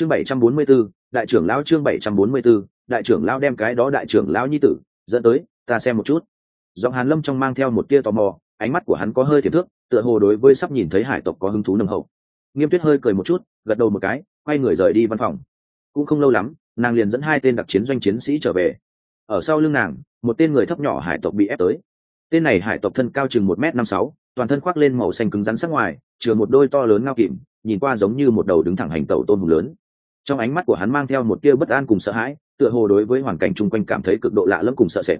chương bảy trăm bốn mươi 744, đại trưởng lão chương bảy trăm bốn mươi 744, đại trưởng lão đem cái đó đại trưởng lão nhi tử dẫn tới ta xem một chút. Giọng hàn lâm trong mang theo một tia tò mò ánh mắt của hắn có hơi thiệt thước tựa hồ đối với sắp nhìn thấy hải tộc có hứng thú nâng hậu. Nghiêm tuyết hơi cười một chút gật đầu một cái quay người rời đi văn phòng. Cũng không lâu lắm nàng liền dẫn hai tên đặc chiến doanh chiến sĩ trở về. Ở sau lưng nàng một tên người thấp nhỏ hải tộc bị ép tới. Tên này hải tộc thân cao chừng một m năm sáu toàn thân khoác lên màu xanh cứng rắn sắc ngoài chứa một đôi to lớn ngao kịm nhìn qua giống như một đầu đứng thẳng hành tẩu tôn hùng lớn trong ánh mắt của hắn mang theo một tia bất an cùng sợ hãi, tựa hồ đối với hoàn cảnh chung quanh cảm thấy cực độ lạ lẫm cùng sợ sệt.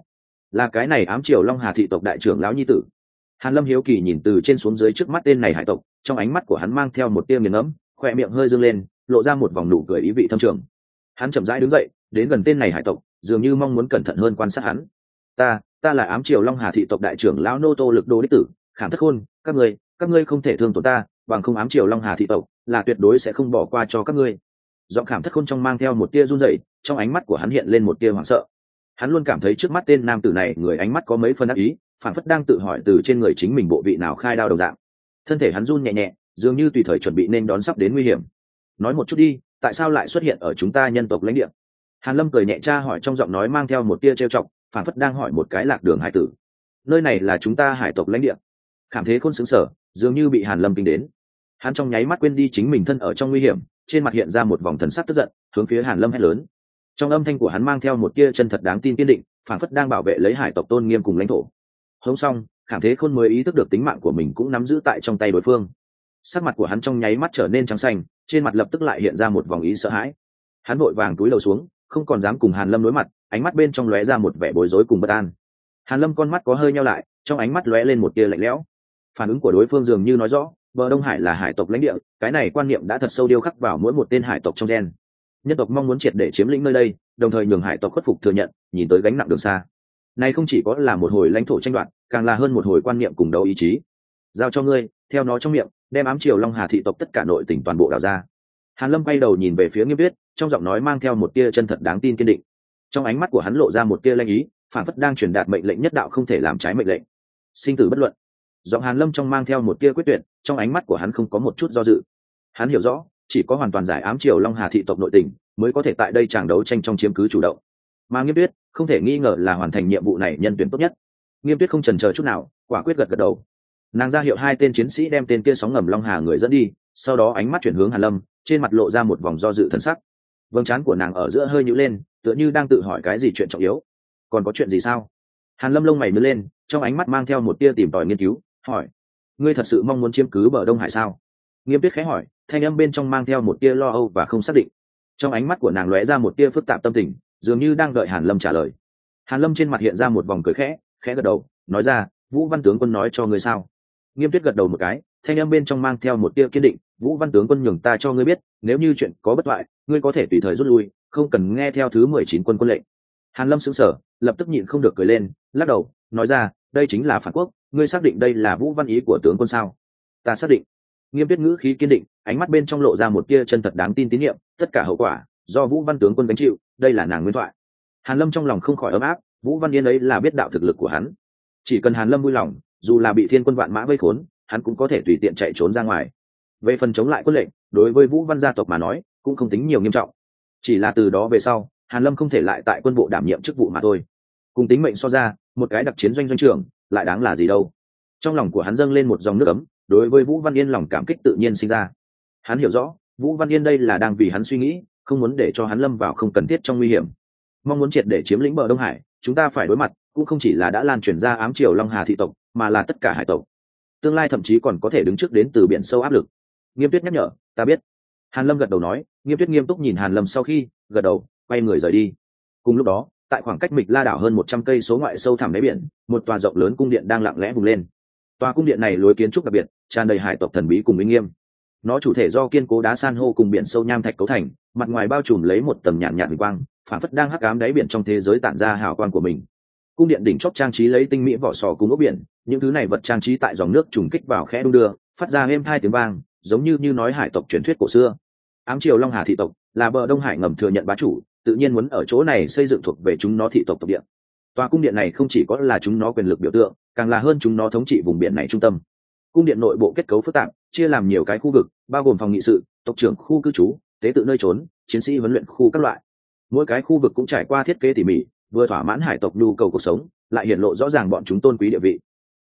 Là cái này ám triều long hà thị tộc đại trưởng lão nhi tử. Hàn lâm hiếu kỳ nhìn từ trên xuống dưới trước mắt tên này hải tộc, trong ánh mắt của hắn mang theo một tia nghiền ngẫm khoe miệng hơi dương lên, lộ ra một vòng nụ cười ý vị thâm trường. Hắn chậm rãi đứng dậy, đến gần tên này hải tộc, dường như mong muốn cẩn thận hơn quan sát hắn. Ta ta là ám triều long hà thị tộc đại trưởng lão nô tô lực đô đích tử, khảm thất khôn, các ngươi các ngươi không thể thương tổn ta, bằng không ám triều long hà thị tộc, là tuyệt đối sẽ không bỏ qua cho các ngươi giọng khảm thất khôn trong mang theo một tia run rẩy, trong ánh mắt của hắn hiện lên một tia hoảng sợ. Hắn luôn cảm thấy trước mắt tên nam tử này, người ánh mắt có mấy phân ác ý phản phất đang tự hỏi từ trên người chính mình bộ vị nào khai đao đồng dạng. Thân thể hắn run nhẹ nhẹ, dường như tùy thời chuẩn bị nên đón sắp đến nguy hiểm. Nói một chút đi, tại sao lại xuất hiện ở chúng ta nhân tộc lãnh địa? Hàn lâm cười nhẹ tra hỏi trong giọng nói mang theo một tia trêu chọc phản phất đang hỏi một cái lạc đường hải tử. Nơi này là chúng ta hải tộc lãnh địa. Cảm thế khôn xứng sở dường như bị hàn lâm kinh đến. Hắn trong nháy mắt quên đi chính mình thân ở trong nguy hiểm trên mặt hiện ra một vòng thần sắc tức giận, hướng phía hàn lâm hét lớn. Trong âm thanh của hắn mang theo một tia chân thật đáng tin kiên định, phản phất đang bảo vệ lấy hải tộc tôn nghiêm cùng lãnh thổ. Hống xong, khảm thế khôn mới ý thức được tính mạng của mình cũng nắm giữ tại trong tay đối phương. Sắc mặt của hắn trong nháy mắt trở nên trắng xanh, trên mặt lập tức lại hiện ra một vòng ý sợ hãi. Hắn vội vàng túi đầu xuống, không còn dám cùng hàn lâm đối mặt, ánh mắt bên trong lóe ra một vẻ bối rối cùng bất an. Hàn lâm con mắt có hơi nhau lại, trong ánh mắt lóe lên một tia lạnh lẽo. Phản ứng của đối phương dường như nói rõ bờ đông hải là hải tộc lãnh địa, cái này quan niệm đã thật sâu điêu khắc vào mỗi một tên hải tộc trong gen. Nhân tộc mong muốn triệt để chiếm lĩnh nơi đây, đồng thời nhường hải tộc khuất phục thừa nhận, nhìn tới gánh nặng đường xa. Này không chỉ có là một hồi lãnh thổ tranh đoạt, càng là hơn một hồi quan niệm cùng đấu ý chí. Giao cho ngươi, theo nó trong miệng, đem ám triều long hà thị tộc tất cả nội tỉnh toàn bộ đào ra. Hàn lâm quay đầu nhìn về phía nghiêm viết trong giọng nói mang theo một tia chân thật đáng tin kiên định. Trong ánh mắt của hắn lộ ra một tia lanh ý, phản phất đang truyền đạt mệnh lệnh nhất đạo không thể làm trái mệnh lệnh. Sinh tử bất luận giọng hàn lâm trong mang theo một tia quyết tuyệt, trong ánh mắt của hắn không có một chút do dự. Hắn hiểu rõ, chỉ có hoàn toàn giải ám triều long hà thị tộc nội tình, mới có thể tại đây chàng đấu tranh trong chiếm cứ chủ động. Mà nghiêm tuyết, không thể nghi ngờ là hoàn thành nhiệm vụ này nhân tuyển tốt nhất. Nghiêm tuyết không trần chờ chút nào, quả quyết gật gật đầu. Nàng ra hiệu hai tên chiến sĩ đem tên kia sóng ngầm long hà người dẫn đi, sau đó ánh mắt chuyển hướng hàn lâm, trên mặt lộ ra một vòng do dự thần sắc. Vâng chán của nàng ở giữa hơi nhũ lên, tựa như đang tự hỏi cái gì chuyện trọng yếu. Còn có chuyện gì sao? Hàn lâm lông mày mới lên, trong ánh mắt mang theo một tia tìm tòi nghiên cứu hỏi, ngươi thật sự mong muốn chiếm cứ bờ đông hải sao? Nghiêm tuyết khẽ hỏi, thanh âm bên trong mang theo một tia lo âu và không xác định. Trong ánh mắt của nàng lóe ra một tia phức tạp tâm tình, dường như đang đợi hàn lâm trả lời. Hàn lâm trên mặt hiện ra một vòng cười khẽ khẽ gật đầu, nói ra, vũ văn tướng quân nói cho ngươi sao? Nghiêm tuyết gật đầu một cái, thanh âm bên trong mang theo một tia kiên định, vũ văn tướng quân nhường ta cho ngươi biết, nếu như chuyện có bất thoại ngươi có thể tùy thời rút lui, không cần nghe theo thứ mười chín quân quân lệnh. Hàn lâm sững sờ, lập tức nhịn không được cười lên, lắc đầu, nói ra đây chính là phản quốc, ngươi xác định đây là vũ văn ý của tướng quân sao? Ta xác định. Nghiêm tuyết ngữ khí kiên định, ánh mắt bên trong lộ ra một tia chân thật đáng tin tín nhiệm, tất cả hậu quả, do vũ văn tướng quân gánh chịu, đây là nàng nguyên thoại. Hàn lâm trong lòng không khỏi ấm áp, vũ văn yên ấy là biết đạo thực lực của hắn. Chỉ cần hàn lâm vui lòng, dù là bị thiên quân vạn mã vây khốn, hắn cũng có thể tùy tiện chạy trốn ra ngoài. Về phần chống lại quân lệnh, đối với vũ văn gia tộc mà nói, cũng không tính nhiều nghiêm trọng. Chỉ là từ đó về sau, hàn lâm không thể lại tại quân bộ đảm nhiệm chức vụ mà thôi. Cùng tính mệnh so ra một cái đặc chiến doanh doanh trưởng, lại đáng là gì đâu. Trong lòng của hắn dâng lên một dòng nước ấm, đối với vũ văn yên lòng cảm kích tự nhiên sinh ra. Hắn hiểu rõ, vũ văn yên đây là đang vì hắn suy nghĩ, không muốn để cho hắn lâm vào không cần thiết trong nguy hiểm. Mong muốn triệt để chiếm lĩnh bờ đông hải, chúng ta phải đối mặt, cũng không chỉ là đã lan truyền ra ám triều long hà thị tộc, mà là tất cả hải tộc. Tương lai thậm chí còn có thể đứng trước đến từ biển sâu áp lực. Nghiêm tuyết nhắc nhở, ta biết. Hàn lâm gật đầu nói, nghiêm tuyết nghiêm túc nhìn hàn lâm sau khi gật đầu, quay người rời đi. Cùng lúc đó tại khoảng cách mịch la đảo hơn một trăm cây số ngoại sâu thẳm đáy biển, một tòa rộng lớn cung điện đang lặng lẽ bùng lên. Tòa cung điện này lối kiến trúc đặc biệt, tràn đầy hải tộc thần bí cùng uy nghiêm. Nó chủ thể do kiên cố đá san hô cùng biển sâu nham thạch cấu thành, mặt ngoài bao trùm lấy một tầm nhàn nhạt huyền quang, phản phất đang hắc ám đáy biển trong thế giới tản ra hào quang của mình. Cung điện đỉnh chóp trang trí lấy tinh mỹ vỏ sò cùng ốc biển, những thứ này vật trang trí tại dòng nước trùng kích vào khẽ đung đưa, phát ra êm hai tiếng vang, giống như như nói hải tộc truyền thuyết cổ xưa. Ám triều long hà thị tộc là bờ đông hải ngầm thừa nhận bá chủ tự nhiên muốn ở chỗ này xây dựng thuộc về chúng nó thị tộc tộc địa. Tòa cung điện này không chỉ có là chúng nó quyền lực biểu tượng, càng là hơn chúng nó thống trị vùng biển này trung tâm. Cung điện nội bộ kết cấu phức tạp, chia làm nhiều cái khu vực, bao gồm phòng nghị sự, tộc trưởng khu cư trú, tế tự nơi trốn, chiến sĩ huấn luyện khu các loại. Mỗi cái khu vực cũng trải qua thiết kế tỉ mỉ, vừa thỏa mãn hải tộc nhu cầu cuộc sống, lại hiện lộ rõ ràng bọn chúng tôn quý địa vị.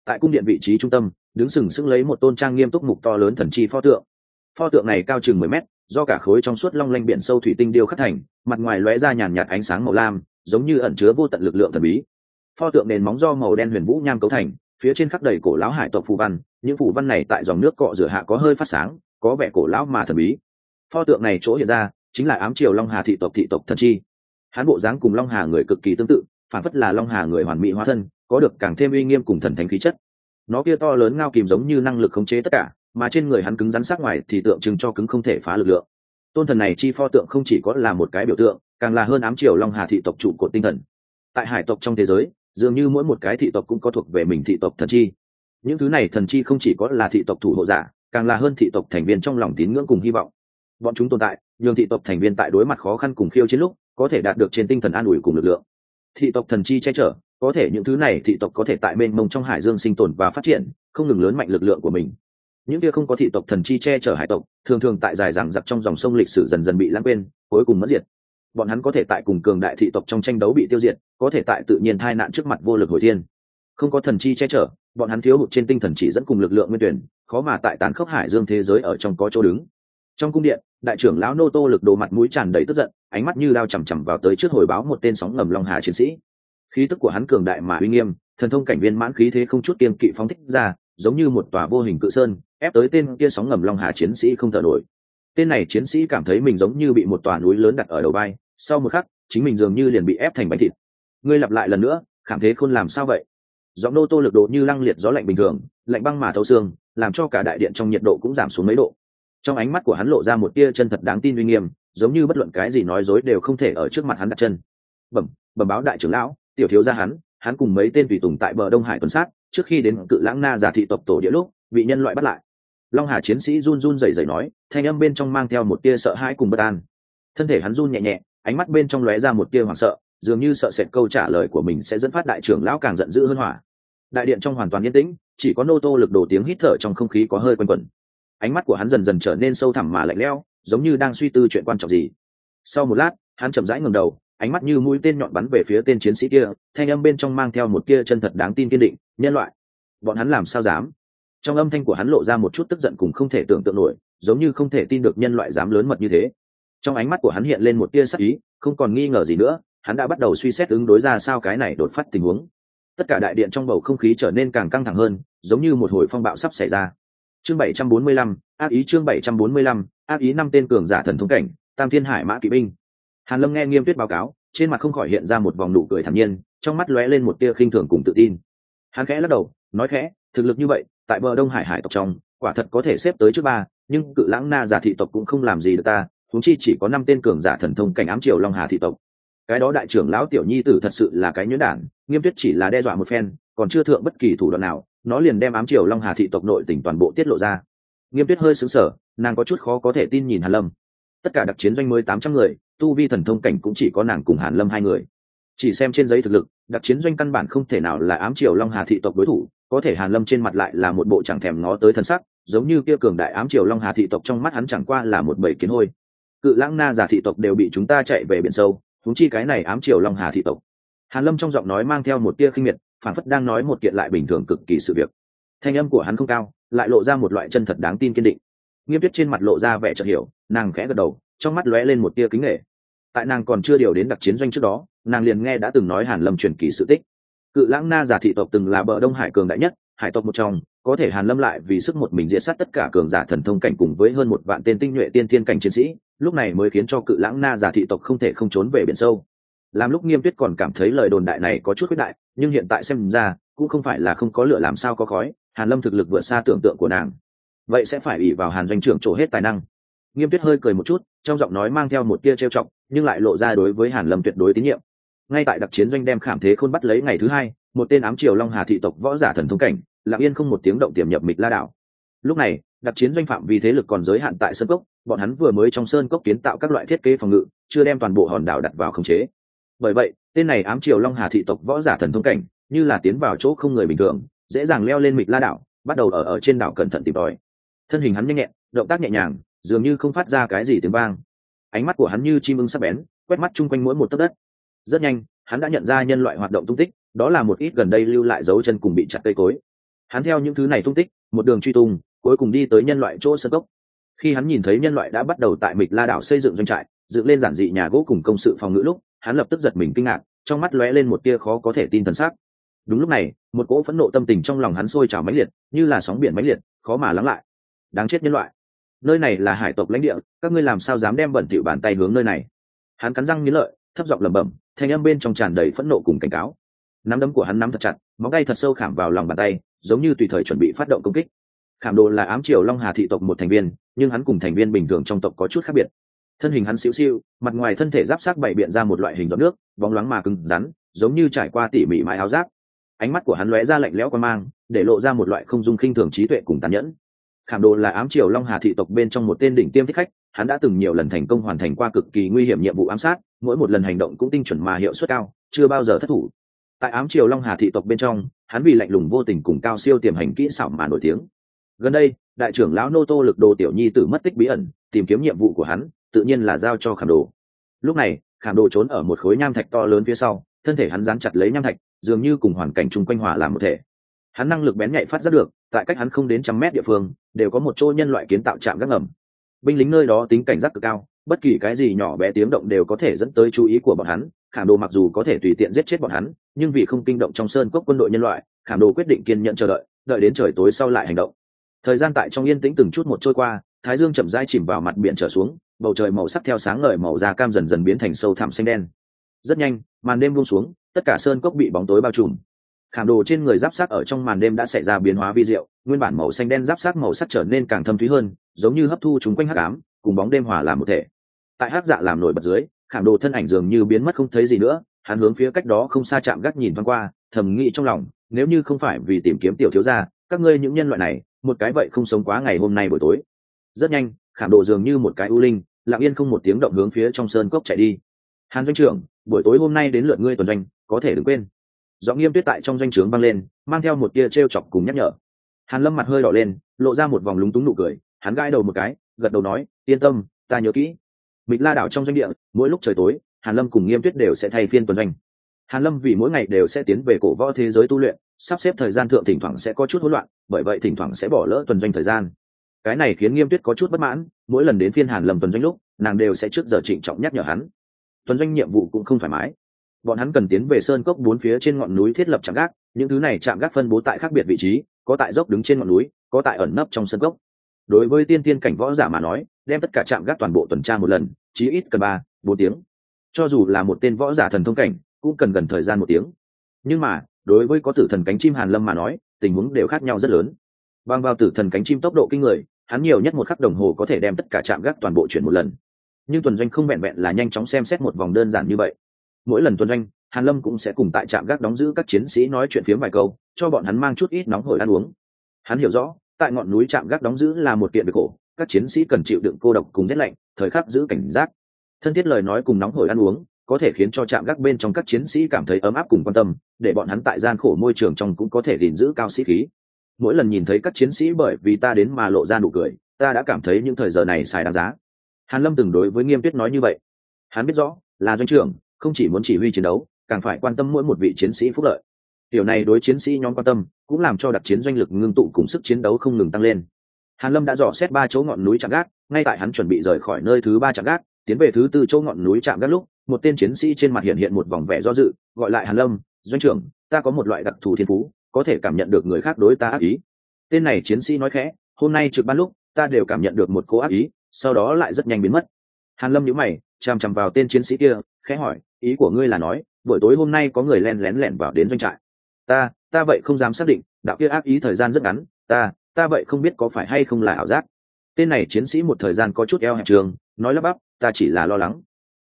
Tại cung điện vị trí trung tâm, đứng sừng sững lấy một tôn trang nghiêm túc mục to lớn thần chi pho tượng. Pho tượng này cao chừng mười mét do cả khối trong suốt long lanh biển sâu thủy tinh điêu khắc thành, mặt ngoài lóe ra nhàn nhạt ánh sáng màu lam, giống như ẩn chứa vô tận lực lượng thần bí. Pho tượng nền móng do màu đen huyền vũ nham cấu thành, phía trên khắc đầy cổ lão hải tộc phù văn, những phù văn này tại dòng nước cọ rửa hạ có hơi phát sáng, có vẻ cổ lão mà thần bí. Pho tượng này chỗ hiện ra, chính là ám triều long hà thị tộc thị tộc thần chi. Hán bộ dáng cùng long hà người cực kỳ tương tự, phản phất là long hà người hoàn mỹ hóa thân, có được càng thêm uy nghiêm cùng thần thánh khí chất. Nó kia to lớn ngao kìm giống như năng lực khống chế tất cả mà trên người hắn cứng rắn sắc ngoài thì tượng trưng cho cứng không thể phá lực lượng. Tôn thần này chi pho tượng không chỉ có là một cái biểu tượng, càng là hơn ám triều long hà thị tộc trụ cột tinh thần. Tại hải tộc trong thế giới, dường như mỗi một cái thị tộc cũng có thuộc về mình thị tộc thần chi. Những thứ này thần chi không chỉ có là thị tộc thủ hộ giả, càng là hơn thị tộc thành viên trong lòng tín ngưỡng cùng hy vọng. Bọn chúng tồn tại, nhường thị tộc thành viên tại đối mặt khó khăn cùng khiêu chiến lúc, có thể đạt được trên tinh thần an ủi cùng lực lượng. Thị tộc thần chi che chở, có thể những thứ này thị tộc có thể tại mênh mông trong hải dương sinh tồn và phát triển, không ngừng lớn mạnh lực lượng của mình những kia không có thị tộc thần chi che chở hải tộc, thường thường tại dài rằng giặc trong dòng sông lịch sử dần dần bị lãng quên, cuối cùng mất diệt. Bọn hắn có thể tại cùng cường đại thị tộc trong tranh đấu bị tiêu diệt, có thể tại tự nhiên tai nạn trước mặt vô lực hồi thiên. Không có thần chi che chở, bọn hắn thiếu hụt trên tinh thần chỉ dẫn cùng lực lượng nguyên tuyển, khó mà tại tán khốc hải dương thế giới ở trong có chỗ đứng. Trong cung điện, đại trưởng lão nô tô lực đồ mặt mũi tràn đầy tức giận, ánh mắt như lao chằm chằm vào tới trước hồi báo một tên sóng ngầm long hà chiến sĩ. Khí tức của hắn cường đại mà uy nghiêm, thần thông cảnh viên mãn khí thế không chút kiên kỵ phóng thích ra giống như một tòa vô hình cự sơn, ép tới tên kia sóng ngầm long hà chiến sĩ không thở nổi. Tên này chiến sĩ cảm thấy mình giống như bị một tòa núi lớn đặt ở đầu vai, sau một khắc, chính mình dường như liền bị ép thành bánh thịt. Ngươi lặp lại lần nữa cảm thấy khôn làm sao vậy? Giọng nô tô lực độ như lăng liệt gió lạnh bình thường, lạnh băng mà thấu xương, làm cho cả đại điện trong nhiệt độ cũng giảm xuống mấy độ. Trong ánh mắt của hắn lộ ra một tia chân thật đáng tin uy nghiêm, giống như bất luận cái gì nói dối đều không thể ở trước mặt hắn đặt chân. Bẩm bẩm báo đại trưởng lão, tiểu thiếu gia hắn hắn cùng mấy tên tùy tùng tại bờ đông hải tuần sát trước khi đến cự lãng na giả thị tộc tổ địa lúc bị nhân loại bắt lại. Long hà chiến sĩ run run rẩy rẩy nói, thanh âm bên trong mang theo một tia sợ hãi cùng bất an. Thân thể hắn run nhẹ nhẹ, ánh mắt bên trong lóe ra một tia hoảng sợ, dường như sợ sệt câu trả lời của mình sẽ dẫn phát đại trưởng lão càng giận dữ hơn hỏa. Đại điện trong hoàn toàn yên tĩnh, chỉ có nô tô lực đổ tiếng hít thở trong không khí có hơi quanh quẩn. Ánh mắt của hắn dần dần trở nên sâu thẳm mà lạnh lẽo, giống như đang suy tư chuyện quan trọng gì. Sau một lát, hắn chậm rãi ngẩng đầu ánh mắt như mũi tên nhọn bắn về phía tên chiến sĩ kia thanh âm bên trong mang theo một kia chân thật đáng tin kiên định nhân loại bọn hắn làm sao dám? Trong âm thanh của hắn lộ ra một chút tức giận cùng không thể tưởng tượng nổi giống như không thể tin được nhân loại dám lớn mật như thế. Trong ánh mắt của hắn hiện lên một tia sắc ý không còn nghi ngờ gì nữa hắn đã bắt đầu suy xét ứng đối ra sao cái này đột phát tình huống. Tất cả đại điện trong bầu không khí trở nên càng căng thẳng hơn giống như một hồi phong bạo sắp xảy ra. Chương 745, ác ý chương 745, ác ý năm tên cường giả thần thống cảnh tam thiên hải mã kỵ binh hàn lâm nghe nghiêm tuyết báo cáo, trên mặt không khỏi hiện ra một vòng nụ cười thản nhiên, trong mắt lóe lên một tia khinh thường cùng tự tin. Hắn khẽ lắc đầu, nói khẽ, thực lực như vậy, tại bờ đông hải hải tộc trong, quả thật có thể xếp tới trước ba, nhưng cự lãng na giả thị tộc cũng không làm gì được ta, huống chi chỉ có năm tên cường giả thần thông cảnh ám triều long hà thị tộc. Cái đó đại trưởng lão tiểu nhi tử thật sự là cái nhuyễn đản, nghiêm tuyết chỉ là đe dọa một phen, còn chưa thượng bất kỳ thủ đoạn nào, nó liền đem ám triều long hà thị tộc nội tỉnh toàn bộ tiết lộ ra. Nghiêm tuyết hơi xứng sở nàng có chút khó có thể tin nhìn hàn lâm tất cả đặc chiến doanh mới tám trăm người, tu vi thần thông cảnh cũng chỉ có nàng cùng hàn lâm hai người. Chỉ xem trên giấy thực lực, đặc chiến doanh căn bản không thể nào là ám triều long hà thị tộc đối thủ, có thể hàn lâm trên mặt lại là một bộ chẳng thèm ngó tới thân sắc, giống như kia cường đại ám triều long hà thị tộc trong mắt hắn chẳng qua là một bầy kiến hôi. Cự lãng na giả thị tộc đều bị chúng ta chạy về biển sâu thúng chi cái này ám triều long hà thị tộc. Hàn lâm trong giọng nói mang theo một tia khinh miệt phản phất đang nói một kiện lại bình thường cực kỳ sự việc. Thanh âm của hắn không cao, lại lộ ra một loại chân thật đáng tin kiên định nghiêm tuyết trên mặt lộ ra vẻ chợt hiểu, nàng khẽ gật đầu, trong mắt lóe lên một tia kính nghệ tại nàng còn chưa điều đến đặc chiến doanh trước đó, nàng liền nghe đã từng nói hàn lâm truyền kỳ sự tích. Cự lãng na giả thị tộc từng là bờ đông hải cường đại nhất, hải tộc một trong, có thể hàn lâm lại vì sức một mình diệt sát tất cả cường giả thần thông cảnh cùng với hơn một vạn tên tinh nhuệ tiên thiên cảnh chiến sĩ, lúc này mới khiến cho cự lãng na giả thị tộc không thể không trốn về biển sâu. Làm lúc nghiêm tuyết còn cảm thấy lời đồn đại này có chút khuyết đại, nhưng hiện tại xem ra, cũng không phải là không có lửa làm sao có khói, hàn lâm thực lực vượt xa tưởng tượng của nàng vậy sẽ phải ủy vào hàn doanh trưởng trổ hết tài năng. Nghiêm tuyết hơi cười một chút, trong giọng nói mang theo một tia trêu trọng nhưng lại lộ ra đối với hàn lâm tuyệt đối tín nhiệm. Ngay tại đặc chiến doanh đem khảm thế khôn bắt lấy ngày thứ hai, một tên ám triều long hà thị tộc võ giả thần thông cảnh, lặng yên không một tiếng động tiềm nhập mịch la đảo. Lúc này, đặc chiến doanh phạm vì thế lực còn giới hạn tại sơn cốc, bọn hắn vừa mới trong sơn cốc kiến tạo các loại thiết kế phòng ngự, chưa đem toàn bộ hòn đảo đặt vào khống chế. Bởi vậy, tên này ám triều long hà thị tộc võ giả thần thông cảnh, như là tiến vào chỗ không người bình thường, dễ dàng leo lên mịch la đảo, bắt đầu ở ở trên đảo cẩn thận tìm tòi thân hình hắn nhanh nhẹn, động tác nhẹ nhàng, dường như không phát ra cái gì tiếng vang. Ánh mắt của hắn như chim ưng sắc bén, quét mắt chung quanh mỗi một tấc đất. Rất nhanh, hắn đã nhận ra nhân loại hoạt động tung tích, đó là một ít gần đây lưu lại dấu chân cùng bị chặt cây cối. Hắn theo những thứ này tung tích, một đường truy tung, cuối cùng đi tới nhân loại chỗ sân cốc. Khi hắn nhìn thấy nhân loại đã bắt đầu tại mịch la đảo xây dựng doanh trại, dựng lên giản dị nhà gỗ cùng công sự phòng ngữ lúc, hắn lập tức giật mình kinh ngạc, trong mắt lóe lên một tia khó có thể tin thần sắc. Đúng lúc này, một cỗ phẫn nộ tâm tình trong lòng hắn sôi trào mãnh liệt, như là sóng biển mãnh liệt, khó mà lắng lại đáng chết nhân loại. Nơi này là hải tộc lãnh địa, các ngươi làm sao dám đem bẩn thỉu bàn tay hướng nơi này? Hắn cắn răng nghiến lợi, thấp giọng lẩm bẩm, thanh âm bên trong tràn đầy phẫn nộ cùng cảnh cáo. Nắm đấm của hắn nắm thật chặt, móng tay thật sâu khảm vào lòng bàn tay, giống như tùy thời chuẩn bị phát động công kích. Khảm đồ là ám triều long hà thị tộc một thành viên, nhưng hắn cùng thành viên bình thường trong tộc có chút khác biệt. Thân hình hắn xíu xiu, mặt ngoài thân thể giáp sát bày biện ra một loại hình giọt nước, bóng loáng mà cứng rắn, giống như trải qua tỉ mỉ mãi áo giáp. Ánh mắt của hắn lóe ra lạnh lẽo qua mang, để lộ ra một loại không dung khinh thường trí tuệ cùng tàn nhẫn khảm đồ là ám triều long hà thị tộc bên trong một tên đỉnh tiêm thích khách, hắn đã từng nhiều lần thành công hoàn thành qua cực kỳ nguy hiểm nhiệm vụ ám sát, mỗi một lần hành động cũng tinh chuẩn mà hiệu suất cao, chưa bao giờ thất thủ. Tại ám triều long hà thị tộc bên trong, hắn vì lạnh lùng vô tình cùng cao siêu tiềm hành kỹ xảo mà nổi tiếng. Gần đây, đại trưởng lão nô tô lực đồ tiểu nhi tử mất tích bí ẩn, tìm kiếm nhiệm vụ của hắn, tự nhiên là giao cho khảm đồ. Lúc này, khảm đồ trốn ở một khối nham thạch to lớn phía sau, thân thể hắn dán chặt lấy nham thạch, dường như cùng hoàn cảnh chung quanh hòa làm một thể. Hắn năng lực bén nhạy phát rất được tại cách hắn không đến trăm mét địa phương, đều có một chỗ nhân loại kiến tạo trạm gác ngầm. Binh lính nơi đó tính cảnh giác cực cao, bất kỳ cái gì nhỏ bé tiếng động đều có thể dẫn tới chú ý của bọn hắn, khảm đồ mặc dù có thể tùy tiện giết chết bọn hắn, nhưng vì không kinh động trong sơn cốc quân đội nhân loại, khảm đồ quyết định kiên nhận chờ đợi đợi đến trời tối sau lại hành động. Thời gian tại trong yên tĩnh từng chút một trôi qua, thái dương chậm rãi chìm vào mặt biển trở xuống, bầu trời màu sắc theo sáng ngời màu da cam dần dần biến thành sâu thẳm xanh đen. Rất nhanh, màn đêm buông xuống, tất cả sơn cốc bị bóng tối bao trùm khảm đồ trên người giáp sát ở trong màn đêm đã xảy ra biến hóa vi diệu, nguyên bản màu xanh đen giáp sát màu sắc trở nên càng thâm thúy hơn, giống như hấp thu chúng quanh hắc ám, cùng bóng đêm hòa làm một thể. Tại hắc dạ làm nổi bật dưới, khảm đồ thân ảnh dường như biến mất không thấy gì nữa, hắn hướng phía cách đó không xa chạm gác nhìn thoáng qua, thầm nghĩ trong lòng, nếu như không phải vì tìm kiếm tiểu thiếu gia, các ngươi những nhân loại này, một cái vậy không sống quá ngày hôm nay buổi tối. Rất nhanh, khảm đồ dường như một cái u linh, lặng yên không một tiếng động hướng phía trong sơn cốc chạy đi. Hàn doanh trưởng, buổi tối hôm nay đến lượt ngươi tuần doanh, có thể đừng quên giọng nghiêm tuyết tại trong doanh trướng vang lên, mang theo một tia t r e o chọc cùng nhắc nhở. Hàn lâm mặt hơi đỏ lên, lộ ra một vòng lúng túng nụ cười, hắn gãi đầu một cái, gật đầu nói, yên tâm, ta nhớ kỹ. Mịch la đảo trong doanh địa, mỗi lúc trời tối, hàn lâm cùng nghiêm tuyết đều sẽ thay phiên tuần doanh. Hàn lâm vì mỗi ngày đều sẽ tiến về cổ võ thế giới tu luyện, sắp xếp thời gian thượng thỉnh thoảng sẽ có chút hỗn loạn, bởi vậy thỉnh thoảng sẽ bỏ lỡ tuần doanh thời gian. Cái này khiến nghiêm tuyết có chút bất mãn, mỗi lần đến phiên hàn lâm tuần doanh lúc, nàng đều sẽ trước giờ trịnh trọng nhắc nhở hắn. Tuần doanh nhiệm vụ cũng không thoải mái bọn hắn cần tiến về sơn cốc bốn phía trên ngọn núi thiết lập trạm gác, những thứ này trạm gác phân bố tại khác biệt vị trí, có tại dốc đứng trên ngọn núi, có tại ẩn nấp trong sơn cốc. Đối với tiên tiên cảnh võ giả mà nói, đem tất cả trạm gác toàn bộ tuần tra một lần, chí ít cần ba, bốn tiếng. Cho dù là một tên võ giả thần thông cảnh, cũng cần gần thời gian một tiếng. Nhưng mà, đối với có tử thần cánh chim hàn lâm mà nói, tình huống đều khác nhau rất lớn. Bằng vào tử thần cánh chim tốc độ kinh người, hắn nhiều nhất một khắc đồng hồ có thể đem tất cả trạm gác toàn bộ chuyển một lần. Nhưng tuần doanh không vẹn vẹn là nhanh chóng xem xét một vòng đơn giản như vậy mỗi lần tuần doanh, hàn lâm cũng sẽ cùng tại trạm gác đóng giữ các chiến sĩ nói chuyện phiếm vài câu, cho bọn hắn mang chút ít nóng hổi ăn uống. Hắn hiểu rõ, tại ngọn núi trạm gác đóng giữ là một kiện việc khổ, các chiến sĩ cần chịu đựng cô độc cùng rét lạnh, thời khắc giữ cảnh giác. Thân thiết lời nói cùng nóng hổi ăn uống, có thể khiến cho trạm gác bên trong các chiến sĩ cảm thấy ấm áp cùng quan tâm, để bọn hắn tại gian khổ môi trường trong cũng có thể gìn giữ cao sĩ khí. Mỗi lần nhìn thấy các chiến sĩ bởi vì ta đến mà lộ ra nụ cười, ta đã cảm thấy những thời giờ này xài đáng giá. Hàn lâm từng đối với nghiêm tuyết nói như vậy. Hắn biết rõ, là doanh trưởng không chỉ muốn chỉ huy chiến đấu, càng phải quan tâm mỗi một vị chiến sĩ phúc lợi. Điều này đối chiến sĩ nhóm quan tâm, cũng làm cho đặc chiến doanh lực ngưng tụ cùng sức chiến đấu không ngừng tăng lên. Hàn lâm đã dò xét ba chỗ ngọn núi chạm gác, ngay tại hắn chuẩn bị rời khỏi nơi thứ ba chạm gác, tiến về thứ tư chỗ ngọn núi chạm gác lúc, một tên chiến sĩ trên mặt hiện hiện một vòng vẻ do dự, gọi lại hàn lâm, doanh trưởng, ta có một loại đặc thù thiên phú, có thể cảm nhận được người khác đối ta ác ý. Tên này chiến sĩ nói khẽ, hôm nay trực ban lúc, ta đều cảm nhận được một cô ác ý, sau đó lại rất nhanh biến mất. Hàn lâm nhíu mày, chằm chằm vào tên chiến sĩ kia, khẽ hỏi ý của ngươi là nói buổi tối hôm nay có người len lén lẻn vào đến doanh trại. Ta ta vậy không dám xác định đạo kia ác ý thời gian rất ngắn ta ta vậy không biết có phải hay không là ảo giác. Tên này chiến sĩ một thời gian có chút eo hẹp trường nói lắp bắp ta chỉ là lo lắng.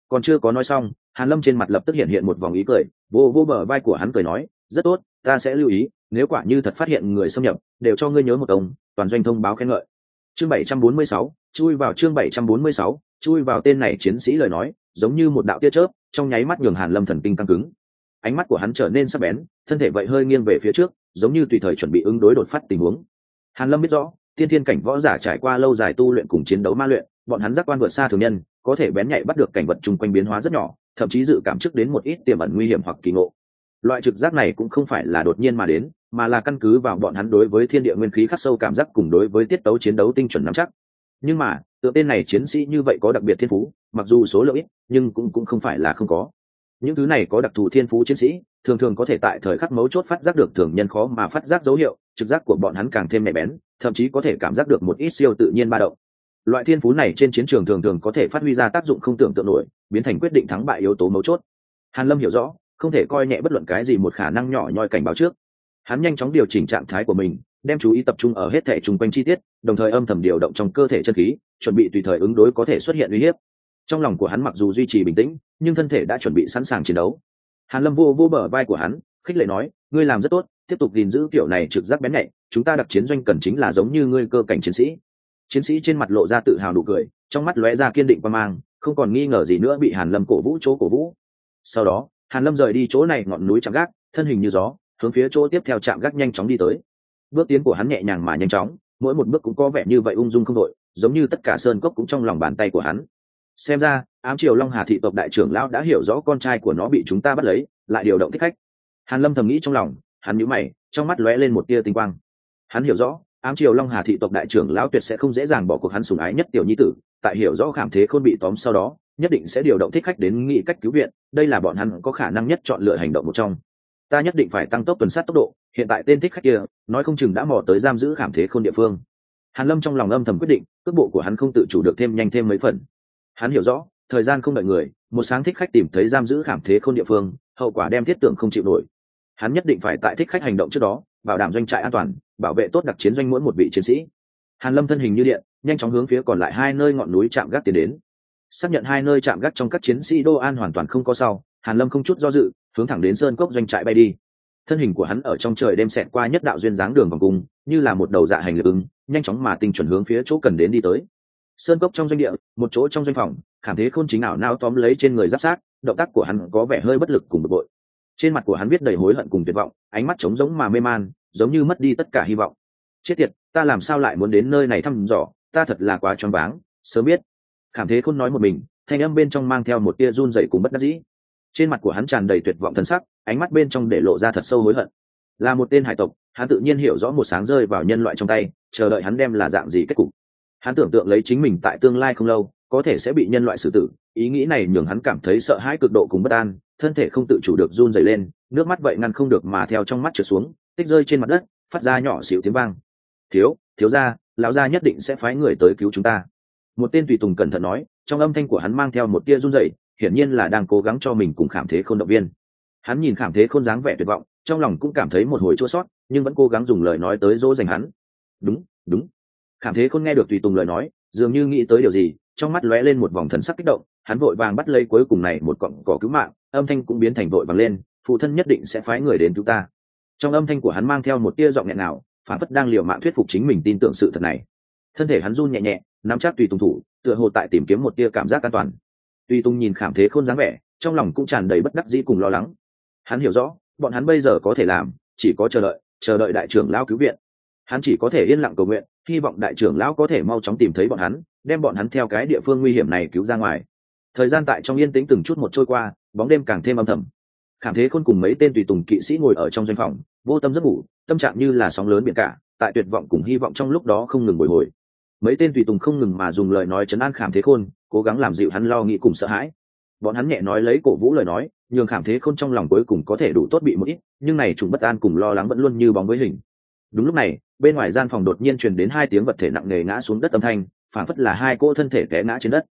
Còn chưa có nói xong hàn lâm trên mặt lập tức hiện hiện một vòng ý cười vô vô bờ vai của hắn cười nói rất tốt ta sẽ lưu ý nếu quả như thật phát hiện người xâm nhập đều cho ngươi nhớ một ông, toàn doanh thông báo khen ngợi. Chương 746, chui vào chương 746, chui vào tên này chiến sĩ lời nói, giống như một đạo tia chớp, trong nháy mắt nhường hàn lâm thần kinh căng cứng. Ánh mắt của hắn trở nên sắc bén, thân thể vậy hơi nghiêng về phía trước, giống như tùy thời chuẩn bị ứng đối đột phát tình huống. Hàn lâm biết rõ, tiên thiên cảnh võ giả trải qua lâu dài tu luyện cùng chiến đấu ma luyện, bọn hắn giác quan vượt xa thường nhân, có có thể bén nhạy bắt được cảnh vật chung quanh biến hóa rất nhỏ, thậm chí dự cảm trước đến một ít tiềm ẩn nguy hiểm hoặc kỳ ngộ. Loại trực giác này cũng không phải là đột nhiên mà đến, mà là căn cứ vào bọn hắn đối với thiên địa nguyên khí khắc sâu cảm giác cùng đối với tiết tấu chiến đấu tinh chuẩn nắm chắc nhưng mà, tựa tên này chiến sĩ như vậy có đặc biệt thiên phú, mặc dù số lượng ít, nhưng cũng cũng không phải là không có. Những thứ này có đặc thù thiên phú chiến sĩ, thường thường có thể tại thời khắc mấu chốt phát giác được thường nhân khó mà phát giác dấu hiệu, trực giác của bọn hắn càng thêm nhạy bén, thậm chí có thể cảm giác được một ít siêu tự nhiên ba động. Loại thiên phú này trên chiến trường thường thường có thể phát huy ra tác dụng không tưởng tượng nổi, biến thành quyết định thắng bại yếu tố mấu chốt. Hàn lâm hiểu rõ, không thể coi nhẹ bất luận cái gì một khả năng nhỏ nhoi cảnh báo trước. Hắn nhanh chóng điều chỉnh trạng thái của mình đem chú ý tập trung ở hết thể chung quanh chi tiết, đồng thời âm thầm điều động trong cơ thể chân khí, chuẩn bị tùy thời ứng đối có thể xuất hiện uy hiếp. Trong lòng của hắn mặc dù duy trì bình tĩnh, nhưng thân thể đã chuẩn bị sẵn sàng chiến đấu. Hàn lâm vô vô bờ vai của hắn, khích lệ nói, ngươi làm rất tốt, tiếp tục gìn giữ kiểu này trực giác bén nhạy, chúng ta đặc chiến doanh cần chính là giống như ngươi cơ cảnh chiến sĩ. Chiến sĩ trên mặt lộ ra tự hào đủ cười, trong mắt lóe ra kiên định qua mang, không còn nghi ngờ gì nữa bị hàn lâm cổ vũ chỗ cổ vũ. Sau đó, hàn lâm rời đi chỗ này ngọn núi chạm gác, thân hình như gió, hướng phía chỗ tiếp theo chạm gác nhanh chóng đi tới bước tiến của hắn nhẹ nhàng mà nhanh chóng, mỗi một bước cũng có vẻ như vậy ung dung không đội giống như tất cả sơn cốc cũng trong lòng bàn tay của hắn. Xem ra, ám triều long hà thị tộc đại trưởng lão đã hiểu rõ con trai của nó bị chúng ta bắt lấy, lại điều động thích khách. Hàn lâm thầm nghĩ trong lòng, hắn nhíu mày, trong mắt lóe lên một tia tinh quang. Hắn hiểu rõ, ám triều long hà thị tộc đại trưởng lão tuyệt sẽ không dễ dàng bỏ cuộc hắn sủng ái nhất tiểu nhi tử, tại hiểu rõ khảm thế khôn bị tóm sau đó, nhất định sẽ điều động thích khách đến nghị cách cứu viện, đây là bọn hắn có khả năng nhất chọn lựa hành động một trong ta nhất định phải tăng tốc tuần sát tốc độ, hiện tại tên thích khách kia, nói không chừng đã mò tới giam giữ khảm thế khôn địa phương. Hàn lâm trong lòng âm thầm quyết định, cước bộ của hắn không tự chủ được thêm nhanh thêm mấy phần. Hắn hiểu rõ, thời gian không đợi người, một sáng thích khách tìm thấy giam giữ khảm thế khôn địa phương, hậu quả đem thiết tưởng không chịu nổi. Hắn nhất định phải tại thích khách hành động trước đó, bảo đảm doanh trại an toàn, bảo vệ tốt đặc chiến doanh mỗi một vị chiến sĩ. Hàn lâm thân hình như điện, nhanh chóng hướng phía còn lại hai nơi ngọn núi chạm gác tiến đến. Xác nhận hai nơi chạm gác trong các chiến sĩ đô an hoàn toàn không có sau, hàn lâm không chút do dự hướng thẳng đến sơn cốc doanh trại bay đi. Thân hình của hắn ở trong trời đêm xẹt qua nhất đạo duyên dáng đường vòng cung như là một đầu dạ hành lực ứng, nhanh chóng mà tinh chuẩn hướng phía chỗ cần đến đi tới. Sơn cốc trong doanh địa, một chỗ trong doanh phòng cảm thế khôn chính ảo nao tóm lấy trên người giáp sát, động tác của hắn có vẻ hơi bất lực cùng bực bội. Trên mặt của hắn viết đầy hối hận cùng tuyệt vọng, ánh mắt trống giống mà mê man, giống như mất đi tất cả hy vọng. Chết tiệt, ta làm sao lại muốn đến nơi này thăm dò? Ta thật là quá choáng váng, sớm biết. Cảm thế khôn nói một mình, thanh âm bên trong mang theo một tia run dậy cùng bất đắc dĩ trên mặt của hắn tràn đầy tuyệt vọng thân sắc, ánh mắt bên trong để lộ ra thật sâu hối hận. Là một tên hải tộc, hắn tự nhiên hiểu rõ một sáng rơi vào nhân loại trong tay, chờ đợi hắn đem là dạng gì kết cục. Hắn tưởng tượng lấy chính mình tại tương lai không lâu, có thể sẽ bị nhân loại xử tử, ý nghĩ này nhường hắn cảm thấy sợ hãi cực độ cùng bất an, thân thể không tự chủ được run dày lên, nước mắt vậy ngăn không được mà theo trong mắt trượt xuống, tích rơi trên mặt đất, phát ra nhỏ xịu tiếng vang. Thiếu thiếu ra lão gia nhất định sẽ phái người tới cứu chúng ta. Một tên tùy tùng cẩn thận nói, trong âm thanh của hắn mang theo một tia run rẩy hiển nhiên là đang cố gắng cho mình cùng khảm thế Khôn động viên. Hắn nhìn khảm thế khôn dáng vẻ tuyệt vọng, trong lòng cũng cảm thấy một hồi chua sót, nhưng vẫn cố gắng dùng lời nói tới dỗ dành hắn. Đúng đúng. Khảm thế khôn nghe được tùy tùng lời nói, dường như nghĩ tới điều gì, trong mắt lóe lên một vòng thần sắc kích động, hắn vội vàng bắt lấy cuối cùng này một cọng cỏ cứu mạng, âm thanh cũng biến thành vội vàng lên, phụ thân nhất định sẽ phái người đến cứu ta. Trong âm thanh của hắn mang theo một tia giọng nhẹ nào phản phất đang liều mạng thuyết phục chính mình tin tưởng sự thật này. Thân thể hắn run nhẹ nhẹ, nắm chắc tùy tùng thủ, tựa hồ tại tìm kiếm một tia cảm giác an toàn tùy tùng nhìn khảm thế khôn dáng vẻ, trong lòng cũng tràn đầy bất đắc dĩ cùng lo lắng. Hắn hiểu rõ, bọn hắn bây giờ có thể làm, chỉ có chờ đợi chờ đợi đại trưởng lão cứu viện. Hắn chỉ có thể yên lặng cầu nguyện, hy vọng đại trưởng lão có thể mau chóng tìm thấy bọn hắn, đem bọn hắn theo cái địa phương nguy hiểm này cứu ra ngoài. Thời gian tại trong yên tĩnh từng chút một trôi qua, bóng đêm càng thêm âm thầm. Khảm thế khôn cùng mấy tên tùy tùng kỵ sĩ ngồi ở trong doanh phòng, vô tâm giấc ngủ, tâm trạng như là sóng lớn biển cả, tại tuyệt vọng cùng hy vọng trong lúc đó không ngừng bồi hồi. Mấy tên tùy tùng không ngừng mà dùng lời nói chấn an khảm thế khôn cố gắng làm dịu hắn lo nghĩ cùng sợ hãi. Bọn hắn nhẹ nói lấy cổ vũ lời nói, nhường khảm thế khôn trong lòng cuối cùng có thể đủ tốt bị một ít, nhưng này chúng bất an cùng lo lắng vẫn luôn như bóng với hình. Đúng lúc này, bên ngoài gian phòng đột nhiên truyền đến hai tiếng vật thể nặng nề ngã xuống đất âm thanh phản phất là hai cỗ thân thể té ngã trên đất.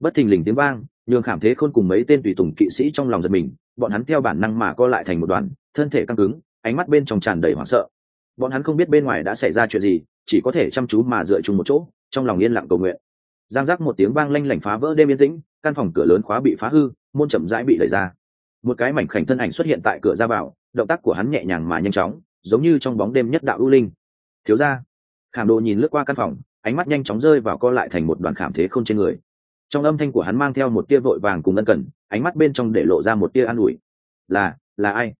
Bất thình lình tiếng vang, nhường khảm thế khôn cùng mấy tên tùy tùng kỵ sĩ trong lòng giật mình, bọn hắn theo bản năng mà co lại thành một đoàn, thân thể căng cứng, ánh mắt bên trong tràn đầy hoảng sợ. Bọn hắn không biết bên ngoài đã xảy ra chuyện gì, chỉ có thể chăm chú mà dựa chung một chỗ, trong lòng yên lặng cầu nguyện giang giác một tiếng vang lanh lảnh phá vỡ đêm yên tĩnh, căn phòng cửa lớn khóa bị phá hư, môn chậm rãi bị đẩy ra. Một cái mảnh khảnh thân ảnh xuất hiện tại cửa ra vào, động tác của hắn nhẹ nhàng mà nhanh chóng, giống như trong bóng đêm nhất đạo ưu linh. Thiếu ra khảm đồ nhìn lướt qua căn phòng, ánh mắt nhanh chóng rơi vào co lại thành một đoàn khảm thế khôn trên người. Trong âm thanh của hắn mang theo một tia vội vàng cùng ân cần, ánh mắt bên trong để lộ ra một tia an ủi. Là là ai?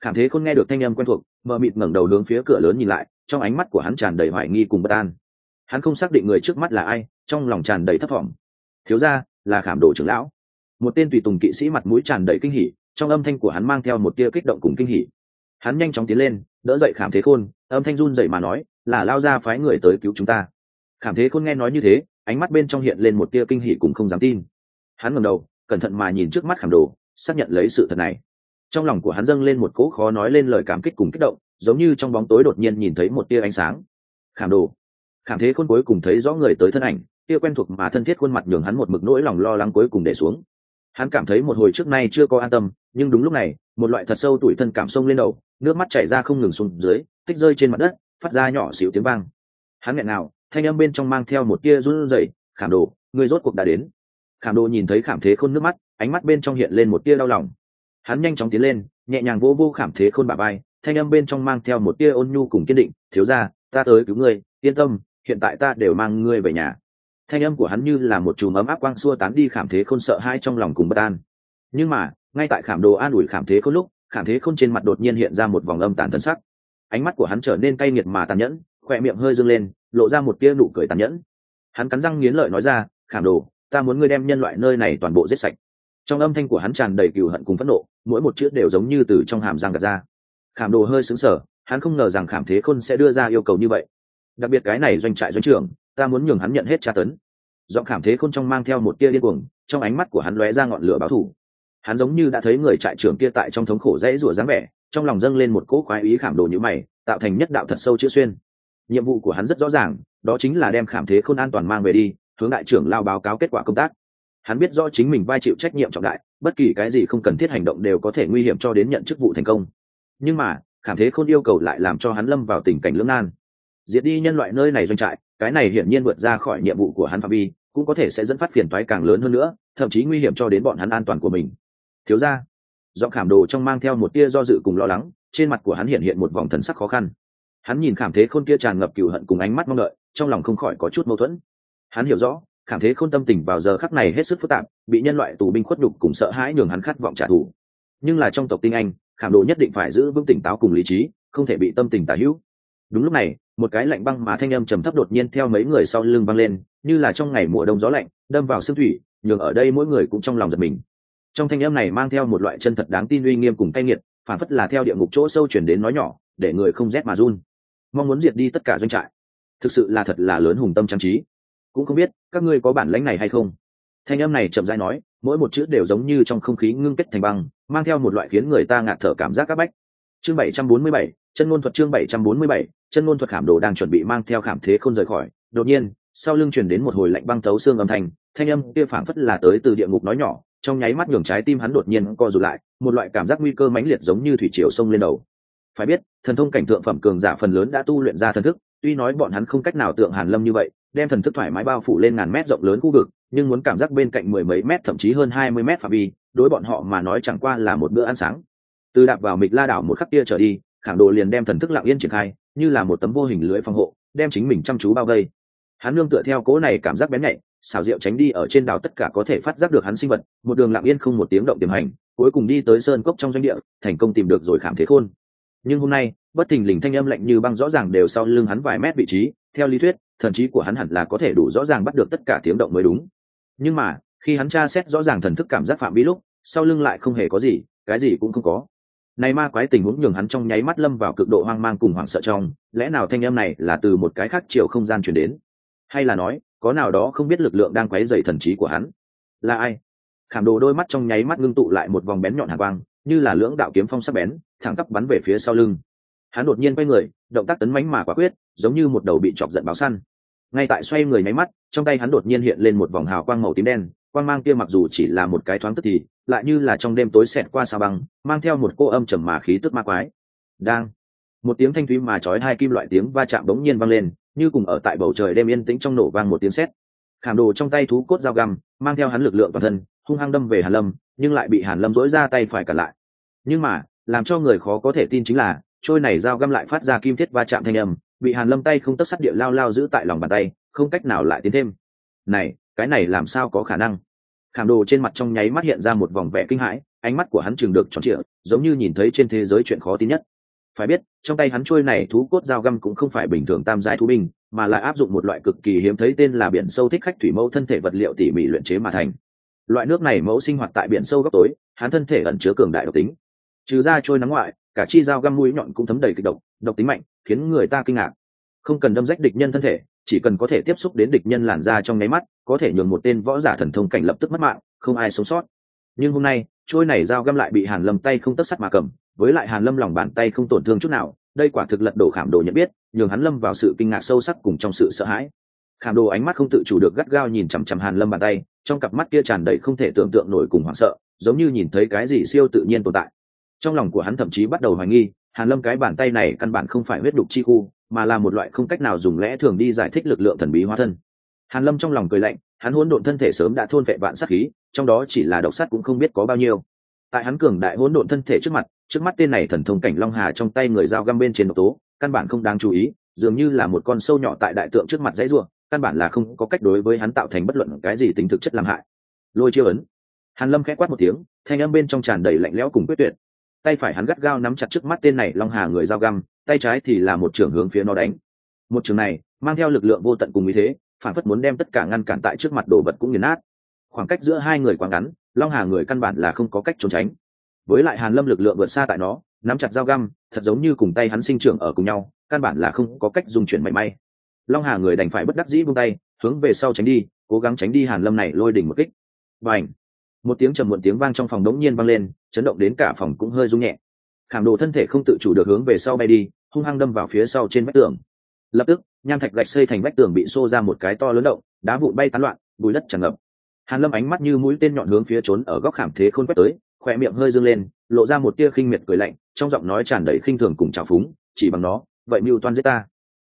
Khảm thế khôn nghe được thanh âm quen thuộc, mờ mịt ngẩng đầu hướng phía cửa lớn nhìn lại, trong ánh mắt của hắn tràn đầy hoài nghi cùng bất an. Hắn không xác định người trước mắt là ai trong lòng tràn đầy thấp thỏm. thiếu ra là khảm đồ trưởng lão. Một tên tùy tùng kỵ sĩ mặt mũi tràn đầy kinh hỉ, trong âm thanh của hắn mang theo một tia kích động cùng kinh hỉ. Hắn nhanh chóng tiến lên, đỡ dậy khảm thế khôn, âm thanh run dậy mà nói, là lao ra phái người tới cứu chúng ta. Khảm thế khôn nghe nói như thế, ánh mắt bên trong hiện lên một tia kinh hỉ cũng không dám tin. Hắn ngầm đầu, cẩn thận mà nhìn trước mắt khảm đồ, xác nhận lấy sự thật này. Trong lòng của hắn dâng lên một cỗ khó nói lên lời cảm kích cùng kích động, giống như trong bóng tối đột nhiên nhìn thấy một tia ánh sáng. Khảm đồ. Khảm thế khôn cuối cùng thấy rõ người tới thân ảnh kia quen thuộc mà thân thiết khuôn mặt nhường hắn một mực nỗi lòng lo lắng cuối cùng để xuống. Hắn cảm thấy một hồi trước nay chưa có an tâm, nhưng đúng lúc này, một loại thật sâu tủi thân cảm sông lên đầu, nước mắt chảy ra không ngừng xuống dưới, tích rơi trên mặt đất, phát ra nhỏ xíu tiếng vang. Hắn nghẹn nào thanh âm bên trong mang theo một tia run rẩy, khảm đồ người rốt cuộc đã đến. Khảm đồ nhìn thấy khảm thế khôn nước mắt, ánh mắt bên trong hiện lên một tia đau lòng. Hắn nhanh chóng tiến lên, nhẹ nhàng vô vô khảm thế khôn bà bay thanh âm bên trong mang theo một tia ôn nhu cùng kiên định, thiếu ra ta tới cứu ngươi, yên tâm, hiện tại ta đều mang ngươi về nhà thanh âm của hắn như là một chùm ấm áp quang xua tán đi khảm thế khôn sợ hai trong lòng cùng bất an. Nhưng mà, ngay tại khảm đồ an ủi khảm thế khôn lúc, khảm thế khôn trên mặt đột nhiên hiện ra một vòng âm tàn thân sắc. Ánh mắt của hắn trở nên cay nghiệt mà tàn nhẫn, khỏe miệng hơi dâng lên, lộ ra một tia nụ cười tàn nhẫn. Hắn cắn răng nghiến lợi nói ra, khảm đồ, ta muốn ngươi đem nhân loại nơi này toàn bộ giết sạch. Trong âm thanh của hắn tràn đầy cừu hận cùng phẫn nộ, mỗi một chữ đều giống như từ trong hàm răng gạt ra. Khảm đồ hơi sững sờ, hắn không ngờ rằng khảm thế khôn sẽ đưa ra yêu cầu như vậy. Đặc biệt cái này doanh trại doanh trưởng ta muốn nhường hắn nhận hết tra tấn. Giọng khảm thế khôn trong mang theo một tia điên cuồng, trong ánh mắt của hắn lóe ra ngọn lửa báo thù. Hắn giống như đã thấy người trại trưởng kia tại trong thống khổ dãy rủa dáng vẻ, trong lòng dâng lên một cỗ khoái ý khảm đồ như mày, tạo thành nhất đạo thật sâu chữ xuyên. Nhiệm vụ của hắn rất rõ ràng, đó chính là đem khảm thế khôn an toàn mang về đi, hướng đại trưởng lao báo cáo kết quả công tác. Hắn biết rõ chính mình vai chịu trách nhiệm trọng đại, bất kỳ cái gì không cần thiết hành động đều có thể nguy hiểm cho đến nhận chức vụ thành công. Nhưng mà, khảm thế khôn yêu cầu lại làm cho hắn lâm vào tình cảnh lưỡng nan diệt đi nhân loại nơi này doanh trại, cái này hiển nhiên vượt ra khỏi nhiệm vụ của hắn phạm vi, cũng có thể sẽ dẫn phát phiền toái càng lớn hơn nữa, thậm chí nguy hiểm cho đến bọn hắn an toàn của mình. Thiếu ra do khảm đồ trong mang theo một tia do dự cùng lo lắng, trên mặt của hắn hiện hiện một vòng thần sắc khó khăn. Hắn nhìn khảm thế khôn kia tràn ngập cựu hận cùng ánh mắt mong đợi, trong lòng không khỏi có chút mâu thuẫn. Hắn hiểu rõ, khảm thế khôn tâm tình vào giờ khắc này hết sức phức tạp, bị nhân loại tù binh khuất đục cùng sợ hãi nhường hắn khát vọng trả thù. Nhưng là trong tộc tinh anh, khảm đồ nhất định phải giữ vững tỉnh táo cùng lý trí, không thể bị tâm tình tả hữu. Đúng lúc này một cái lạnh băng mà thanh âm trầm thấp đột nhiên theo mấy người sau lưng băng lên như là trong ngày mùa đông gió lạnh đâm vào xương thủy nhường ở đây mỗi người cũng trong lòng giật mình. Trong thanh âm này mang theo một loại chân thật đáng tin uy nghiêm cùng cay nghiệt phản phất là theo địa ngục chỗ sâu chuyển đến nói nhỏ để người không rét mà run. Mong muốn diệt đi tất cả doanh trại. Thực sự là thật là lớn hùng tâm trang trí. Cũng không biết các ngươi có bản lãnh này hay không? Thanh âm này chậm dai nói mỗi một chữ đều giống như trong không khí ngưng kết thành băng mang theo một loại khiến người ta ngạt thở cảm giác c bách. Chương 747, chân ngôn thuật chương 747, chân ngôn thuật khảm đồ đang chuẩn bị mang theo khảm thế không rời khỏi. Đột nhiên, sau lưng chuyển đến một hồi lạnh băng tấu xương âm thanh thanh âm kia phảng phất là tới từ địa ngục nói nhỏ, trong nháy mắt nhường trái tim hắn đột nhiên co rụt lại, một loại cảm giác nguy cơ mãnh liệt giống như thủy triều sông lên đầu. Phải biết, thần thông cảnh tượng phẩm cường giả phần lớn đã tu luyện ra thần thức, tuy nói bọn hắn không cách nào tượng hàn lâm như vậy, đem thần thức thoải mái bao phủ lên ngàn mét rộng lớn khu vực, nhưng muốn cảm giác bên cạnh mười mấy mét thậm chí hơn hai mươi mét phạm vi, đối bọn họ mà nói chẳng qua là một bữa ăn sáng. Từ đạp vào mịch la đảo một khắc kia trở đi, khảm đồ liền đem thần thức lặng yên triển khai như là một tấm vô hình lưới phòng hộ, đem chính mình chăm chú bao vây. Hắn nương tựa theo cố này cảm giác bén nhạy, xào rượu tránh đi ở trên đảo tất cả có thể phát giác được hắn sinh vật, một đường lặng yên không một tiếng động tiềm hành, cuối cùng đi tới sơn cốc trong doanh địa, thành công tìm được rồi khảm thế khôn. Nhưng hôm nay, bất thình lình thanh âm lạnh như băng rõ ràng đều sau lưng hắn vài mét vị trí, theo lý thuyết, thần trí của hắn hẳn là có thể đủ rõ ràng bắt được tất cả tiếng động mới đúng. Nhưng mà, khi hắn tra xét rõ ràng thần thức cảm giác phạm vi lúc, sau lưng lại không hề có gì, cái gì cũng không có này ma quái tình huống nhường hắn trong nháy mắt lâm vào cực độ hoang mang cùng hoảng sợ trong, lẽ nào thanh âm này là từ một cái khác chiều không gian truyền đến? Hay là nói, có nào đó không biết lực lượng đang quấy rầy thần trí của hắn? Là ai? Khảm đồ đôi mắt trong nháy mắt ngưng tụ lại một vòng bén nhọn hàn quang, như là lưỡng đạo kiếm phong sắc bén, thẳng tắp bắn về phía sau lưng. Hắn đột nhiên quay người, động tác tấn mãnh mà quả quyết, giống như một đầu bị chọc giận báo săn. Ngay tại xoay người nháy mắt, trong tay hắn đột nhiên hiện lên một vòng hào quang màu tím đen quang mang kia mặc dù chỉ là một cái thoáng tức thì, lại như là trong đêm tối xẹt qua sao băng, mang theo một cô âm trầm mà khí tức ma quái. Đang. Một tiếng thanh thúy mà chói hai kim loại tiếng va chạm bỗng nhiên vang lên, như cùng ở tại bầu trời đêm yên tĩnh trong nổ vang một tiếng sét. Khảm đồ trong tay thú cốt dao găm, mang theo hắn lực lượng toàn thân, hung hăng đâm về hàn lâm, nhưng lại bị hàn lâm dỗi ra tay phải cản lại. Nhưng mà, làm cho người khó có thể tin chính là, trôi này dao găm lại phát ra kim thiết va chạm thanh âm, bị hàn lâm tay không tấp sắt địa lao lao giữ tại lòng bàn tay, không cách nào lại tiến thêm. Này cái này làm sao có khả năng? Khảm đồ trên mặt trong nháy mắt hiện ra một vòng vẻ kinh hãi, ánh mắt của hắn chừng được tròn trịa, giống như nhìn thấy trên thế giới chuyện khó tin nhất. Phải biết, trong tay hắn trôi này thú cốt dao găm cũng không phải bình thường tam giai thú binh, mà lại áp dụng một loại cực kỳ hiếm thấy tên là biển sâu thích khách thủy mẫu thân thể vật liệu tỉ mỉ luyện chế mà thành. Loại nước này mẫu sinh hoạt tại biển sâu góc tối, hắn thân thể ẩn chứa cường đại độc tính. Trừ ra trôi nắng ngoại, cả chi dao găm mũi nhọn cũng thấm đầy kịch độc độc tính mạnh, khiến người ta kinh ngạc. Không cần đâm rách địch nhân thân thể chỉ cần có thể tiếp xúc đến địch nhân làn da trong nháy mắt, có thể nhường một tên võ giả thần thông cảnh lập tức mất mạng, không ai sống sót. Nhưng hôm nay, trôi này dao găm lại bị hàn lâm tay không tất sắt mà cầm, với lại hàn lâm lòng bàn tay không tổn thương chút nào, đây quả thực lật đổ khảm đồ nhận biết, nhường hắn lâm vào sự kinh ngạc sâu sắc cùng trong sự sợ hãi. Khảm đồ ánh mắt không tự chủ được gắt gao nhìn chằm chằm hàn lâm bàn tay, trong cặp mắt kia tràn đầy không thể tưởng tượng nổi cùng hoảng sợ, giống như nhìn thấy cái gì siêu tự nhiên tồn tại. Trong lòng của hắn thậm chí bắt đầu hoài nghi, hàn lâm cái bàn tay này căn bản không phải huyết đục chi khu mà là một loại không cách nào dùng lẽ thường đi giải thích lực lượng thần bí hóa thân. Hàn lâm trong lòng cười lạnh, hắn hỗn độn thân thể sớm đã thôn vệ vạn sát khí, trong đó chỉ là độc sát cũng không biết có bao nhiêu. Tại hắn cường đại hỗn độn thân thể trước mặt, trước mắt tên này thần thông cảnh long hà trong tay người dao găm bên trên độc tố, căn bản không đáng chú ý, dường như là một con sâu nhỏ tại đại tượng trước mặt dãy rùa căn bản là không có cách đối với hắn tạo thành bất luận cái gì tính thực chất làm hại. Lôi chiêu ấn. Hàn lâm khẽ quát một tiếng, thanh âm bên trong tràn đầy lạnh lẽo cùng quyết tuyệt. Tay phải hắn gắt gao nắm chặt trước mắt tên này long hà người dao găm tay trái thì là một trường hướng phía nó đánh. Một trường này, mang theo lực lượng vô tận cùng ý thế, phản phất muốn đem tất cả ngăn cản tại trước mặt đồ vật cũng nghiền nát. Khoảng cách giữa hai người quá ngắn, long hà người căn bản là không có cách trốn tránh. Với lại hàn lâm lực lượng vượt xa tại nó, nắm chặt dao găm, thật giống như cùng tay hắn sinh trưởng ở cùng nhau, căn bản là không có cách dùng chuyển mảy may. Long hà người đành phải bất đắc dĩ buông tay, hướng về sau tránh đi, cố gắng tránh đi hàn lâm này lôi đỉnh một kích. Và ảnh một tiếng trầm muộn tiếng vang trong phòng đống nhiên vang lên, chấn động đến cả phòng cũng hơi rung nhẹ khảm đồ thân thể không tự chủ được hướng về sau bay đi, hung hăng đâm vào phía sau trên vách tường. Lập tức, nham thạch gạch xây thành vách tường bị xô ra một cái to lớn động, đá vụn bay tán loạn, bùi đất tràn ngập. Hàn lâm ánh mắt như mũi tên nhọn hướng phía trốn ở góc khảm thế khôn quét tới, khỏe miệng hơi dương lên, lộ ra một tia khinh miệt cười lạnh, trong giọng nói tràn đầy khinh thường cùng trào phúng, chỉ bằng nó, vậy mưu toan giết ta.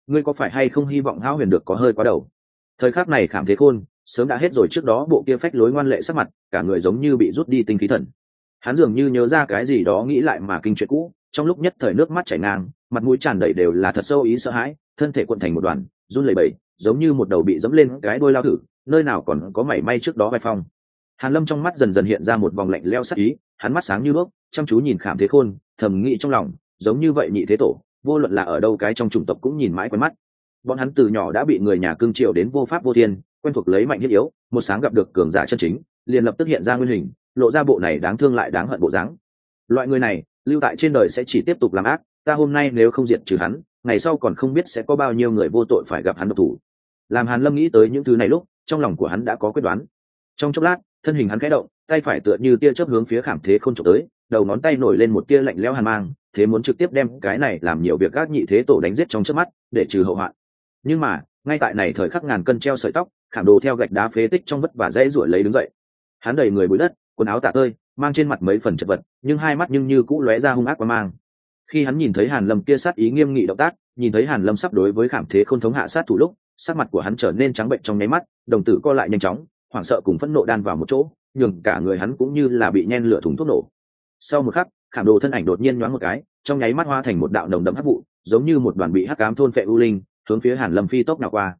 Ngươi có phải hay không hy vọng hao huyền được có hơi quá đầu? Thời khắc này khảm thế khôn, sớm đã hết rồi, trước đó bộ kia phách lối ngoan lệ sắc mặt, cả người giống như bị rút đi tinh khí thần hắn dường như nhớ ra cái gì đó nghĩ lại mà kinh chuyện cũ, trong lúc nhất thời nước mắt chảy ngang, mặt mũi tràn đầy đều là thật sâu ý sợ hãi, thân thể cuộn thành một đoàn, run lẩy bẩy, giống như một đầu bị dẫm lên cái đôi lao thử, nơi nào còn có mảy may trước đó vai phong. Hàn lâm trong mắt dần dần hiện ra một vòng lạnh leo sắc ý, hắn mắt sáng như bước chăm chú nhìn khảm thế khôn, thầm nghĩ trong lòng, giống như vậy nhị thế tổ, vô luận là ở đâu cái trong chủng tộc cũng nhìn mãi quen mắt. Bọn hắn từ nhỏ đã bị người nhà cương triều đến vô pháp vô thiên, quen thuộc lấy mạnh thiết yếu, một sáng gặp được cường giả chân chính, liền lập tức hiện ra nguyên hình lộ ra bộ này đáng thương lại đáng hận bộ dáng. Loại người này, lưu tại trên đời sẽ chỉ tiếp tục làm ác, ta hôm nay nếu không diệt trừ hắn, ngày sau còn không biết sẽ có bao nhiêu người vô tội phải gặp hắn độc thủ. Làm hàn lâm nghĩ tới những thứ này lúc, trong lòng của hắn đã có quyết đoán. Trong chốc lát, thân hình hắn khẽ động, tay phải tựa như tia chớp hướng phía khảm thế không trộm tới, đầu ngón tay nổi lên một tia lạnh lẽo hàn mang, thế muốn trực tiếp đem cái này làm nhiều việc gác nhị thế tổ đánh giết trong chớp mắt, để trừ hậu hoạn. Nhưng mà, ngay tại này thời khắc ngàn cân treo sợi tóc, khảm đồ theo gạch đá phế tích trong vất và dễ ruổi lấy đứng dậy. Hắn đầy người bụi đất quần áo tạ tơi, mang trên mặt mấy phần chật vật, nhưng hai mắt nhưng như cũ lóe ra hung ác và mang. Khi hắn nhìn thấy hàn lâm kia sát ý nghiêm nghị động tác, nhìn thấy hàn lâm sắp đối với khảm thế không thống hạ sát thủ lúc, sắc mặt của hắn trở nên trắng bệnh trong nháy mắt, đồng tử co lại nhanh chóng, hoảng sợ cùng phẫn nộ đan vào một chỗ, nhường cả người hắn cũng như là bị nhen lửa thùng thuốc nổ. Sau một khắc, khảm đồ thân ảnh đột nhiên nhoáng một cái, trong nháy mắt hoa thành một đạo nồng đậm hắc vụ, giống như một đoàn bị hắc cám thôn phệ u linh, hướng phía hàn lâm phi tốc nào qua.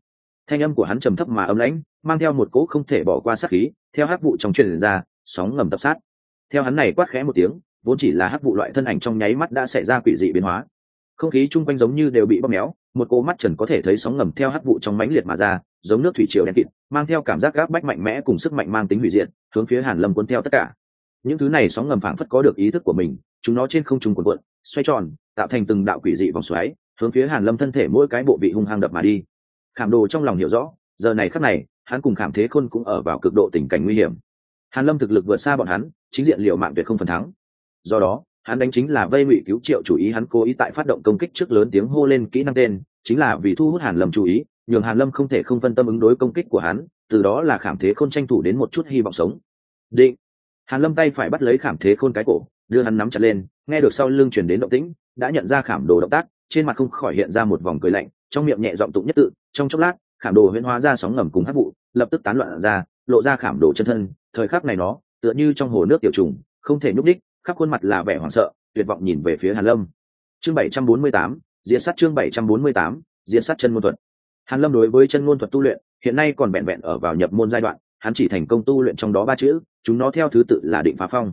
Thanh âm của hắn trầm thấp mà ấm lãnh, mang theo một cỗ không thể bỏ qua sát khí, theo hắc vụ trong truyền ra sóng ngầm tập sát. Theo hắn này quát khẽ một tiếng, vốn chỉ là hắc vụ loại thân ảnh trong nháy mắt đã xảy ra quỷ dị biến hóa. Không khí chung quanh giống như đều bị bóp méo, một cô mắt trần có thể thấy sóng ngầm theo hắc vụ trong mãnh liệt mà ra, giống nước thủy triều đen kịt, mang theo cảm giác gác bách mạnh mẽ cùng sức mạnh mang tính hủy diệt, hướng phía hàn lâm cuốn theo tất cả. Những thứ này sóng ngầm phảng phất có được ý thức của mình, chúng nó trên không trung cuộn cuộn, xoay tròn, tạo thành từng đạo quỷ dị vòng xoáy, hướng phía hàn lâm thân thể mỗi cái bộ bị hung hăng đập mà đi. Khảm đồ trong lòng hiểu rõ, giờ này khắc này, hắn cùng khảm thế khôn cũng ở vào cực độ tình cảnh nguy hiểm hàn lâm thực lực vượt xa bọn hắn, chính diện liều mạng tuyệt không phần thắng. Do đó, hắn đánh chính là vây ngụy cứu triệu chủ ý, hắn cố ý tại phát động công kích trước lớn tiếng hô lên kỹ năng tên, chính là vì thu hút hàn lâm chú ý, nhường hàn lâm không thể không phân tâm ứng đối công kích của hắn, từ đó là khảm thế khôn tranh thủ đến một chút hy vọng sống. Định. Hàn lâm tay phải bắt lấy khảm thế khôn cái cổ, đưa hắn nắm chặt lên, nghe được sau lưng truyền đến động tĩnh, đã nhận ra khảm đồ động tác, trên mặt không khỏi hiện ra một vòng cười lạnh, trong miệng nhẹ giọng tụng nhất tự, trong chốc lát, khảm đồ huyễn hóa ra sóng ngầm cùng hắc vụ, lập tức tán loạn ra, lộ ra khảm đồ chân thân thời khắc này nó tựa như trong hồ nước tiểu trùng không thể nhúc đích khắp khuôn mặt là vẻ hoảng sợ tuyệt vọng nhìn về phía hàn lâm. Chương 748, diễn sát chương 748, diễn sát chân ngôn thuật. Hàn lâm đối với chân ngôn thuật tu luyện hiện nay còn vẹn vẹn ở vào nhập môn giai đoạn hắn chỉ thành công tu luyện trong đó ba chữ chúng nó theo thứ tự là định phá phong.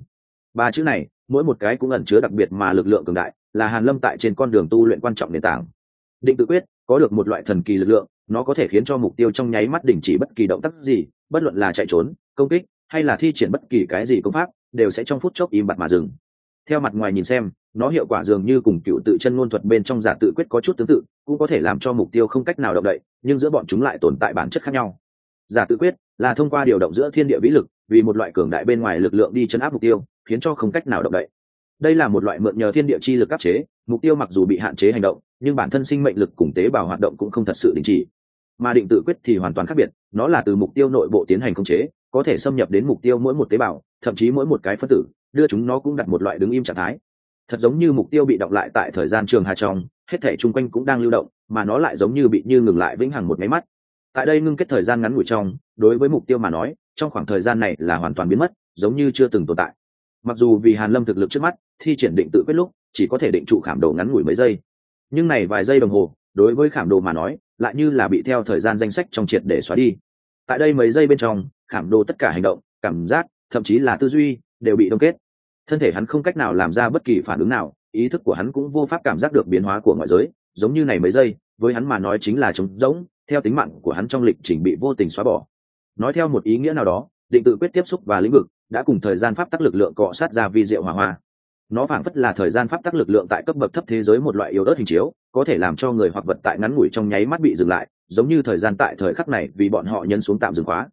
Ba chữ này mỗi một cái cũng ẩn chứa đặc biệt mà lực lượng cường đại là hàn lâm tại trên con đường tu luyện quan trọng nền tảng. Định tự quyết có được một loại thần kỳ lực lượng nó có thể khiến cho mục tiêu trong nháy mắt đình chỉ bất kỳ động tác gì bất luận là chạy trốn công kích hay là thi triển bất kỳ cái gì công pháp, đều sẽ trong phút chốc im bặt mà dừng. Theo mặt ngoài nhìn xem, nó hiệu quả dường như cùng cựu tự chân ngôn thuật bên trong giả tự quyết có chút tương tự, cũng có thể làm cho mục tiêu không cách nào động đậy, nhưng giữa bọn chúng lại tồn tại bản chất khác nhau. Giả tự quyết là thông qua điều động giữa thiên địa vĩ lực, vì một loại cường đại bên ngoài lực lượng đi chấn áp mục tiêu, khiến cho không cách nào động đậy. Đây là một loại mượn nhờ thiên địa chi lực áp chế, mục tiêu mặc dù bị hạn chế hành động, nhưng bản thân sinh mệnh lực cùng tế bào hoạt động cũng không thật sự đình chỉ. Mà định tự quyết thì hoàn toàn khác biệt, nó là từ mục tiêu nội bộ tiến hành khống chế có thể xâm nhập đến mục tiêu mỗi một tế bào, thậm chí mỗi một cái phân tử, đưa chúng nó cũng đặt một loại đứng im trạng thái. Thật giống như mục tiêu bị động lại tại thời gian trường hà trong, hết thể chung quanh cũng đang lưu động, mà nó lại giống như bị như ngừng lại vĩnh hằng một máy mắt. Tại đây ngưng kết thời gian ngắn ngủi trong, đối với mục tiêu mà nói, trong khoảng thời gian này là hoàn toàn biến mất, giống như chưa từng tồn tại. Mặc dù vì hàn lâm thực lực trước mắt, thi triển định tự quyết lúc, chỉ có thể định trụ khảm đồ ngắn ngủi mấy giây. Nhưng này vài giây đồng hồ, đối với khảm đồ mà nói, lại như là bị theo thời gian danh sách trong triệt để xóa đi. Tại đây mấy giây bên trong khảm đồ tất cả hành động, cảm giác, thậm chí là tư duy, đều bị đông kết. Thân thể hắn không cách nào làm ra bất kỳ phản ứng nào, ý thức của hắn cũng vô pháp cảm giác được biến hóa của ngoại giới, giống như này mấy giây, với hắn mà nói chính là trống rỗng, theo tính mạng của hắn trong lịch trình bị vô tình xóa bỏ. Nói theo một ý nghĩa nào đó, định tự quyết tiếp xúc và lĩnh vực đã cùng thời gian pháp tắc lực lượng cọ sát ra vi diệu hòa hoa. Nó phảng phất là thời gian pháp tắc lực lượng tại cấp bậc thấp thế giới một loại yếu ớt hình chiếu, có thể làm cho người hoặc vật tại ngắn ngủi trong nháy mắt bị dừng lại, giống như thời gian tại thời khắc này vì bọn họ nhân xuống tạm dừng khóa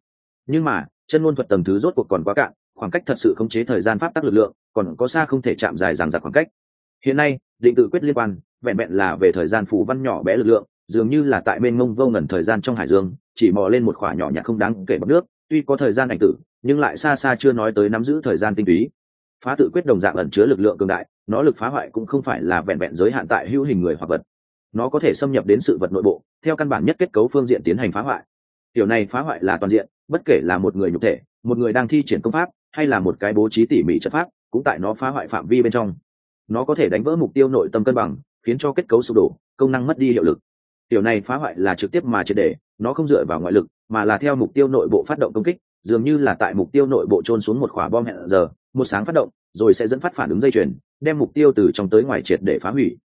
nhưng mà, chân ngôn thuật tầng thứ rốt cuộc còn quá cạn, khoảng cách thật sự khống chế thời gian pháp tắc lực lượng, còn có xa không thể chạm dài dằng dặc khoảng cách. Hiện nay, định tự quyết liên quan, vẹn vẹn là về thời gian phủ văn nhỏ bé lực lượng, dường như là tại bên ngông vô ngẩn thời gian trong hải dương, chỉ mò lên một khoả nhỏ nhặt không đáng kể bọc nước, tuy có thời gian ảnh tử, nhưng lại xa xa chưa nói tới nắm giữ thời gian tinh túy. Phá tự quyết đồng dạng ẩn chứa lực lượng cường đại, nó lực phá hoại cũng không phải là vẹn vẹn giới hạn tại hữu hình người hoặc vật. Nó có thể xâm nhập đến sự vật nội bộ, theo căn bản nhất kết cấu phương diện tiến hành phá hoại kiểu này phá hoại là toàn diện, bất kể là một người nhục thể, một người đang thi triển công pháp, hay là một cái bố trí tỉ mỉ chất pháp, cũng tại nó phá hoại phạm vi bên trong. Nó có thể đánh vỡ mục tiêu nội tâm cân bằng, khiến cho kết cấu sụp đổ, công năng mất đi hiệu lực. Tiểu này phá hoại là trực tiếp mà triệt để, nó không dựa vào ngoại lực, mà là theo mục tiêu nội bộ phát động công kích, dường như là tại mục tiêu nội bộ trôn xuống một quả bom hẹn giờ, một sáng phát động, rồi sẽ dẫn phát phản ứng dây chuyền, đem mục tiêu từ trong tới ngoài triệt để phá hủy.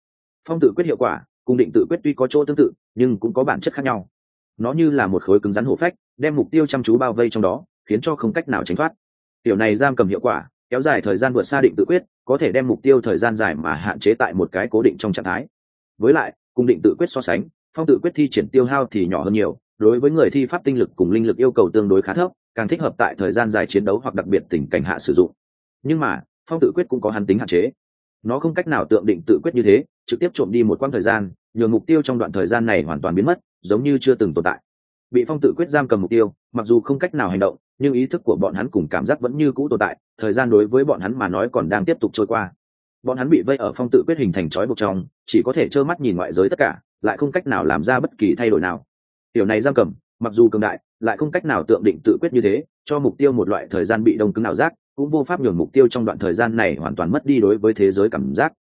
Phong tự quyết hiệu quả, cùng định tự quyết tuy có chỗ tương tự, nhưng cũng có bản chất khác nhau nó như là một khối cứng rắn hổ phách, đem mục tiêu chăm chú bao vây trong đó, khiến cho không cách nào tránh thoát. Tiểu này giam cầm hiệu quả, kéo dài thời gian vượt xa định tự quyết, có thể đem mục tiêu thời gian dài mà hạn chế tại một cái cố định trong trạng thái. Với lại, cùng định tự quyết so sánh, phong tự quyết thi triển tiêu hao thì nhỏ hơn nhiều, đối với người thi pháp tinh lực cùng linh lực yêu cầu tương đối khá thấp, càng thích hợp tại thời gian dài chiến đấu hoặc đặc biệt tình cảnh hạ sử dụng. Nhưng mà, phong tự quyết cũng có hắn tính hạn chế. Nó không cách nào tượng định tự quyết như thế, trực tiếp trộm đi một quãng thời gian nhường mục tiêu trong đoạn thời gian này hoàn toàn biến mất, giống như chưa từng tồn tại. Bị phong tự quyết giam cầm mục tiêu, mặc dù không cách nào hành động, nhưng ý thức của bọn hắn cùng cảm giác vẫn như cũ tồn tại, thời gian đối với bọn hắn mà nói còn đang tiếp tục trôi qua. Bọn hắn bị vây ở phong tự quyết hình thành trói buộc trong, chỉ có thể trơ mắt nhìn ngoại giới tất cả, lại không cách nào làm ra bất kỳ thay đổi nào. Điều này giam cầm, mặc dù cường đại, lại không cách nào tượng định tự quyết như thế, cho mục tiêu một loại thời gian bị đông cứng nào giác, cũng vô pháp nhường mục tiêu trong đoạn thời gian này hoàn toàn mất đi đối với thế giới cảm giác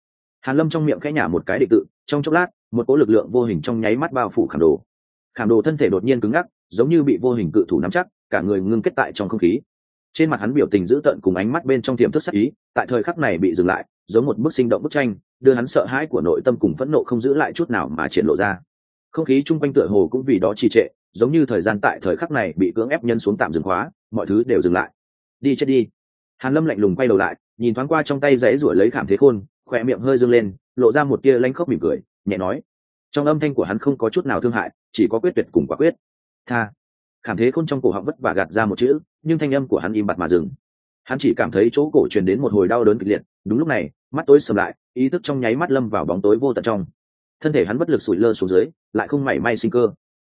hàn lâm trong miệng khẽ nhả một cái định tự, trong chốc lát, một cỗ lực lượng vô hình trong nháy mắt bao phủ khảm đồ. Khảm đồ thân thể đột nhiên cứng ngắc, giống như bị vô hình cự thủ nắm chắc, cả người ngưng kết tại trong không khí. Trên mặt hắn biểu tình dữ tợn cùng ánh mắt bên trong tiềm thức sắc ý, tại thời khắc này bị dừng lại, giống một bức sinh động bức tranh, đưa hắn sợ hãi của nội tâm cùng phẫn nộ không giữ lại chút nào mà triển lộ ra. Không khí chung quanh tựa hồ cũng vì đó trì trệ, giống như thời gian tại thời khắc này bị cưỡng ép nhân xuống tạm dừng khóa, mọi thứ đều dừng lại. Đi chết đi. Hàn lâm lạnh lùng quay đầu lại, nhìn thoáng qua trong tay rẽ ruổi lấy khảm thế khôn khỏe miệng hơi dâng lên, lộ ra một tia lanh khóc mỉm cười, nhẹ nói. Trong âm thanh của hắn không có chút nào thương hại, chỉ có quyết tuyệt cùng quả quyết. Tha. Cảm thế khôn trong cổ họng vất vả gạt ra một chữ, nhưng thanh âm của hắn im bặt mà dừng. Hắn chỉ cảm thấy chỗ cổ truyền đến một hồi đau đớn kịch liệt. Đúng lúc này, mắt tối sầm lại, ý thức trong nháy mắt lâm vào bóng tối vô tận trong. Thân thể hắn bất lực sủi lơ xuống dưới, lại không mảy may sinh cơ.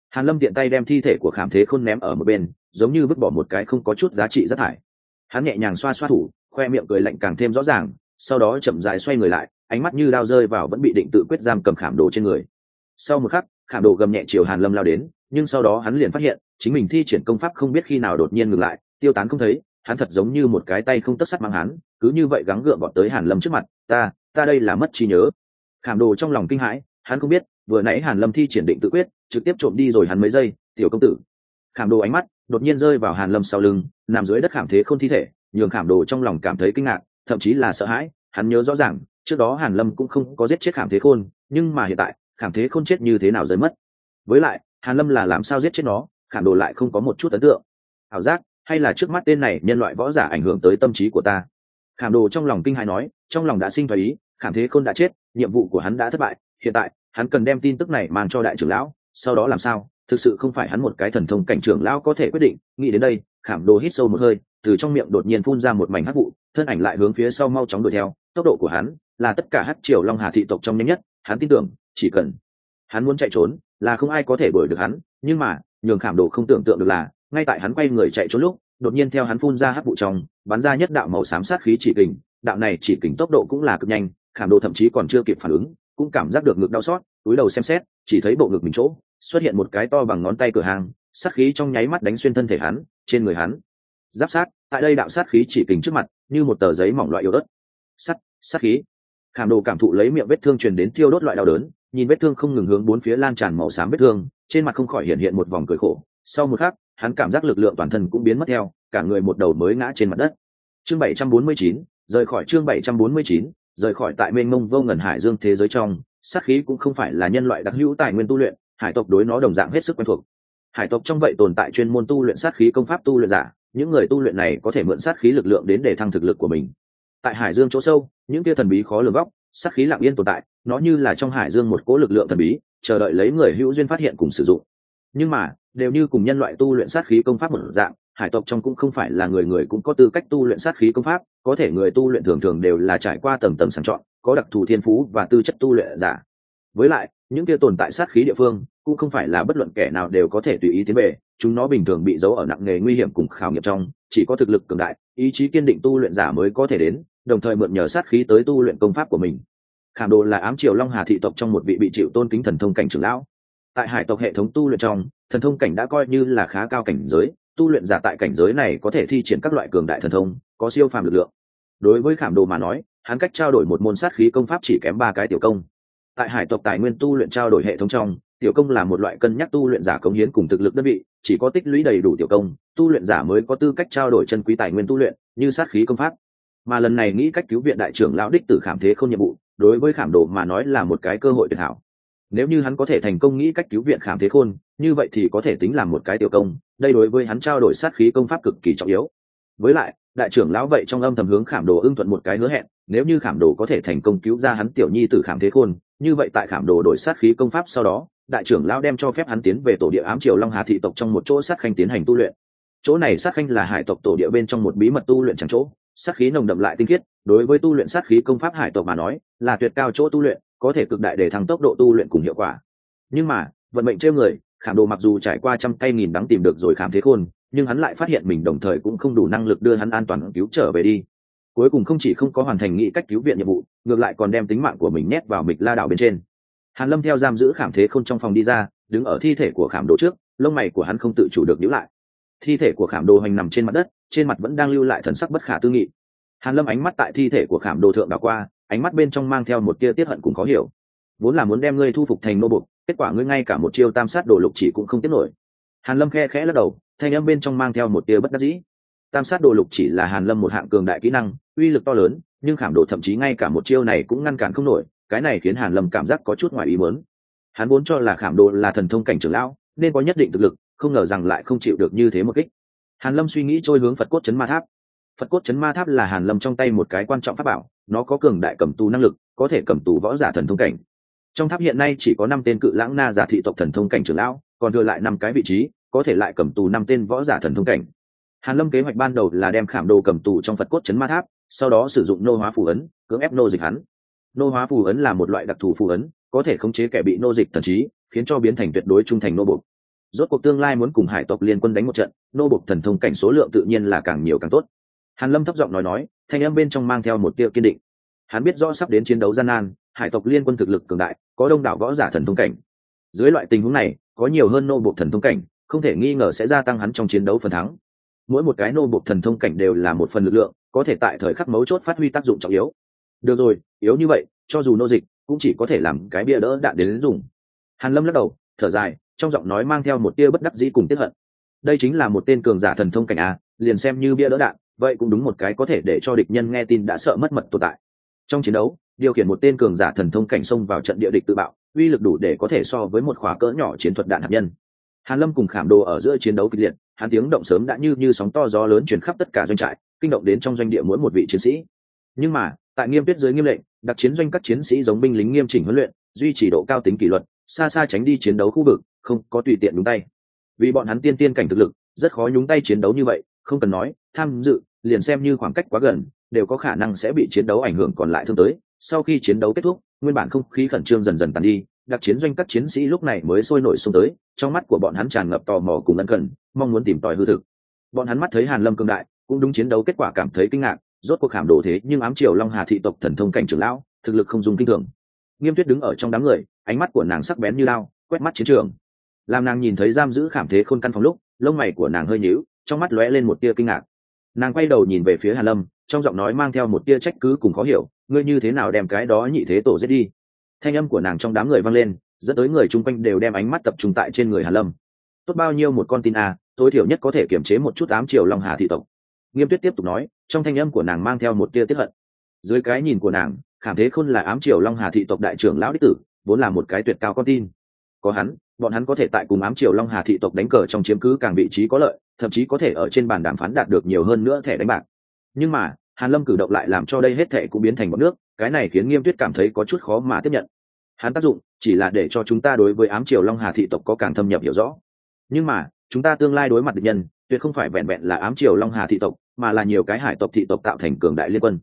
Hàn lâm tiện tay đem thi thể của khảm thế khôn ném ở một bên, giống như vứt bỏ một cái không có chút giá trị rất thải. Hắn nhẹ nhàng xoa xoa thủ, khoe miệng cười lạnh càng thêm rõ ràng sau đó chậm dài xoay người lại, ánh mắt như đao rơi vào vẫn bị định tự quyết giam cầm khảm đồ trên người. Sau một khắc, khảm đồ gầm nhẹ chiều hàn lâm lao đến, nhưng sau đó hắn liền phát hiện, chính mình thi triển công pháp không biết khi nào đột nhiên ngừng lại, tiêu tán không thấy, hắn thật giống như một cái tay không tất sắt mang hắn, cứ như vậy gắng gượng bọn tới hàn lâm trước mặt, ta ta đây là mất trí nhớ. Khảm đồ trong lòng kinh hãi, hắn không biết, vừa nãy hàn lâm thi triển định tự quyết, trực tiếp trộm đi rồi hắn mấy giây, tiểu công tử. Khảm đồ ánh mắt đột nhiên rơi vào hàn lâm sau lưng, nằm dưới đất khảm thế không thi thể, nhường khảm đồ trong lòng cảm thấy kinh ngạc thậm chí là sợ hãi, hắn nhớ rõ ràng, trước đó hàn lâm cũng không có giết chết khảm thế khôn, nhưng mà hiện tại, khảm thế khôn chết như thế nào rơi mất. Với lại, hàn lâm là làm sao giết chết nó, khảm đồ lại không có một chút ấn tượng. Ảo giác, hay là trước mắt tên này nhân loại võ giả ảnh hưởng tới tâm trí của ta? Khảm đồ trong lòng kinh hài nói, trong lòng đã sinh thái ý, khảm thế khôn đã chết, nhiệm vụ của hắn đã thất bại, hiện tại, hắn cần đem tin tức này mang cho đại trưởng lão, sau đó làm sao? Thực sự không phải hắn một cái thần thông cảnh trưởng lão có thể quyết định, nghĩ đến đây, khảm đồ hít sâu một hơi từ trong miệng đột nhiên phun ra một mảnh hắc vụ, thân ảnh lại hướng phía sau mau chóng đuổi theo. Tốc độ của hắn là tất cả hắc triều long hà thị tộc trong nhanh nhất, hắn tin tưởng, chỉ cần hắn muốn chạy trốn là không ai có thể đuổi được hắn, nhưng mà, nhường khảm đồ không tưởng tượng được là, ngay tại hắn quay người chạy trốn lúc, đột nhiên theo hắn phun ra hắc vụ trong, bắn ra nhất đạo màu xám sát khí chỉ kình, đạo này chỉ kình tốc độ cũng là cực nhanh, khảm đồ thậm chí còn chưa kịp phản ứng, cũng cảm giác được ngực đau xót, túi đầu xem xét, chỉ thấy bộ ngực mình chỗ, xuất hiện một cái to bằng ngón tay cửa hàng, sát khí trong nháy mắt đánh xuyên thân thể hắn, trên người hắn giáp sát tại đây đạo sát khí chỉ kình trước mặt như một tờ giấy mỏng loại yếu đất sắt sát khí. Khảm đồ cảm thụ lấy miệng vết thương truyền đến thiêu đốt loại đau đớn nhìn vết thương không ngừng hướng bốn phía lan tràn màu xám vết thương trên mặt không khỏi hiện hiện một vòng cười khổ. Sau một khắc hắn cảm giác lực lượng toàn thân cũng biến mất theo cả người một đầu mới ngã trên mặt đất. Chương 749, rời khỏi chương 749, rời khỏi tại mênh mông vô ngần hải dương thế giới trong sát khí cũng không phải là nhân loại đặc hữu tài nguyên tu luyện hải tộc đối nó đồng dạng hết sức quen thuộc. Hải tộc trong vậy tồn tại chuyên môn tu luyện sát khí công pháp tu luyện giả những người tu luyện này có thể mượn sát khí lực lượng đến để thăng thực lực của mình. Tại hải dương chỗ sâu, những kia thần bí khó lường góc, sát khí lặng yên tồn tại, nó như là trong hải dương một cỗ lực lượng thần bí, chờ đợi lấy người hữu duyên phát hiện cùng sử dụng. Nhưng mà, đều như cùng nhân loại tu luyện sát khí công pháp một dạng, hải tộc trong cũng không phải là người người cũng có tư cách tu luyện sát khí công pháp, có thể người tu luyện thường thường đều là trải qua tầng tầng sàng chọn, có đặc thù thiên phú và tư chất tu luyện giả. Với lại, những kia tồn tại sát khí địa phương, cũng không phải là bất luận kẻ nào đều có thể tùy ý tiến về chúng nó bình thường bị giấu ở nặng nghề nguy hiểm cùng khảo nghiệm trong, chỉ có thực lực cường đại, ý chí kiên định tu luyện giả mới có thể đến, đồng thời mượn nhờ sát khí tới tu luyện công pháp của mình. Khảm đồ là ám triều long hà thị tộc trong một vị bị chịu tôn kính thần thông cảnh trưởng lão. Tại hải tộc hệ thống tu luyện trong, thần thông cảnh đã coi như là khá cao cảnh giới, tu luyện giả tại cảnh giới này có thể thi triển các loại cường đại thần thông, có siêu phàm lực lượng. Đối với khảm đồ mà nói, hắn cách trao đổi một môn sát khí công pháp chỉ kém ba cái tiểu công. Tại hải tộc tài nguyên tu luyện trao đổi hệ thống trong, tiểu công là một loại cân nhắc tu luyện giả cống hiến cùng thực lực đơn vị chỉ có tích lũy đầy đủ tiểu công, tu luyện giả mới có tư cách trao đổi chân quý tài nguyên tu luyện, như sát khí công pháp. Mà lần này nghĩ cách cứu viện đại trưởng lão đích tử khảm thế không nhiệm vụ, đối với khảm đồ mà nói là một cái cơ hội tuyệt hảo. Nếu như hắn có thể thành công nghĩ cách cứu viện khảm thế khôn, như vậy thì có thể tính là một cái tiểu công, đây đối với hắn trao đổi sát khí công pháp cực kỳ trọng yếu. Với lại, đại trưởng lão vậy trong âm thầm hướng khảm đồ ưng thuận một cái hứa hẹn, nếu như khảm đồ có thể thành công cứu ra hắn tiểu nhi tử khảm thế khôn, như vậy tại khảm đồ đổi sát khí công pháp sau đó đại trưởng lão đem cho phép hắn tiến về tổ địa ám triều long hà thị tộc trong một chỗ sát khanh tiến hành tu luyện. Chỗ này sát khanh là hải tộc tổ địa bên trong một bí mật tu luyện chẳng chỗ, sát khí nồng đậm lại tinh khiết, đối với tu luyện sát khí công pháp hải tộc mà nói, là tuyệt cao chỗ tu luyện, có thể cực đại để thăng tốc độ tu luyện cùng hiệu quả. Nhưng mà, vận mệnh trêu người, khảm đồ mặc dù trải qua trăm cây nghìn đắng tìm được rồi khám thế khôn, nhưng hắn lại phát hiện mình đồng thời cũng không đủ năng lực đưa hắn an toàn cứu trở về đi. Cuối cùng không chỉ không có hoàn thành nghị cách cứu viện nhiệm vụ, ngược lại còn đem tính mạng của mình nhét vào mịch la đảo bên trên hàn lâm theo giam giữ khảm thế khôn trong phòng đi ra, đứng ở thi thể của khảm đồ trước, lông mày của hắn không tự chủ được nhíu lại. Thi thể của khảm đồ hành nằm trên mặt đất, trên mặt vẫn đang lưu lại thần sắc bất khả tư nghị. Hàn lâm ánh mắt tại thi thể của khảm đồ thượng đảo qua, ánh mắt bên trong mang theo một tia tiết hận cũng khó hiểu. Vốn là muốn đem ngươi thu phục thành nô bục kết quả ngươi ngay cả một chiêu tam sát đồ lục chỉ cũng không tiếp nổi. Hàn lâm khe khẽ lắc đầu, thanh âm bên trong mang theo một tia bất đắc dĩ. Tam sát đồ lục chỉ là hàn lâm một hạng cường đại kỹ năng, uy lực to lớn, nhưng khảm đồ thậm chí ngay cả một chiêu này cũng ngăn cản không nổi cái này khiến hàn lâm cảm giác có chút ngoài ý muốn. Hắn vốn cho là khảm đồ là thần thông cảnh trưởng lão, nên có nhất định thực lực, không ngờ rằng lại không chịu được như thế một kích. Hàn lâm suy nghĩ trôi hướng phật cốt chấn ma tháp. Phật cốt chấn ma tháp là hàn lâm trong tay một cái quan trọng pháp bảo, nó có cường đại cầm tù năng lực, có thể cầm tù võ giả thần thông cảnh. Trong tháp hiện nay chỉ có năm tên cự lãng na giả thị tộc thần thông cảnh trưởng lão, còn thừa lại năm cái vị trí, có thể lại cầm tù năm tên võ giả thần thông cảnh. Hàn lâm kế hoạch ban đầu là đem khảm đồ cầm tù trong phật cốt chấn ma tháp, sau đó sử dụng nô hóa phù ấn, cưỡng ép nô dịch hắn nô hóa phù ấn là một loại đặc thù phù ấn, có thể khống chế kẻ bị nô dịch thần trí, khiến cho biến thành tuyệt đối trung thành nô bộc. Rốt cuộc tương lai muốn cùng hải tộc liên quân đánh một trận, nô bộc thần thông cảnh số lượng tự nhiên là càng nhiều càng tốt. Hàn lâm thấp giọng nói nói, thanh âm bên trong mang theo một tiệu kiên định. Hắn biết rõ sắp đến chiến đấu gian nan, hải tộc liên quân thực lực cường đại, có đông đảo võ giả thần thông cảnh. Dưới loại tình huống này, có nhiều hơn nô bộc thần thông cảnh, không thể nghi ngờ sẽ gia tăng hắn trong chiến đấu phần thắng. Mỗi một cái nô bộc thần thông cảnh đều là một phần lực lượng, có thể tại thời khắc mấu chốt phát huy tác dụng trọng yếu được rồi, yếu như vậy, cho dù nô dịch, cũng chỉ có thể làm cái bia đỡ đạn đến dùng. Hàn lâm lắc đầu, thở dài, trong giọng nói mang theo một tia bất đắc dĩ cùng tiếp hận. Đây chính là một tên cường giả thần thông cảnh a, liền xem như bia đỡ đạn, vậy cũng đúng một cái có thể để cho địch nhân nghe tin đã sợ mất mật tồn tại. Trong chiến đấu, điều khiển một tên cường giả thần thông cảnh xông vào trận địa địch tự bạo, uy lực đủ để có thể so với một khóa cỡ nhỏ chiến thuật đạn hạt nhân. Hàn lâm cùng khảm đồ ở giữa chiến đấu kịch liệt, hắn tiếng động sớm đã như như sóng to gió lớn chuyển khắp tất cả doanh trại, kinh động đến trong doanh địa mỗi một vị chiến sĩ. Nhưng mà tại nghiêm tuyết dưới nghiêm lệnh, đặc chiến doanh các chiến sĩ giống binh lính nghiêm chỉnh huấn luyện, duy trì độ cao tính kỷ luật, xa xa tránh đi chiến đấu khu vực, không có tùy tiện nhúng tay. Vì bọn hắn tiên tiên cảnh thực lực, rất khó nhúng tay chiến đấu như vậy, không cần nói, tham dự, liền xem như khoảng cách quá gần, đều có khả năng sẽ bị chiến đấu ảnh hưởng còn lại thương tới. Sau khi chiến đấu kết thúc, nguyên bản không khí khẩn trương dần dần tàn đi, đặc chiến doanh các chiến sĩ lúc này mới sôi nổi xuống tới, trong mắt của bọn hắn tràn ngập tò mò cùng ân cần, mong muốn tìm tòi hư thực. Bọn hắn mắt thấy hàn lâm cương đại, cũng đúng chiến đấu kết quả cảm thấy kinh ngạc rốt cuộc khảm đổ thế nhưng ám triều long hà thị tộc thần thông cảnh trưởng lão, thực lực không dùng kinh thường. Nghiêm tuyết đứng ở trong đám người, ánh mắt của nàng sắc bén như lao quét mắt chiến trường. Làm nàng nhìn thấy giam giữ khảm thế khôn căn phòng lúc, lông mày của nàng hơi nhíu, trong mắt lóe lên một tia kinh ngạc. Nàng quay đầu nhìn về phía hàn lâm, trong giọng nói mang theo một tia trách cứ cùng khó hiểu, ngươi như thế nào đem cái đó nhị thế tổ giết đi? Thanh âm của nàng trong đám người vang lên, dẫn tới người chung quanh đều đem ánh mắt tập trung tại trên người hàn lâm. Tốt bao nhiêu một con tin a tối thiểu nhất có thể kiểm chế một chút ám triều long hà thị tộc. Nghiêm tuyết tiếp tục nói trong thanh âm của nàng mang theo một tia tiếp hận. Dưới cái nhìn của nàng, khảm thế khôn là ám triều long hà thị tộc đại trưởng lão đích tử, vốn là một cái tuyệt cao con tin. Có hắn, bọn hắn có thể tại cùng ám triều long hà thị tộc đánh cờ trong chiếm cứ càng vị trí có lợi, thậm chí có thể ở trên bàn đàm phán đạt được nhiều hơn nữa thẻ đánh bạc. Nhưng mà, hàn lâm cử động lại làm cho đây hết thẻ cũng biến thành bọn nước, cái này khiến nghiêm tuyết cảm thấy có chút khó mà tiếp nhận. Hắn tác dụng chỉ là để cho chúng ta đối với ám triều long hà thị tộc có càng thâm nhập hiểu rõ. Nhưng mà, chúng ta tương lai đối mặt địch nhân, tuyệt không phải vẹn vẹn là ám triều long hà thị tộc mà là nhiều cái hải tộc thị tộc tạo thành cường đại liên quân.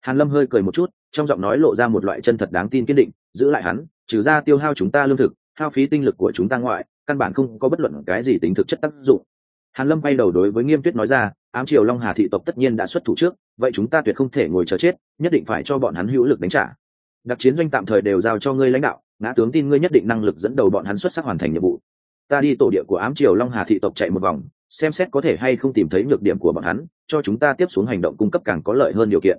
Hàn lâm hơi cười một chút, trong giọng nói lộ ra một loại chân thật đáng tin kiên định, giữ lại hắn, trừ ra tiêu hao chúng ta lương thực, hao phí tinh lực của chúng ta ngoại, căn bản không có bất luận cái gì tính thực chất tác dụng. Hàn lâm bay đầu đối với nghiêm tuyết nói ra, ám triều long hà thị tộc tất nhiên đã xuất thủ trước, vậy chúng ta tuyệt không thể ngồi chờ chết, nhất định phải cho bọn hắn hữu lực đánh trả. Đặc chiến doanh tạm thời đều giao cho ngươi lãnh đạo, ngã tướng tin ngươi nhất định năng lực dẫn đầu bọn hắn xuất sắc hoàn thành nhiệm vụ. Ta đi tổ địa của ám triều long hà thị tộc chạy một vòng xem xét có thể hay không tìm thấy nhược điểm của bọn hắn cho chúng ta tiếp xuống hành động cung cấp càng có lợi hơn điều kiện.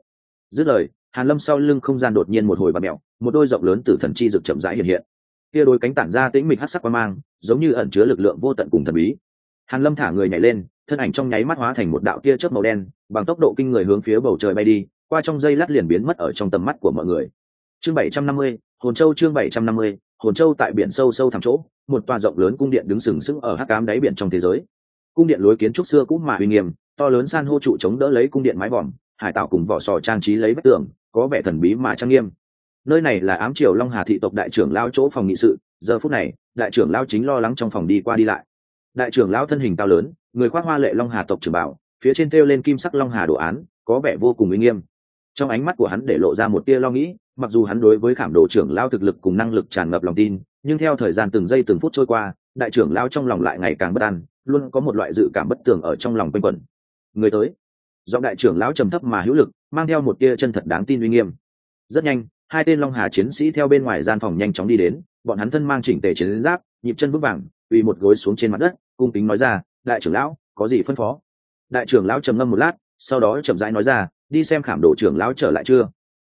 Dứt lời hàn lâm sau lưng không gian đột nhiên một hồi bạt mẹo một đôi rộng lớn từ thần chi rực chậm rãi hiện hiện. Kia đôi cánh tản ra tĩnh mịch hắc sắc qua mang giống như ẩn chứa lực lượng vô tận cùng thần bí. Hàn lâm thả người nhảy lên thân ảnh trong nháy mắt hóa thành một đạo tia chớp màu đen bằng tốc độ kinh người hướng phía bầu trời bay đi qua trong dây lát liền biến mất ở trong tầm mắt của mọi người. Chương 750, hồn châu chương 750, hồn châu tại biển sâu sâu thẳm chỗ một tòa rộng lớn cung điện đứng sừng sững ở hắc ám đáy biển trong thế giới cung điện lối kiến trúc xưa cũ mà uy nghiêm, to lớn san hô trụ chống đỡ lấy cung điện mái vòm, hải tạo cùng vỏ sò trang trí lấy vách tường, có vẻ thần bí mà trang nghiêm. Nơi này là ám triều long hà thị tộc đại trưởng lao chỗ phòng nghị sự, giờ phút này, đại trưởng lao chính lo lắng trong phòng đi qua đi lại. Đại trưởng lao thân hình cao lớn, người khoác hoa lệ long hà tộc trưởng bảo, phía trên thêu lên kim sắc long hà đồ án, có vẻ vô cùng uy nghiêm. Trong ánh mắt của hắn để lộ ra một tia lo nghĩ, mặc dù hắn đối với khảm đồ trưởng lao thực lực cùng năng lực tràn ngập lòng tin, nhưng theo thời gian từng giây từng phút trôi qua đại trưởng lao trong lòng lại ngày càng bất an, luôn có một loại dự cảm bất tường ở trong lòng quanh quẩn. Người tới. Giọng đại trưởng lão trầm thấp mà hữu lực, mang theo một tia chân thật đáng tin uy nghiêm. Rất nhanh, hai tên long hà chiến sĩ theo bên ngoài gian phòng nhanh chóng đi đến, bọn hắn thân mang chỉnh tề chiến giáp, nhịp chân bước vàng uy một gối xuống trên mặt đất, cung kính nói ra, đại trưởng lão, có gì phân phó? Đại trưởng lão trầm ngâm một lát, sau đó chậm rãi nói ra, đi xem khảm đồ trưởng lão trở lại chưa?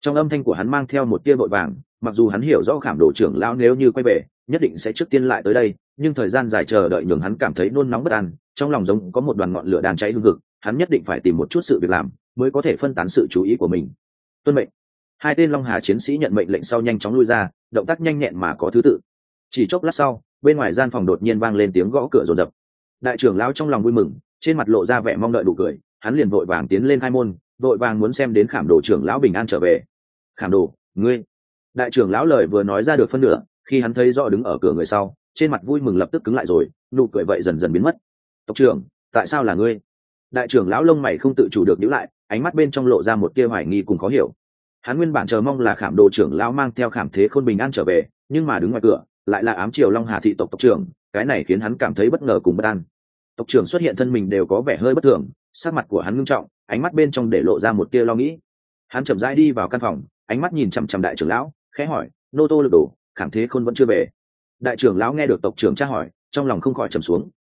Trong âm thanh của hắn mang theo một tia vội vàng, mặc dù hắn hiểu rõ khảm đồ trưởng lão nếu như quay về nhất định sẽ trước tiên lại tới đây, nhưng thời gian dài chờ đợi nhường hắn cảm thấy nôn nóng bất an, trong lòng giống có một đoàn ngọn lửa đang cháy hương ngực hắn nhất định phải tìm một chút sự việc làm mới có thể phân tán sự chú ý của mình. Tuân mệnh. Hai tên long hà chiến sĩ nhận mệnh lệnh sau nhanh chóng lui ra, động tác nhanh nhẹn mà có thứ tự. Chỉ chốc lát sau, bên ngoài gian phòng đột nhiên vang lên tiếng gõ cửa rồn rập đại trưởng lão trong lòng vui mừng, trên mặt lộ ra vẻ mong đợi đủ cười, hắn liền vội vàng tiến lên hai môn, vội vàng muốn xem đến khảm đồ trưởng lão bình an trở về. Khảm đồ, ngươi? Đại trưởng lão lời vừa nói ra được phân nửa khi hắn thấy rõ đứng ở cửa người sau, trên mặt vui mừng lập tức cứng lại rồi, nụ cười vậy dần dần biến mất. Tộc trưởng, tại sao là ngươi? Đại trưởng lão lông mày không tự chủ được nhíu lại, ánh mắt bên trong lộ ra một tia hoài nghi cùng khó hiểu. Hắn nguyên bản chờ mong là khảm đồ trưởng lão mang theo khảm thế khôn bình an trở về, nhưng mà đứng ngoài cửa, lại là ám triều long hà thị tộc tộc trưởng, cái này khiến hắn cảm thấy bất ngờ cùng bất an. Tộc trưởng xuất hiện thân mình đều có vẻ hơi bất thường, sắc mặt của hắn ngưng trọng, ánh mắt bên trong để lộ ra một tia lo nghĩ. Hắn chậm rãi đi vào căn phòng, ánh mắt nhìn chằm chằm đại trưởng lão, khẽ hỏi, nô tô lực đổ khảm thế khôn vẫn chưa về. Đại trưởng lão nghe được tộc trưởng tra hỏi, trong lòng không khỏi trầm xuống.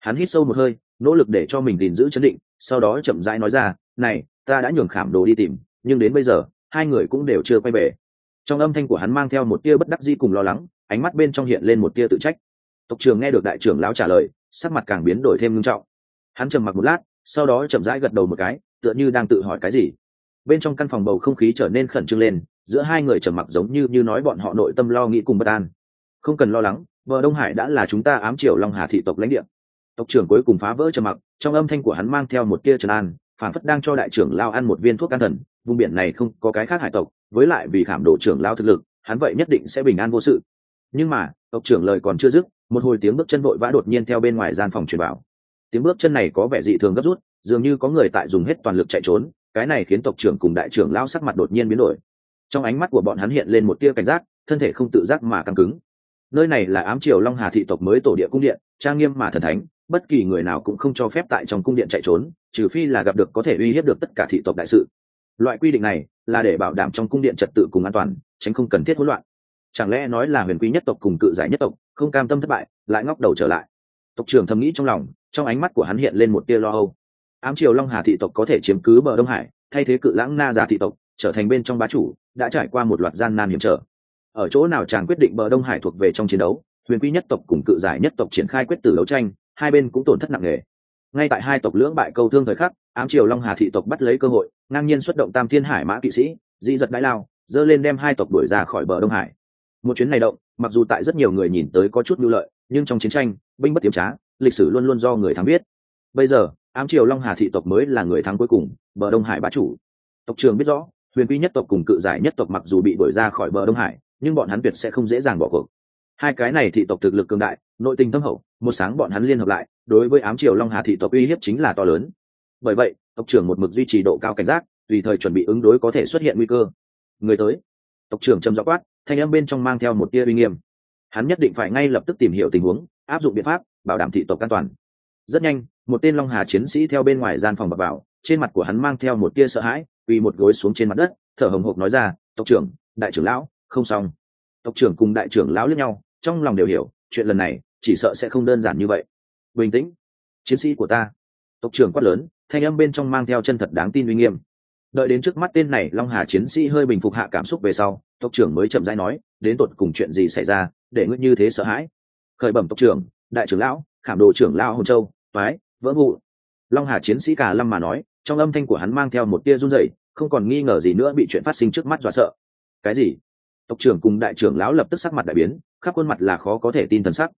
Hắn hít sâu một hơi, nỗ lực để cho mình gìn giữ chấn định, sau đó chậm rãi nói ra, này, ta đã nhường khảm đồ đi tìm, nhưng đến bây giờ, hai người cũng đều chưa quay về. Trong âm thanh của hắn mang theo một tia bất đắc dĩ cùng lo lắng, ánh mắt bên trong hiện lên một tia tự trách. Tộc trưởng nghe được đại trưởng lão trả lời, sắc mặt càng biến đổi thêm nghiêm trọng. Hắn trầm mặc một lát, sau đó chậm rãi gật đầu một cái, tựa như đang tự hỏi cái gì. Bên trong căn phòng bầu không khí trở nên khẩn trương lên giữa hai người trầm mặc giống như như nói bọn họ nội tâm lo nghĩ cùng bất an. Không cần lo lắng vợ đông hải đã là chúng ta ám triều long hà thị tộc lãnh địa. Tộc trưởng cuối cùng phá vỡ trầm mặc, trong âm thanh của hắn mang theo một tia trần an phản phất đang cho đại trưởng lao ăn một viên thuốc an thần, vùng biển này không có cái khác hải tộc, với lại vì khảm độ trưởng lao thực lực, hắn vậy nhất định sẽ bình an vô sự. Nhưng mà, tộc trưởng lời còn chưa dứt, một hồi tiếng bước chân vội vã đột nhiên theo bên ngoài gian phòng truyền bảo tiếng bước chân này có vẻ dị thường gấp rút, dường như có người tại dùng hết toàn lực chạy trốn, cái này khiến tộc trưởng cùng đại trưởng lao sắc mặt đột nhiên biến đổi trong ánh mắt của bọn hắn hiện lên một tia cảnh giác, thân thể không tự giác mà căng cứng. Nơi này là ám triều long hà thị tộc mới tổ địa cung điện, trang nghiêm mà thần thánh, bất kỳ người nào cũng không cho phép tại trong cung điện chạy trốn, trừ phi là gặp được có thể uy hiếp được tất cả thị tộc đại sự. Loại quy định này là để bảo đảm trong cung điện trật tự cùng an toàn, tránh không cần thiết hỗn loạn. Chẳng lẽ nói là huyền quý nhất tộc cùng cự giải nhất tộc, không cam tâm thất bại, lại ngóc đầu trở lại? Tộc trưởng thầm nghĩ trong lòng, trong ánh mắt của hắn hiện lên một tia lo âu. Ám triều long hà thị tộc có thể chiếm cứ bờ đông hải, thay thế cự lãng na giả thị tộc, trở thành bên trong bá chủ đã trải qua một loạt gian nan hiểm trở. Ở chỗ nào chàng quyết định bờ đông hải thuộc về trong chiến đấu, huyền quy nhất tộc cùng cự giải nhất tộc triển khai quyết tử đấu tranh, hai bên cũng tổn thất nặng nề. Ngay tại hai tộc lưỡng bại câu thương thời khắc, ám triều long hà thị tộc bắt lấy cơ hội, ngang nhiên xuất động tam thiên hải mã kỵ sĩ dị giật đái lao, dơ lên đem hai tộc đuổi ra khỏi bờ đông hải. Một chuyến này động, mặc dù tại rất nhiều người nhìn tới có chút mưu lợi, nhưng trong chiến tranh, binh bất tiếm trá, lịch sử luôn luôn do người thắng biết. Bây giờ, ám triều long hà thị tộc mới là người thắng cuối cùng, bờ đông hải bá chủ. Tộc trường biết rõ huyền quy nhất tộc cùng cự giải nhất tộc mặc dù bị đuổi ra khỏi bờ đông hải, nhưng bọn hắn tuyệt sẽ không dễ dàng bỏ cuộc. Hai cái này thị tộc thực lực cường đại, nội tình thâm hậu, một sáng bọn hắn liên hợp lại, đối với ám triều long hà thị tộc uy hiếp chính là to lớn. Bởi vậy, tộc trưởng một mực duy trì độ cao cảnh giác, tùy thời chuẩn bị ứng đối có thể xuất hiện nguy cơ. Người tới. Tộc trưởng trầm rõ quát, thanh âm bên trong mang theo một tia uy nghiêm. Hắn nhất định phải ngay lập tức tìm hiểu tình huống, áp dụng biện pháp, bảo đảm thị tộc an toàn. Rất nhanh, một tên long hà chiến sĩ theo bên ngoài gian phòng bập vào trên mặt của hắn mang theo một tia sợ hãi vì một gối xuống trên mặt đất, thở hồng hộc nói ra, tộc trưởng, đại trưởng lão, không xong. Tộc trưởng cùng đại trưởng lão lẫn nhau, trong lòng đều hiểu, chuyện lần này chỉ sợ sẽ không đơn giản như vậy. Bình tĩnh, chiến sĩ của ta. Tộc trưởng quát lớn, thanh âm bên trong mang theo chân thật đáng tin uy nghiêm. Đợi đến trước mắt tên này long hà chiến sĩ hơi bình phục hạ cảm xúc về sau, tộc trưởng mới chậm rãi nói, đến tột cùng chuyện gì xảy ra, để ngươi như thế sợ hãi? Khởi bẩm tộc trưởng, đại trưởng lão, khảm đồ trưởng lão hồng châu, toái, vỡ vụ. Long hà chiến sĩ cả lâm mà nói trong âm thanh của hắn mang theo một tia run rẩy, không còn nghi ngờ gì nữa bị chuyện phát sinh trước mắt dọa sợ. Cái gì? Tộc trưởng cùng đại trưởng lão lập tức sắc mặt đại biến, khắp khuôn mặt là khó có thể tin thần sắc.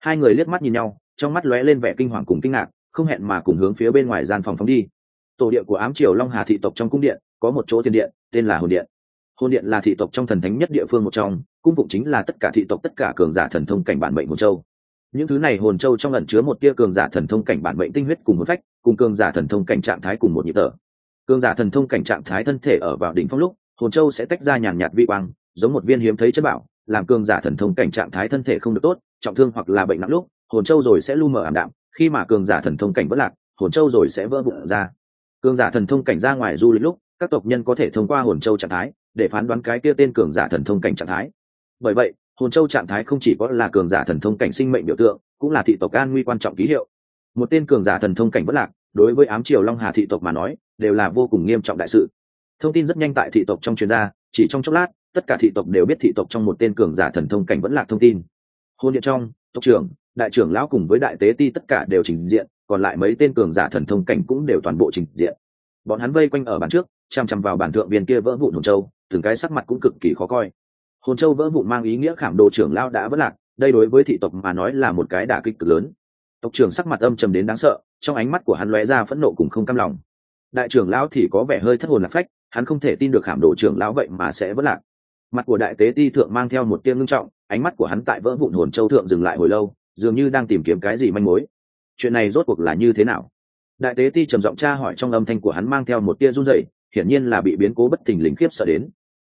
Hai người liếc mắt nhìn nhau, trong mắt lóe lên vẻ kinh hoàng cùng kinh ngạc, không hẹn mà cùng hướng phía bên ngoài gian phòng phóng đi. Tổ địa của ám triều long hà thị tộc trong cung điện, có một chỗ thiên điện, tên là hồn điện. Hồn điện là thị tộc trong thần thánh nhất địa phương một trong, cung phụng chính là tất cả thị tộc, tất cả cường giả thần thông cảnh bản mệnh một châu những thứ này hồn châu trong ẩn chứa một tia cường giả thần thông cảnh bản mệnh tinh huyết cùng một phách, cùng cường giả thần thông cảnh trạng thái cùng một nhịp thở. Cường giả thần thông cảnh trạng thái thân thể ở vào đỉnh phong lúc, hồn châu sẽ tách ra nhàn nhạt vị quang, giống một viên hiếm thấy chất bảo, làm cường giả thần thông cảnh trạng thái thân thể không được tốt, trọng thương hoặc là bệnh nặng lúc, hồn châu rồi sẽ lu mờ ảm đạm, khi mà cường giả thần thông cảnh vỡ lạc, hồn châu rồi sẽ vỡ vụn ra. Cường giả thần thông cảnh ra ngoài du lịch lúc, các tộc nhân có thể thông qua hồn châu trạng thái, để phán đoán cái kia tên cường giả thần thông cảnh trạng thái. Bởi vậy hồn châu trạng thái không chỉ có là cường giả thần thông cảnh sinh mệnh biểu tượng, cũng là thị tộc an nguy quan trọng ký hiệu. Một tên cường giả thần thông cảnh bất lạc, đối với ám triều long hà thị tộc mà nói, đều là vô cùng nghiêm trọng đại sự. Thông tin rất nhanh tại thị tộc trong chuyên gia chỉ trong chốc lát, tất cả thị tộc đều biết thị tộc trong một tên cường giả thần thông cảnh vẫn lạc thông tin. Hôn điện trong, tộc trưởng, đại trưởng lão cùng với đại tế ti tất cả đều trình diện, còn lại mấy tên cường giả thần thông cảnh cũng đều toàn bộ trình diện. Bọn hắn vây quanh ở bàn trước chằm chằm vào bản thượng viên kia vỡ vụn hồn châu, từng cái sắc mặt cũng cực kỳ khó coi hồn châu vỡ vụn mang ý nghĩa khảm đồ trưởng lão đã vất lạc, đây đối với thị tộc mà nói là một cái đả kích cực lớn. Tộc trưởng sắc mặt âm trầm đến đáng sợ, trong ánh mắt của hắn lóe ra phẫn nộ cùng không cam lòng. Đại trưởng lão thì có vẻ hơi thất hồn lạc phách, hắn không thể tin được khảm đồ trưởng lão vậy mà sẽ vất lạc. Mặt của đại tế ti thượng mang theo một tia ngưng trọng, ánh mắt của hắn tại vỡ vụn hồn châu thượng dừng lại hồi lâu, dường như đang tìm kiếm cái gì manh mối. Chuyện này rốt cuộc là như thế nào? Đại tế ti trầm giọng tra hỏi trong âm thanh của hắn mang theo một tia run rẩy, hiển nhiên là bị biến cố bất thình lình khiếp sợ đến.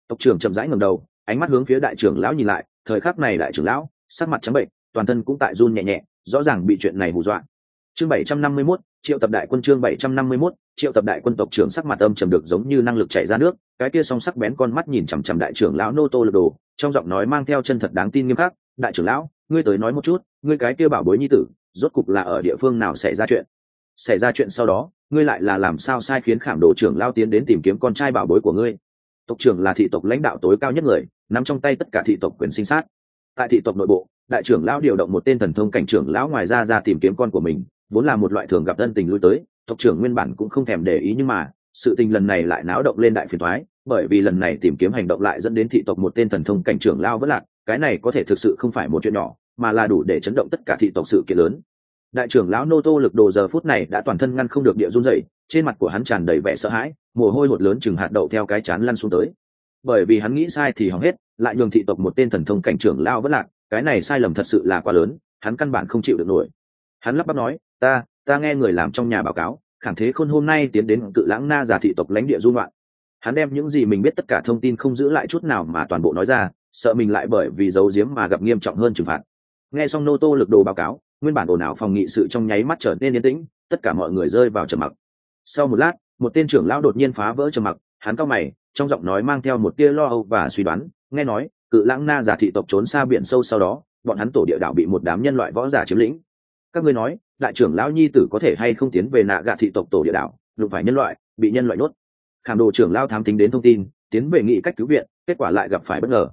Tộc trưởng chậm rãi ngầm đầu ánh mắt hướng phía đại trưởng lão nhìn lại thời khắc này đại trưởng lão sắc mặt trắng bệnh toàn thân cũng tại run nhẹ nhẹ rõ ràng bị chuyện này hù dọa. Chương bảy trăm năm mươi 751, triệu tập đại quân chương bảy trăm năm mươi 751, triệu tập đại quân tộc trưởng sắc mặt âm trầm được giống như năng lực chảy ra nước cái kia song sắc bén con mắt nhìn chằm chằm đại trưởng lão nô tô lực đồ trong giọng nói mang theo chân thật đáng tin nghiêm khắc đại trưởng lão ngươi tới nói một chút ngươi cái kia bảo bối nhi tử rốt cục là ở địa phương nào xảy ra chuyện? Xảy ra chuyện sau đó ngươi lại là làm sao sai khiến khảm đồ trưởng lao tiến đến tìm kiếm con trai bảo bối của ngươi? Tộc trưởng là thị tộc lãnh đạo tối cao nhất người, nắm trong tay tất cả thị tộc quyền sinh sát. Tại thị tộc nội bộ, đại trưởng lão điều động một tên thần thông cảnh trưởng lão ngoài ra ra tìm kiếm con của mình, vốn là một loại thường gặp thân tình lui tới, tộc trưởng nguyên bản cũng không thèm để ý nhưng mà, sự tình lần này lại náo động lên đại phiền thoái bởi vì lần này tìm kiếm hành động lại dẫn đến thị tộc một tên thần thông cảnh trưởng lao vất lạc, cái này có thể thực sự không phải một chuyện nhỏ, mà là đủ để chấn động tất cả thị tộc sự kiện lớn. Đại trưởng lão nô tô lực đồ giờ phút này đã toàn thân ngăn không được địa run dậy trên mặt của hắn tràn đầy vẻ sợ hãi, mồ hôi hột lớn chừng hạt đậu theo cái chán lăn xuống tới. Bởi vì hắn nghĩ sai thì hỏng hết, lại nhường thị tộc một tên thần thông cảnh trưởng lao vất lạc, cái này sai lầm thật sự là quá lớn, hắn căn bản không chịu được nổi. Hắn lắp bắp nói, ta ta nghe người làm trong nhà báo cáo, khẳng thế khôn hôm nay tiến đến cự lãng na giả thị tộc lãnh địa dung loạn hắn đem những gì mình biết tất cả thông tin không giữ lại chút nào mà toàn bộ nói ra, sợ mình lại bởi vì giấu giếm mà gặp nghiêm trọng hơn trừng phạt. Nghe xong nô tô lực đồ báo cáo, nguyên bản ồn ào phòng nghị sự trong nháy mắt trở nên yên tĩnh, tất cả mọi người rơi vào trầm mặc sau một lát, một tên trưởng lão đột nhiên phá vỡ trầm mặc, hắn cao mày, trong giọng nói mang theo một tia lo âu và suy đoán, nghe nói, cự lãng na giả thị tộc trốn xa biển sâu sau đó, bọn hắn tổ địa đạo bị một đám nhân loại võ giả chiếm lĩnh. Các ngươi nói, đại trưởng lão nhi tử có thể hay không tiến về nạ gạ thị tộc tổ địa đạo, đụng phải nhân loại, bị nhân loại nuốt khảm đồ trưởng lao thám tính đến thông tin, tiến về nghị cách cứu viện, kết quả lại gặp phải bất ngờ.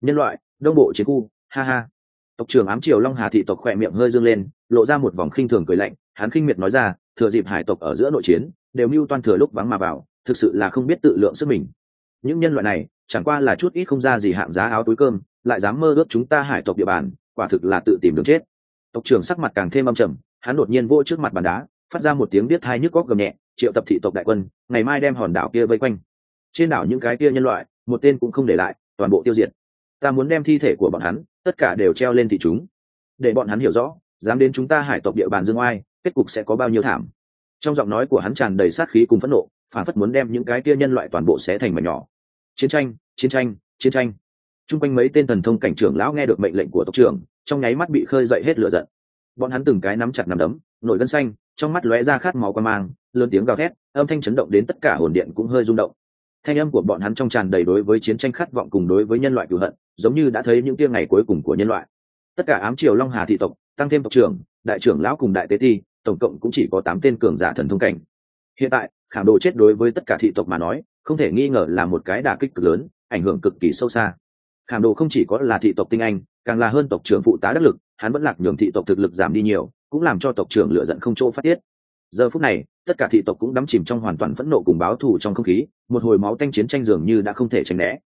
Nhân loại, đông bộ chiến khu, ha ha. Tộc trưởng ám triều long hà thị tộc khỏe miệng hơi dương lên, lộ ra một vòng khinh thường cười lạnh, hắn khinh miệt nói ra thừa dịp hải tộc ở giữa nội chiến, đều mưu toan thừa lúc vắng mà vào, thực sự là không biết tự lượng sức mình. Những nhân loại này, chẳng qua là chút ít không ra gì hạng giá áo túi cơm, lại dám mơ ước chúng ta hải tộc địa bàn, quả thực là tự tìm đường chết. Tộc trưởng sắc mặt càng thêm âm trầm, hắn đột nhiên vô trước mặt bàn đá, phát ra một tiếng biết hai nhức góc gầm nhẹ, triệu tập thị tộc đại quân, ngày mai đem hòn đảo kia vây quanh. Trên đảo những cái kia nhân loại, một tên cũng không để lại, toàn bộ tiêu diệt. Ta muốn đem thi thể của bọn hắn, tất cả đều treo lên thị chúng. Để bọn hắn hiểu rõ, dám đến chúng ta hải tộc địa bàn dương oai kết cục sẽ có bao nhiêu thảm. Trong giọng nói của hắn tràn đầy sát khí cùng phẫn nộ, phản phất muốn đem những cái kia nhân loại toàn bộ xé thành mảnh nhỏ. Chiến tranh chiến tranh chiến tranh. T r u n g quanh mấy tên thần thông cảnh trưởng lão nghe được mệnh lệnh của tộc trưởng, trong nháy mắt bị khơi dậy hết lửa giận. Bọn hắn từng cái nắm chặt nằm đấm, nổi gân xanh, trong mắt lóe ra khát máu qua mang, lớn tiếng gào thét, âm thanh chấn động đến tất cả hồn điện cũng hơi rung động. Thanh âm của bọn hắn trong tràn đầy đối với chiến tranh khát vọng cùng đối với nhân loại cựu hận, giống như đã thấy những tia ngày cuối cùng của nhân loại. Tất cả ám triều long hà thị tộc, tăng thêm tộc trưởng, đại trưởng lão cùng đại tế ti tổng cộng cũng chỉ có tám tên cường giả thần thông cảnh. Hiện tại, khảm đồ chết đối với tất cả thị tộc mà nói, không thể nghi ngờ là một cái đả kích cực lớn, ảnh hưởng cực kỳ sâu xa. Khảm đồ không chỉ có là thị tộc tinh anh, càng là hơn tộc trưởng phụ tá đắc lực, hắn vẫn lạc nhường thị tộc thực lực giảm đi nhiều, cũng làm cho tộc trưởng lựa giận không chỗ phát tiết. Giờ phút này, tất cả thị tộc cũng đắm chìm trong hoàn toàn phẫn nộ cùng báo thù trong không khí, một hồi máu tanh chiến tranh dường như đã không thể tránh né.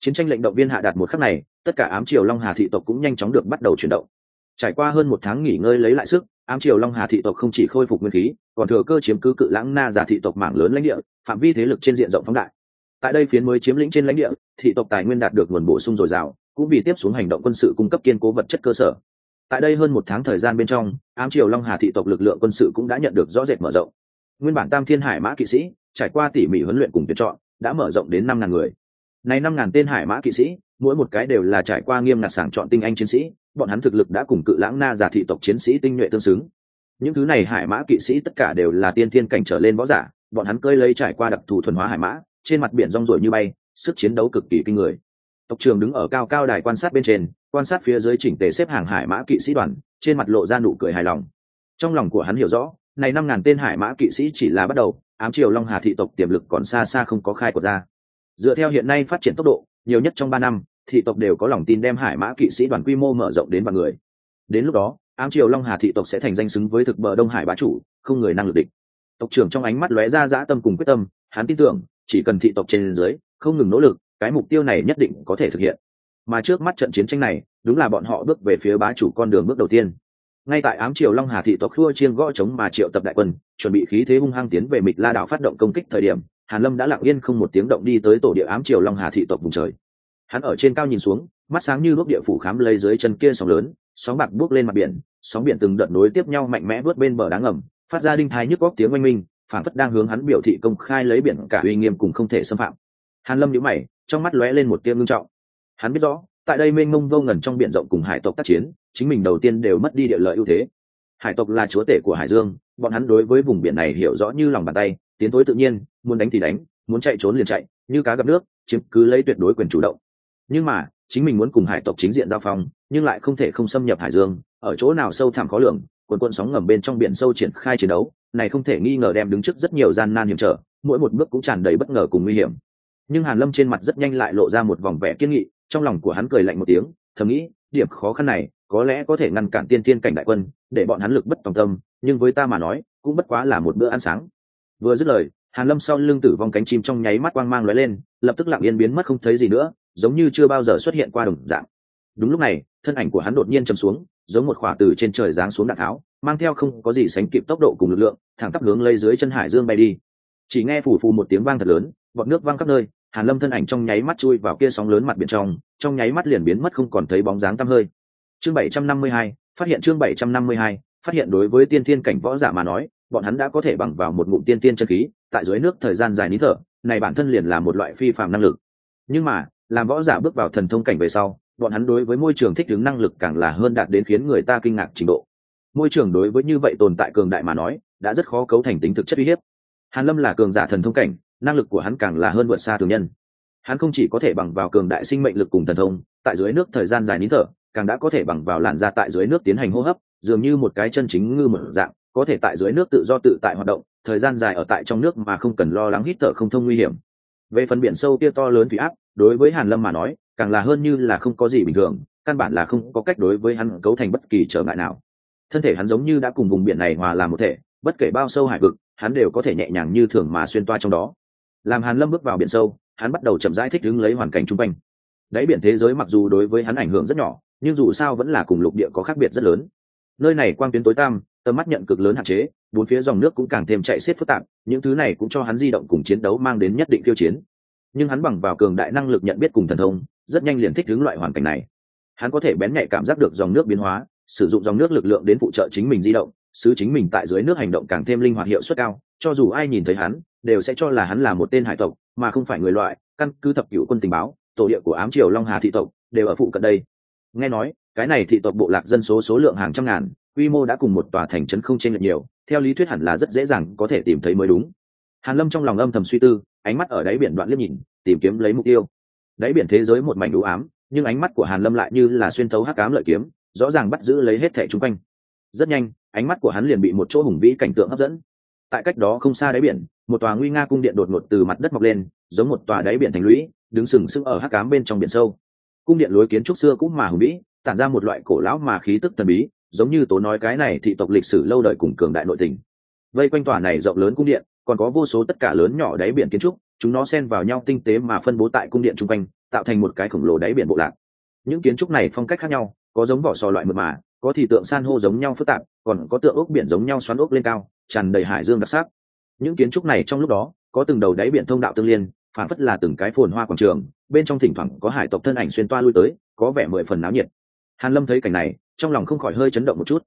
Chiến tranh lệnh động viên hạ đạt một khắc này, tất cả ám triều long hà thị tộc cũng nhanh chóng được bắt đầu chuyển động. Trải qua hơn một tháng nghỉ ngơi lấy lại sức ám triều long hà thị tộc không chỉ khôi phục nguyên khí, còn thừa cơ chiếm cứ cự lãng na giả thị tộc mảng lớn lãnh địa, phạm vi thế lực trên diện rộng phóng đại. Tại đây phiến mới chiếm lĩnh trên lãnh địa, thị tộc tài nguyên đạt được nguồn bổ sung dồi dào, cũng vì tiếp xuống hành động quân sự cung cấp kiên cố vật chất cơ sở. Tại đây hơn một tháng thời gian bên trong, ám triều long hà thị tộc lực lượng quân sự cũng đã nhận được rõ rệt mở rộng. Nguyên bản tam thiên hải mã kỵ sĩ, trải qua tỉ mỉ huấn luyện cùng tuyển chọn, đã mở rộng đến năm ngàn người. Này năm ngàn tên hải mã kỵ sĩ mỗi một cái đều là trải qua nghiêm ngặt sàng chọn tinh anh chiến sĩ, bọn hắn thực lực đã cùng cự lãng na giả thị tộc chiến sĩ tinh nhuệ tương xứng. Những thứ này hải mã kỵ sĩ tất cả đều là tiên thiên cảnh trở lên võ giả, bọn hắn cơi lấy trải qua đặc thù thuần hóa hải mã, trên mặt biển rong rổi như bay, sức chiến đấu cực kỳ kinh người. Tộc trường đứng ở cao cao đài quan sát bên trên, quan sát phía dưới chỉnh tề xếp hàng hải mã kỵ sĩ đoàn, trên mặt lộ ra nụ cười hài lòng. Trong lòng của hắn hiểu rõ, này năm ngàn tên hải mã kỵ sĩ chỉ là bắt đầu, ám triều long hà thị tộc tiềm lực còn xa xa không có khai của ra. Dựa theo hiện nay phát triển tốc độ nhiều nhất trong ba năm, thị tộc đều có lòng tin đem hải mã kỵ sĩ đoàn quy mô mở rộng đến vạn người. Đến lúc đó, ám triều long hà thị tộc sẽ thành danh xứng với thực bờ đông hải bá chủ, không người năng lực địch. Tộc trưởng trong ánh mắt lóe ra dã tâm cùng quyết tâm, hắn tin tưởng, chỉ cần thị tộc trên dưới không ngừng nỗ lực, cái mục tiêu này nhất định có thể thực hiện. Mà trước mắt trận chiến tranh này, đúng là bọn họ bước về phía bá chủ con đường bước đầu tiên. Ngay tại ám triều long hà thị tộc khua chiên gõ chống mà triệu tập đại quân, chuẩn bị khí thế hung hăng tiến về mịch la đảo phát động công kích thời điểm hàn lâm đã lặng yên không một tiếng động đi tới tổ địa ám triều long hà thị tộc vùng trời. Hắn ở trên cao nhìn xuống, mắt sáng như bước địa phủ khám lấy dưới chân kia sóng lớn, sóng bạc bước lên mặt biển, sóng biển từng đợt nối tiếp nhau mạnh mẽ vớt bên bờ đá ngầm, phát ra đinh thái nhức góc tiếng oanh minh, phản phất đang hướng hắn biểu thị công khai lấy biển cả uy nghiêm cùng không thể xâm phạm. Hàn lâm nhíu mày, trong mắt lóe lên một tia ngưng trọng. Hắn biết rõ, tại đây mênh mông vô ngần trong biển rộng cùng hải tộc tác chiến, chính mình đầu tiên đều mất đi địa lợi ưu thế hải tộc là chúa tể của hải dương, bọn hắn đối với vùng biển này hiểu rõ như lòng bàn tay, tiến thối tự nhiên, muốn đánh thì đánh, muốn chạy trốn liền chạy, như cá gặp nước, chiếm cứ lấy tuyệt đối quyền chủ động. Nhưng mà, chính mình muốn cùng hải tộc chính diện giao phong, nhưng lại không thể không xâm nhập hải dương, ở chỗ nào sâu thẳm khó lường, quần quân sóng ngầm bên trong biển sâu triển khai chiến đấu, này không thể nghi ngờ đem đứng trước rất nhiều gian nan hiểm trở, mỗi một bước cũng tràn đầy bất ngờ cùng nguy hiểm. Nhưng hàn lâm trên mặt rất nhanh lại lộ ra một vòng vẻ kiên nghị, trong lòng của hắn cười lạnh một tiếng, thầm nghĩ, điểm khó khăn này có lẽ có thể ngăn cản tiên tiên cảnh đại quân, để bọn hắn lực bất tòng tâm, nhưng với ta mà nói, cũng bất quá là một bữa ăn sáng. Vừa dứt lời, hàn lâm sau lưng tử vong cánh chim trong nháy mắt quang mang lóe lên, lập tức lặng yên biến mất không thấy gì nữa, giống như chưa bao giờ xuất hiện qua đồng dạng. Đúng lúc này, thân ảnh của hắn đột nhiên chầm xuống, giống một khỏa từ trên trời giáng xuống đạn tháo, mang theo không có gì sánh kịp tốc độ cùng lực lượng, thẳng tắp hướng lấy dưới chân hải dương bay đi. Chỉ nghe phủ phù một tiếng vang thật lớn, bọt nước văng khắp nơi, hàn lâm thân ảnh trong nháy mắt chui vào kia sóng lớn mặt biển trong trong nháy mắt liền biến mất không còn thấy bóng dáng tăm hơi chương 752, phát hiện chương 752, phát hiện đối với tiên thiên cảnh võ giả mà nói bọn hắn đã có thể bằng vào một ngụm tiên tiên chân khí tại dưới nước thời gian dài nín thở này bản thân liền là một loại phi phàm năng lực. Nhưng mà làm võ giả bước vào thần thông cảnh về sau bọn hắn đối với môi trường thích ứng năng lực càng là hơn đạt đến khiến người ta kinh ngạc trình độ. Môi trường đối với như vậy tồn tại cường đại mà nói đã rất khó cấu thành tính thực chất uy hiếp. Hàn lâm là cường giả thần thông cảnh năng lực của hắn càng là hơn vượt xa thường nhân. Hắn không chỉ có thể bằng vào cường đại sinh mệnh lực cùng thần thông tại dưới nước thời gian dài nín thở càng đã có thể bằng vào làn da tại dưới nước tiến hành hô hấp, dường như một cái chân chính ngư mở dạng, có thể tại dưới nước tự do tự tại hoạt động, thời gian dài ở tại trong nước mà không cần lo lắng hít thở không thông nguy hiểm. Về phần biển sâu kia to lớn thủy áp, đối với hàn lâm mà nói, càng là hơn như là không có gì bình thường, căn bản là không có cách đối với hắn cấu thành bất kỳ trở ngại nào. Thân thể hắn giống như đã cùng vùng biển này hòa làm một thể, bất kể bao sâu hải vực, hắn đều có thể nhẹ nhàng như thường mà xuyên toa trong đó. Làm hàn lâm bước vào biển sâu, hắn bắt đầu chậm rãi thích ứng lấy hoàn cảnh chung quanh đáy biển thế giới mặc dù đối với hắn ảnh hưởng rất nhỏ, nhưng dù sao vẫn là cùng lục địa có khác biệt rất lớn. Nơi này quang tuyến tối tăm, tầm mắt nhận cực lớn hạn chế, bốn phía dòng nước cũng càng thêm chạy xiết phức tạp, những thứ này cũng cho hắn di động cùng chiến đấu mang đến nhất định khiêu chiến. Nhưng hắn bằng vào cường đại năng lực nhận biết cùng thần thông, rất nhanh liền thích ứng loại hoàn cảnh này. Hắn có thể bén nhạy cảm giác được dòng nước biến hóa, sử dụng dòng nước lực lượng đến phụ trợ chính mình di động, sứ chính mình tại dưới nước hành động càng thêm linh hoạt hiệu suất cao, cho dù ai nhìn thấy hắn, đều sẽ cho là hắn là một tên hải tộc, mà không phải người loại, căn cứ thập cựu quân tình báo tổ địa của ám triều long hà thị tộc đều ở phụ cận đây. Nghe nói, cái này thị tộc bộ lạc dân số số lượng hàng trăm ngàn, quy mô đã cùng một tòa thành trấn không chênh lệch nhiều, theo lý thuyết hẳn là rất dễ dàng có thể tìm thấy mới đúng. Hàn lâm trong lòng âm thầm suy tư, ánh mắt ở đáy biển đoạn liếc nhìn, tìm kiếm lấy mục tiêu. Đáy biển thế giới một mảnh đủ ám, nhưng ánh mắt của hàn lâm lại như là xuyên thấu hắc ám lợi kiếm, rõ ràng bắt giữ lấy hết thẻ chung quanh. Rất nhanh, ánh mắt của hắn liền bị một chỗ hùng vĩ cảnh tượng hấp dẫn. Tại cách đó không xa đáy biển, một tòa nguy nga cung điện đột ngột từ mặt đất mọc lên, giống một tòa đáy biển thành lũy đứng sừng sững ở hắc ám bên trong biển sâu. Cung điện lối kiến trúc xưa cũng mà hùng vĩ, tản ra một loại cổ lão mà khí tức thần bí, giống như tố nói cái này thị tộc lịch sử lâu đời cùng cường đại nội tình. Vây quanh tòa này rộng lớn cung điện, còn có vô số tất cả lớn nhỏ đáy biển kiến trúc, chúng nó xen vào nhau tinh tế mà phân bố tại cung điện chung quanh, tạo thành một cái khổng lồ đáy biển bộ lạc. Những kiến trúc này phong cách khác nhau, có giống vỏ sò loại mượt mà, có thì tượng san hô giống nhau phức tạp, còn có tượng ốc biển giống nhau xoắn ốc lên cao, tràn đầy hải dương đặc sắc. Những kiến trúc này trong lúc đó, có từng đầu đáy biển thông đạo tương liên phản phất là từng cái phồn hoa quảng trường, bên trong thỉnh thoảng có hải tộc thân ảnh xuyên toa lui tới, có vẻ mười phần náo nhiệt. Hàn lâm thấy cảnh này, trong lòng không khỏi hơi chấn động một chút.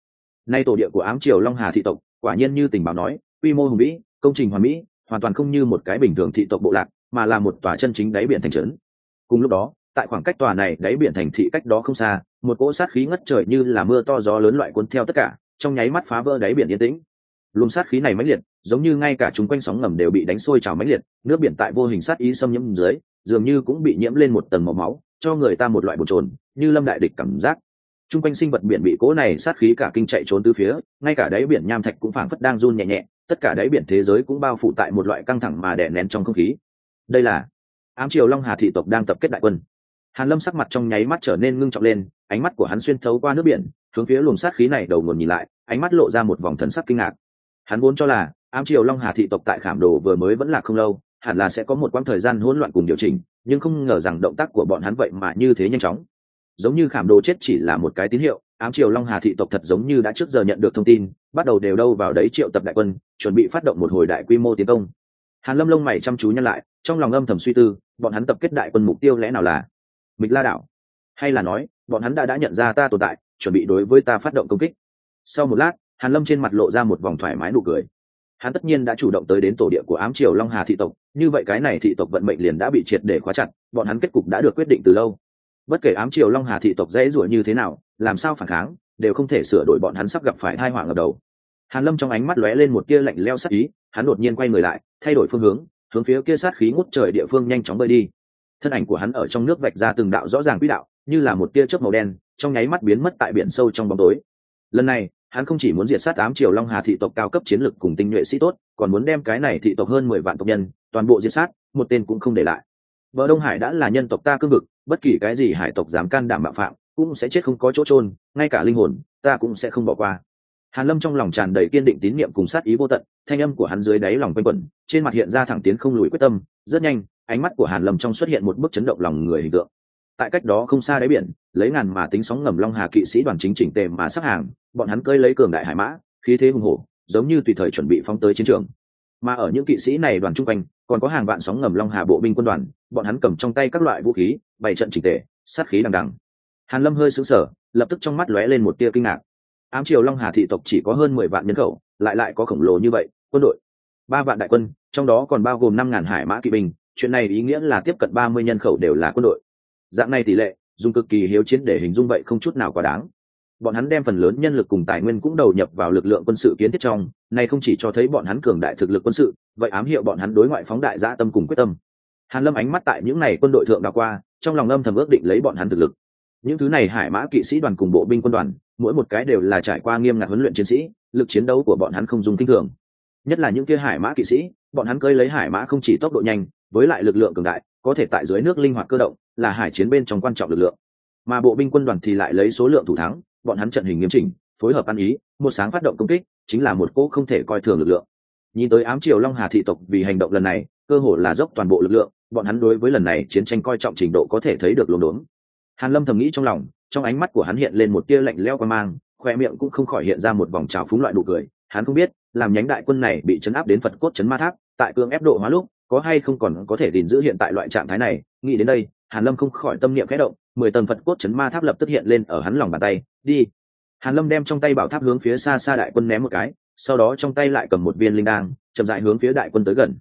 Nay tổ địa của ám triều long hà thị tộc, quả nhiên như tình báo nói, quy mô hùng vĩ, công trình hoàn mỹ, hoàn toàn không như một cái bình thường thị tộc bộ lạc, mà là một tòa chân chính đáy biển thành trấn. Cùng lúc đó, tại khoảng cách tòa này đáy biển thành thị cách đó không xa, một cỗ sát khí ngất trời như là mưa to gió lớn loại cuốn theo tất cả, trong nháy mắt phá vỡ đáy biển yên tĩnh luồng sát khí này mãnh liệt, giống như ngay cả chúng quanh sóng ngầm đều bị đánh sôi trào mãnh liệt, nước biển tại vô hình sát ý xâm nhiễm dưới, dường như cũng bị nhiễm lên một tầng màu máu, cho người ta một loại bột trồn như lâm đại địch cảm giác. Chung quanh sinh vật biển bị cỗ này sát khí cả kinh chạy trốn từ phía, ngay cả đáy biển nham thạch cũng phảng phất đang run nhẹ nhẹ, tất cả đáy biển thế giới cũng bao phủ tại một loại căng thẳng mà đè nén trong không khí. Đây là ám triều long hà thị tộc đang tập kết đại quân. Hàn lâm sắc mặt trong nháy mắt trở nên ngưng trọng lên, ánh mắt của hắn xuyên thấu qua nước biển, hướng phía luồng sát khí này đầu nguồn nhìn lại, ánh mắt lộ ra một vòng thần sắc kinh ngạc hắn vốn cho là, ám triều long hà thị tộc tại khảm đồ vừa mới vẫn là không lâu, hẳn là sẽ có một quãng thời gian hỗn loạn cùng điều chỉnh, nhưng không ngờ rằng động tác của bọn hắn vậy mà như thế nhanh chóng. Giống như khảm đồ chết chỉ là một cái tín hiệu, ám triều long hà thị tộc thật giống như đã trước giờ nhận được thông tin, bắt đầu đều đâu vào đấy triệu tập đại quân, chuẩn bị phát động một hồi đại quy mô tiến công. Hàn lâm lông mày chăm chú nhăn lại, trong lòng âm thầm suy tư, bọn hắn tập kết đại quân mục tiêu lẽ nào là mịch la đảo? Hay là nói, bọn hắn đã đã nhận ra ta tồn tại, chuẩn bị đối với ta phát động công kích. Sau một lát hàn lâm trên mặt lộ ra một vòng thoải mái nụ cười. Hắn tất nhiên đã chủ động tới đến tổ địa của ám triều long hà thị tộc, như vậy cái này thị tộc vận mệnh liền đã bị triệt để khóa chặt, bọn hắn kết cục đã được quyết định từ lâu. Bất kể ám triều long hà thị tộc dễ dụa như thế nào, làm sao phản kháng, đều không thể sửa đổi bọn hắn sắp gặp phải tai họa ngập đầu. Hàn lâm trong ánh mắt lóe lên một tia lạnh leo sát ý, hắn đột nhiên quay người lại, thay đổi phương hướng hướng phía kia sát khí ngút trời địa phương nhanh chóng bơi đi. Thân ảnh của hắn ở trong nước vạch ra từng đạo rõ ràng quỹ đạo, như là một tia chớp màu đen, trong nháy mắt biến mất tại biển sâu trong bóng tối. Lần này hắn không chỉ muốn diệt sát ám triều long hà thị tộc cao cấp chiến lực cùng tinh nhuệ sĩ tốt, còn muốn đem cái này thị tộc hơn mười vạn tộc nhân, toàn bộ diệt sát, một tên cũng không để lại. Vợ đông hải đã là nhân tộc ta cương vực, bất kỳ cái gì hải tộc dám can đảm mạo phạm, cũng sẽ chết không có chỗ trôn ngay cả linh hồn, ta cũng sẽ không bỏ qua. Hàn lâm trong lòng tràn đầy kiên định tín nhiệm cùng sát ý vô tận, thanh âm của hắn dưới đáy lòng quanh quẩn, trên mặt hiện ra thẳng tiến không lùi quyết tâm, rất nhanh, ánh mắt của hàn lâm trong xuất hiện một bức chấn động lòng người hình tượng. Tại cách đó không xa đáy biển, lấy ngàn mà tính sóng ngầm long hà kỵ sĩ đoàn chính chỉnh tề mà sắp hàng bọn hắn cơi lấy cường đại hải mã, khí thế hùng hổ, giống như tùy thời chuẩn bị phóng tới chiến trường. Mà ở những kỵ sĩ này đoàn trung quanh, còn có hàng vạn sóng ngầm long hà bộ binh quân đoàn, bọn hắn cầm trong tay các loại vũ khí, bày trận trình tề, sát khí đằng đằng. Hàn lâm hơi sững sờ, lập tức trong mắt lóe lên một tia kinh ngạc. Ám triều long hà thị tộc chỉ có hơn mười vạn nhân khẩu, lại lại có khổng lồ như vậy, quân đội. Ba vạn đại quân, trong đó còn bao gồm năm ngàn hải mã kỵ binh, chuyện này ý nghĩa là tiếp cận ba mươi nhân khẩu đều là quân đội. Dạng này tỷ lệ, dùng cực kỳ hiếu chiến để hình dung vậy không chút nào quá đáng bọn hắn đem phần lớn nhân lực cùng tài nguyên cũng đầu nhập vào lực lượng quân sự kiến thiết trong này không chỉ cho thấy bọn hắn cường đại thực lực quân sự, vậy ám hiệu bọn hắn đối ngoại phóng đại dã tâm cùng quyết tâm. Hàn lâm ánh mắt tại những này quân đội thượng đào qua, trong lòng âm thầm ước định lấy bọn hắn thực lực. Những thứ này hải mã kỵ sĩ đoàn cùng bộ binh quân đoàn, mỗi một cái đều là trải qua nghiêm ngặt huấn luyện chiến sĩ, lực chiến đấu của bọn hắn không dùng kinh thường. Nhất là những kia hải mã kỵ sĩ, bọn hắn cơi lấy hải mã không chỉ tốc độ nhanh, với lại lực lượng cường đại, có thể tại dưới nước linh hoạt cơ động, là hải chiến bên trong quan trọng lực lượng. Mà bộ binh quân đoàn thì lại lấy số lượng thủ thắng bọn hắn trận hình nghiêm chỉnh, phối hợp ăn ý, một sáng phát động công kích, chính là một cỗ không thể coi thường lực lượng. Nhìn tới ám triều long hà thị tộc vì hành động lần này, cơ hội là dốc toàn bộ lực lượng, bọn hắn đối với lần này chiến tranh coi trọng trình độ có thể thấy được lồn đốn. Hàn lâm thầm nghĩ trong lòng, trong ánh mắt của hắn hiện lên một tia lạnh leo qua mang khoe miệng cũng không khỏi hiện ra một vòng trào phúng loại nụ cười. Hắn không biết, làm nhánh đại quân này bị chấn áp đến phật cốt chấn ma tháp, tại cương ép độ hóa lúc, có hay không còn có thể gìn giữ hiện tại loại trạng thái này, nghĩ đến đây hàn lâm không khỏi tâm niệm khẽ động mười tầng phật cốt chấn ma tháp lập tức hiện lên ở hắn lòng bàn tay. Đi. Hàn lâm đem trong tay bảo tháp hướng phía xa xa đại quân ném một cái sau đó trong tay lại cầm một viên linh đan chậm rãi hướng phía đại quân tới gần.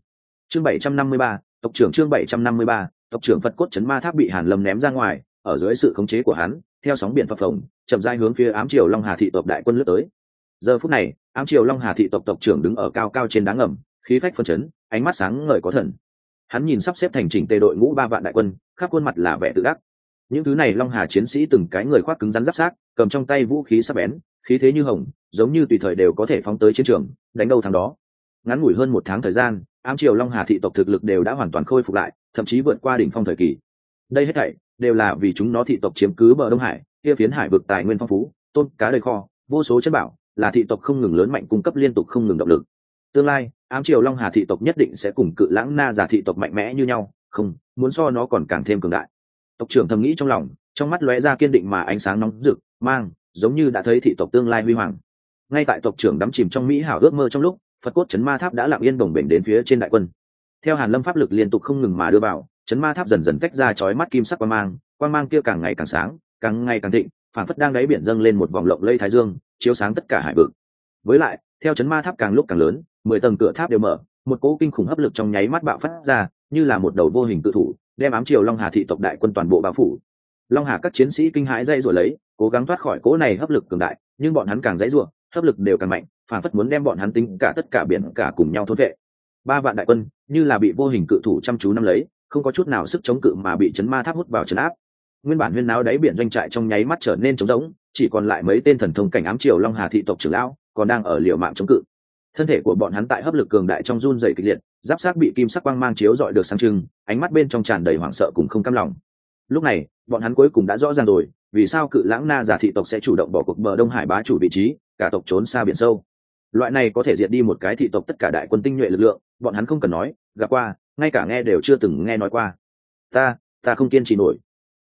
Chương bảy trăm năm mươi ba, tộc trưởng chương bảy trăm năm mươi ba, tộc trưởng phật cốt chấn ma tháp bị hàn lâm ném ra ngoài ở dưới sự khống chế của hắn theo sóng biển phập phồng chậm rãi hướng phía ám triều long hà thị tộc đại quân lướt tới. Giờ phút này ám triều long hà thị tộc tộc trưởng đứng ở cao cao trên đá ngầm khí phách phân chấn ánh mắt sáng ngời có thần. Hắn nhìn sắp xếp thành chỉnh tề đội ngũ ba vạn đại quân khắp khuôn mặt là vẻ tự ác những thứ này long hà chiến sĩ từng cái người khoác cứng rắn giáp sát, cầm trong tay vũ khí sắc bén, khí thế như hồng, giống như tùy thời đều có thể phóng tới chiến trường, đánh đâu thằng đó. Ngắn ngủi hơn một tháng thời gian, ám triều long hà thị tộc thực lực đều đã hoàn toàn khôi phục lại, thậm chí vượt qua đỉnh phong thời kỳ. Đây hết thảy đều là vì chúng nó thị tộc chiếm cứ bờ đông hải, kia phiến hải vực tài nguyên phong phú, tôn cá đầy kho, vô số chất bảo, là thị tộc không ngừng lớn mạnh cung cấp liên tục không ngừng động lực. Tương lai, ám triều long hà thị tộc nhất định sẽ cùng cự lãng na giả thị tộc mạnh mẽ như nhau không, muốn so nó còn càng thêm cường đại. Tộc trưởng thầm nghĩ trong lòng, trong mắt lóe ra kiên định mà ánh sáng nóng rực, mang, giống như đã thấy thị tộc tương lai huy hoàng. Ngay tại tộc trưởng đắm chìm trong mỹ hảo ước mơ trong lúc, phật cốt chấn ma tháp đã lặng yên đồng bềnh đến phía trên đại quân. Theo hàn lâm pháp lực liên tục không ngừng mà đưa vào, chấn ma tháp dần dần tách ra chói mắt kim sắc quang mang quang mang kia càng ngày càng sáng, càng ngày càng thịnh, phản phất đang đáy biển dâng lên một vòng lộng lây thái dương, chiếu sáng tất cả hải vực. Với lại, theo chấn ma tháp càng lúc càng lớn, mười tầng cửa tháp đều mở, một cỗ kinh khủng hấp lực trong nháy mắt bạo phát ra như là một đầu vô hình tự thủ, đem ám triều long hà thị tộc đại quân toàn bộ bao phủ. Long hà các chiến sĩ kinh hãi dây rồi lấy, cố gắng thoát khỏi cỗ này hấp lực cường đại, nhưng bọn hắn càng dãy ruộng hấp lực đều càng mạnh, phản phất muốn đem bọn hắn tính cả tất cả biển cả cùng nhau thôn vệ. Ba vạn đại quân, như là bị vô hình cự thủ chăm chú năm lấy, không có chút nào sức chống cự mà bị chấn ma tháp hút vào chấn áp. Nguyên bản huyên náo đáy biển doanh trại trong nháy mắt trở nên trống rỗng, chỉ còn lại mấy tên thần thông cảnh ám triều long hà thị tộc trưởng lão, còn đang ở liều mạng chống cự. Thân thể của bọn hắn tại hấp lực cường đại trong run dày kịch liệt giáp sát bị kim sắc quang mang chiếu dọi được sang trưng, ánh mắt bên trong tràn đầy hoảng sợ cùng không cam lòng. Lúc này, bọn hắn cuối cùng đã rõ ràng rồi, vì sao cự lãng na giả thị tộc sẽ chủ động bỏ cuộc bờ đông hải bá chủ vị trí, cả tộc trốn xa biển sâu. Loại này có thể diệt đi một cái thị tộc tất cả đại quân tinh nhuệ lực lượng, bọn hắn không cần nói, gặp qua, ngay cả nghe đều chưa từng nghe nói qua. Ta ta không kiên trì nổi.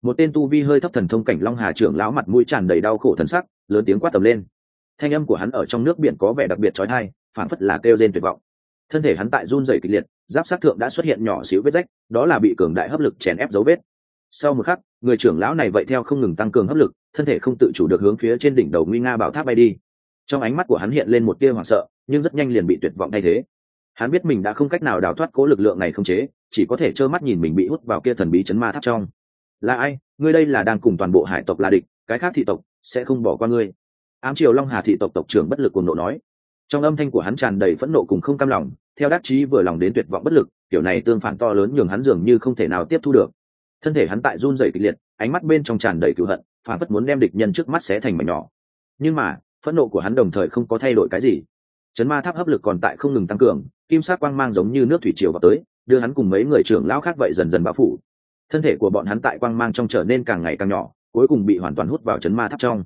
Một tên tu vi hơi thấp thần thông cảnh long hà trưởng lão mặt mũi tràn đầy đau khổ thần sắc, lớn tiếng quát tầm lên. Thanh âm của hắn ở trong nước biển có vẻ đặc biệt trói thai phản phất là kêu rên tuyệt vọng thân thể hắn tại run rẩy kịch liệt, giáp sát thượng đã xuất hiện nhỏ xíu vết rách, đó là bị cường đại hấp lực chèn ép dấu vết. Sau một khắc, người trưởng lão này vậy theo không ngừng tăng cường hấp lực, thân thể không tự chủ được hướng phía trên đỉnh đầu nguy nga bảo tháp bay đi. Trong ánh mắt của hắn hiện lên một tia hoảng sợ, nhưng rất nhanh liền bị tuyệt vọng thay thế. Hắn biết mình đã không cách nào đào thoát cố lực lượng này không chế, chỉ có thể trơ mắt nhìn mình bị hút vào kia thần bí chấn ma tháp trong. Là ai? Ngươi đây là đang cùng toàn bộ hải tộc là địch, cái khác thị tộc sẽ không bỏ qua ngươi. Ám triều long hà thị tộc tộc trưởng bất lực cùng nộ nói trong âm thanh của hắn tràn đầy phẫn nộ cùng không cam lòng, theo đắc chí vừa lòng đến tuyệt vọng bất lực, kiểu này tương phản to lớn nhường hắn dường như không thể nào tiếp thu được. Thân thể hắn tại run rẩy kịch liệt, ánh mắt bên trong tràn đầy cựu hận, phản phất muốn đem địch nhân trước mắt xé thành mảnh nhỏ. Nhưng mà, phẫn nộ của hắn đồng thời không có thay đổi cái gì. Chấn ma tháp hấp lực còn tại không ngừng tăng cường, kim sắc quang mang giống như nước thủy triều vào tới, đưa hắn cùng mấy người trưởng lão khác vậy dần dần bao phủ. Thân thể của bọn hắn tại quang mang trong trở nên càng ngày càng nhỏ, cuối cùng bị hoàn toàn hút vào chấn ma tháp trong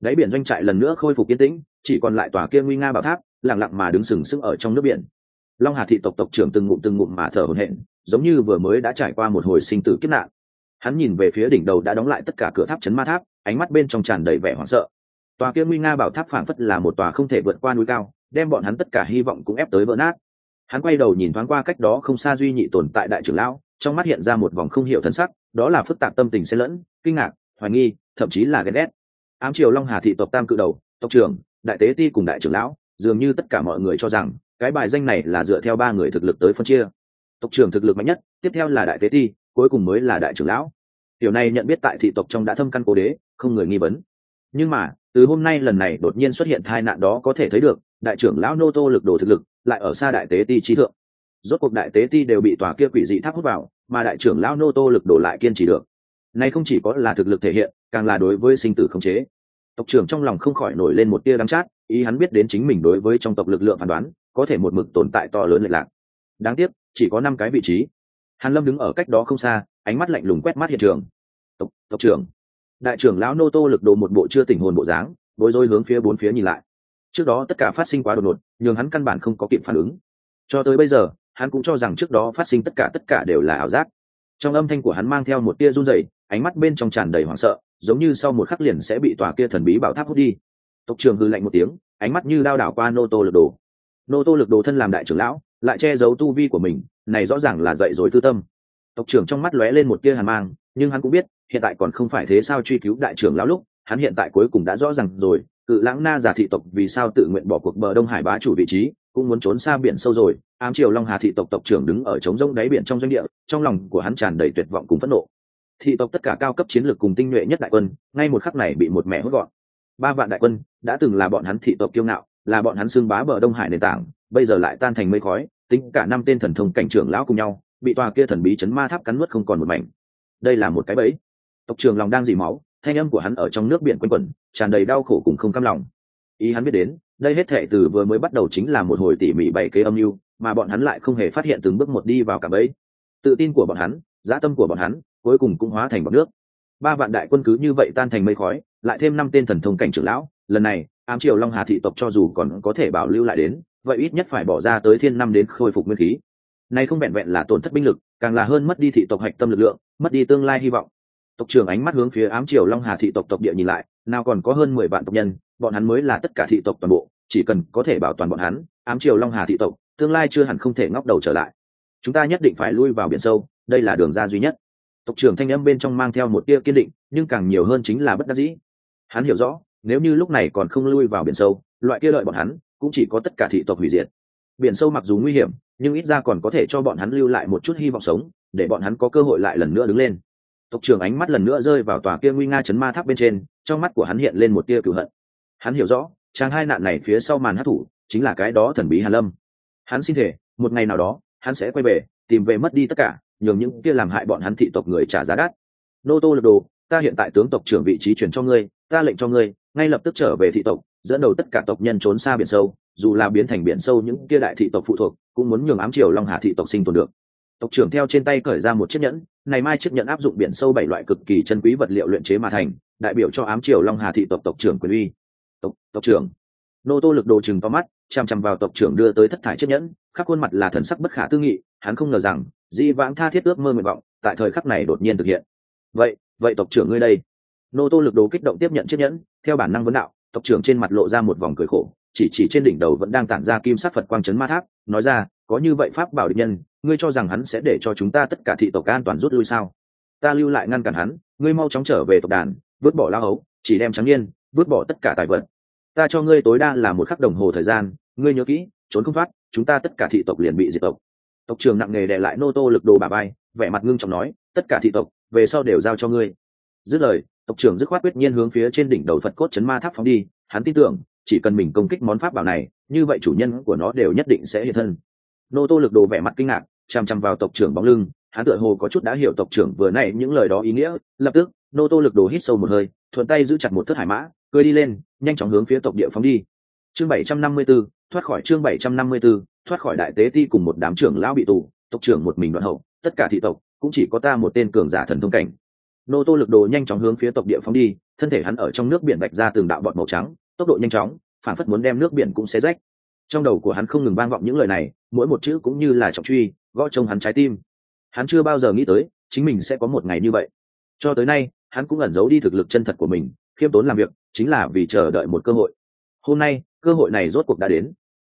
đáy biển doanh trại lần nữa khôi phục yên tĩnh, chỉ còn lại tòa kia nguy nga bảo tháp, lặng lặng mà đứng sừng sững ở trong nước biển. Long hà thị tộc tộc trưởng từng ngụm từng ngụm mà thở hổn hển, giống như vừa mới đã trải qua một hồi sinh tử kiếp nạn. Hắn nhìn về phía đỉnh đầu đã đóng lại tất cả cửa tháp chấn ma tháp, ánh mắt bên trong tràn đầy vẻ hoảng sợ. Tòa kia nguy nga bảo tháp phảng phất là một tòa không thể vượt qua núi cao, đem bọn hắn tất cả hy vọng cũng ép tới vỡ nát. Hắn quay đầu nhìn thoáng qua cách đó không xa duy nhị tồn tại đại trưởng lão, trong mắt hiện ra một vòng không hiểu thân sắc, đó là phức tạp tâm tình xen lẫn, kinh ngạc, hoài nghi, thậm chí là ghen ghét ám triều long hà thị tộc tam cự đầu, tộc trưởng, đại tế ti cùng đại trưởng lão, dường như tất cả mọi người cho rằng, cái bài danh này là dựa theo ba người thực lực tới phân chia. Tộc trưởng thực lực mạnh nhất, tiếp theo là đại tế ti, cuối cùng mới là đại trưởng lão. Điều này nhận biết tại thị tộc trong đã thâm căn cố đế, không người nghi vấn. Nhưng mà, từ hôm nay lần này đột nhiên xuất hiện tai nạn đó có thể thấy được, đại trưởng lão nô tô lực đồ thực lực, lại ở xa đại tế ti trí thượng. Rốt cuộc đại tế ti đều bị tòa kia quỷ dị tháp hút vào, mà đại trưởng lão nô tô lực đổ lại kiên trì được. Nay không chỉ có là thực lực thể hiện càng là đối với sinh tử khống chế. Tộc trưởng trong lòng không khỏi nổi lên một tia đắng chát, ý hắn biết đến chính mình đối với trong tộc lực lượng phán đoán, có thể một mực tồn tại to lớn lệch lạc. Đáng tiếc, chỉ có năm cái vị trí. Hàn lâm đứng ở cách đó không xa, ánh mắt lạnh lùng quét mắt hiện trường. Tộc tộc trưởng. Đại trưởng lão nô tô lực đồ một bộ chưa tỉnh hồn bộ dáng, bối rối hướng phía bốn phía nhìn lại. Trước đó tất cả phát sinh quá đột ngột, nhường hắn căn bản không có kịp phản ứng. Cho tới bây giờ, hắn cũng cho rằng trước đó phát sinh tất cả tất cả đều là ảo giác. Trong âm thanh của hắn mang theo một tia run rẩy, ánh mắt bên trong tràn đầy hoảng sợ giống như sau một khắc liền sẽ bị tòa kia thần bí bảo tháp hút đi. Tộc trưởng hư lạnh một tiếng, ánh mắt như đao đảo qua nô tô lực đồ. Nô tô lực đồ thân làm đại trưởng lão, lại che giấu tu vi của mình, này rõ ràng là dạy dối tư tâm. Tộc trưởng trong mắt lóe lên một tia hàn mang, nhưng hắn cũng biết, hiện tại còn không phải thế sao truy cứu đại trưởng lão lúc, hắn hiện tại cuối cùng đã rõ ràng rồi cự lãng na giả thị tộc vì sao tự nguyện bỏ cuộc bờ đông hải bá chủ vị trí, cũng muốn trốn xa biển sâu rồi, ám triều long hà thị tộc tộc trưởng đứng ở trống rông đáy biển trong doanh địa, trong lòng của hắn tràn đầy tuyệt vọng cùng phẫn nộ thị tộc tất cả cao cấp chiến lược cùng tinh nhuệ nhất đại quân, ngay một khắc này bị một mẹ hốt gọn. Ba vạn đại quân đã từng là bọn hắn thị tộc kiêu ngạo, là bọn hắn xưng bá bờ đông hải nền tảng, bây giờ lại tan thành mây khói, tính cả năm tên thần thông cảnh trưởng lão cùng nhau, bị tòa kia thần bí chấn ma tháp cắn nuốt không còn một mảnh. Đây là một cái bẫy. Tộc trưởng lòng đang dỉ máu, thanh âm của hắn ở trong nước biển quanh quẩn, tràn đầy đau khổ cùng không cam lòng. Ý hắn biết đến, đây hết thệ từ vừa mới bắt đầu chính là một hồi tỉ mỉ bày kế âm mưu, mà bọn hắn lại không hề phát hiện từng bước một đi vào cả bẫy. Tự tin của bọn hắn dã tâm của bọn hắn cuối cùng cũng hóa thành bọc nước. Ba vạn đại quân cứ như vậy tan thành mây khói, lại thêm năm tên thần thông cảnh trưởng lão, lần này, ám triều long hà thị tộc cho dù còn có thể bảo lưu lại đến, vậy ít nhất phải bỏ ra tới thiên năm đến khôi phục nguyên khí. Này không vẹn vẹn là tổn thất binh lực, càng là hơn mất đi thị tộc hạch tâm lực lượng, mất đi tương lai hy vọng. Tộc trưởng ánh mắt hướng phía ám triều long hà thị tộc tộc địa nhìn lại, nào còn có hơn mười vạn tộc nhân, bọn hắn mới là tất cả thị tộc toàn bộ, chỉ cần có thể bảo toàn bọn hắn, ám triều long hà thị tộc, tương lai chưa hẳn không thể ngóc đầu trở lại. Chúng ta nhất định phải lui vào biển sâu, đây là đường ra duy nhất tộc trưởng thanh âm bên trong mang theo một tia kiên định, nhưng càng nhiều hơn chính là bất đắc dĩ. Hắn hiểu rõ, nếu như lúc này còn không lui vào biển sâu, loại kia lợi bọn hắn cũng chỉ có tất cả thị tộc hủy diệt. Biển sâu mặc dù nguy hiểm, nhưng ít ra còn có thể cho bọn hắn lưu lại một chút hy vọng sống, để bọn hắn có cơ hội lại lần nữa đứng lên. Tộc trưởng ánh mắt lần nữa rơi vào tòa kia nguy nga chấn ma tháp bên trên, trong mắt của hắn hiện lên một tia cựu hận. Hắn hiểu rõ trang hai nạn này phía sau màn hát thủ chính là cái đó thần bí hàn lâm. Hắn xin thể một ngày nào đó, hắn sẽ quay về, tìm về mất đi tất cả nhường những kia làm hại bọn hắn thị tộc người trả giá đắt. Nô tô lực đồ, ta hiện tại tướng tộc trưởng vị trí chuyển cho ngươi, ta lệnh cho ngươi, ngay lập tức trở về thị tộc, dẫn đầu tất cả tộc nhân trốn xa biển sâu, dù là biến thành biển sâu những kia đại thị tộc phụ thuộc, cũng muốn nhường ám triều long hà thị tộc sinh tồn được. Tộc trưởng theo trên tay cởi ra một chiếc nhẫn, này mai chiếc nhẫn áp dụng biển sâu bảy loại cực kỳ chân quý vật liệu luyện chế mà thành, đại biểu cho ám triều long hà thị tộc tộc trưởng quyền uy. Tộc tộc trưởng. Nô tô lực đồ chừng to mắt chằm chằm vào tộc trưởng đưa tới thất thải chiếc nhẫn khắc khuôn mặt là thần sắc bất khả tư nghị hắn không ngờ rằng di vãng tha thiết ước mơ nguyện vọng tại thời khắc này đột nhiên thực hiện. Vậy vậy tộc trưởng ngươi đây? Nô tô lực đồ kích động tiếp nhận chiếc nhẫn theo bản năng vấn đạo tộc trưởng trên mặt lộ ra một vòng cười khổ chỉ chỉ trên đỉnh đầu vẫn đang tản ra kim sắc phật quang trấn ma tháp nói ra có như vậy pháp bảo định nhân ngươi cho rằng hắn sẽ để cho chúng ta tất cả thị tộc an toàn rút lui sao? Ta lưu lại ngăn cản hắn ngươi mau chóng trở về tộc đàn vứt bỏ lao ấu, chỉ đem trắng yên vứt bỏ tất cả tài vật ta cho ngươi tối đa là một khắc đồng hồ thời gian, ngươi nhớ kỹ, trốn không thoát, chúng ta tất cả thị tộc liền bị diệt tộc. Tộc trưởng nặng nề đệ lại nô tô lực đồ bà bay vẻ mặt ngưng trọng nói, tất cả thị tộc, về sau đều giao cho ngươi. Dứt lời, tộc trưởng dứt khoát quyết nhiên hướng phía trên đỉnh đầu phật cốt chấn ma tháp phóng đi, hắn tin tưởng, chỉ cần mình công kích món pháp bảo này, như vậy chủ nhân của nó đều nhất định sẽ hiện thân. Nô tô lực đồ vẻ mặt kinh ngạc chằm chằm vào tộc trưởng bóng lưng, hắn tựa hồ có chút đã hiểu tộc trưởng vừa nãy những lời đó ý nghĩa, lập tức, nô tô lực đồ hít sâu một hơi, thuận tay giữ chặt một thất hải mã, cười đi lên nhanh chóng hướng phía tộc địa phóng đi. Chương bảy trăm năm mươi 754, thoát khỏi chương bảy trăm năm mươi 754, thoát khỏi đại tế ti cùng một đám trưởng lão bị tù tộc trưởng một mình đoạn hậu tất cả thị tộc cũng chỉ có ta một tên cường giả thần thông cảnh. Nô tô lực đồ nhanh chóng hướng phía tộc địa phóng đi thân thể hắn ở trong nước biển bạch ra từng đạo bọt màu trắng tốc độ nhanh chóng phản phất muốn đem nước biển cũng xé rách. Trong đầu của hắn không ngừng vang vọng những lời này mỗi một chữ cũng như là trọng truy gõ trông hắn trái tim. Hắn chưa bao giờ nghĩ tới chính mình sẽ có một ngày như vậy. Cho tới nay hắn cũng ẩn giấu đi thực lực chân thật của mình khiêm tốn làm việc chính là vì chờ đợi một cơ hội. Hôm nay, cơ hội này rốt cuộc đã đến.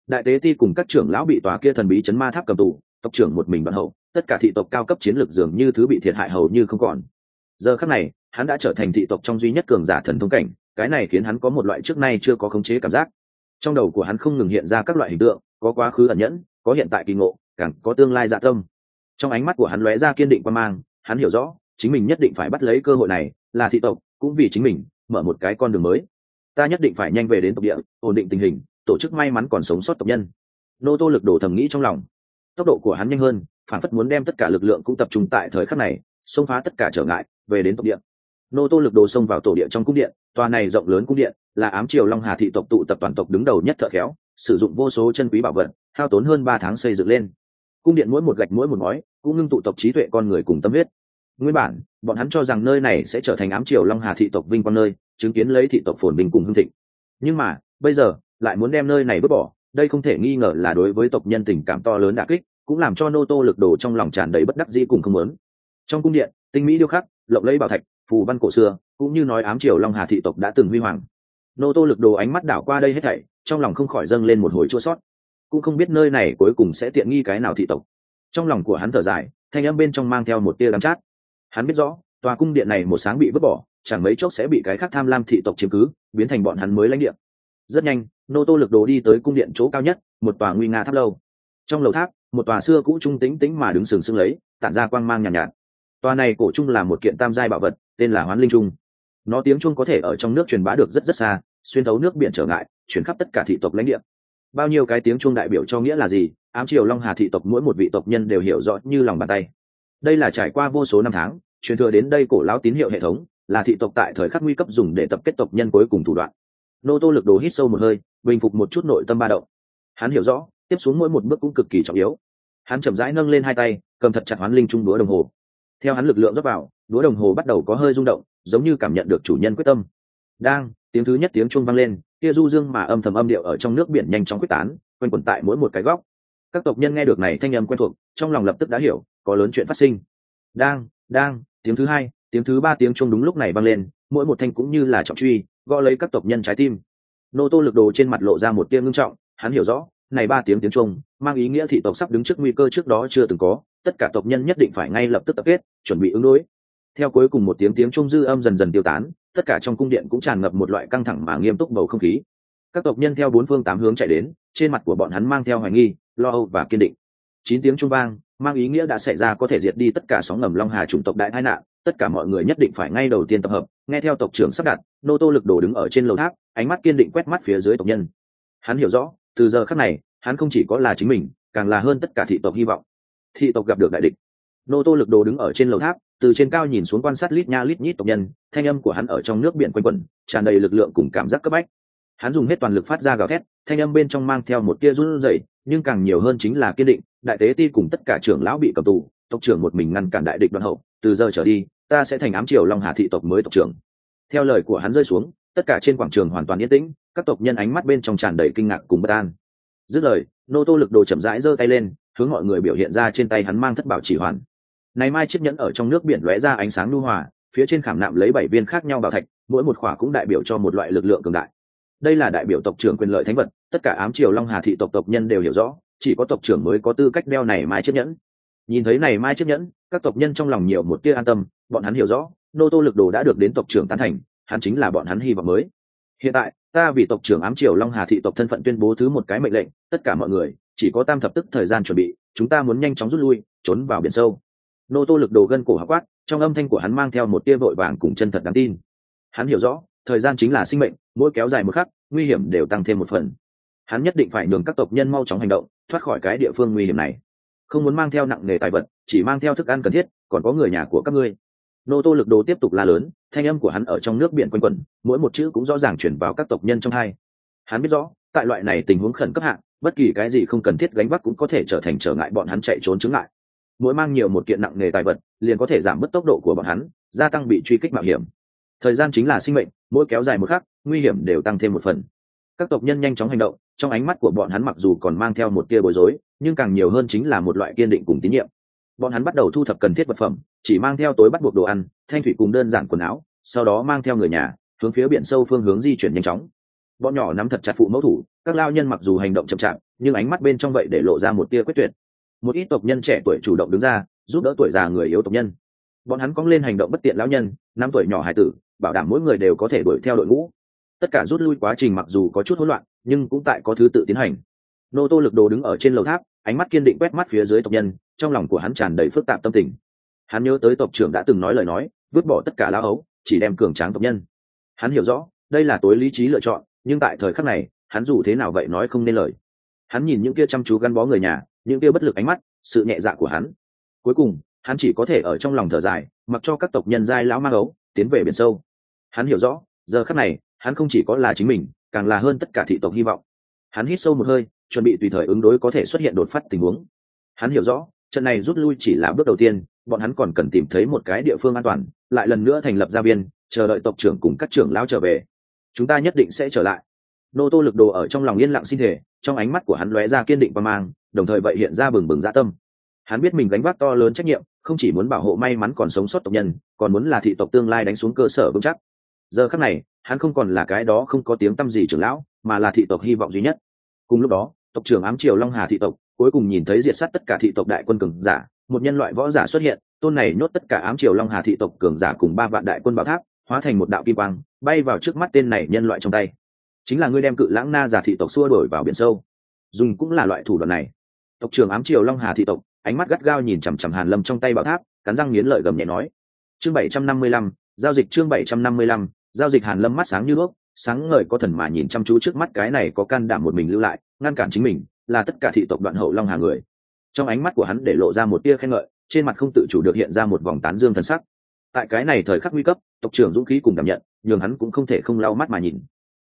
Đại tế ti cùng các trưởng lão bị tòa kia thần bí chấn ma tháp cầm tù, tộc trưởng một mình vận hậu, tất cả thị tộc cao cấp chiến lược dường như thứ bị thiệt hại hầu như không còn. Giờ khắc này, hắn đã trở thành thị tộc trong duy nhất cường giả thần thông cảnh, cái này khiến hắn có một loại trước nay chưa có khống chế cảm giác. Trong đầu của hắn không ngừng hiện ra các loại hình tượng, có quá khứ ẩn nhẫn, có hiện tại kỳ ngộ, càng có tương lai dạ tâm. Trong ánh mắt của hắn lóe ra kiên định quan mang, hắn hiểu rõ, chính mình nhất định phải bắt lấy cơ hội này, là thị tộc, cũng vì chính mình mở một cái con đường mới. Ta nhất định phải nhanh về đến tộc địa, ổn định tình hình, tổ chức may mắn còn sống sót tộc nhân. Nô tô lực đổ thầm nghĩ trong lòng. Tốc độ của hắn nhanh hơn, phản phất muốn đem tất cả lực lượng cũng tập trung tại thời khắc này, xông phá tất cả trở ngại, về đến tộc địa. Nô tô lực đồ xông vào tổ địa trong cung điện, tòa này rộng lớn cung điện là ám triều long hà thị tộc tụ tập toàn tộc đứng đầu nhất thợ khéo, sử dụng vô số chân quý bảo vật, hao tốn hơn ba tháng xây dựng lên. Cung điện mỗi một gạch mỗi một ngói cũng ngưng tụ tộc trí tuệ con người cùng tâm huyết. Nguyên bản bọn hắn cho rằng nơi này sẽ trở thành ám triều long hà thị tộc vinh quang nơi, chứng kiến lấy thị tộc phồn bình cùng hưng thịnh. Nhưng mà, bây giờ, lại muốn đem nơi này vứt bỏ, đây không thể nghi ngờ là đối với tộc nhân tình cảm to lớn đả kích, cũng làm cho nô tô lực đồ trong lòng tràn đầy bất đắc dĩ cùng không muốn. Trong cung điện, tinh mỹ điêu khắc, lộng lẫy bảo thạch, phù văn cổ xưa, cũng như nói ám triều long hà thị tộc đã từng huy hoàng. Nô tô lực đồ ánh mắt đảo qua đây hết thảy, trong lòng không khỏi dâng lên một hồi chua sót cũng không biết nơi này cuối cùng sẽ tiện nghi cái nào thị tộc. Trong lòng của hắn thở dài, thanh âm bên trong mang theo một tia đắm chát hắn biết rõ tòa cung điện này một sáng bị vứt bỏ chẳng mấy chốc sẽ bị cái khác tham lam thị tộc chiếm cứ biến thành bọn hắn mới lãnh địa. Rất nhanh nô tô lực đồ đi tới cung điện chỗ cao nhất một tòa nguy nga tháp lâu. Trong lầu tháp một tòa xưa cũ trung tính tính mà đứng sừng sững lấy tản ra quang mang nhàn nhạt, nhạt. Tòa này cổ trung là một kiện tam giai bảo vật tên là hoán linh trung. Nó tiếng trung có thể ở trong nước truyền bá được rất rất xa xuyên thấu nước biển trở ngại chuyển khắp tất cả thị tộc lãnh địa. Bao nhiêu cái tiếng trung đại biểu cho nghĩa là gì? Ám triều long hà thị tộc mỗi một vị tộc nhân đều hiểu rõ như lòng bàn tay đây là trải qua vô số năm tháng, truyền thừa đến đây cổ lão tín hiệu hệ thống, là thị tộc tại thời khắc nguy cấp dùng để tập kết tộc nhân cuối cùng thủ đoạn. Nô tô lực đồ hít sâu một hơi, bình phục một chút nội tâm ba động. Hắn hiểu rõ, tiếp xuống mỗi một bước cũng cực kỳ trọng yếu. Hắn chậm rãi nâng lên hai tay, cầm thật chặt hoán linh trung đũa đồng hồ. Theo hắn lực lượng dốc vào, đũa đồng hồ bắt đầu có hơi rung động, giống như cảm nhận được chủ nhân quyết tâm. Đang, tiếng thứ nhất tiếng chuông vang lên, kia du dương mà âm thầm âm điệu ở trong nước biển nhanh chóng quyết tán, quanh quẩn tại mỗi một cái góc. Các tộc nhân nghe được này thanh âm quen thuộc, trong lòng lập tức đã hiểu có lớn chuyện phát sinh. Đang đang, tiếng thứ hai, tiếng thứ ba tiếng chuông đúng lúc này vang lên, mỗi một thanh cũng như là trọng truy, gõ lấy các tộc nhân trái tim. Nô tô lực đồ trên mặt lộ ra một tiếng ngưng trọng, hắn hiểu rõ, này ba tiếng tiếng chuông, mang ý nghĩa thị tộc sắp đứng trước nguy cơ trước đó chưa từng có, tất cả tộc nhân nhất định phải ngay lập tức tập kết, chuẩn bị ứng đối. Theo cuối cùng một tiếng tiếng trung dư âm dần dần tiêu tán, tất cả trong cung điện cũng tràn ngập một loại căng thẳng mà nghiêm túc bầu không khí. Các tộc nhân theo bốn phương tám hướng chạy đến, trên mặt của bọn hắn mang theo hoài nghi, lo âu và kiên định chín tiếng trung vang, mang ý nghĩa đã xảy ra có thể diệt đi tất cả sóng ngầm long hà chủng tộc đại tai nạn, tất cả mọi người nhất định phải ngay đầu tiên tập hợp, nghe theo tộc trưởng sắp đặt, nô tô lực Đồ đứng ở trên lầu tháp, ánh mắt kiên định quét mắt phía dưới tộc nhân. Hắn hiểu rõ, từ giờ khắc này, hắn không chỉ có là chính mình, càng là hơn tất cả thị tộc hy vọng. Thị tộc gặp được đại địch. Nô tô lực đồ đứng ở trên lầu tháp, từ trên cao nhìn xuống quan sát lít nha lít nhít tộc nhân, thanh âm của hắn ở trong nước biển quanh quẩn, tràn đầy lực lượng cùng cảm giác cấp bách hắn dùng hết toàn lực phát ra gào thét, thanh âm bên trong mang theo một tia run rẩy, nhưng càng nhiều hơn chính là kiên định, đại tế ti cùng tất cả trưởng lão bị cầm tù, tộc trưởng một mình ngăn cản đại địch đoàn hậu, từ giờ trở đi, ta sẽ thành ám triều long hà thị tộc mới tộc trưởng. Theo lời của hắn rơi xuống, tất cả trên quảng trường hoàn toàn yên tĩnh, các tộc nhân ánh mắt bên trong tràn đầy kinh ngạc cùng bất an. Dứt lời, nô tô lực đồ chậm rãi giơ tay lên, hướng mọi người biểu hiện ra trên tay hắn mang thất bảo chỉ hoàn. Này mai chiếc nhẫn ở trong nước biển lóe ra ánh sáng lưu hòa, phía trên khảm nạm lấy bảy viên khác nhau bảo thạch, mỗi một khỏa cũng đại biểu cho một loại lực lượng cường đại đây là đại biểu tộc trưởng quyền lợi thánh vật, tất cả ám triều long hà thị tộc tộc nhân đều hiểu rõ, chỉ có tộc trưởng mới có tư cách đeo này mai chiếc nhẫn. Nhìn thấy này mai chiếc nhẫn, các tộc nhân trong lòng nhiều một tia an tâm, bọn hắn hiểu rõ, nô tô lực đồ đã được đến tộc trưởng tán thành, hắn chính là bọn hắn hy vọng mới. Hiện tại, ta vì tộc trưởng ám triều long hà thị tộc thân phận tuyên bố thứ một cái mệnh lệnh, tất cả mọi người, chỉ có tam thập tức thời gian chuẩn bị, chúng ta muốn nhanh chóng rút lui, trốn vào biển sâu. Nô tô lực đồ gân cổ hạ quát, trong âm thanh của hắn mang theo một tia vội vàng cùng chân thật đáng tin. Hắn hiểu rõ, thời gian chính là sinh mệnh mỗi kéo dài một khắc, nguy hiểm đều tăng thêm một phần. Hắn nhất định phải nhường các tộc nhân mau chóng hành động, thoát khỏi cái địa phương nguy hiểm này. Không muốn mang theo nặng nghề tài vật, chỉ mang theo thức ăn cần thiết, còn có người nhà của các ngươi. Nô tô lực đồ tiếp tục la lớn, thanh âm của hắn ở trong nước biển quanh quẩn, mỗi một chữ cũng rõ ràng chuyển vào các tộc nhân trong hai. Hắn biết rõ, tại loại này tình huống khẩn cấp hạng bất kỳ cái gì không cần thiết gánh vác cũng có thể trở thành trở ngại bọn hắn chạy trốn chứng lại mỗi mang nhiều một kiện nặng nghề tài vật, liền có thể giảm bớt tốc độ của bọn hắn, gia tăng bị truy kích mạo hiểm thời gian chính là sinh mệnh, mỗi kéo dài một khắc, nguy hiểm đều tăng thêm một phần. Các tộc nhân nhanh chóng hành động, trong ánh mắt của bọn hắn mặc dù còn mang theo một tia bối rối, nhưng càng nhiều hơn chính là một loại kiên định cùng tín nhiệm. Bọn hắn bắt đầu thu thập cần thiết vật phẩm, chỉ mang theo tối bắt buộc đồ ăn, thanh thủy cùng đơn giản quần áo, sau đó mang theo người nhà, hướng phía biển sâu phương hướng di chuyển nhanh chóng. Bọn nhỏ nắm thật chặt phụ mẫu thủ, các lao nhân mặc dù hành động chậm chạp, nhưng ánh mắt bên trong vậy để lộ ra một tia quyết tuyệt. Một ít tộc nhân trẻ tuổi chủ động đứng ra, giúp đỡ tuổi già người yếu tộc nhân. Bọn hắn cóng lên hành động bất tiện lão nhân, năm tuổi nhỏ hải tử bảo đảm mỗi người đều có thể đuổi theo đội ngũ. Tất cả rút lui quá trình mặc dù có chút hỗn loạn, nhưng cũng tại có thứ tự tiến hành. Nô tô lực đồ đứng ở trên lầu tháp, ánh mắt kiên định quét mắt phía dưới tộc nhân, trong lòng của hắn tràn đầy phức tạp tâm tình. Hắn nhớ tới tộc trưởng đã từng nói lời nói, vứt bỏ tất cả lá ấu, chỉ đem cường tráng tộc nhân. Hắn hiểu rõ, đây là tối lý trí lựa chọn, nhưng tại thời khắc này, hắn dù thế nào vậy nói không nên lời. Hắn nhìn những kia chăm chú gắn bó người nhà, những kia bất lực ánh mắt, sự nhẹ dạ của hắn. Cuối cùng, hắn chỉ có thể ở trong lòng thở dài, mặc cho các tộc nhân giai lão mang ấu, tiến về biển sâu hắn hiểu rõ, giờ khắc này, hắn không chỉ có là chính mình, càng là hơn tất cả thị tộc hy vọng. Hắn hít sâu một hơi, chuẩn bị tùy thời ứng đối có thể xuất hiện đột phát tình huống. Hắn hiểu rõ, trận này rút lui chỉ là bước đầu tiên, bọn hắn còn cần tìm thấy một cái địa phương an toàn, lại lần nữa thành lập gia viên chờ đợi tộc trưởng cùng các trưởng lão trở về. Chúng ta nhất định sẽ trở lại. Nô tô lực đồ ở trong lòng yên lặng xin thể trong ánh mắt của hắn lóe ra kiên định và mang, đồng thời vậy hiện ra bừng bừng dã tâm. Hắn biết mình gánh vác to lớn trách nhiệm, không chỉ muốn bảo hộ may mắn còn sống sót tộc nhân, còn muốn là thị tộc tương lai đánh xuống cơ sở vững chắc giờ khắc này, hắn không còn là cái đó không có tiếng tăm gì trưởng lão, mà là thị tộc hy vọng duy nhất. Cùng lúc đó, tộc trưởng ám triều long hà thị tộc, cuối cùng nhìn thấy diệt sát tất cả thị tộc đại quân cường giả, một nhân loại võ giả xuất hiện, tôn này nhốt tất cả ám triều long hà thị tộc cường giả cùng ba vạn đại quân bảo tháp, hóa thành một đạo kim quang, bay vào trước mắt tên này nhân loại trong tay. Chính là ngươi đem cự lãng na giả thị tộc xua đổi vào biển sâu. Dùng cũng là loại thủ đoạn này. Tộc trưởng ám triều long hà thị tộc, ánh mắt gắt gao nhìn chằm chằm hàn lâm trong tay bảo tháp, cắn răng nghiến lợi gầm nhẹ nói. Chương bảy trăm năm mươi lăm, giao dịch chương bảy trăm năm mươi lăm giao dịch hàn lâm mắt sáng như đuốc, sáng ngời có thần mà nhìn chăm chú trước mắt cái này có can đảm một mình lưu lại, ngăn cản chính mình, là tất cả thị tộc đoạn hậu long hà người. Trong ánh mắt của hắn để lộ ra một tia khen ngợi, trên mặt không tự chủ được hiện ra một vòng tán dương thần sắc. Tại cái này thời khắc nguy cấp, tộc trưởng dũng khí cùng đảm nhận, nhường hắn cũng không thể không lau mắt mà nhìn.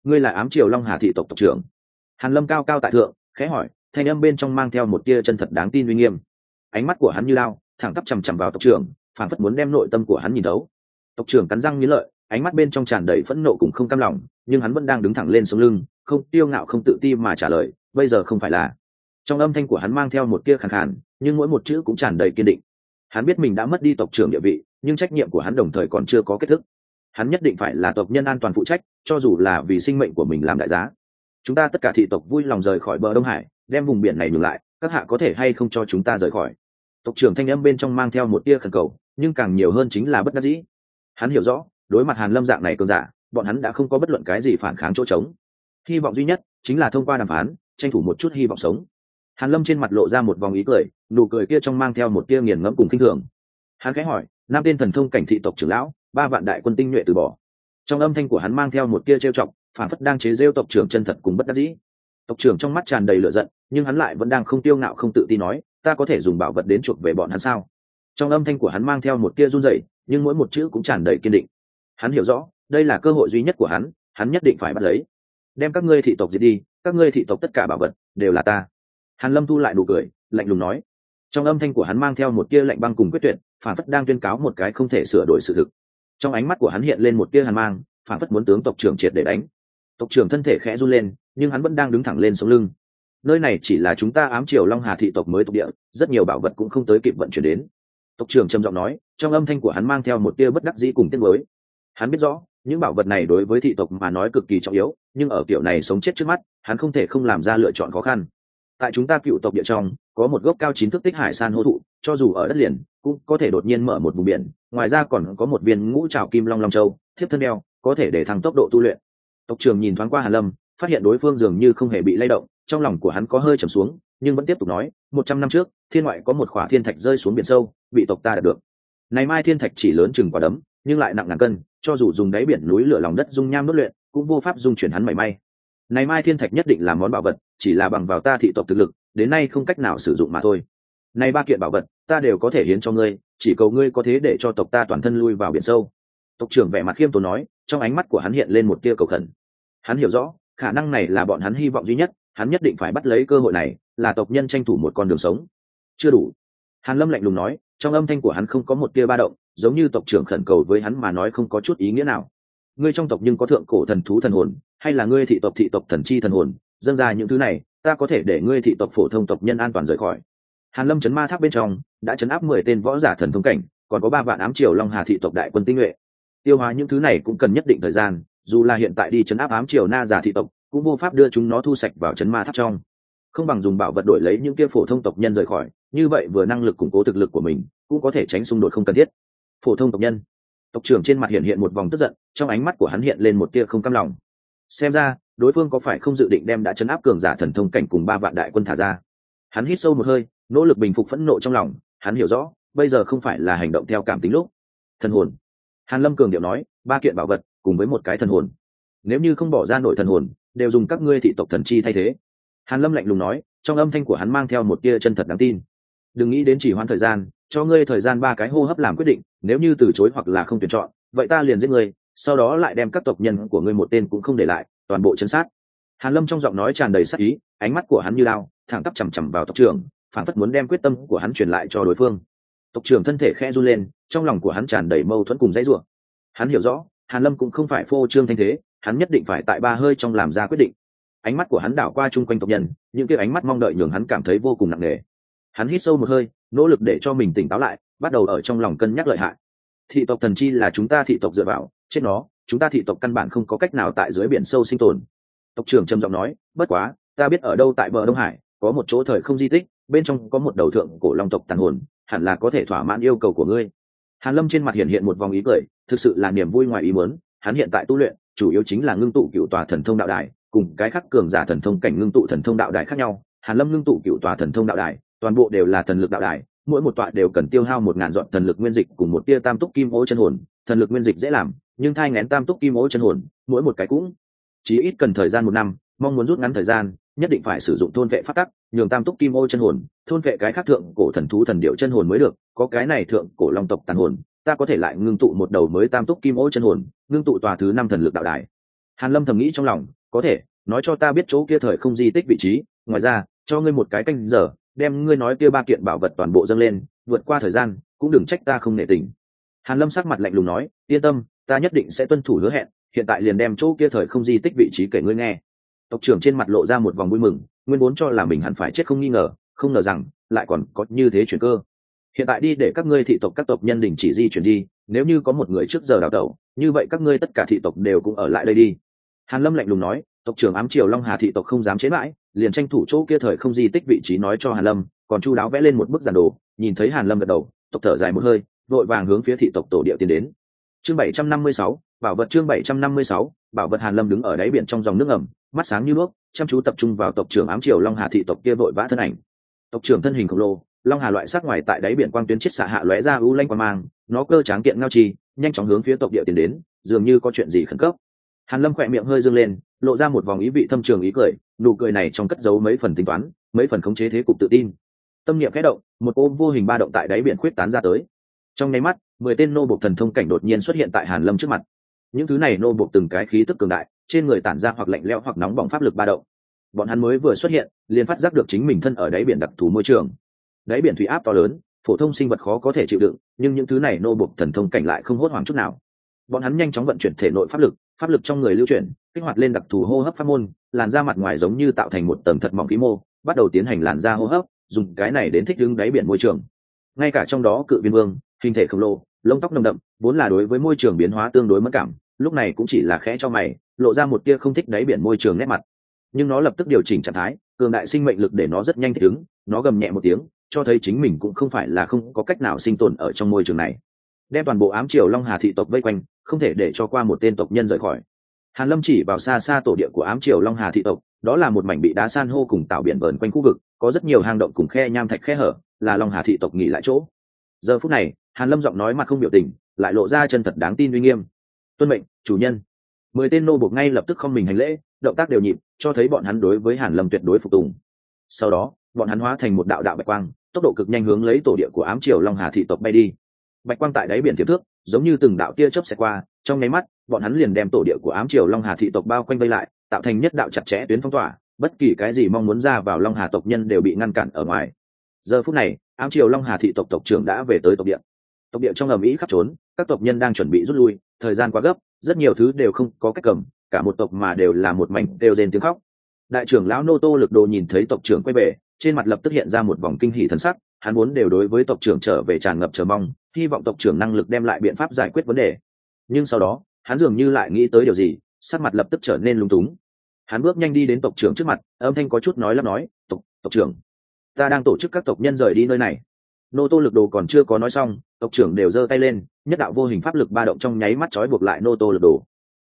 Ngươi là ám triều long hà thị tộc tộc trưởng. Hàn lâm cao cao tại thượng, khẽ hỏi, thanh âm bên trong mang theo một tia chân thật đáng tin uy nghiêm. Ánh mắt của hắn như lao, thẳng tắp chằm chằm vào tộc trưởng phản phất muốn đem nội tâm của hắn nhìn đấu tộc trưởng cắn răng nghĩ lợi ánh mắt bên trong tràn đầy phẫn nộ cùng không cam lòng, nhưng hắn vẫn đang đứng thẳng lên sống lưng, không tiêu ngạo không tự ti mà trả lời, bây giờ không phải là. Trong âm thanh của hắn mang theo một tia khẳng khàn, nhưng mỗi một chữ cũng tràn đầy kiên định. Hắn biết mình đã mất đi tộc trưởng địa vị, nhưng trách nhiệm của hắn đồng thời còn chưa có kết thúc. Hắn nhất định phải là tộc nhân an toàn phụ trách, cho dù là vì sinh mệnh của mình làm đại giá. Chúng ta tất cả thị tộc vui lòng rời khỏi bờ đông hải, đem vùng biển này ngừng lại, các hạ có thể hay không cho chúng ta rời khỏi? Tộc trưởng thanh âm bên trong mang theo một tia khẩn cầu, nhưng càng nhiều hơn chính là bất đắc dĩ. Hắn hiểu rõ đối mặt hàn lâm dạng này cơn giả, bọn hắn đã không có bất luận cái gì phản kháng chỗ trống. Hy vọng duy nhất chính là thông qua đàm phán, tranh thủ một chút hy vọng sống. Hàn lâm trên mặt lộ ra một vòng ý cười, nụ cười kia trong mang theo một tia nghiền ngẫm cùng kinh thường. Hắn khẽ hỏi, nam tên thần thông cảnh thị tộc trưởng lão, ba vạn đại quân tinh nhuệ từ bỏ. Trong âm thanh của hắn mang theo một tia trêu chọc, phản phất đang chế rêu tộc trưởng chân thật cùng bất đắc dĩ. Tộc trưởng trong mắt tràn đầy lửa giận, nhưng hắn lại vẫn đang không tiêu ngạo không tự tin nói, ta có thể dùng bảo vật đến chuộc về bọn hắn sao? Trong âm thanh của hắn mang theo một tia run rẩy, nhưng mỗi một chữ cũng tràn đầy kiên định hắn hiểu rõ, đây là cơ hội duy nhất của hắn hắn nhất định phải bắt lấy. Đem các ngươi thị tộc diệt đi, các ngươi thị tộc tất cả bảo vật đều là ta. Hàn lâm thu lại nụ cười, lạnh lùng nói. Trong âm thanh của hắn mang theo một tia lạnh băng cùng quyết tuyệt, phản phất đang tuyên cáo một cái không thể sửa đổi sự thực. Trong ánh mắt của hắn hiện lên một tia hàn mang, phản phất muốn tướng tộc trưởng triệt để đánh. Tộc trưởng thân thể khẽ run lên, nhưng hắn vẫn đang đứng thẳng lên sống lưng. Nơi này chỉ là chúng ta ám triều long hà thị tộc mới tộc địa, rất nhiều bảo vật cũng không tới kịp vận chuyển đến. Tộc trưởng trầm giọng nói, trong âm thanh của hắn mang theo một tia bất đắc dĩ cùng tiếng mới hắn biết rõ, những bảo vật này đối với thị tộc mà nói cực kỳ trọng yếu, nhưng ở kiểu này sống chết trước mắt, hắn không thể không làm ra lựa chọn khó khăn. Tại chúng ta cựu tộc địa trong, có một gốc cao chín thức tích hải san hô thụ, cho dù ở đất liền, cũng có thể đột nhiên mở một vùng biển, ngoài ra còn có một viên ngũ trào kim long long châu, thiếp thân đeo, có thể để thăng tốc độ tu luyện. Tộc trưởng nhìn thoáng qua hàn lâm, phát hiện đối phương dường như không hề bị lay động, trong lòng của hắn có hơi trầm xuống, nhưng vẫn tiếp tục nói, một trăm năm trước, thiên ngoại có một khỏa thiên thạch rơi xuống biển sâu, bị tộc ta đạt được. Này mai thiên thạch chỉ lớn chừng quả đấm nhưng lại nặng ngàn cân, cho dù dùng đáy biển núi lửa lòng đất dung nham đốt luyện, cũng vô pháp dung chuyển hắn mảy may. Này mai thiên thạch nhất định là món bảo vật, chỉ là bằng vào ta thị tộc thực lực, đến nay không cách nào sử dụng mà thôi. Này ba kiện bảo vật, ta đều có thể hiến cho ngươi, chỉ cầu ngươi có thế để cho tộc ta toàn thân lui vào biển sâu. Tộc trưởng vẻ mặt khiêm tốn nói, trong ánh mắt của hắn hiện lên một tia cầu khẩn. Hắn hiểu rõ, khả năng này là bọn hắn hy vọng duy nhất, hắn nhất định phải bắt lấy cơ hội này, là tộc nhân tranh thủ một con đường sống. Chưa đủ. Hàn lâm lạnh lùng nói, trong âm thanh của hắn không có một tia ba động giống như tộc trưởng khẩn cầu với hắn mà nói không có chút ý nghĩa nào. Ngươi trong tộc nhưng có thượng cổ thần thú thần hồn, hay là ngươi thị tộc thị tộc thần chi thần hồn, dâng ra những thứ này, ta có thể để ngươi thị tộc phổ thông tộc nhân an toàn rời khỏi. Hàn lâm chấn ma tháp bên trong, đã chấn áp mười tên võ giả thần thông cảnh, còn có ba vạn ám triều long hà thị tộc đại quân tinh nhuệ. Tiêu hóa những thứ này cũng cần nhất định thời gian, dù là hiện tại đi chấn áp ám triều na giả thị tộc, cũng vô pháp đưa chúng nó thu sạch vào chấn ma tháp trong. Không bằng dùng bảo vật đổi lấy những kia phổ thông tộc nhân rời khỏi, như vậy vừa năng lực củng cố thực lực của mình, cũng có thể tránh xung đột không cần thiết phổ thông tộc nhân. Tộc trưởng trên mặt hiện hiện một vòng tức giận, trong ánh mắt của hắn hiện lên một tia không cam lòng. Xem ra, đối phương có phải không dự định đem đã chấn áp cường giả thần thông cảnh cùng ba vạn đại quân thả ra? Hắn hít sâu một hơi, nỗ lực bình phục phẫn nộ trong lòng, hắn hiểu rõ, bây giờ không phải là hành động theo cảm tính lúc. Thần hồn. Hàn lâm cường điệu nói, ba kiện bảo vật, cùng với một cái thần hồn. Nếu như không bỏ ra nội thần hồn, đều dùng các ngươi thị tộc thần chi thay thế. Hàn lâm lạnh lùng nói, trong âm thanh của hắn mang theo một tia chân thật đáng tin. Đừng nghĩ đến chỉ hoãn thời gian cho ngươi thời gian ba cái hô hấp làm quyết định, nếu như từ chối hoặc là không tuyển chọn, vậy ta liền giết ngươi, sau đó lại đem các tộc nhân của ngươi một tên cũng không để lại, toàn bộ chân sát. Hàn lâm trong giọng nói tràn đầy sắc ý, ánh mắt của hắn như lao, thẳng tắp chằm chằm vào tộc trưởng phản phất muốn đem quyết tâm của hắn truyền lại cho đối phương. Tộc trưởng thân thể khẽ run lên, trong lòng của hắn tràn đầy mâu thuẫn cùng dãy rủa. Hắn hiểu rõ, hàn lâm cũng không phải phô trương thanh thế, hắn nhất định phải tại ba hơi trong làm ra quyết định. Ánh mắt của hắn đảo qua chung quanh tộc nhân, những cái ánh mắt mong đợi nhường hắn cảm thấy vô cùng nặng nề. Hắn hít sâu một hơi nỗ lực để cho mình tỉnh táo lại, bắt đầu ở trong lòng cân nhắc lợi hại. Thị tộc thần chi là chúng ta thị tộc dựa vào trên nó, chúng ta thị tộc căn bản không có cách nào tại dưới biển sâu sinh tồn. Tộc trưởng trầm giọng nói, bất quá, ta biết ở đâu tại bờ đông hải, có một chỗ thời không di tích, bên trong có một đầu thượng cổ long tộc tàn hồn, hẳn là có thể thỏa mãn yêu cầu của ngươi. Hàn lâm trên mặt hiện hiện một vòng ý cười, thực sự là niềm vui ngoài ý muốn, hắn hiện tại tu luyện, chủ yếu chính là ngưng tụ cựu tòa thần thông đạo đài, cùng cái khắc cường giả thần thông cảnh ngưng tụ thần thông đạo đài khác nhau. Hàn lâm ngưng tụ cựu tòa thần thông đạo đài toàn bộ đều là thần lực đạo đài, mỗi một tọa đều cần tiêu hao một ngàn dọn thần lực nguyên dịch cùng một tia tam túc kim ô chân hồn, thần lực nguyên dịch dễ làm, nhưng thai ngén tam túc kim ô chân hồn, mỗi một cái cũng chỉ ít cần thời gian một năm, mong muốn rút ngắn thời gian, nhất định phải sử dụng thôn vệ phát tắc, nhường tam túc kim ô chân hồn, thôn vệ cái khác thượng cổ thần thú thần điệu chân hồn mới được, có cái này thượng cổ long tộc tàn hồn, ta có thể lại ngưng tụ một đầu mới tam túc kim ô chân hồn, ngưng tụ tòa thứ năm thần lực đạo đài. Hàn lâm thầm nghĩ trong lòng, có thể, nói cho ta biết chỗ kia thời không di tích vị trí, ngoài ra, cho ngươi một cái canh giờ đem ngươi nói kia ba kiện bảo vật toàn bộ dâng lên, vượt qua thời gian, cũng đừng trách ta không nể tình. Hàn lâm sắc mặt lạnh lùng nói, yên tâm, ta nhất định sẽ tuân thủ hứa hẹn, hiện tại liền đem chỗ kia thời không di tích vị trí kể ngươi nghe. Tộc trưởng trên mặt lộ ra một vòng vui mừng, nguyên vốn cho là mình hẳn phải chết không nghi ngờ, không ngờ rằng, lại còn có như thế chuyển cơ. Hiện tại đi để các ngươi thị tộc các tộc nhân đình chỉ di chuyển đi, nếu như có một người trước giờ đào tẩu, như vậy các ngươi tất cả thị tộc đều cũng ở lại đây đi. Hàn lâm lạnh lùng nói tộc trưởng ám triều long hà thị tộc không dám chế mãi liền tranh thủ chỗ kia thời không di tích vị trí nói cho hàn lâm còn chu đáo vẽ lên một bức giản đồ nhìn thấy hàn lâm gật đầu tộc thở dài một hơi vội vàng hướng phía thị tộc tổ địa tiến đến. Chương 756, bảo vật chương 756, bảo vật hàn lâm đứng ở đáy biển trong dòng nước ẩm mắt sáng như nước chăm chú tập trung vào tộc trưởng ám triều long hà thị tộc kia vội vã thân ảnh. Tộc trưởng thân hình khổng lồ long hà loại sắc ngoài tại đáy biển quang tuyến chiết xạ hạ lóe ra u lanh quang mang nó cơ tráng kiện ngao chi nhanh chóng hướng phía tộc địa tiến đến dường như có chuyện gì khẩn cấp. Hàn lâm khỏe miệng hơi dương lên lộ ra một vòng ý vị thâm trường ý cười, nụ cười này trong cất giấu mấy phần tính toán, mấy phần khống chế thế cục tự tin. Tâm niệm khẽ động, một ôm vô hình ba động tại đáy biển khuyết tán ra tới. Trong nháy mắt, mười tên nô bộc thần thông cảnh đột nhiên xuất hiện tại hàn lâm trước mặt. Những thứ này nô bộc từng cái khí tức cường đại, trên người tản ra hoặc lạnh lẽo hoặc nóng bỏng pháp lực ba động. Bọn hắn mới vừa xuất hiện, liền phát giác được chính mình thân ở đáy biển đặc thù môi trường. Đáy biển thủy áp to lớn, phổ thông sinh vật khó có thể chịu đựng, nhưng những thứ này nô bộc thần thông cảnh lại không hốt hoảng chút nào. Bọn hắn nhanh chóng vận chuyển thể nội pháp lực pháp lực trong người lưu chuyển, kích hoạt lên đặc thù hô hấp pháp môn, làn da mặt ngoài giống như tạo thành một tầng thật mỏng khí mô, bắt đầu tiến hành làn da hô hấp, dùng cái này đến thích ứng đáy biển môi trường. Ngay cả trong đó cự viên vương, hình thể khổng lồ, lông tóc nồng đậm, vốn là đối với môi trường biến hóa tương đối mất cảm, lúc này cũng chỉ là khẽ cho mày, lộ ra một tia không thích đáy biển môi trường nét mặt. Nhưng nó lập tức điều chỉnh trạng thái, cường đại sinh mệnh lực để nó rất nhanh thích ứng, nó gầm nhẹ một tiếng, cho thấy chính mình cũng không phải là không có cách nào sinh tồn ở trong môi trường này đem toàn bộ ám triều long hà thị tộc vây quanh, không thể để cho qua một tên tộc nhân rời khỏi. Hàn lâm chỉ vào xa xa tổ địa của ám triều long hà thị tộc, đó là một mảnh bị đá san hô cùng tạo biển vờn quanh khu vực, có rất nhiều hang động cùng khe nham thạch khe hở, là long hà thị tộc nghỉ lại chỗ. Giờ phút này, hàn lâm giọng nói mặt không biểu tình, lại lộ ra chân thật đáng tin uy nghiêm. Tuân mệnh, chủ nhân. Mười tên nô buộc ngay lập tức không mình hành lễ, động tác đều nhịp, cho thấy bọn hắn đối với hàn lâm tuyệt đối phục tùng. Sau đó, bọn hắn hóa thành một đạo đạo bạch quang, tốc độ cực nhanh hướng lấy tổ địa của ám triều long hà thị tộc bay đi bạch quang tại đáy biển thiếp thước, giống như từng đạo tia chớp xẹt qua, trong nháy mắt, bọn hắn liền đem tổ địa của ám triều long hà thị tộc bao quanh vây lại, tạo thành nhất đạo chặt chẽ tuyến phong tỏa, bất kỳ cái gì mong muốn ra vào long hà tộc nhân đều bị ngăn cản ở ngoài. Giờ phút này, ám triều long hà thị tộc tộc trưởng đã về tới tộc địa. Tộc địa trong ầm ĩ khắp trốn, các tộc nhân đang chuẩn bị rút lui, thời gian quá gấp, rất nhiều thứ đều không có cách cầm, cả một tộc mà đều là một mảnh đều rên tiếng khóc. Đại trưởng lão nô tô lực đồ nhìn thấy tộc trưởng quay về, trên mặt lập tức hiện ra một vòng kinh hỉ thân sắc, hắn muốn đều đối với tộc trưởng trở về tràn ngập chờ mong hy vọng tộc trưởng năng lực đem lại biện pháp giải quyết vấn đề. Nhưng sau đó, hắn dường như lại nghĩ tới điều gì, sắc mặt lập tức trở nên lung túng. Hắn bước nhanh đi đến tộc trưởng trước mặt, âm thanh có chút nói lắp nói, tộc tộc trưởng, ta đang tổ chức các tộc nhân rời đi nơi này. Nô tô lực đồ còn chưa có nói xong, tộc trưởng đều giơ tay lên, nhất đạo vô hình pháp lực ba động trong nháy mắt trói buộc lại nô tô lực đồ.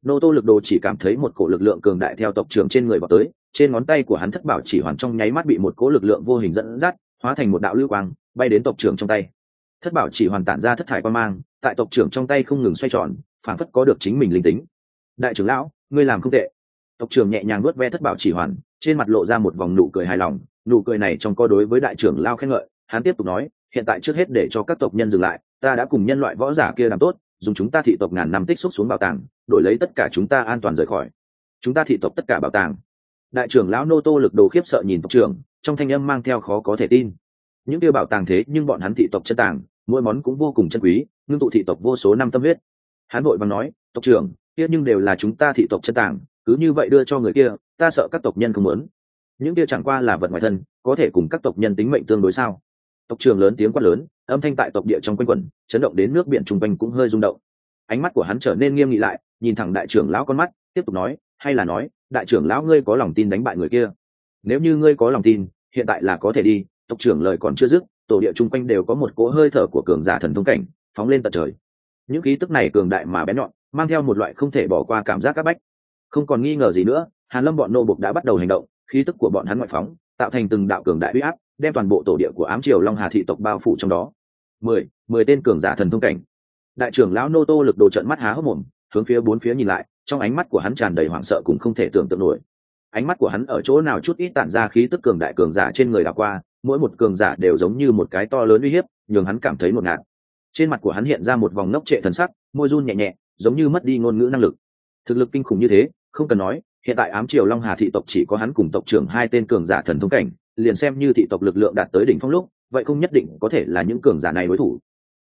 Nô tô lực đồ chỉ cảm thấy một cổ lực lượng cường đại theo tộc trưởng trên người vào tới, trên ngón tay của hắn thất bảo chỉ hoàn trong nháy mắt bị một cỗ lực lượng vô hình dẫn dắt, hóa thành một đạo lưu quang, bay đến tộc trưởng trong tay thất bảo chỉ hoàn tản ra thất thải quan mang, tại tộc trưởng trong tay không ngừng xoay tròn phản phất có được chính mình linh tính. Đại trưởng lão, ngươi làm không tệ. Tộc trưởng nhẹ nhàng nuốt ve thất bảo chỉ hoàn, trên mặt lộ ra một vòng nụ cười hài lòng. Nụ cười này trong co đối với đại trưởng lao khen ngợi, hắn tiếp tục nói, hiện tại trước hết để cho các tộc nhân dừng lại, ta đã cùng nhân loại võ giả kia làm tốt, dùng chúng ta thị tộc ngàn năm tích xúc xuống bảo tàng, đổi lấy tất cả chúng ta an toàn rời khỏi. Chúng ta thị tộc tất cả bảo tàng. Đại trưởng lão nô tô lực đồ khiếp sợ nhìn tộc trưởng, trong thanh âm mang theo khó có thể tin những tiêu bảo tàng thế nhưng bọn hắn thị tộc chân tàng, mỗi món cũng vô cùng chân quý ngưng tụ thị tộc vô số năm tâm huyết. Hắn vội bằng nói, tộc trưởng, kia nhưng đều là chúng ta thị tộc chân tàng, cứ như vậy đưa cho người kia, ta sợ các tộc nhân không muốn. Những kia chẳng qua là vật ngoài thân, có thể cùng các tộc nhân tính mệnh tương đối sao? Tộc trưởng lớn tiếng quát lớn, âm thanh tại tộc địa trong quanh quẩn, chấn động đến nước biển chung quanh cũng hơi rung động. Ánh mắt của hắn trở nên nghiêm nghị lại, nhìn thẳng đại trưởng lão con mắt, tiếp tục nói, hay là nói, đại trưởng lão ngươi có lòng tin đánh bại người kia? Nếu như ngươi có lòng tin, hiện tại là có thể đi tộc trưởng lời còn chưa dứt, tổ địa chung quanh đều có một cỗ hơi thở của cường giả thần thông cảnh, phóng lên tận trời. Những khí tức này cường đại mà bén nhọn, mang theo một loại không thể bỏ qua cảm giác các bách. Không còn nghi ngờ gì nữa, hàn lâm bọn nô bục đã bắt đầu hành động, khí tức của bọn hắn ngoại phóng, tạo thành từng đạo cường đại uy áp, đem toàn bộ tổ địa của ám triều long hà thị tộc bao phủ trong đó. Mười mười tên cường giả thần thông cảnh. Đại trưởng lão nô tô lực đồ trận mắt há hốc mồm, hướng phía bốn phía nhìn lại, trong ánh mắt của hắn tràn đầy hoảng sợ cũng không thể tưởng tượng nổi. Ánh mắt của hắn ở chỗ nào chút ít tản ra khí tức cường đại cường giả trên người đảo qua mỗi một cường giả đều giống như một cái to lớn uy hiếp, nhường hắn cảm thấy một ngạt. Trên mặt của hắn hiện ra một vòng nốc trệ thần sắc, môi run nhẹ nhẹ, giống như mất đi ngôn ngữ năng lực. Thực lực kinh khủng như thế, không cần nói, hiện tại ám triều long hà thị tộc chỉ có hắn cùng tộc trưởng hai tên cường giả thần thông cảnh, liền xem như thị tộc lực lượng đạt tới đỉnh phong lúc, vậy không nhất định có thể là những cường giả này đối thủ.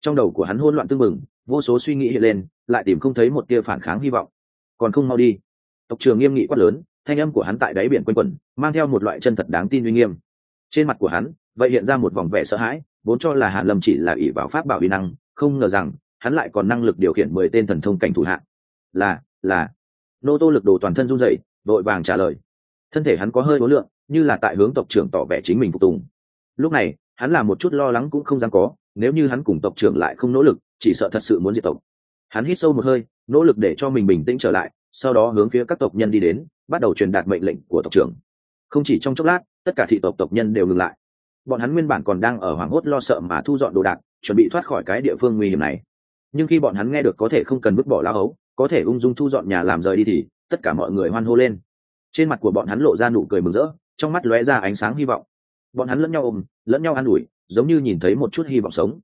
Trong đầu của hắn hôn loạn tương mừng vô số suy nghĩ hiện lên, lại tìm không thấy một tia phản kháng hy vọng. Còn không mau đi. Tộc trưởng nghiêm nghị quát lớn, thanh âm của hắn tại đáy biển quanh quẩn, mang theo một loại chân thật đáng tin uy nghiêm trên mặt của hắn, vậy hiện ra một vòng vẻ sợ hãi, vốn cho là hàn lâm chỉ là ỷ vào pháp bảo uy năng, không ngờ rằng, hắn lại còn năng lực điều khiển mười tên thần thông cảnh thủ hạng là là. Nô tô lực đồ toàn thân run rẩy, vội vàng trả lời. Thân thể hắn có hơi ối lượng, như là tại hướng tộc trưởng tỏ vẻ chính mình phục tùng. Lúc này, hắn là một chút lo lắng cũng không dám có, nếu như hắn cùng tộc trưởng lại không nỗ lực, chỉ sợ thật sự muốn diệt tộc. Hắn hít sâu một hơi, nỗ lực để cho mình bình tĩnh trở lại, sau đó hướng phía các tộc nhân đi đến, bắt đầu truyền đạt mệnh lệnh của tộc trưởng. Không chỉ trong chốc lát tất cả thị tộc tộc nhân đều ngừng lại. Bọn hắn nguyên bản còn đang ở hoảng hốt lo sợ mà thu dọn đồ đạc, chuẩn bị thoát khỏi cái địa phương nguy hiểm này. Nhưng khi bọn hắn nghe được có thể không cần vứt bỏ la hấu, có thể ung dung thu dọn nhà làm rời đi thì, tất cả mọi người hoan hô lên. Trên mặt của bọn hắn lộ ra nụ cười mừng rỡ, trong mắt lóe ra ánh sáng hy vọng. Bọn hắn lẫn nhau ôm, lẫn nhau an ủi, giống như nhìn thấy một chút hy vọng sống.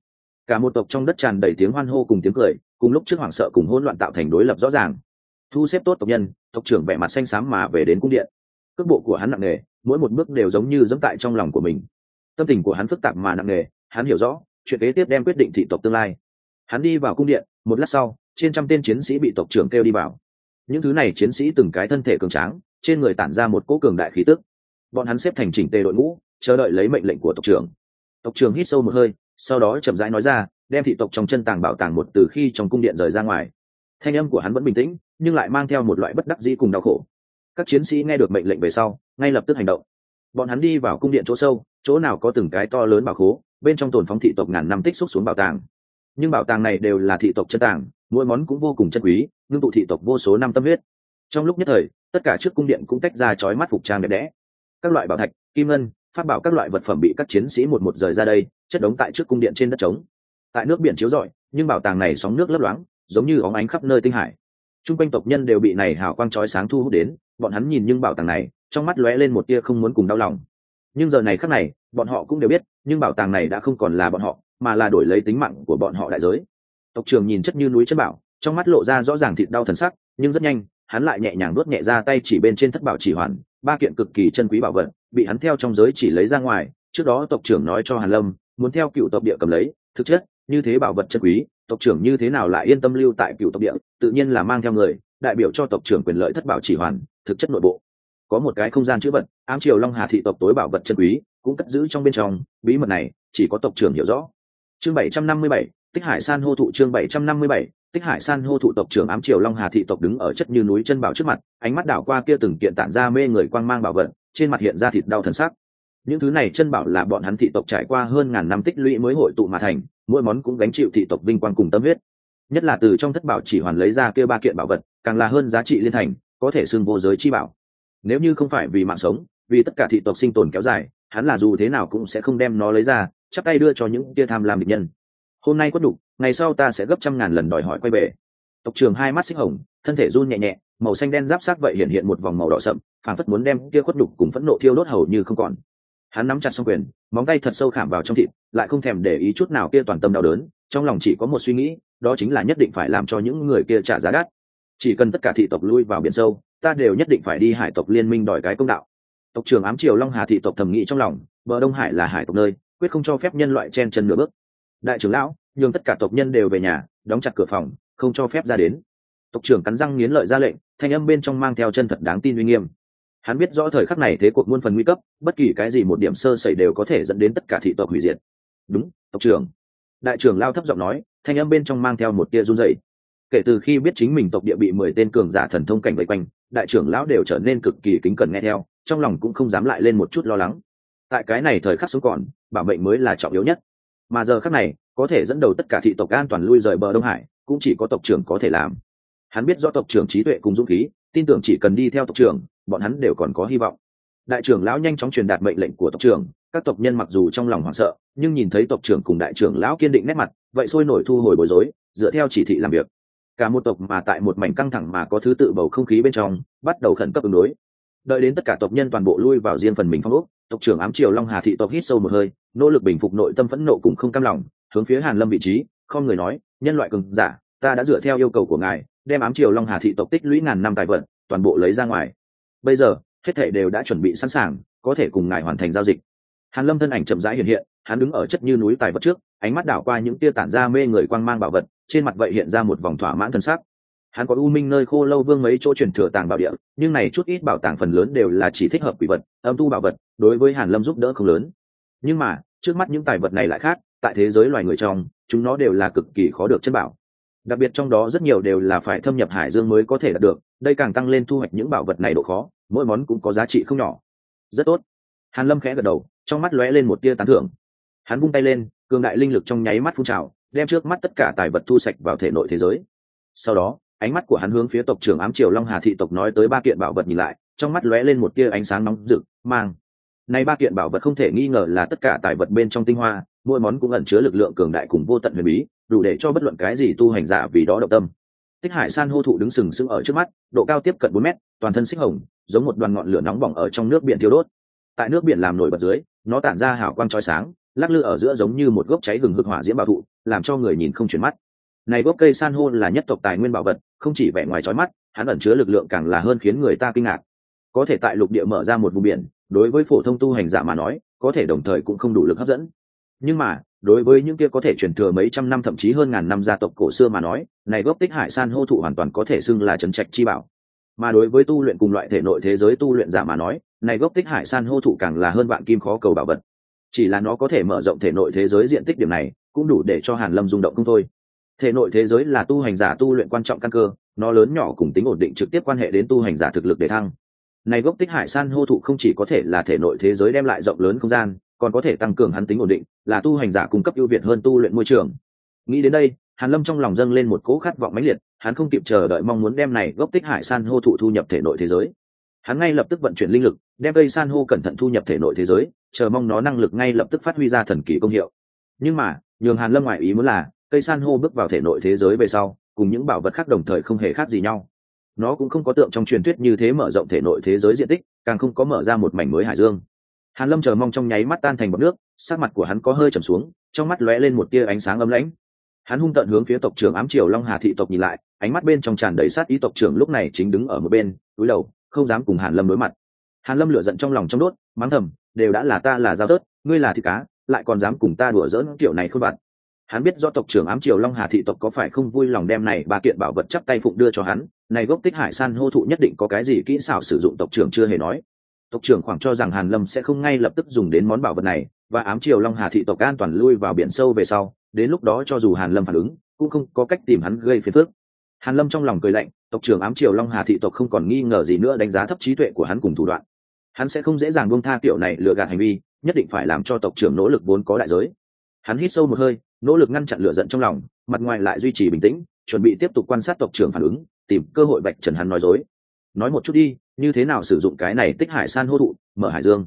Cả một tộc trong đất tràn đầy tiếng hoan hô cùng tiếng cười, cùng lúc trước hoảng sợ cùng hỗn loạn tạo thành đối lập rõ ràng. Thu xếp tốt tộc nhân, tộc trưởng vẻ mặt xanh xám mà về đến cung điện. Cước bộ của hắn nặng nề mỗi một bước đều giống như dẫm tại trong lòng của mình. Tâm tình của hắn phức tạp mà nặng nề, hắn hiểu rõ, chuyện kế tiếp đem quyết định thị tộc tương lai. Hắn đi vào cung điện, một lát sau, trên trăm tên chiến sĩ bị tộc trưởng kêu đi vào. Những thứ này chiến sĩ từng cái thân thể cường tráng, trên người tản ra một cỗ cường đại khí tức. Bọn hắn xếp thành chỉnh tề đội ngũ, chờ đợi lấy mệnh lệnh của tộc trưởng. Tộc trưởng hít sâu một hơi, sau đó chậm rãi nói ra, đem thị tộc trong chân tàng bảo tàng một từ khi trong cung điện rời ra ngoài. Thanh âm của hắn vẫn bình tĩnh, nhưng lại mang theo một loại bất đắc dĩ cùng đau khổ các chiến sĩ nghe được mệnh lệnh về sau, ngay lập tức hành động. Bọn hắn đi vào cung điện chỗ sâu, chỗ nào có từng cái to lớn bảo khố, bên trong tồn phóng thị tộc ngàn năm tích xúc xuống bảo tàng. Nhưng bảo tàng này đều là thị tộc chân tàng, mỗi món cũng vô cùng chân quý, ngưng tụ thị tộc vô số năm tâm huyết. Trong lúc nhất thời, tất cả trước cung điện cũng tách ra chói mắt phục trang đẹp đẽ. Các loại bảo thạch, kim ngân phát bảo các loại vật phẩm bị các chiến sĩ một một rời ra đây, chất đống tại trước cung điện trên đất trống. Tại nước biển chiếu rọi, nhưng bảo tàng này sóng nước lấp loáng, giống như óng ánh khắp nơi tinh hải. T r u n g quanh tộc nhân đều bị này hào quang trói sáng thu hút đến bọn hắn nhìn nhưng bảo tàng này, trong mắt lóe lên một tia không muốn cùng đau lòng. Nhưng giờ này khác này, bọn họ cũng đều biết nhưng bảo tàng này đã không còn là bọn họ, mà là đổi lấy tính mạng của bọn họ đại giới. Tộc trường nhìn chất như núi chất bảo, trong mắt lộ ra rõ ràng thịt đau thần sắc, nhưng rất nhanh, hắn lại nhẹ nhàng nuốt nhẹ ra tay chỉ bên trên thất bảo chỉ hoàn, ba kiện cực kỳ chân quý bảo vật, bị hắn theo trong giới chỉ lấy ra ngoài. Trước đó tộc trưởng nói cho hàn lâm, muốn theo cựu tộc địa cầm lấy, thực chất, như thế bảo vật chân quý, tộc trưởng như thế nào lại yên tâm lưu tại cựu tộc địa, tự nhiên là mang theo người, đại biểu cho tộc trưởng quyền lợi thất bảo chỉ hoàn thực chất nội bộ. Có một cái không gian chữ vật, ám triều long hà thị tộc tối bảo vật chân quý, cũng cất giữ trong bên trong, bí mật này, chỉ có tộc trưởng hiểu rõ. Chương bảy trăm năm mươi bảy, tích hải san hô thụ, chương bảy trăm năm mươi bảy, tích hải san hô thụ tộc trưởng ám triều long hà thị tộc đứng ở chất như núi chân bảo trước mặt, ánh mắt đảo qua kia từng kiện tản ra mê người quang mang bảo vật, trên mặt hiện ra thịt đau thần sắc. Những thứ này chân bảo là bọn hắn thị tộc trải qua hơn ngàn năm tích lũy mới hội tụ mà thành, mỗi món cũng gánh chịu thị tộc vinh quang cùng tâm huyết. Nhất là từ trong thất bảo chỉ hoàn lấy ra kia ba kiện bảo vật, càng là hơn giá trị liên thành có thể xưng vô giới chi bảo. Nếu như không phải vì mạng sống, vì tất cả thị tộc sinh tồn kéo dài, hắn là dù thế nào cũng sẽ không đem nó lấy ra, chắp tay đưa cho những tia tham làm địch nhân. Hôm nay quất đục ngày sau ta sẽ gấp trăm ngàn lần đòi hỏi quay về. Tộc trưởng hai mắt xích hồng, thân thể run nhẹ nhẹ, màu xanh đen giáp sát vậy hiện hiện một vòng màu đỏ sậm phản phất muốn đem kia khuất đục cùng phẫn nộ thiêu đốt hầu như không còn. Hắn nắm chặt xong quyền, móng tay thật sâu khảm vào trong thịt, lại không thèm để ý chút nào kia toàn tâm đau đớn, trong lòng chỉ có một suy nghĩ, đó chính là nhất định phải làm cho những người kia trả giá đắt chỉ cần tất cả thị tộc lui vào biển sâu, ta đều nhất định phải đi hải tộc liên minh đòi cái công đạo. Tộc trưởng ám triều long hà thị tộc thầm nghĩ trong lòng, bờ đông hải là hải tộc nơi, quyết không cho phép nhân loại chen chân nửa bước. Đại trưởng lão, nhường tất cả tộc nhân đều về nhà, đóng chặt cửa phòng, không cho phép ra đến. Tộc trưởng cắn răng nghiến lợi ra lệnh, thanh âm bên trong mang theo chân thật đáng tin uy nghiêm. Hắn biết rõ thời khắc này thế cuộc muôn phần nguy cấp, bất kỳ cái gì một điểm sơ sẩy đều có thể dẫn đến tất cả thị tộc hủy diệt. Đúng, tộc trưởng. Đại trưởng lao thấp giọng nói, thanh âm bên trong mang theo một tia run dậy kể từ khi biết chính mình tộc địa bị mười tên cường giả thần thông cảnh vây quanh, đại trưởng lão đều trở nên cực kỳ kính cẩn nghe theo, trong lòng cũng không dám lại lên một chút lo lắng. Tại cái này thời khắc sống còn, bảo mệnh mới là trọng yếu nhất. Mà giờ khắc này, có thể dẫn đầu tất cả thị tộc an toàn lui rời bờ đông hải, cũng chỉ có tộc trưởng có thể làm. Hắn biết do tộc trưởng trí tuệ cùng dũng khí, tin tưởng chỉ cần đi theo tộc trưởng, bọn hắn đều còn có hy vọng. Đại trưởng lão nhanh chóng truyền đạt mệnh lệnh của tộc trưởng, các tộc nhân mặc dù trong lòng hoảng sợ, nhưng nhìn thấy tộc trưởng cùng đại trưởng lão kiên định nét mặt, vậy sôi nổi thu hồi bối rối, dựa theo chỉ thị làm việc cả một tộc mà tại một mảnh căng thẳng mà có thứ tự bầu không khí bên trong, bắt đầu khẩn cấp ứng đối. Đợi đến tất cả tộc nhân toàn bộ lui vào riêng phần mình phong ốc, tộc trưởng ám triều long hà thị tộc hít sâu một hơi, nỗ lực bình phục nội tâm phẫn nộ cùng không cam lòng, hướng phía hàn lâm vị trí, không người nói, nhân loại cường giả, ta đã dựa theo yêu cầu của ngài, đem ám triều long hà thị tộc tích lũy ngàn năm tài vận, toàn bộ lấy ra ngoài. Bây giờ, hết thể đều đã chuẩn bị sẵn sàng, có thể cùng ngài hoàn thành giao dịch. Hàn lâm thân ảnh chậm rãi hiện hiện hắn đứng ở chất như núi tài vật trước, ánh mắt đảo qua những tia tản ra mê người quang mang bảo vật, trên mặt vậy hiện ra một vòng thỏa mãn thân sắc. Hắn có u minh nơi khô lâu vương mấy chỗ truyền thừa tàng bảo địa, nhưng này chút ít bảo tàng phần lớn đều là chỉ thích hợp quỷ vật, âm tu bảo vật, đối với hàn lâm giúp đỡ không lớn. Nhưng mà, trước mắt những tài vật này lại khác, tại thế giới loài người trong, chúng nó đều là cực kỳ khó được chân bảo. Đặc biệt trong đó rất nhiều đều là phải thâm nhập hải dương mới có thể đạt được, đây càng tăng lên thu hoạch những bảo vật này độ khó, mỗi món cũng có giá trị không nhỏ. Rất tốt. Hàn lâm khẽ gật đầu, trong mắt lóe lên một tia tán thưởng hắn vung tay lên, cường đại linh lực trong nháy mắt phun trào, đem trước mắt tất cả tài vật thu sạch vào thể nội thế giới. Sau đó, ánh mắt của hắn hướng phía tộc trưởng ám triều long hà thị tộc nói tới ba kiện bảo vật nhìn lại, trong mắt lóe lên một tia ánh sáng nóng rực, mang. Nay ba kiện bảo vật không thể nghi ngờ là tất cả tài vật bên trong tinh hoa, mỗi món cũng ẩn chứa lực lượng cường đại cùng vô tận huyền bí, đủ để cho bất luận cái gì tu hành giả vì đó động tâm. Tích hải san hô thụ đứng sừng sững ở trước mắt, độ cao tiếp cận bốn mét, toàn thân xích hồng, giống một đoàn ngọn lửa nóng bỏng ở trong nước biển thiêu đốt. Tại nước biển làm nổi bật dưới, nó tản ra hào quang chói sáng lắc lư ở giữa giống như một gốc cháy gừng hực hỏa diễm bảo thụ, làm cho người nhìn không chuyển mắt. Này gốc cây san hô là nhất tộc tài nguyên bảo vật, không chỉ vẻ ngoài chói mắt, hắn ẩn chứa lực lượng càng là hơn khiến người ta kinh ngạc. Có thể tại lục địa mở ra một vùng biển, đối với phổ thông tu hành giả mà nói, có thể đồng thời cũng không đủ lực hấp dẫn. Nhưng mà, đối với những kia có thể truyền thừa mấy trăm năm thậm chí hơn ngàn năm gia tộc cổ xưa mà nói, này gốc tích hải san hô thụ hoàn toàn có thể xưng là trấn trạch chi bảo. Mà đối với tu luyện cùng loại thể nội thế giới tu luyện giả mà nói, này gốc tích hải san hô thụ càng là hơn vạn kim khó cầu bảo vật chỉ là nó có thể mở rộng thể nội thế giới diện tích điểm này, cũng đủ để cho hàn lâm rung động không thôi. Thể nội thế giới là tu hành giả tu luyện quan trọng căn cơ, nó lớn nhỏ cùng tính ổn định trực tiếp quan hệ đến tu hành giả thực lực để thăng. Này gốc tích hải san hô thụ không chỉ có thể là thể nội thế giới đem lại rộng lớn không gian, còn có thể tăng cường hắn tính ổn định, là tu hành giả cung cấp ưu việt hơn tu luyện môi trường. Nghĩ đến đây, hàn lâm trong lòng dâng lên một cỗ khát vọng mãnh liệt, hắn không kịp chờ đợi mong muốn đem này gốc tích hải san hô thụ thu nhập thể nội thế giới hắn ngay lập tức vận chuyển linh lực, đem cây san hô cẩn thận thu nhập thể nội thế giới, chờ mong nó năng lực ngay lập tức phát huy ra thần kỳ công hiệu. Nhưng mà, nhường hàn lâm ngoại ý muốn là, cây san hô bước vào thể nội thế giới về sau, cùng những bảo vật khác đồng thời không hề khác gì nhau. Nó cũng không có tượng trong truyền thuyết như thế mở rộng thể nội thế giới diện tích, càng không có mở ra một mảnh mới hải dương. Hàn lâm chờ mong trong nháy mắt tan thành bọt nước, sắc mặt của hắn có hơi trầm xuống, trong mắt lóe lên một tia ánh sáng ấm lãnh. Hắn hung tận hướng phía tộc trưởng ám triều long hà thị tộc nhìn lại, ánh mắt bên trong tràn đầy sát ý tộc trưởng lúc này chính đứng ở một bên, túi đầu không dám cùng hàn lâm đối mặt. Hàn lâm lửa giận trong lòng trong đốt, mắng thầm, đều đã là ta là giao tớt, ngươi là thịt cá, lại còn dám cùng ta đùa dỡn kiểu này khôn vặt. Hắn biết do tộc trưởng ám triều long hà thị tộc có phải không vui lòng đem này ba kiện bảo vật chắp tay phụng đưa cho hắn, này gốc tích hải san hô thụ nhất định có cái gì kỹ xảo sử dụng tộc trưởng chưa hề nói. Tộc trưởng khoảng cho rằng hàn lâm sẽ không ngay lập tức dùng đến món bảo vật này, và ám triều long hà thị tộc an toàn lui vào biển sâu về sau, đến lúc đó cho dù hàn lâm phản ứng, cũng không có cách tìm hắn gây phiền phức hàn lâm trong lòng cười lạnh, tộc trưởng ám triều long hà thị tộc không còn nghi ngờ gì nữa đánh giá thấp trí tuệ của hắn cùng thủ đoạn. Hắn sẽ không dễ dàng buông tha kiểu này lừa gạt hành vi, nhất định phải làm cho tộc trưởng nỗ lực vốn có đại giới. Hắn hít sâu một hơi, nỗ lực ngăn chặn lửa giận trong lòng, mặt ngoài lại duy trì bình tĩnh, chuẩn bị tiếp tục quan sát tộc trưởng phản ứng, tìm cơ hội bạch trần hắn nói dối. Nói một chút đi, như thế nào sử dụng cái này tích hải san hô thụ, mở hải dương.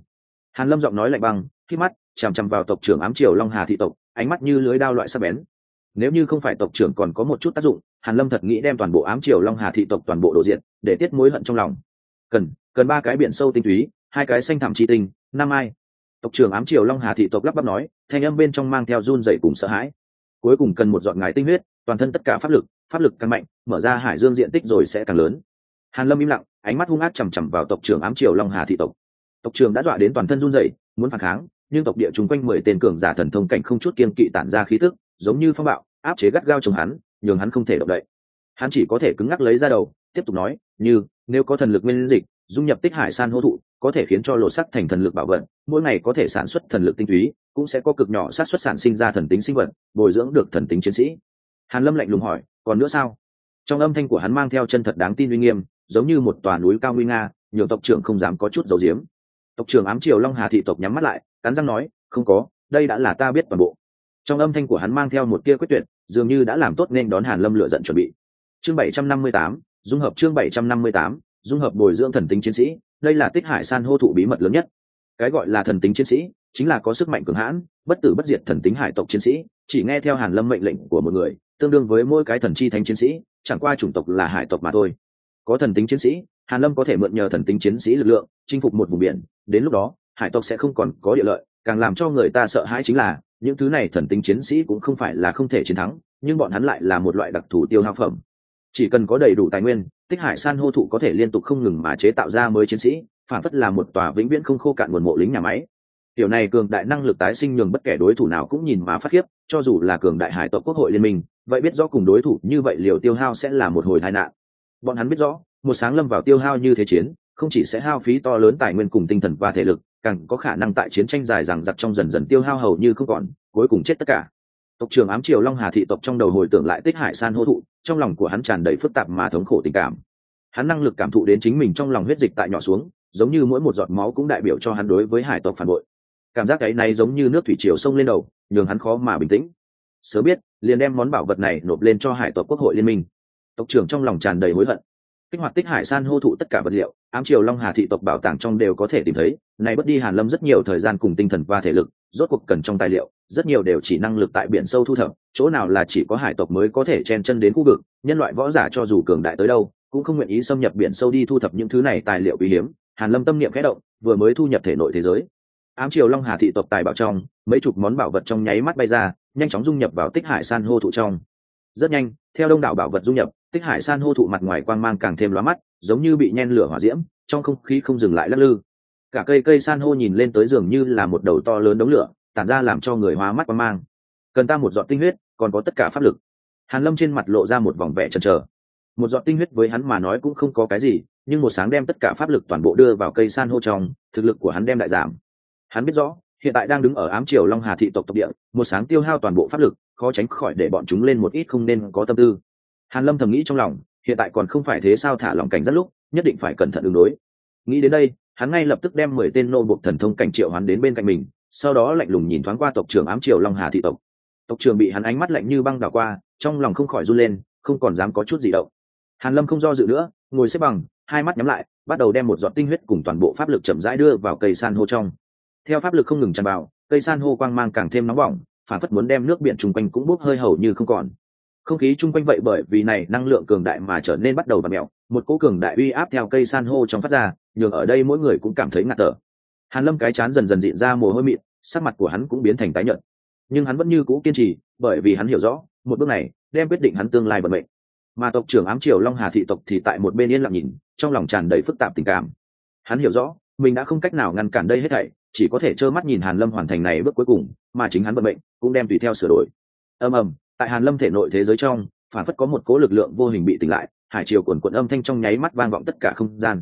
Hàn lâm giọng nói lạnh băng, khi mắt chằm chằm vào tộc trưởng ám triều long hà thị tộc, ánh mắt như lưới đao loại sắc bén. Nếu như không phải tộc trưởng còn có một chút tác dụng hàn lâm thật nghĩ đem toàn bộ ám triều long hà thị tộc toàn bộ đồ diện để tiết mối hận trong lòng. Cần cần ba cái biển sâu tinh túy, hai cái xanh thẳm chi tinh, năm ai. Tộc trưởng ám triều long hà thị tộc lắp bắp nói, thanh âm bên trong mang theo run dậy cùng sợ hãi. Cuối cùng cần một giọt ngài tinh huyết, toàn thân tất cả pháp lực pháp lực càng mạnh, mở ra hải dương diện tích rồi sẽ càng lớn. Hàn lâm im lặng, ánh mắt hung ác chằm chằm vào tộc trưởng ám triều long hà thị tộc. Tộc trưởng đã dọa đến toàn thân run dậy muốn phản kháng, nhưng tộc địa chúng quanh mười tên cường giả thần thông cảnh không chút kiên kỵ tản ra khí tức, giống như phong bạo, áp chế gắt gao chồng hắn nhường hắn không thể động đậy. Hắn chỉ có thể cứng ngắc lấy ra đầu, tiếp tục nói, như, nếu có thần lực nguyên dịch, dung nhập tích hải san hô thụ, có thể khiến cho lột sắc thành thần lực bảo vận mỗi ngày có thể sản xuất thần lực tinh túy, cũng sẽ có cực nhỏ sát xuất sản sinh ra thần tính sinh vật, bồi dưỡng được thần tính chiến sĩ. Hàn lâm lạnh lùng hỏi, còn nữa sao? Trong âm thanh của hắn mang theo chân thật đáng tin uy nghiêm, giống như một tòa núi cao nguy nga nhiều tộc trưởng không dám có chút dầu diếm tộc trưởng ám triều long hà thị tộc nhắm mắt lại, cắn răng nói, không có, đây đã là ta biết toàn bộ. Trong âm thanh của hắn mang theo một tia quyết tuyệt dường như đã làm tốt nên đón hàn lâm lựa giận chuẩn bị. Chương bảy trăm năm mươi tám, dung hợp chương bảy trăm năm mươi tám, dung hợp bồi dưỡng thần tính chiến sĩ, đây là tích hải san hô thụ bí mật lớn nhất. Cái gọi là thần tính chiến sĩ, chính là có sức mạnh cường hãn, bất tử bất diệt thần tính hải tộc chiến sĩ, chỉ nghe theo hàn lâm mệnh lệnh của một người, tương đương với mỗi cái thần chi thánh chiến sĩ, chẳng qua chủng tộc là hải tộc mà thôi. Có thần tính chiến sĩ, hàn lâm có thể mượn nhờ thần tính chiến sĩ lực lượng, chinh phục một vùng biển, đến lúc đó, hải tộc sẽ không còn có địa lợi, càng làm cho người ta sợ hãi chính là những thứ này thần tính chiến sĩ cũng không phải là không thể chiến thắng, nhưng bọn hắn lại là một loại đặc thù tiêu hao phẩm. Chỉ cần có đầy đủ tài nguyên, tích hải san hô thụ có thể liên tục không ngừng mà chế tạo ra mới chiến sĩ, phản phất là một tòa vĩnh viễn không khô cạn nguồn mộ lính nhà máy. Điều này cường đại năng lực tái sinh nhường bất kể đối thủ nào cũng nhìn mà phát khiếp, cho dù là cường đại hải tộc quốc hội liên minh, vậy biết rõ cùng đối thủ như vậy liều tiêu hao sẽ là một hồi tai nạn. Bọn hắn biết rõ, một sáng lâm vào tiêu hao như thế chiến, không chỉ sẽ hao phí to lớn tài nguyên cùng tinh thần và thể lực càng có khả năng tại chiến tranh dài rằng giặc trong dần dần tiêu hao hầu như không còn, cuối cùng chết tất cả. Tộc trưởng ám triều long hà thị tộc trong đầu hồi tưởng lại tích hải san hô thụ, trong lòng của hắn tràn đầy phức tạp mà thống khổ tình cảm. Hắn năng lực cảm thụ đến chính mình trong lòng huyết dịch tại nhỏ xuống, giống như mỗi một giọt máu cũng đại biểu cho hắn đối với hải tộc phản bội. Cảm giác ấy này giống như nước thủy triều sông lên đầu, nhường hắn khó mà bình tĩnh. Sớm biết, liền đem món bảo vật này nộp lên cho hải tộc quốc hội liên minh. Tộc trưởng trong lòng tràn đầy hối hận kích hoạt tích hải san hô thụ tất cả vật liệu, ám triều long hà thị tộc bảo tàng trong đều có thể tìm thấy. Này bất đi hàn lâm rất nhiều thời gian cùng tinh thần và thể lực, rốt cuộc cần trong tài liệu, rất nhiều đều chỉ năng lực tại biển sâu thu thập, chỗ nào là chỉ có hải tộc mới có thể chen chân đến khu vực, nhân loại võ giả cho dù cường đại tới đâu, cũng không nguyện ý xâm nhập biển sâu đi thu thập những thứ này tài liệu quý hiếm. Hàn lâm tâm niệm khẽ động, vừa mới thu nhập thể nội thế giới. Ám triều long hà thị tộc tài bảo trong, mấy chục món bảo vật trong nháy mắt bay ra, nhanh chóng dung nhập vào tích hải san hô thụ trong. Rất nhanh, theo đông đảo bảo vật dung nhập tích hải san hô thụ mặt ngoài quang mang càng thêm lóa mắt, giống như bị nhen lửa hỏa diễm, trong không khí không dừng lại lắc lư. Cả cây cây san hô nhìn lên tới giường như là một đầu to lớn đống lửa, tản ra làm cho người hóa mắt quang mang. Cần ta một giọt tinh huyết, còn có tất cả pháp lực. Hàn lâm trên mặt lộ ra một vòng vẻ chần chờ. Một giọt tinh huyết với hắn mà nói cũng không có cái gì, nhưng một sáng đem tất cả pháp lực toàn bộ đưa vào cây san hô trong, thực lực của hắn đem đại giảm. Hắn biết rõ, hiện tại đang đứng ở ám triều long hà thị tộc tộc địa, một sáng tiêu hao toàn bộ pháp lực, khó tránh khỏi để bọn chúng lên một ít không nên có tâm tư hàn lâm thầm nghĩ trong lòng, hiện tại còn không phải thế sao thả lòng cảnh rất lúc, nhất định phải cẩn thận ứng đối. Nghĩ đến đây, hắn ngay lập tức đem mười tên nô buộc thần thông cảnh triệu hắn đến bên cạnh mình, sau đó lạnh lùng nhìn thoáng qua tộc trưởng ám triều long hà thị tộc. Tộc trưởng bị hắn ánh mắt lạnh như băng đảo qua, trong lòng không khỏi run lên, không còn dám có chút gì động. Hàn lâm không do dự nữa, ngồi xếp bằng, hai mắt nhắm lại, bắt đầu đem một giọt tinh huyết cùng toàn bộ pháp lực chậm rãi đưa vào cây san hô trong. Theo pháp lực không ngừng tràn vào, cây san hô quang mang càng thêm nóng bỏng, phản phất muốn đem nước biển chung quanh cũng bốc hơi hầu như không còn không khí chung quanh vậy bởi vì này năng lượng cường đại mà trở nên bắt đầu và mẹo. Một cỗ cường đại uy áp theo cây san hô trong phát ra, nhường ở đây mỗi người cũng cảm thấy ngạt thở. Hàn lâm cái chán dần dần dịn ra mồ hôi mịn, sắc mặt của hắn cũng biến thành tái nhợt. Nhưng hắn vẫn như cũ kiên trì, bởi vì hắn hiểu rõ, một bước này đem quyết định hắn tương lai vận mệnh. Mà tộc trưởng ám triều long hà thị tộc thì tại một bên yên lặng nhìn, trong lòng tràn đầy phức tạp tình cảm. Hắn hiểu rõ, mình đã không cách nào ngăn cản đây hết thảy, chỉ có thể trơ mắt nhìn hàn lâm hoàn thành này bước cuối cùng, mà chính hắn vận mệnh cũng đem tùy theo sửa đổi. Ầm ầm tại hàn lâm thể nội thế giới trong, phản phất có một cố lực lượng vô hình bị tỉnh lại, hải triều cuồn cuộn âm thanh trong nháy mắt vang vọng tất cả không gian.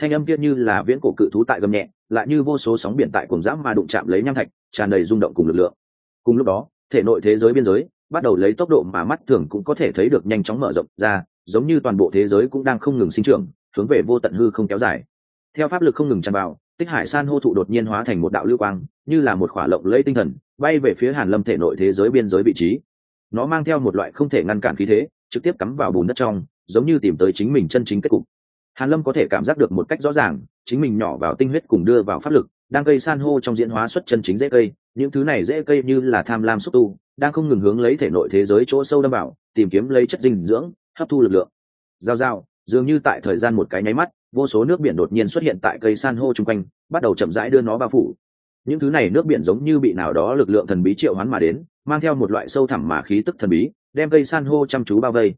Thanh âm kia như là viễn cổ cự thú tại gầm nhẹ, lại như vô số sóng biển tại cuồng dã mà đụng chạm lấy nham thạch, tràn đầy rung động cùng lực lượng. Cùng lúc đó, thể nội thế giới biên giới, bắt đầu lấy tốc độ mà mắt thường cũng có thể thấy được nhanh chóng mở rộng ra, giống như toàn bộ thế giới cũng đang không ngừng sinh trưởng, hướng về vô tận hư không kéo dài. Theo pháp lực không ngừng tràn vào, tích hải san hô thụ đột nhiên hóa thành một đạo lưu quang, như là một khỏa lộng lẫy tinh thần, bay về phía hàn lâm thể nội thế giới biên giới vị trí nó mang theo một loại không thể ngăn cản khí thế, trực tiếp cắm vào bùn đất trong, giống như tìm tới chính mình chân chính kết cục. Hàn lâm có thể cảm giác được một cách rõ ràng, chính mình nhỏ vào tinh huyết cùng đưa vào pháp lực, đang gây san hô trong diễn hóa xuất chân chính dễ cây, những thứ này dễ cây như là tham lam xúc tu, đang không ngừng hướng lấy thể nội thế giới chỗ sâu đâm vào, tìm kiếm lấy chất dinh dưỡng, hấp thu lực lượng. Giao giao, dường như tại thời gian một cái nháy mắt, vô số nước biển đột nhiên xuất hiện tại cây san hô chung quanh, bắt đầu chậm rãi đưa nó bao phủ. Những thứ này nước biển giống như bị nào đó lực lượng thần bí triệu hoán mà đến mang theo một loại sâu thẳm mà khí tức thần bí, đem cây san hô chăm chú bao vây.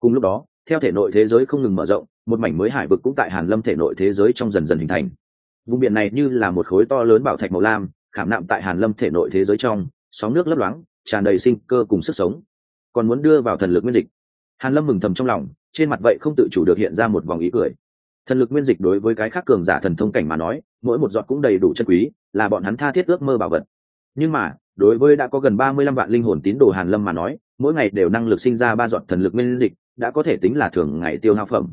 Cùng lúc đó, theo thể nội thế giới không ngừng mở rộng, một mảnh mới hải vực cũng tại hàn lâm thể nội thế giới trong dần dần hình thành. Vùng biển này như là một khối to lớn bảo thạch màu lam, khảm nạm tại hàn lâm thể nội thế giới trong, sóng nước lấp loáng, tràn đầy sinh cơ cùng sức sống. Còn muốn đưa vào thần lực nguyên dịch. Hàn lâm mừng thầm trong lòng, trên mặt vậy không tự chủ được hiện ra một vòng ý cười. Thần lực nguyên dịch đối với cái khác cường giả thần thông cảnh mà nói, mỗi một giọt cũng đầy đủ chân quý, là bọn hắn tha thiết ước mơ bảo vật. Nhưng mà đối với đã có gần ba mươi lăm vạn linh hồn tín đồ hàn lâm mà nói, mỗi ngày đều năng lực sinh ra ba giọt thần lực nguyên dịch, đã có thể tính là thường ngày tiêu hao phẩm.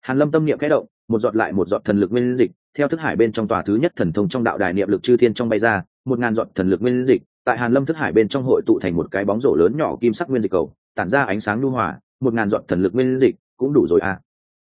Hàn lâm tâm niệm khẽ động, một giọt lại một giọt thần lực nguyên dịch, theo thức hải bên trong tòa thứ nhất thần thông trong đạo đài niệm lực chư thiên trong bay ra, một ngàn giọt thần lực nguyên dịch, tại hàn lâm thức hải bên trong hội tụ thành một cái bóng rổ lớn nhỏ kim sắc nguyên dịch cầu, tản ra ánh sáng nhu hòa, một ngàn giọt thần lực nguyên dịch cũng đủ rồi à.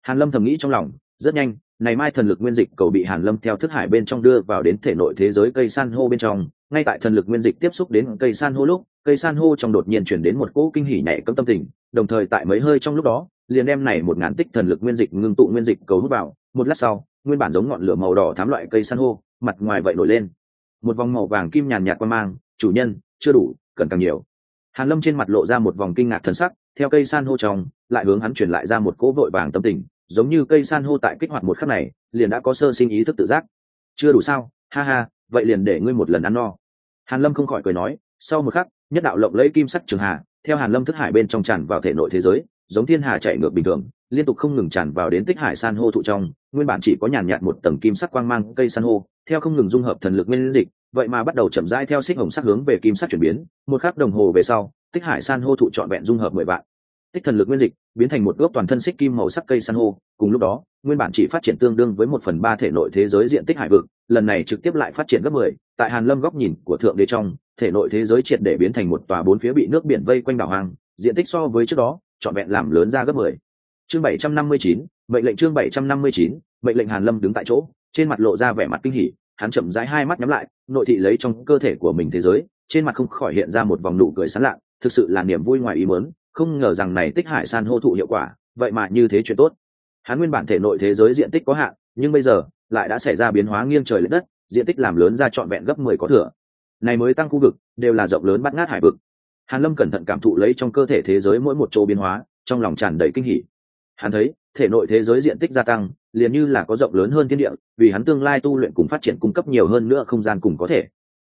Hàn lâm thầm nghĩ trong lòng, rất nhanh này mai thần lực nguyên dịch cầu bị hàn lâm theo thức hải bên trong đưa vào đến thể nội thế giới cây san hô bên trong, ngay tại thần lực nguyên dịch tiếp xúc đến cây san hô lúc, cây san hô trong đột nhiên chuyển đến một cỗ kinh hỉ nhảy cấm tâm tình, đồng thời tại mấy hơi trong lúc đó, liền đem này một ngàn tích thần lực nguyên dịch ngưng tụ nguyên dịch cầu hút vào, một lát sau, nguyên bản giống ngọn lửa màu đỏ thám loại cây san hô, mặt ngoài vậy nổi lên. Một vòng màu vàng kim nhàn nhạt qua mang, chủ nhân, chưa đủ, cần càng nhiều. Hàn lâm trên mặt lộ ra một vòng kinh ngạc thần sắc, theo cây san hô trong, lại hướng hắn chuyển lại ra một cỗ vội vàng tâm tình giống như cây san hô tại kích hoạt một khắc này, liền đã có sơ sinh ý thức tự giác. Chưa đủ sao? Ha ha, vậy liền để ngươi một lần ăn no. Hàn lâm không khỏi cười nói, sau một khắc, nhất đạo lộng lẫy kim sắc trường hà, theo hàn lâm thức hải bên trong tràn vào thể nội thế giới, giống thiên hà chạy ngược bình thường, liên tục không ngừng tràn vào đến tích hải san hô thụ trong, nguyên bản chỉ có nhàn nhạt một tầng kim sắc quang mang cây san hô, theo không ngừng dung hợp thần lực nguyên dịch, vậy mà bắt đầu chậm rãi theo xích hồng sắc hướng về kim sắc chuyển biến, một khắc đồng hồ về sau, tích hải san hô thụ trọn vẹn dung hợp mười vạn tích thần lực nguyên dịch, biến thành một gốc toàn thân xích kim màu sắc cây san hô. Cùng lúc đó, nguyên bản chỉ phát triển tương đương với một phần ba thể nội thế giới diện tích hải vực, lần này trực tiếp lại phát triển gấp mười. Tại hàn lâm góc nhìn của thượng đế trong, thể nội thế giới triệt để biến thành một tòa bốn phía bị nước biển vây quanh đảo hoang, diện tích so với trước đó, trọn vẹn làm lớn ra gấp mười. Chương bảy trăm năm mươi chín, mệnh lệnh chương bảy trăm năm mươi chín, mệnh lệnh hàn lâm đứng tại chỗ, trên mặt lộ ra vẻ mặt kinh hỉ, hắn chậm rãi hai mắt nhắm lại, nội thị lấy trong cơ thể của mình thế giới, trên mặt không khỏi hiện ra một vòng nụ cười sán lạ, thực sự là niềm vui ngoài ý muốn không ngờ rằng này tích hải san hô thụ hiệu quả, vậy mà như thế chuyện tốt. Hắn nguyên bản thể nội thế giới diện tích có hạn, nhưng bây giờ lại đã xảy ra biến hóa nghiêng trời l ệ đất, diện tích làm lớn ra trọn vẹn gấp mười có thừa. Này mới tăng khu vực, đều là rộng lớn bắt ngát hải vực. Hàn lâm cẩn thận cảm thụ lấy trong cơ thể thế giới mỗi một chỗ biến hóa, trong lòng tràn đầy kinh hỉ. Hắn thấy, thể nội thế giới diện tích gia tăng, liền như là có rộng lớn hơn thiên địa, vì hắn tương lai tu luyện cùng phát triển cung cấp nhiều hơn nữa không gian cùng có thể.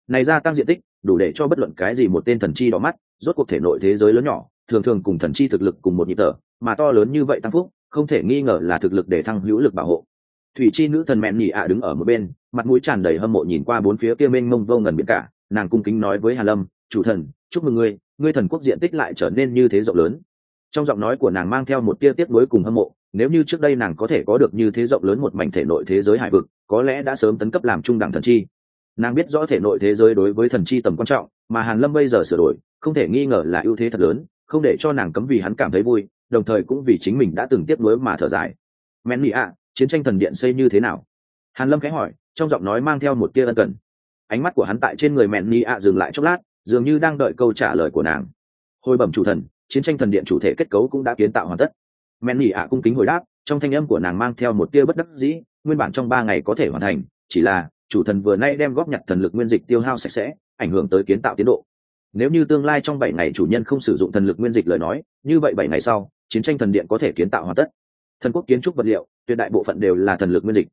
Này gia tăng diện tích, đủ để cho bất luận cái gì một tên thần chi đỏ mắt, rốt cuộc thể nội thế giới lớn nhỏ thường thường cùng thần chi thực lực cùng một nhịp thở, mà to lớn như vậy tăng phúc, không thể nghi ngờ là thực lực để thăng hữu lực bảo hộ. Thủy chi nữ thần mẹn nhị ạ đứng ở một bên, mặt mũi tràn đầy hâm mộ nhìn qua bốn phía kia mênh mông vô ngần biển cả, nàng cung kính nói với hà lâm, chủ thần, chúc mừng ngươi ngươi thần quốc diện tích lại trở nên như thế rộng lớn. Trong giọng nói của nàng mang theo một tia tiết nuối cùng hâm mộ, nếu như trước đây nàng có thể có được như thế rộng lớn một mảnh thể nội thế giới hải vực, có lẽ đã sớm tấn cấp làm trung đẳng thần chi. Nàng biết rõ thể nội thế giới đối với thần chi tầm quan trọng, mà hàn lâm bây giờ sửa đổi, không thể nghi ngờ là ưu thế thật lớn không để cho nàng cấm vì hắn cảm thấy vui, đồng thời cũng vì chính mình đã từng tiếp nối mà thở dài. Men mỹ ạ, chiến tranh thần điện xây như thế nào? Hàn lâm khẽ hỏi, trong giọng nói mang theo một tia ân cần. Ánh mắt của hắn tại trên người mẹn ni ạ dừng lại chốc lát, dường như đang đợi câu trả lời của nàng. Hồi bẩm chủ thần, chiến tranh thần điện chủ thể kết cấu cũng đã kiến tạo hoàn tất. Mẹn ni ạ cung kính hồi đáp, trong thanh âm của nàng mang theo một tia bất đắc dĩ, nguyên bản trong ba ngày có thể hoàn thành, chỉ là chủ thần vừa nay đem góp nhặt thần lực nguyên dịch tiêu hao sạch sẽ, ảnh hưởng tới kiến tạo tiến độ nếu như tương lai trong bảy ngày chủ nhân không sử dụng thần lực nguyên dịch lời nói, như vậy bảy ngày sau, chiến tranh thần điện có thể kiến tạo hoàn tất. Thần quốc kiến trúc vật liệu, tuyệt đại bộ phận đều là thần lực nguyên dịch.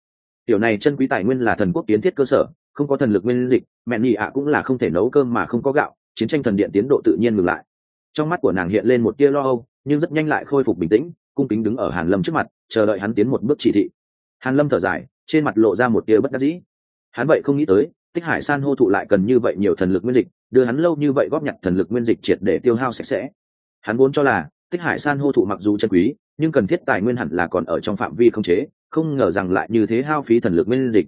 Tiểu này chân quý tài nguyên là thần quốc kiến thiết cơ sở, không có thần lực nguyên dịch, mẹ nhị ạ cũng là không thể nấu cơm mà không có gạo, chiến tranh thần điện tiến độ tự nhiên ngừng lại. Trong mắt của nàng hiện lên một tia lo âu, nhưng rất nhanh lại khôi phục bình tĩnh, cung kính đứng ở hàn lâm trước mặt, chờ đợi hắn tiến một bước chỉ thị. Hàn lâm thở dài, trên mặt lộ ra một tia bất đắc dĩ. Hắn vậy không nghĩ tới, tích hải san hô thụ lại cần như vậy nhiều thần lực nguyên dịch đưa hắn lâu như vậy góp nhặt thần lực nguyên dịch triệt để tiêu hao sạch sẽ. Hắn vốn cho là, tích hải san hô thụ mặc dù chân quý, nhưng cần thiết tài nguyên hẳn là còn ở trong phạm vi không chế, không ngờ rằng lại như thế hao phí thần lực nguyên dịch.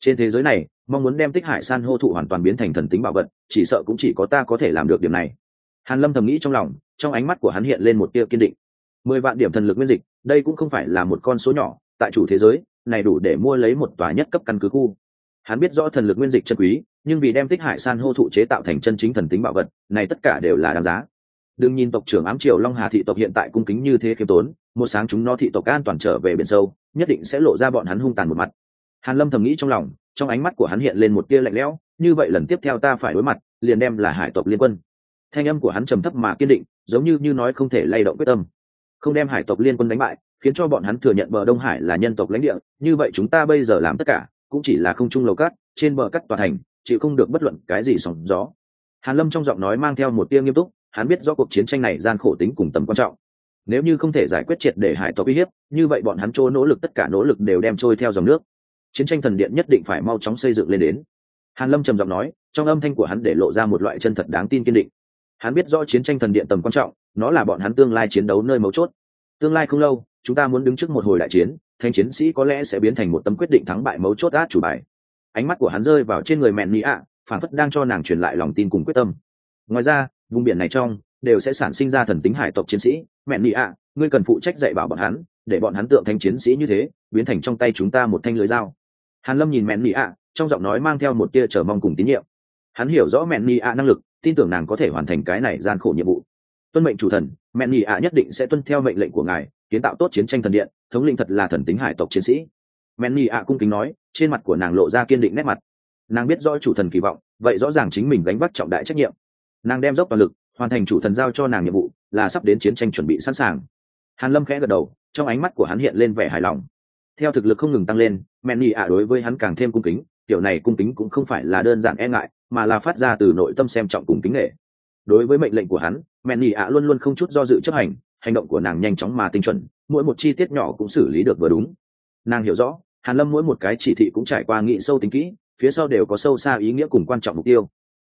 Trên thế giới này, mong muốn đem tích hải san hô thụ hoàn toàn biến thành thần tính bảo vật, chỉ sợ cũng chỉ có ta có thể làm được điểm này. Hàn lâm thầm nghĩ trong lòng, trong ánh mắt của hắn hiện lên một tia kiên định. Mười vạn điểm thần lực nguyên dịch, đây cũng không phải là một con số nhỏ, tại chủ thế giới, này đủ để mua lấy một tòa nhất cấp căn cứ khu. Hắn biết rõ thần lực nguyên dịch chân quý nhưng vì đem tích hải san hô thụ chế tạo thành chân chính thần tính bảo vật, này tất cả đều là đáng giá. Đừng nhìn tộc trưởng ám triều long hà thị tộc hiện tại cung kính như thế khiêm tốn, một sáng chúng nó thị tộc an toàn trở về biển sâu, nhất định sẽ lộ ra bọn hắn hung tàn một mặt. Hàn lâm thầm nghĩ trong lòng, trong ánh mắt của hắn hiện lên một tia lạnh lẽo, như vậy lần tiếp theo ta phải đối mặt, liền đem là hải tộc liên quân. Thanh âm của hắn trầm thấp mà kiên định, giống như như nói không thể lay động quyết tâm. Không đem hải tộc liên quân đánh bại, khiến cho bọn hắn thừa nhận bờ đông hải là nhân tộc lãnh địa, như vậy chúng ta bây giờ làm tất cả, cũng chỉ là không chung lầu cát, trên bờ cắt tòa thành chịu không được bất luận cái gì sóng gió. Hàn lâm trong giọng nói mang theo một tia nghiêm túc, hắn biết rõ cuộc chiến tranh này gian khổ tính cùng tầm quan trọng. Nếu như không thể giải quyết triệt để hải tộc uy hiếp, như vậy bọn hắn chỗ nỗ lực tất cả nỗ lực đều đem trôi theo dòng nước. Chiến tranh thần điện nhất định phải mau chóng xây dựng lên đến. Hàn lâm trầm giọng nói, trong âm thanh của hắn để lộ ra một loại chân thật đáng tin kiên định. Hắn biết rõ chiến tranh thần điện tầm quan trọng, nó là bọn hắn tương lai chiến đấu nơi mấu chốt. Tương lai không lâu, chúng ta muốn đứng trước một hồi đại chiến, thanh chiến sĩ có lẽ sẽ biến thành một tấm quyết định thắng bại mấu chốt át chủ bài ánh mắt của hắn rơi vào trên người mẹn mỹ ạ, phản phất đang cho nàng truyền lại lòng tin cùng quyết tâm. Ngoài ra, vùng biển này trong, đều sẽ sản sinh ra thần tính hải tộc chiến sĩ. Mẹn mỹ ạ, ngươi cần phụ trách dạy bảo bọn hắn, để bọn hắn tượng thanh chiến sĩ như thế, biến thành trong tay chúng ta một thanh lưới dao. Hàn lâm nhìn mẹn mỹ ạ, trong giọng nói mang theo một tia chờ mong cùng tín nhiệm. Hắn hiểu rõ mẹn mỹ ạ năng lực, tin tưởng nàng có thể hoàn thành cái này gian khổ nhiệm vụ. Tuân mệnh chủ thần, mẹn mỹ ạ nhất định sẽ tuân theo mệnh lệnh của ngài, kiến tạo tốt chiến tranh thần điện, thống lĩnh thật là thần tính hải tộc chiến sĩ men ni ạ cung kính nói, trên mặt của nàng lộ ra kiên định nét mặt. Nàng biết rõ chủ thần kỳ vọng, vậy rõ ràng chính mình gánh vác trọng đại trách nhiệm. Nàng đem dốc toàn lực, hoàn thành chủ thần giao cho nàng nhiệm vụ, là sắp đến chiến tranh chuẩn bị sẵn sàng. Hàn lâm khẽ gật đầu, trong ánh mắt của hắn hiện lên vẻ hài lòng. Theo thực lực không ngừng tăng lên men ni ạ đối với hắn càng thêm cung kính, kiểu này cung kính cũng không phải là đơn giản e ngại, mà là phát ra từ nội tâm xem trọng cùng kính nghệ đối với mệnh lệnh của hắn men ni ạ luôn luôn không chút do dự chấp hành hành động của nàng nhanh chóng mà tinh chuẩn, mỗi một chi tiết nhỏ cũng xử lý được vừa đúng. Nàng hiểu rõ hàn lâm mỗi một cái chỉ thị cũng trải qua nghị sâu tính kỹ, phía sau đều có sâu xa ý nghĩa cùng quan trọng mục tiêu.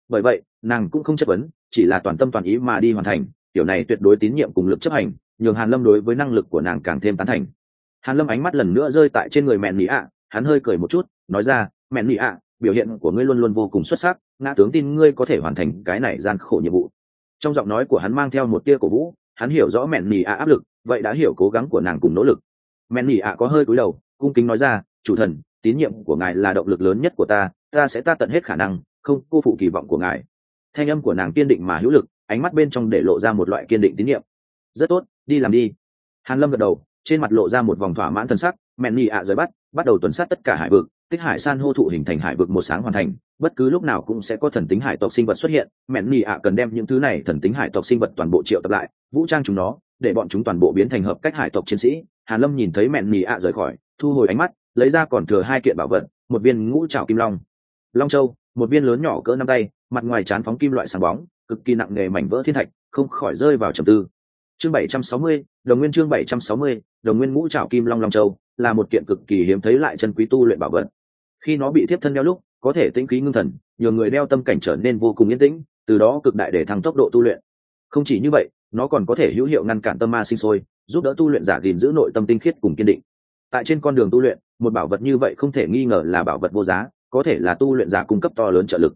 Bởi vậy, nàng cũng không chất vấn, chỉ là toàn tâm toàn ý mà đi hoàn thành, điều này tuyệt đối tín nhiệm cùng lực chấp hành, nhường hàn lâm đối với năng lực của nàng càng thêm tán thành. Hàn lâm ánh mắt lần nữa rơi tại trên người mẹ nỉ ạ, hắn hơi cười một chút, nói ra, mẹ nỉ ạ, biểu hiện của ngươi luôn luôn vô cùng xuất sắc, ngã tướng tin ngươi có thể hoàn thành cái này gian khổ nhiệm vụ. Trong giọng nói của hắn mang theo một tia cổ vũ, hắn hiểu rõ mẹ nỉ ạ áp lực, vậy đã hiểu cố gắng của nàng cùng nỗ lực. Mẹ nỉ ạ có hơi cúi đầu, cung kính nói ra chủ thần, tín nhiệm của ngài là động lực lớn nhất của ta ta sẽ ta tận hết khả năng, không cô phụ kỳ vọng của ngài. Thanh âm của nàng kiên định mà hữu lực, ánh mắt bên trong để lộ ra một loại kiên định tín nhiệm. Rất tốt, đi làm đi. Hàn lâm gật đầu, trên mặt lộ ra một vòng thỏa mãn thân sắc, mẹn nhị ạ rời bắt bắt đầu tuần sát tất cả hải vực, tích hải san hô thụ hình thành hải vực một sáng hoàn thành, bất cứ lúc nào cũng sẽ có thần tính hải tộc sinh vật xuất hiện, mẹn nhị ạ cần đem những thứ này thần tính hải tộc sinh vật toàn bộ triệu tập lại, vũ trang chúng nó, để bọn chúng toàn bộ biến thành hợp cách hải tộc chiến sĩ. Hàn lâm nhìn thấy mẹn nhị ạ rời khỏi, thu hồi ánh mắt lấy ra còn thừa hai kiện bảo vật một viên ngũ trảo kim long. Long châu một viên lớn nhỏ cỡ năm tay mặt ngoài chán phóng kim loại sáng bóng cực kỳ nặng nề mảnh vỡ thiên thạch không khỏi rơi vào trầm tư. Chương 760, đồng nguyên chương 760, đồng nguyên ngũ trảo kim long long châu là một kiện cực kỳ hiếm thấy lại chân quý tu luyện bảo vật. Khi nó bị tiếp thân đeo lúc có thể tĩnh khí ngưng thần nhiều người đeo tâm cảnh trở nên vô cùng yên tĩnh từ đó cực đại để thăng tốc độ tu luyện. Không chỉ như vậy nó còn có thể hữu hiệu ngăn cản tâm ma sinh sôi giúp đỡ tu luyện giả gìn giữ nội tâm tinh khiết cùng kiên định. Tại trên con đường tu luyện một bảo vật như vậy không thể nghi ngờ là bảo vật vô giá, có thể là tu luyện giả cung cấp to lớn trợ lực.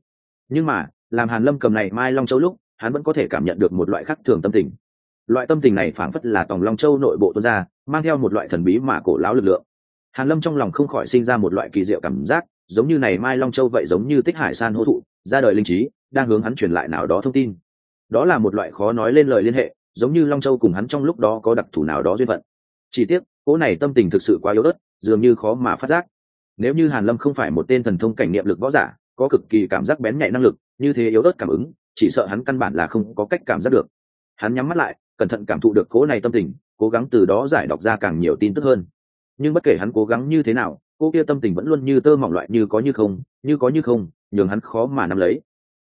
Nhưng mà, làm hàn lâm cầm này mai long châu lúc, hắn vẫn có thể cảm nhận được một loại khác thường tâm tình. Loại tâm tình này phảng phất là tòng long châu nội bộ tuôn ra, mang theo một loại thần bí mà cổ lão lực lượng. Hàn lâm trong lòng không khỏi sinh ra một loại kỳ diệu cảm giác, giống như này mai long châu vậy giống như tích hải san hô thụ, ra đời linh trí, đang hướng hắn truyền lại nào đó thông tin. Đó là một loại khó nói lên lời liên hệ, giống như long châu cùng hắn trong lúc đó có đặc thù nào đó duyên phận. Chỉ tiếc, cỗ này tâm tình thực sự quá yếu ớt dường như khó mà phát giác. Nếu như hàn lâm không phải một tên thần thông cảnh niệm lực võ giả, có cực kỳ cảm giác bén nhạy năng lực, như thế yếu ớt cảm ứng, chỉ sợ hắn căn bản là không có cách cảm giác được. Hắn nhắm mắt lại, cẩn thận cảm thụ được cố này tâm tình, cố gắng từ đó giải đọc ra càng nhiều tin tức hơn. Nhưng bất kể hắn cố gắng như thế nào cô kia tâm tình vẫn luôn như tơ mỏng loại như có như không, như có như không, nhường hắn khó mà nắm lấy.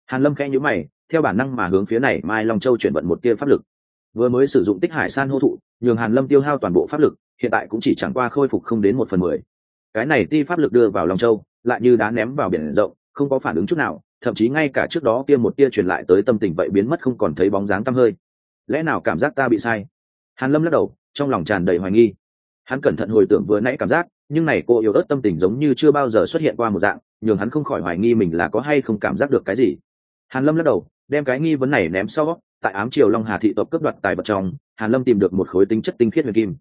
Hàn lâm khẽ nhíu mày, theo bản năng mà hướng phía này mai long châu chuyển vận một tia pháp lực. Vừa mới sử dụng tích hải san hô thụ nhường hàn lâm tiêu hao toàn bộ pháp lực, hiện tại cũng chỉ chẳng qua khôi phục không đến một phần mười. Cái này ti pháp lực đưa vào long châu, lại như đá ném vào biển rộng, không có phản ứng chút nào, thậm chí ngay cả trước đó kia một tia truyền lại tới tâm tình vậy biến mất không còn thấy bóng dáng tăm hơi. Lẽ nào cảm giác ta bị sai? Hàn lâm lắc đầu, trong lòng tràn đầy hoài nghi. Hắn cẩn thận hồi tưởng vừa nãy cảm giác, nhưng này cô yếu ớt tâm tình giống như chưa bao giờ xuất hiện qua một dạng, nhường hắn không khỏi hoài nghi mình là có hay không cảm giác được cái gì. Hàn lâm lắc đầu, đem cái nghi vấn này ném sau tại ám triều long hà thị tộc cướp đoạt tài vật trong, hàn lâm tìm được một khối tinh chất tinh khiết huyền kim.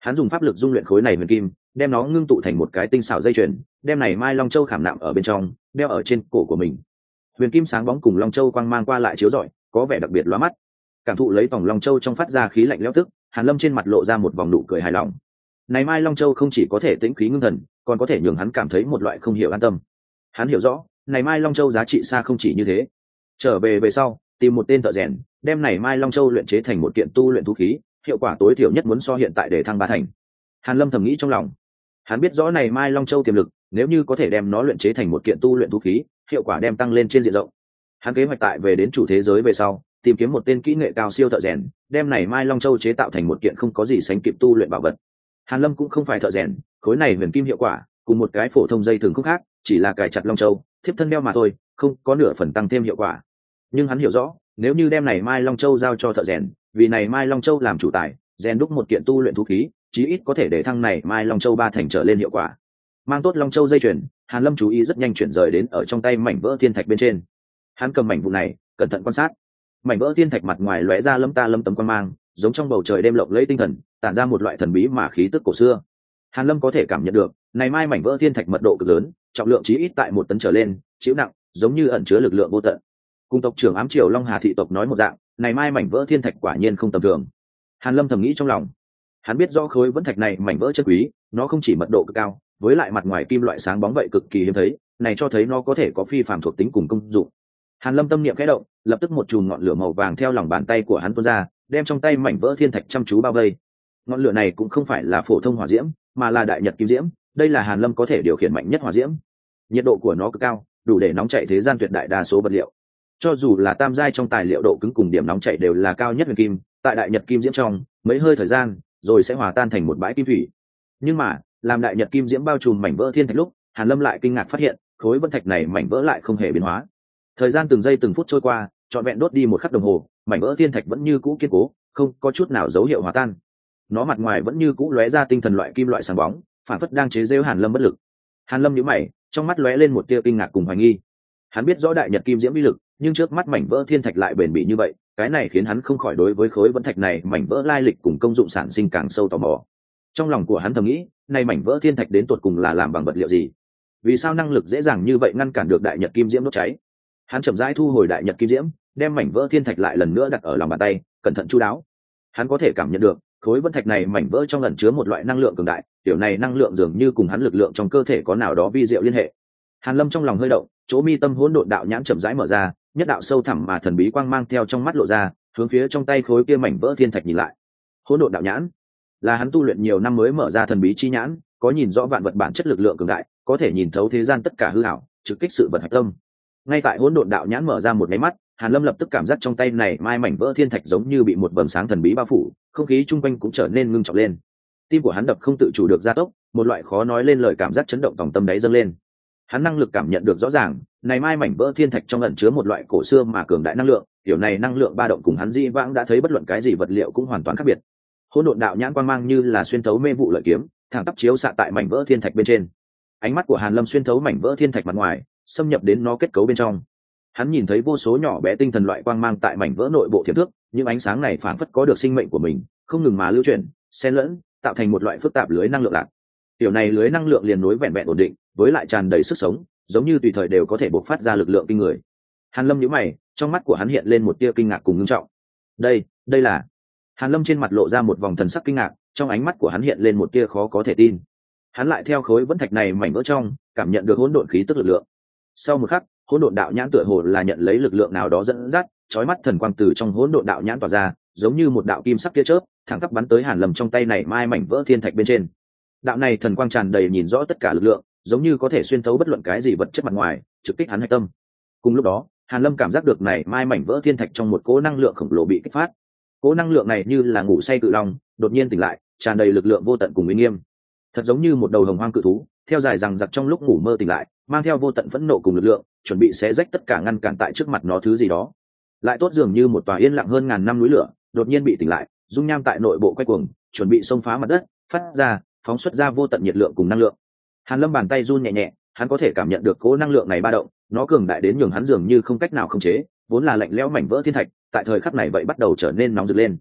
Hắn dùng pháp lực dung luyện khối này huyền kim, đem nó ngưng tụ thành một cái tinh xảo dây chuyền, đem này mai long châu khảm nạm ở bên trong, đeo ở trên cổ của mình. Huyền kim sáng bóng cùng long châu quang mang qua lại chiếu rọi, có vẻ đặc biệt lóa mắt. Cảm thụ lấy vòng long châu trong phát ra khí lạnh leo tức, hàn lâm trên mặt lộ ra một vòng nụ cười hài lòng. Này mai long châu không chỉ có thể tĩnh khí ngưng thần, còn có thể nhường hắn cảm thấy một loại không hiểu an tâm. Hắn hiểu rõ, này mai long châu giá trị xa không chỉ như thế. Trở về về sau, tìm một tên thợ rèn đem này mai long châu luyện chế thành một kiện tu luyện thú khí, hiệu quả tối thiểu nhất muốn so hiện tại để thăng ba thành. Hàn lâm thầm nghĩ trong lòng. Hắn biết rõ này mai long châu tiềm lực, nếu như có thể đem nó luyện chế thành một kiện tu luyện thú khí, hiệu quả đem tăng lên trên diện rộng. Hắn kế hoạch tại về đến chủ thế giới về sau, tìm kiếm một tên kỹ nghệ cao siêu thợ rèn, đem này mai long châu chế tạo thành một kiện không có gì sánh kịp tu luyện bảo vật. Hàn lâm cũng không phải thợ rèn, khối này huyền kim hiệu quả, cùng một cái phổ thông dây thường không khác, chỉ là cài chặt long châu, thiếp thân đeo mà thôi, không có nửa phần tăng thêm hiệu quả. Nhưng hắn hiểu rõ nếu như đem này mai long châu giao cho thợ rèn, vì này mai long châu làm chủ tài, rèn đúc một kiện tu luyện thú khí, chí ít có thể để thăng này mai long châu ba thành trở lên hiệu quả. Mang tốt long châu dây chuyền, hàn lâm chú ý rất nhanh chuyển rời đến ở trong tay mảnh vỡ thiên thạch bên trên. Hắn cầm mảnh vụ này, cẩn thận quan sát. Mảnh vỡ thiên thạch mặt ngoài lóe ra lâm ta lâm tấm quan mang, giống trong bầu trời đêm lộng lẫy tinh thần, tản ra một loại thần bí mà khí tức cổ xưa. Hàn lâm có thể cảm nhận được, này mai mảnh vỡ thiên thạch mật độ cực lớn, trọng lượng chí ít tại một tấn trở lên, chịu nặng, giống như ẩn chứa lực lượng vô tận cùng tộc trưởng ám triều long hà thị tộc nói một dạng, này mai mảnh vỡ thiên thạch quả nhiên không tầm thường. Hàn lâm thầm nghĩ trong lòng. Hắn biết do khối vẫn thạch này mảnh vỡ chân quý, nó không chỉ mật độ cực cao, với lại mặt ngoài kim loại sáng bóng vậy cực kỳ hiếm thấy, này cho thấy nó có thể có phi phạm thuộc tính cùng công dụng. Hàn lâm tâm niệm khẽ động, lập tức một chùm ngọn lửa màu vàng theo lòng bàn tay của hắn tuôn ra, đem trong tay mảnh vỡ thiên thạch chăm chú bao vây. Ngọn lửa này cũng không phải là phổ thông hỏa diễm, mà là đại nhật kim diễm, đây là hàn lâm có thể điều khiển mạnh nhất hỏa diễm. Nhiệt độ của nó cực cao, đủ để nóng chảy thế gian tuyệt đại đa số vật liệu cho dù là tam giai trong tài liệu độ cứng cùng điểm nóng chảy đều là cao nhất huyền kim, tại đại nhật kim diễm trong, mấy hơi thời gian, rồi sẽ hòa tan thành một bãi kim thủy. Nhưng mà, làm đại nhật kim diễm bao trùm mảnh vỡ thiên thạch lúc, hàn lâm lại kinh ngạc phát hiện, khối vân thạch này mảnh vỡ lại không hề biến hóa. Thời gian từng giây từng phút trôi qua, trọn vẹn đốt đi một khắc đồng hồ, mảnh vỡ thiên thạch vẫn như cũ kiên cố, không có chút nào dấu hiệu hòa tan. Nó mặt ngoài vẫn như cũ lóe ra tinh thần loại kim loại sáng bóng, phản phất đang chế rêu hàn lâm bất lực. Hàn lâm nhíu mày, trong mắt lóe lên một tia kinh ngạc cùng hoài nghi hắn biết rõ đại nhật kim diễm vi lực, nhưng trước mắt mảnh vỡ thiên thạch lại bền bỉ như vậy, cái này khiến hắn không khỏi đối với khối vẫn thạch này, mảnh vỡ lai lịch cùng công dụng sản sinh càng sâu tò mò. Trong lòng của hắn thầm nghĩ nay mảnh vỡ thiên thạch đến tột cùng là làm bằng vật liệu gì? Vì sao năng lực dễ dàng như vậy ngăn cản được đại nhật kim diễm đốt cháy? Hắn chậm rãi thu hồi đại nhật kim diễm, đem mảnh vỡ thiên thạch lại lần nữa đặt ở lòng bàn tay, cẩn thận chú đáo. Hắn có thể cảm nhận được, khối vân thạch này mảnh vỡ trong lần chứa một loại năng lượng cường đại kiểu này năng lượng dường như cùng hắn lực lượng trong cơ thể có nào đó vi diệu liên hệ. Hàn lâm trong lòng hơi động chỗ mi tâm hỗn độn đạo nhãn chậm rãi mở ra, nhất đạo sâu thẳm mà thần bí quang mang theo trong mắt lộ ra, hướng phía trong tay khối kia mảnh vỡ thiên thạch nhìn lại. Hỗn độn đạo nhãn? Là hắn tu luyện nhiều năm mới mở ra thần bí chi nhãn, có nhìn rõ vạn vật bản chất lực lượng cường đại, có thể nhìn thấu thế gian tất cả hư ảo, trực kích sự vật hạch tâm. Ngay tại hỗn độn đạo nhãn mở ra một máy mắt, hàn lâm lập tức cảm giác trong tay này mai mảnh vỡ thiên thạch giống như bị một vầng sáng thần bí bao phủ, không khí chung quanh cũng trở nên ngưng trọng lên. Tim của hắn đập không tự chủ được gia tốc, một loại khó nói lên lời cảm giác chấn động tòng tâm đáy dâng lên hắn năng lực cảm nhận được rõ ràng, này mai mảnh vỡ thiên thạch trong ẩn chứa một loại cổ xưa mà cường đại năng lượng, kiểu này năng lượng ba động cùng hắn di vãng đã thấy bất luận cái gì vật liệu cũng hoàn toàn khác biệt. Hỗn độn đạo nhãn quan mang như là xuyên thấu mê vụ lợi kiếm, thẳng tắp chiếu xạ tại mảnh vỡ thiên thạch bên trên. Ánh mắt của hàn lâm xuyên thấu mảnh vỡ thiên thạch mặt ngoài, xâm nhập đến nó kết cấu bên trong. Hắn nhìn thấy vô số nhỏ bé tinh thần loại quang mang tại mảnh vỡ nội bộ thiệp thước, những ánh sáng này phản phất có được sinh mệnh của mình, không ngừng mà lưu chuyển, xen lẫn, tạo thành một loại phức tạp lưới năng lượng lạc tiểu này lưới năng lượng liền nối vẹn vẹn ổn định, với lại tràn đầy sức sống, giống như tùy thời đều có thể bộc phát ra lực lượng kinh người. Hàn lâm nhíu mày, trong mắt của hắn hiện lên một tia kinh ngạc cùng ngưng trọng. Đây đây là? Hàn lâm trên mặt lộ ra một vòng thần sắc kinh ngạc, trong ánh mắt của hắn hiện lên một tia khó có thể tin. Hắn lại theo khối vẫn thạch này mảnh vỡ trong, cảm nhận được hỗn độn khí tức lực lượng. Sau một khắc, hỗn độn đạo nhãn tựa hồ là nhận lấy lực lượng nào đó dẫn dắt, chói mắt thần quang từ trong hỗn độn đạo nhãn tỏa ra, giống như một đạo kim sắc tia chớp, thẳng tắp bắn tới hàn lâm trong tay này mai mảnh vỡ thiên thạch bên trên đạo này thần quang tràn đầy nhìn rõ tất cả lực lượng, giống như có thể xuyên thấu bất luận cái gì vật chất mặt ngoài, trực kích hắn hạch tâm. Cùng lúc đó, hàn lâm cảm giác được này mai mảnh vỡ thiên thạch trong một cỗ năng lượng khổng lồ bị kích phát. Cỗ năng lượng này như là ngủ say cự long, đột nhiên tỉnh lại, tràn đầy lực lượng vô tận cùng uy nghiêm. Thật giống như một đầu hồng hoang cự thú, theo dài rằng giặc trong lúc ngủ mơ tỉnh lại, mang theo vô tận phẫn nộ cùng lực lượng, chuẩn bị xé rách tất cả ngăn cản tại trước mặt nó thứ gì đó. Lại tốt dường như một tòa yên lặng hơn ngàn năm núi lửa, đột nhiên bị tỉnh lại, dung nham tại nội bộ quay cuồng, chuẩn bị xông phá mặt đất, phát ra phóng xuất ra vô tận nhiệt lượng cùng năng lượng. Hàn lâm bàn tay run nhẹ nhẹ hắn có thể cảm nhận được cố năng lượng này ba động nó cường đại đến nhường hắn dường như không cách nào khống chế vốn là lạnh lẽo mảnh vỡ thiên thạch tại thời khắc này vậy bắt đầu trở nên nóng rực lên.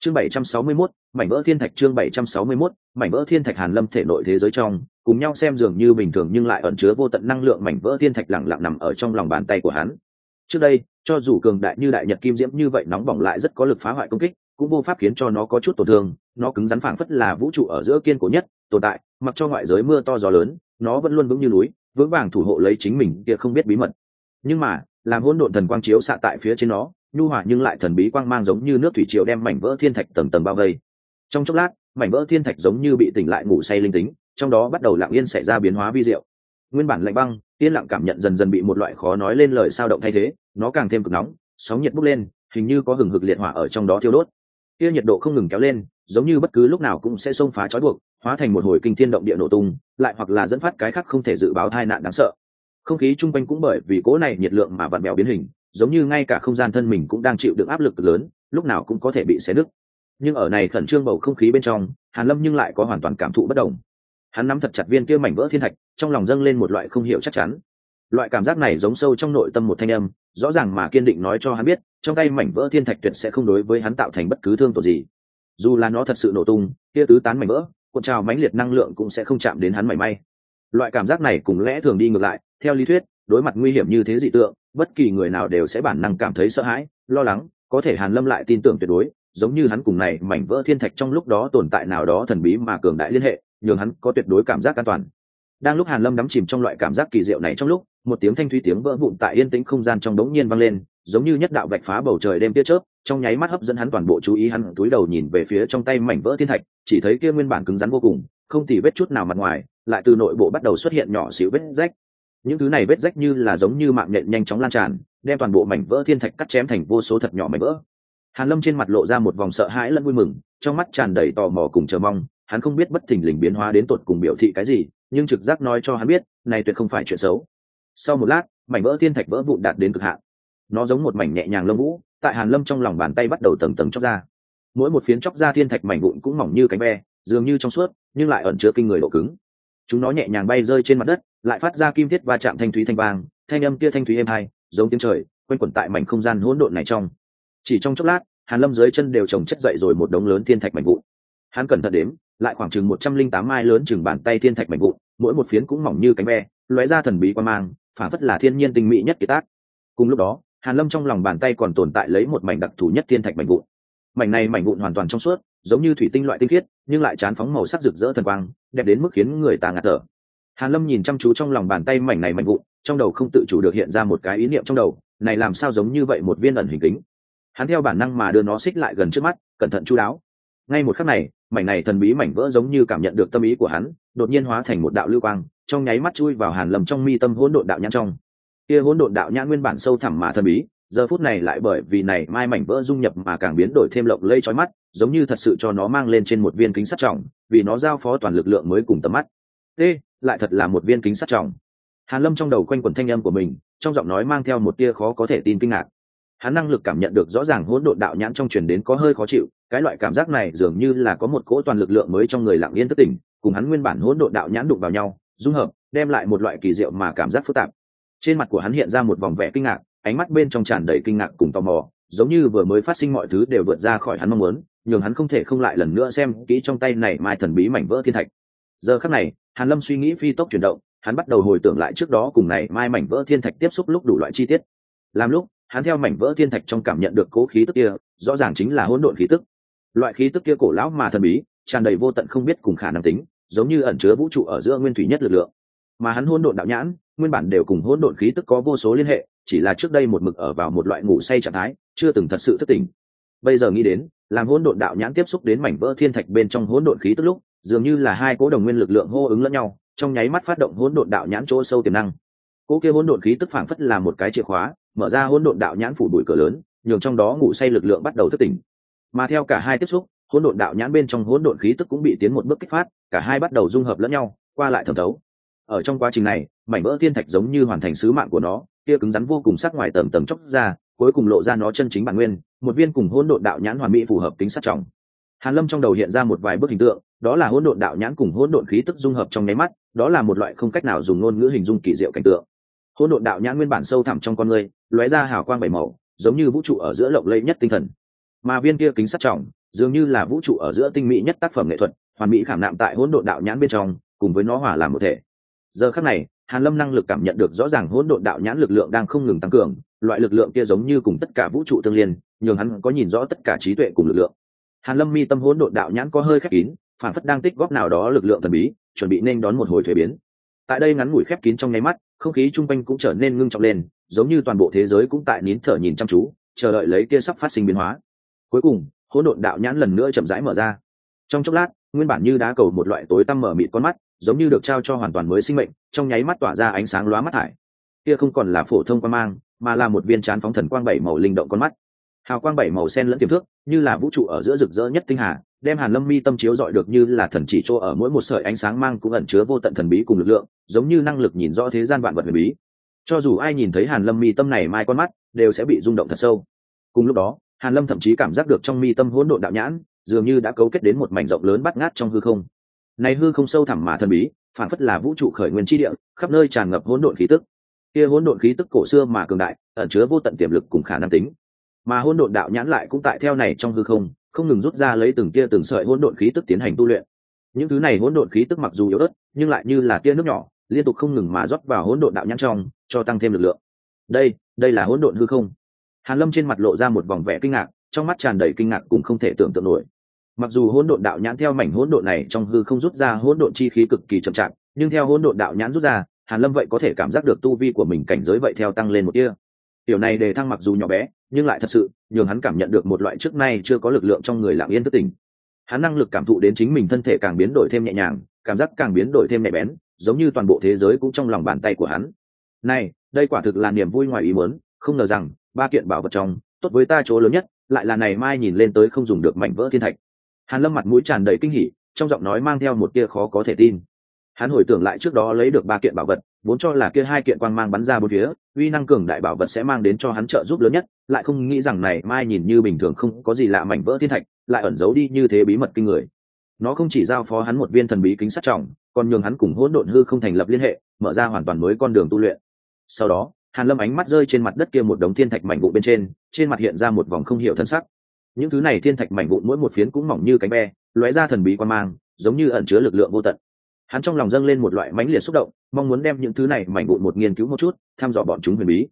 Chương 761, mảnh vỡ thiên thạch chương 761, mảnh vỡ thiên thạch hàn lâm thể nội thế giới trong cùng nhau xem dường như bình thường nhưng lại ẩn chứa vô tận năng lượng mảnh vỡ thiên thạch lặng lặng nằm ở trong lòng bàn tay của hắn. Trước đây cho dù cường đại như đại nhật kim diễm như vậy nóng bỏng lại rất có lực phá hoại công kích cũng vô pháp khiến cho nó có chút tổn thương, nó cứng rắn phảng phất là vũ trụ ở giữa kiên cố nhất, tồn tại, mặc cho ngoại giới mưa to gió lớn, nó vẫn luôn vững như núi, vững vàng thủ hộ lấy chính mình kia không biết bí mật. Nhưng mà, làm hỗn độn thần quang chiếu xạ tại phía trên nó, nhu hòa nhưng lại thần bí quang mang giống như nước thủy triều đem mảnh vỡ thiên thạch tầng tầng bao vây. Trong chốc lát, mảnh vỡ thiên thạch giống như bị tỉnh lại ngủ say linh tính, trong đó bắt đầu lặng yên xảy ra biến hóa vi diệu. Nguyên bản lạnh băng, yên lặng cảm nhận dần dần bị một loại khó nói lên lời sao động thay thế, nó càng thêm cực nóng, sóng nhiệt bốc lên, hình như có hừng hực liệt hỏa ở trong đó thiêu đốt kia nhiệt độ không ngừng kéo lên, giống như bất cứ lúc nào cũng sẽ xông phá trói buộc, hóa thành một hồi kinh thiên động địa nổ tung, lại hoặc là dẫn phát cái khác không thể dự báo tai nạn đáng sợ. Không khí chung quanh cũng bởi vì cố này nhiệt lượng mà vặn bèo biến hình, giống như ngay cả không gian thân mình cũng đang chịu được áp lực lớn, lúc nào cũng có thể bị xé nứt. Nhưng ở này khẩn trương bầu không khí bên trong, hàn lâm nhưng lại có hoàn toàn cảm thụ bất đồng. Hắn nắm thật chặt viên kia mảnh vỡ thiên thạch, trong lòng dâng lên một loại không hiểu chắc chắn. Loại cảm giác này giống sâu trong nội tâm một thanh âm, rõ ràng mà kiên định nói cho hắn biết trong tay mảnh vỡ thiên thạch tuyệt sẽ không đối với hắn tạo thành bất cứ thương tổn gì. Dù là nó thật sự nổ tung, kia tứ tán mảnh vỡ, cuộn trào mãnh liệt năng lượng cũng sẽ không chạm đến hắn mảy may. Loại cảm giác này cùng lẽ thường đi ngược lại, theo lý thuyết, đối mặt nguy hiểm như thế dị tượng, bất kỳ người nào đều sẽ bản năng cảm thấy sợ hãi, lo lắng, có thể hàn lâm lại tin tưởng tuyệt đối, giống như hắn cùng này mảnh vỡ thiên thạch trong lúc đó tồn tại nào đó thần bí mà cường đại liên hệ, nhường hắn có tuyệt đối cảm giác an toàn. Đang lúc hàn lâm đắm chìm trong loại cảm giác kỳ diệu này trong lúc, một tiếng thanh thúy tiếng vỡ vụn tại yên tĩnh không gian trong đống nhiên vang lên giống như nhất đạo vạch phá bầu trời đêm tia chớp, trong nháy mắt hấp dẫn hắn toàn bộ chú ý hắn, túi đầu nhìn về phía trong tay mảnh vỡ thiên thạch, chỉ thấy kia nguyên bản cứng rắn vô cùng, không tỉ vết chút nào mặt ngoài, lại từ nội bộ bắt đầu xuất hiện nhỏ xíu vết rách. Những thứ này vết rách như là giống như mạng nhện nhanh chóng lan tràn, đem toàn bộ mảnh vỡ thiên thạch cắt chém thành vô số thật nhỏ mảnh vỡ. Hàn lâm trên mặt lộ ra một vòng sợ hãi lẫn vui mừng, trong mắt tràn đầy tò mò cùng chờ mong, hắn không biết bất thình lình biến hóa đến tột cùng biểu thị cái gì, nhưng trực giác nói cho hắn biết, này tuyệt không phải chuyện xấu. Sau một lát, mảnh vỡ thiên thạch vỡ vụn đạt đến cực hạn nó giống một mảnh nhẹ nhàng lông vũ, tại hàn lâm trong lòng bàn tay bắt đầu tầng tầng chóc ra. Mỗi một phiến chóc ra thiên thạch mảnh vụn cũng mỏng như cánh ve, dường như trong suốt, nhưng lại ẩn chứa kinh người độ cứng. Chúng nó nhẹ nhàng bay rơi trên mặt đất, lại phát ra kim thiết va chạm thanh thúy thanh vang, thanh âm kia thanh thúy êm hai, giống tiếng trời, quanh quẩn tại mảnh không gian hỗn độn này trong. Chỉ trong chốc lát, hàn lâm dưới chân đều trồng chất dậy rồi một đống lớn thiên thạch mảnh vụn. Hắn cẩn thận đếm, lại khoảng chừng một trăm linh tám mai lớn chừng bàn tay thiên thạch mảnh vụn, mỗi một phiến cũng mỏng như cánh ve, lóe ra thần bí qua mang phản phất là thiên nhiên tinh mỹ nhất kỳ tác. Cùng lúc đó hàn lâm trong lòng bàn tay còn tồn tại lấy một mảnh đặc thù nhất thiên thạch mảnh vụn. Mảnh này mảnh vụn hoàn toàn trong suốt, giống như thủy tinh loại tinh khiết, nhưng lại chán phóng màu sắc rực rỡ thần quang, đẹp đến mức khiến người ta ngạt thở. Hàn lâm nhìn chăm chú trong lòng bàn tay mảnh này mảnh vụn, trong đầu không tự chủ được hiện ra một cái ý niệm trong đầu, này làm sao giống như vậy một viên ẩn hình kính. Hắn theo bản năng mà đưa nó xích lại gần trước mắt, cẩn thận chú đáo. Ngay một khắc này, mảnh này thần bí mảnh vỡ giống như cảm nhận được tâm ý của hắn, đột nhiên hóa thành một đạo lưu quang, trong nháy mắt chui vào hàn lâm trong mi tâm hỗn độn đạo nhãn trong kia hỗn độn đạo nhãn nguyên bản sâu thẳm mà thần bí giờ phút này lại bởi vì này mai mảnh vỡ dung nhập mà càng biến đổi thêm lộng lây chói mắt giống như thật sự cho nó mang lên trên một viên kính sắt trọng vì nó giao phó toàn lực lượng mới cùng tầm mắt. T lại thật là một viên kính sắt trọng. Hàn lâm trong đầu quanh quẩn thanh âm của mình trong giọng nói mang theo một tia khó có thể tin kinh ngạc. Hắn năng lực cảm nhận được rõ ràng hỗn độn đạo nhãn trong truyền đến có hơi khó chịu cái loại cảm giác này dường như là có một cỗ toàn lực lượng mới trong người lặng yên thất tình, cùng hắn nguyên bản hỗn độn đạo nhãn đụng vào nhau dung hợp đem lại một loại kỳ diệu mà cảm giác phức tạp trên mặt của hắn hiện ra một vòng vẻ kinh ngạc, ánh mắt bên trong tràn đầy kinh ngạc cùng tò mò, giống như vừa mới phát sinh mọi thứ đều vượt ra khỏi hắn mong muốn, nhường hắn không thể không lại lần nữa xem kỹ trong tay này mai thần bí mảnh vỡ thiên thạch. Giờ khắc này, hàn lâm suy nghĩ phi tốc chuyển động, hắn bắt đầu hồi tưởng lại trước đó cùng này mai mảnh vỡ thiên thạch tiếp xúc lúc đủ loại chi tiết. Làm lúc, hắn theo mảnh vỡ thiên thạch trong cảm nhận được cố khí tức kia, rõ ràng chính là hỗn độn khí tức. Loại khí tức kia cổ lão mà thần bí, tràn đầy vô tận không biết cùng khả năng tính, giống như ẩn chứa vũ trụ ở giữa nguyên thủy nhất lực lượng. Mà hắn hỗn độn đạo nhãn nguyên bản đều cùng hỗn độn khí tức có vô số liên hệ, chỉ là trước đây một mực ở vào một loại ngủ say trạng thái, chưa từng thật sự thức tỉnh. Bây giờ nghĩ đến, làm hỗn độn đạo nhãn tiếp xúc đến mảnh vỡ thiên thạch bên trong hỗn độn khí tức lúc, dường như là hai cố đồng nguyên lực lượng hô ứng lẫn nhau, trong nháy mắt phát động hỗn độn đạo nhãn chỗ sâu tiềm năng. Cố kia hỗn độn khí tức phảng phất là một cái chìa khóa, mở ra hỗn độn đạo nhãn phủ bụi cửa lớn, nhường trong đó ngủ say lực lượng bắt đầu thức tỉnh. Mà theo cả hai tiếp xúc, hỗn độn đạo nhãn bên trong hỗn độn khí tức cũng bị tiến một bước kích phát, cả hai bắt đầu dung hợp lẫn nhau, qua lại thẩm thấu ở trong quá trình này, mảnh vỡ thiên thạch giống như hoàn thành sứ mạng của nó, kia cứng rắn vô cùng sắc ngoài tầng tầng chóc ra, cuối cùng lộ ra nó chân chính bản nguyên, một viên cùng hỗn độn đạo nhãn hoàn mỹ phù hợp tính sát trọng. Hàn lâm trong đầu hiện ra một vài bức hình tượng, đó là hỗn độn đạo nhãn cùng hỗn độn khí tức dung hợp trong nháy mắt, đó là một loại không cách nào dùng ngôn ngữ hình dung kỳ diệu cảnh tượng. Hỗn độn đạo nhãn nguyên bản sâu thẳm trong con người, lóe ra hào quang bảy màu, giống như vũ trụ ở giữa lộng lẫy nhất tinh thần. Mà viên kia kính sắt trọng, dường như là vũ trụ ở giữa tinh mỹ nhất tác phẩm nghệ thuật, hoàn mỹ khảm nạm tại hỗn độn đạo nhãn bên trong, cùng với nó hòa làm một thể giờ khắc này, hàn lâm năng lực cảm nhận được rõ ràng hỗn độn đạo nhãn lực lượng đang không ngừng tăng cường, loại lực lượng kia giống như cùng tất cả vũ trụ tương liên, nhường hắn có nhìn rõ tất cả trí tuệ cùng lực lượng. Hàn lâm mi tâm hỗn độn đạo nhãn có hơi khép kín, phản phất đang tích góp nào đó lực lượng thần bí, chuẩn bị nên đón một hồi thuế biến. Tại đây ngắn ngủi khép kín trong nháy mắt, không khí chung quanh cũng trở nên ngưng trọng lên, giống như toàn bộ thế giới cũng tại nín thở nhìn chăm chú, chờ đợi lấy kia sắp phát sinh biến hóa. Cuối cùng, hỗn độn đạo nhãn lần nữa chậm rãi mở ra. Trong chốc lát nguyên bản như đá cầu một loại tối tăm mở mịt con mắt, giống như được trao cho hoàn toàn mới sinh mệnh, trong nháy mắt tỏa ra ánh sáng lóa mắt thải. Kia không còn là phổ thông quan mang, mà là một viên chán phóng thần quang bảy màu linh động con mắt. Hào quang bảy màu sen lẫn tiềm thức, như là vũ trụ ở giữa rực rỡ nhất tinh hà, đem hàn lâm mi tâm chiếu dọi được như là thần chỉ chỗ ở mỗi một sợi ánh sáng mang cũng ẩn chứa vô tận thần bí cùng lực lượng, giống như năng lực nhìn rõ thế gian vạn vật huyền bí. Cho dù ai nhìn thấy hàn lâm mi tâm này mai con mắt, đều sẽ bị rung động thật sâu. Cùng lúc đó, hàn lâm thậm chí cảm giác được trong mi tâm hỗn độn đạo nhãn dường như đã cấu kết đến một mảnh rộng lớn bắt ngát trong hư không. Này hư không sâu thẳm mà thần bí, phản phất là vũ trụ khởi nguyên chi địa, khắp nơi tràn ngập hỗn độn khí tức. Kia hỗn độn khí tức cổ xưa mà cường đại, ẩn chứa vô tận tiềm lực cùng khả năng tính. Mà hỗn độn đạo nhãn lại cũng tại theo này trong hư không không ngừng rút ra lấy từng tia từng sợi hỗn độn khí tức tiến hành tu luyện. Những thứ này hỗn độn khí tức mặc dù yếu ớt, nhưng lại như là tia nước nhỏ, liên tục không ngừng mà rót vào hỗn độn đạo nhãn trong, cho tăng thêm lực lượng. Đây đây là hỗn độn hư không. Hàn lâm trên mặt lộ ra một vòng vẻ kinh ngạc, trong mắt tràn đầy kinh ngạc cũng không thể tưởng tượng nổi mặc dù hỗn độn đạo nhãn theo mảnh hỗn độn này trong hư không rút ra hỗn độn chi khí cực kỳ chậm chạp, nhưng theo hỗn độn đạo nhãn rút ra, hàn lâm vậy có thể cảm giác được tu vi của mình cảnh giới vậy theo tăng lên một tia. Tiểu này đề thăng mặc dù nhỏ bé, nhưng lại thật sự nhường hắn cảm nhận được một loại trước nay chưa có lực lượng trong người lặng yên thất tình hắn năng lực cảm thụ đến chính mình thân thể càng biến đổi thêm nhẹ nhàng, cảm giác càng biến đổi thêm nhẹ bén, giống như toàn bộ thế giới cũng trong lòng bàn tay của hắn. Này, đây quả thực là niềm vui ngoài ý muốn, không ngờ rằng, ba kiện bảo vật trong, tốt với ta chỗ lớn nhất, lại là này mai nhìn lên tới không dùng được mảnh vỡ thiên thạch hàn lâm mặt mũi tràn đầy kinh hỉ, trong giọng nói mang theo một tia khó có thể tin. Hắn hồi tưởng lại trước đó lấy được ba kiện bảo vật, vốn cho là kia hai kiện quang mang bắn ra bốn phía, uy năng cường đại bảo vật sẽ mang đến cho hắn trợ giúp lớn nhất, lại không nghĩ rằng này mai nhìn như bình thường không có gì lạ mảnh vỡ thiên thạch, lại ẩn giấu đi như thế bí mật kinh người. Nó không chỉ giao phó hắn một viên thần bí kính sát trọng, còn nhường hắn cùng hỗn độn hư không thành lập liên hệ, mở ra hoàn toàn mới con đường tu luyện. Sau đó, hàn lâm ánh mắt rơi trên mặt đất kia một đống thiên thạch mảnh vụ bên trên trên mặt hiện ra một vòng không hiểu thân sắc những thứ này thiên thạch mảnh vụn mỗi một phiến cũng mỏng như cánh be lóe ra thần bí quan mang giống như ẩn chứa lực lượng vô tận. Hắn trong lòng dâng lên một loại mãnh liệt xúc động mong muốn đem những thứ này mảnh vụn một nghiên cứu một chút thăm dò bọn chúng huyền bí.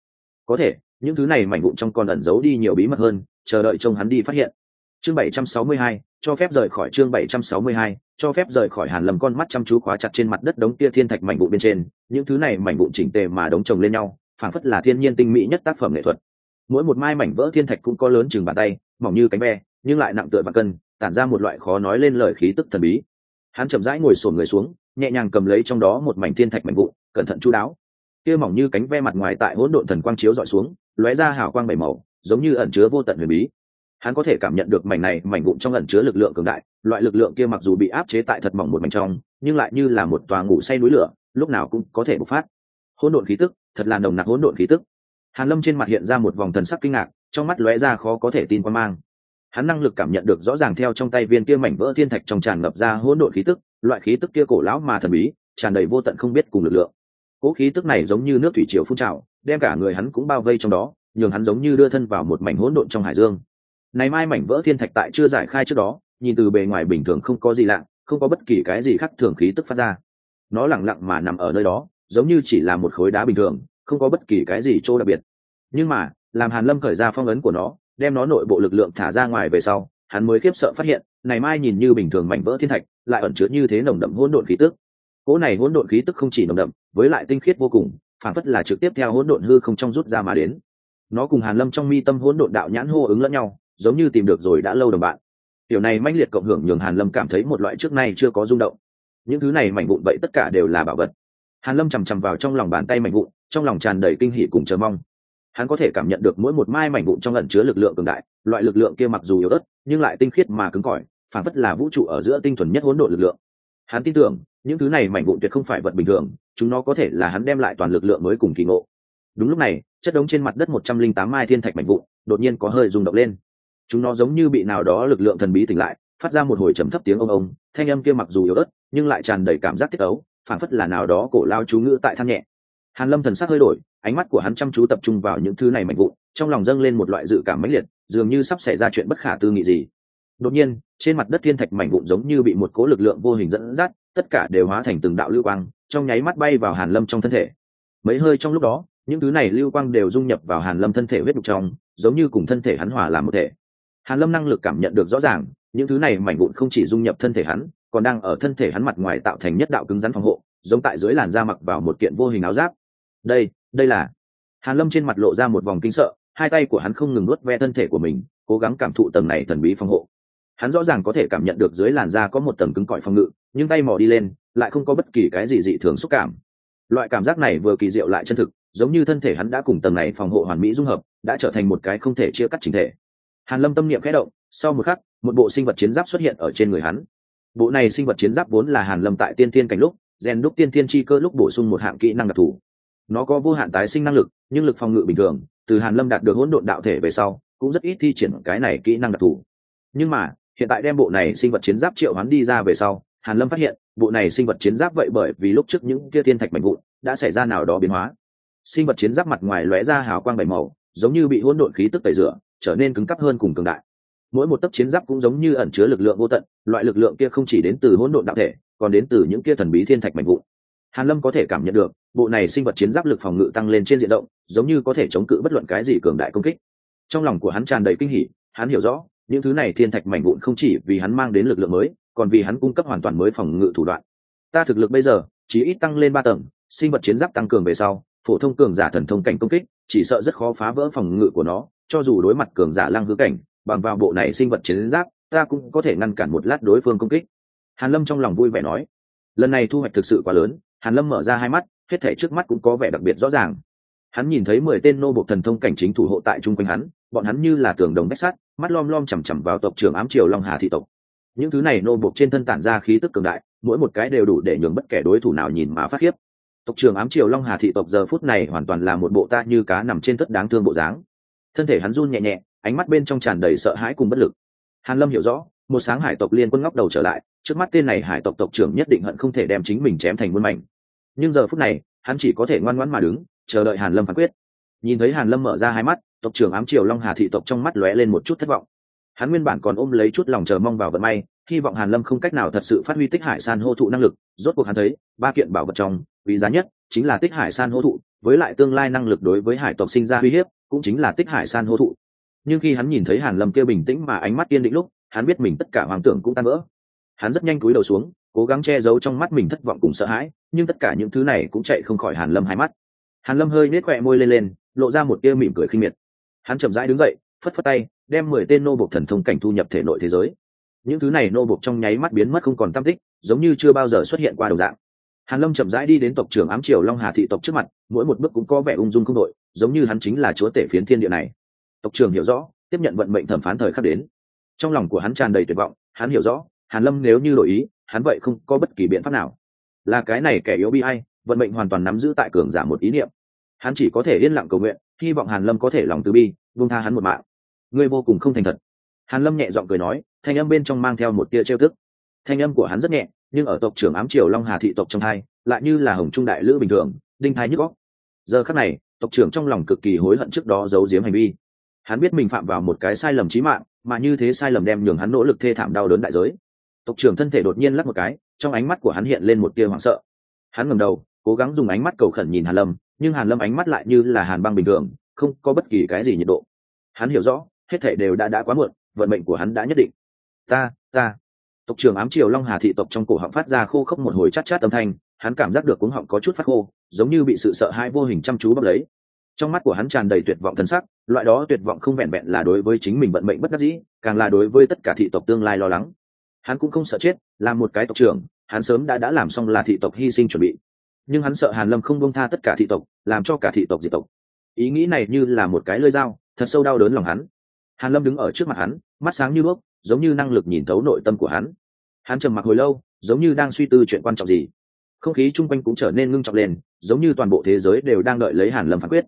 Có thể những thứ này mảnh vụn trong còn ẩn giấu đi nhiều bí mật hơn chờ đợi trông hắn đi phát hiện. Chương 762, cho phép rời khỏi chương 762, cho phép rời khỏi hàn lầm con mắt chăm chú khóa chặt trên mặt đất đống tia thiên thạch mảnh vụn bên trên. Những thứ này mảnh vụn chỉnh tề mà đống chồng lên nhau phảng phất là thiên nhiên tinh mỹ nhất tác phẩm nghệ thuật. Mỗi một mai mảnh vỡ thiên thạch cũng có lớn chừng bàn tay mỏng như cánh ve, nhưng lại nặng tựa và cân tản ra một loại khó nói lên lời khí tức thần bí. Hắn chậm rãi ngồi sổn người xuống nhẹ nhàng cầm lấy trong đó một mảnh thiên thạch mảnh vụn cẩn thận chú đáo. Kia mỏng như cánh ve mặt ngoài tại hỗn độn thần quang chiếu dọi xuống lóe ra hào quang bảy màu giống như ẩn chứa vô tận huyền bí. Hắn có thể cảm nhận được mảnh này mảnh vụn trong ẩn chứa lực lượng cường đại loại lực lượng kia mặc dù bị áp chế tại thật mỏng một mảnh trong nhưng lại như là một tòa ngủ say núi lửa lúc nào cũng có thể bộc phát. Hỗn độn khí tức thật là nồng nặc hỗn độn khí tức. Hàn lâm trên mặt hiện ra một vòng thần sắc kinh ngạc trong mắt lóe ra khó có thể tin quan mang. Hắn năng lực cảm nhận được rõ ràng theo trong tay viên kia mảnh vỡ thiên thạch trong tràn ngập ra hỗn độn khí tức, loại khí tức kia cổ lão mà thần bí, tràn đầy vô tận không biết cùng lực lượng. Cỗ khí tức này giống như nước thủy triều phun trào, đem cả người hắn cũng bao vây trong đó, nhường hắn giống như đưa thân vào một mảnh hỗn độn trong hải dương. Này mai mảnh vỡ thiên thạch tại chưa giải khai trước đó, nhìn từ bề ngoài bình thường không có gì lạ, không có bất kỳ cái gì khác thường khí tức phát ra. Nó lẳng lặng mà nằm ở nơi đó, giống như chỉ là một khối đá bình thường, không có bất kỳ cái gì chỗ đặc biệt. Nhưng mà làm hàn lâm khởi ra phong ấn của nó, đem nó nội bộ lực lượng thả ra ngoài về sau, hắn mới khiếp sợ phát hiện này mai nhìn như bình thường mảnh vỡ thiên thạch, lại ẩn chứa như thế nồng đậm hỗn độn khí tức. Cỗ này hỗn độn khí tức không chỉ nồng đậm, với lại tinh khiết vô cùng, phản phất là trực tiếp theo hỗn độn hư không trong rút ra mà đến. Nó cùng hàn lâm trong mi tâm hỗn độn đạo nhãn hô ứng lẫn nhau, giống như tìm được rồi đã lâu đồng bạn. Điều này mãnh liệt cộng hưởng nhường hàn lâm cảm thấy một loại trước nay chưa có rung động. Những thứ này mảnh vụn vậy tất cả đều là bảo vật. Hàn lâm chầm chầm vào trong lòng bàn tay mảnh vụn, trong lòng tràn đầy kinh hỉ cùng chờ mong hắn có thể cảm nhận được mỗi một mai mảnh vụn trong ẩn chứa lực lượng cường đại, loại lực lượng kia mặc dù yếu ớt, nhưng lại tinh khiết mà cứng cỏi, phản phất là vũ trụ ở giữa tinh thuần nhất hỗn độn lực lượng. Hắn tin tưởng, những thứ này mảnh vụn tuyệt không phải vật bình thường, chúng nó có thể là hắn đem lại toàn lực lượng mới cùng kỳ ngộ. Đúng lúc này, chất đống trên mặt đất một trăm linh tám mai thiên thạch mảnh vụn, đột nhiên có hơi rung động lên. Chúng nó giống như bị nào đó lực lượng thần bí tỉnh lại, phát ra một hồi trầm thấp tiếng ông ông, thanh âm kia mặc dù yếu ớt, nhưng lại tràn đầy cảm giác tiết ấu, phản phất là nào đó cổ lao chú ngữ tại than nhẹ. Hàn lâm thần sắc hơi đổi ánh mắt của hắn chăm chú tập trung vào những thứ này mạnh vụn, trong lòng dâng lên một loại dự cảm mãnh liệt, dường như sắp xảy ra chuyện bất khả tư nghị gì. Đột nhiên, trên mặt đất thiên thạch mảnh vụn giống như bị một cố lực lượng vô hình dẫn dắt, tất cả đều hóa thành từng đạo lưu quang, trong nháy mắt bay vào hàn lâm trong thân thể. Mấy hơi trong lúc đó, những thứ này lưu quang đều dung nhập vào hàn lâm thân thể huyết đục trong, giống như cùng thân thể hắn hòa làm một thể. Hàn lâm năng lực cảm nhận được rõ ràng, những thứ này mảnh vụn không chỉ dung nhập thân thể hắn, còn đang ở thân thể hắn mặt ngoài tạo thành nhất đạo cứng rắn phòng hộ, giống tại dưới làn da mặc vào một kiện vô hình áo giáp. Đây đây là hàn lâm trên mặt lộ ra một vòng kinh sợ hai tay của hắn không ngừng nuốt ve thân thể của mình cố gắng cảm thụ tầng này thần bí phòng hộ hắn rõ ràng có thể cảm nhận được dưới làn da có một tầng cứng cỏi phòng ngự nhưng tay mò đi lên lại không có bất kỳ cái gì dị thường xúc cảm loại cảm giác này vừa kỳ diệu lại chân thực giống như thân thể hắn đã cùng tầng này phòng hộ hoàn mỹ dung hợp đã trở thành một cái không thể chia cắt chính thể hàn lâm tâm niệm khẽ động sau một khắc một bộ sinh vật chiến giáp xuất hiện ở trên người hắn bộ này sinh vật chiến giáp vốn là hàn lâm tại tiên thiên cảnh lúc rèn đúc tiên thiên chi cơ lúc bổ sung một hạng kỹ năng đặc thù nó có vô hạn tái sinh năng lực, nhưng lực phòng ngự bình thường, từ hàn lâm đạt được hỗn độn đạo thể về sau, cũng rất ít thi triển cái này kỹ năng đặc thù. Nhưng mà, hiện tại đem bộ này sinh vật chiến giáp triệu hoán đi ra về sau, hàn lâm phát hiện, bộ này sinh vật chiến giáp vậy bởi vì lúc trước những kia thiên thạch mạnh vụn, đã xảy ra nào đó biến hóa. Sinh vật chiến giáp mặt ngoài lóe ra hào quang bảy màu, giống như bị hỗn độn khí tức tẩy rửa, trở nên cứng cắp hơn cùng cường đại. Mỗi một tấc chiến giáp cũng giống như ẩn chứa lực lượng vô tận, loại lực lượng kia không chỉ đến từ hỗn độn đạo thể, còn đến từ những kia thần bí thiên thạch mạnh vụn hàn lâm có thể cảm nhận được, bộ này sinh vật chiến giáp lực phòng ngự tăng lên trên diện rộng, giống như có thể chống cự bất luận cái gì cường đại công kích. Trong lòng của hắn tràn đầy kinh hỉ, hắn hiểu rõ, những thứ này thiên thạch mảnh vụn không chỉ vì hắn mang đến lực lượng mới, còn vì hắn cung cấp hoàn toàn mới phòng ngự thủ đoạn. Ta thực lực bây giờ chỉ ít tăng lên ba tầng, sinh vật chiến giáp tăng cường về sau, phổ thông cường giả thần thông cảnh công kích, chỉ sợ rất khó phá vỡ phòng ngự của nó, cho dù đối mặt cường giả lang hư cảnh, bằng vào bộ này sinh vật chiến giáp, ta cũng có thể ngăn cản một lát đối phương công kích. Hàn lâm trong lòng vui vẻ nói, lần này thu hoạch thực sự quá lớn hàn lâm mở ra hai mắt, hết thể trước mắt cũng có vẻ đặc biệt rõ ràng. Hắn nhìn thấy mười tên nô bộc thần thông cảnh chính thủ hộ tại chung quanh hắn, bọn hắn như là tường đồng bách sắt, mắt lom lom chằm chằm vào tộc trưởng ám triều long hà thị tộc. Những thứ này nô bộc trên thân tản ra khí tức cường đại, mỗi một cái đều đủ để nhường bất kể đối thủ nào nhìn mà phát khiếp. Tộc trưởng ám triều long hà thị tộc giờ phút này hoàn toàn là một bộ ta như cá nằm trên tất đáng thương bộ dáng. Thân thể hắn run nhẹ nhẹ, ánh mắt bên trong tràn đầy sợ hãi cùng bất lực. Hàn lâm hiểu rõ, một sáng hải tộc liên quân ngóc đầu trở lại trước mắt tên này hải tộc tộc trưởng nhất định hận không thể đem chính mình chém thành muôn mảnh. Nhưng giờ phút này, hắn chỉ có thể ngoan ngoãn mà đứng, chờ đợi hàn lâm phán quyết. Nhìn thấy hàn lâm mở ra hai mắt, tộc trưởng ám triều long hà thị tộc trong mắt lóe lên một chút thất vọng. Hắn nguyên bản còn ôm lấy chút lòng chờ mong vào vận may, hy vọng hàn lâm không cách nào thật sự phát huy tích hải san hô thụ năng lực. Rốt cuộc hắn thấy, ba kiện bảo vật trong, quý giá nhất chính là tích hải san hô thụ, với lại tương lai năng lực đối với hải tộc sinh ra uy hiếp, cũng chính là tích hải san hô thụ. Nhưng khi hắn nhìn thấy hàn lâm kia bình tĩnh mà ánh mắt yên định lúc, hắn biết mình tất cả hoàng tưởng cũng tan vỡ hắn rất nhanh cúi đầu xuống, cố gắng che giấu trong mắt mình thất vọng cùng sợ hãi, nhưng tất cả những thứ này cũng chạy không khỏi hàn lâm hai mắt. Hàn lâm hơi nết khỏe môi lên lên, lộ ra một tia mỉm cười khinh miệt. Hắn chậm rãi đứng dậy, phất phất tay, đem mười tên nô bộc thần thông cảnh thu nhập thể nội thế giới. Những thứ này nô bộc trong nháy mắt biến mất không còn tam tích, giống như chưa bao giờ xuất hiện qua đầu dạng. Hàn lâm chậm rãi đi đến tộc trưởng ám triều long hà thị tộc trước mặt, mỗi một bước cũng có vẻ ung dung không đội giống như hắn chính là chúa tể phiến thiên địa này. Tộc trưởng hiểu rõ, tiếp nhận vận mệnh thẩm phán thời khắc đến. Trong lòng của hắn tràn đầy tuyệt vọng, hắn hiểu rõ hàn lâm nếu như đổi ý, hắn vậy không có bất kỳ biện pháp nào. Là cái này kẻ yếu bi ai, vận mệnh hoàn toàn nắm giữ tại cường giả một ý niệm. Hắn chỉ có thể yên lặng cầu nguyện, hy vọng hàn lâm có thể lòng từ bi, buông tha hắn một mạng. Ngươi vô cùng không thành thật. Hàn lâm nhẹ giọng cười nói, thanh âm bên trong mang theo một tia trêu tức. Thanh âm của hắn rất nhẹ, nhưng ở tộc trưởng ám triều long hà thị tộc trong hai, lại như là hồng trung đại lữ bình thường, đinh thái nhức góc giờ khắc này, tộc trưởng trong lòng cực kỳ hối hận trước đó giấu giếm hành vi. Hắn biết mình phạm vào một cái sai lầm chí mạng, mà như thế sai lầm đem nhường hắn nỗ lực thê thảm đau đớn đại giới tộc trưởng thân thể đột nhiên lắc một cái, trong ánh mắt của hắn hiện lên một tia hoảng sợ. Hắn ngầm đầu, cố gắng dùng ánh mắt cầu khẩn nhìn hàn lâm, nhưng hàn lâm ánh mắt lại như là hàn băng bình thường, không có bất kỳ cái gì nhiệt độ. Hắn hiểu rõ, hết thể đều đã đã quá muộn, vận mệnh của hắn đã nhất định. Ta ta. Tộc trưởng ám triều long hà thị tộc trong cổ họng phát ra khô khốc một hồi chát chát âm thanh, hắn cảm giác được cuống họng có chút phát khô, giống như bị sự sợ hãi vô hình chăm chú bốc lấy. Trong mắt của hắn tràn đầy tuyệt vọng thân sắc, loại đó tuyệt vọng không vẹn vẹn là đối với chính mình vận mệnh bất đắc dĩ, càng là đối với tất cả thị tộc tương lai lo lắng hắn cũng không sợ chết, là một cái tộc trưởng, hắn sớm đã đã làm xong là thị tộc hy sinh chuẩn bị. Nhưng hắn sợ hàn lâm không bông tha tất cả thị tộc, làm cho cả thị tộc diệt tộc. Ý nghĩ này như là một cái lơi dao, thật sâu đau đớn lòng hắn. Hàn lâm đứng ở trước mặt hắn, mắt sáng như đuốc, giống như năng lực nhìn thấu nội tâm của hắn. Hắn trầm mặc hồi lâu, giống như đang suy tư chuyện quan trọng gì. Không khí chung quanh cũng trở nên ngưng trọng lên, giống như toàn bộ thế giới đều đang đợi lấy hàn lâm phán quyết.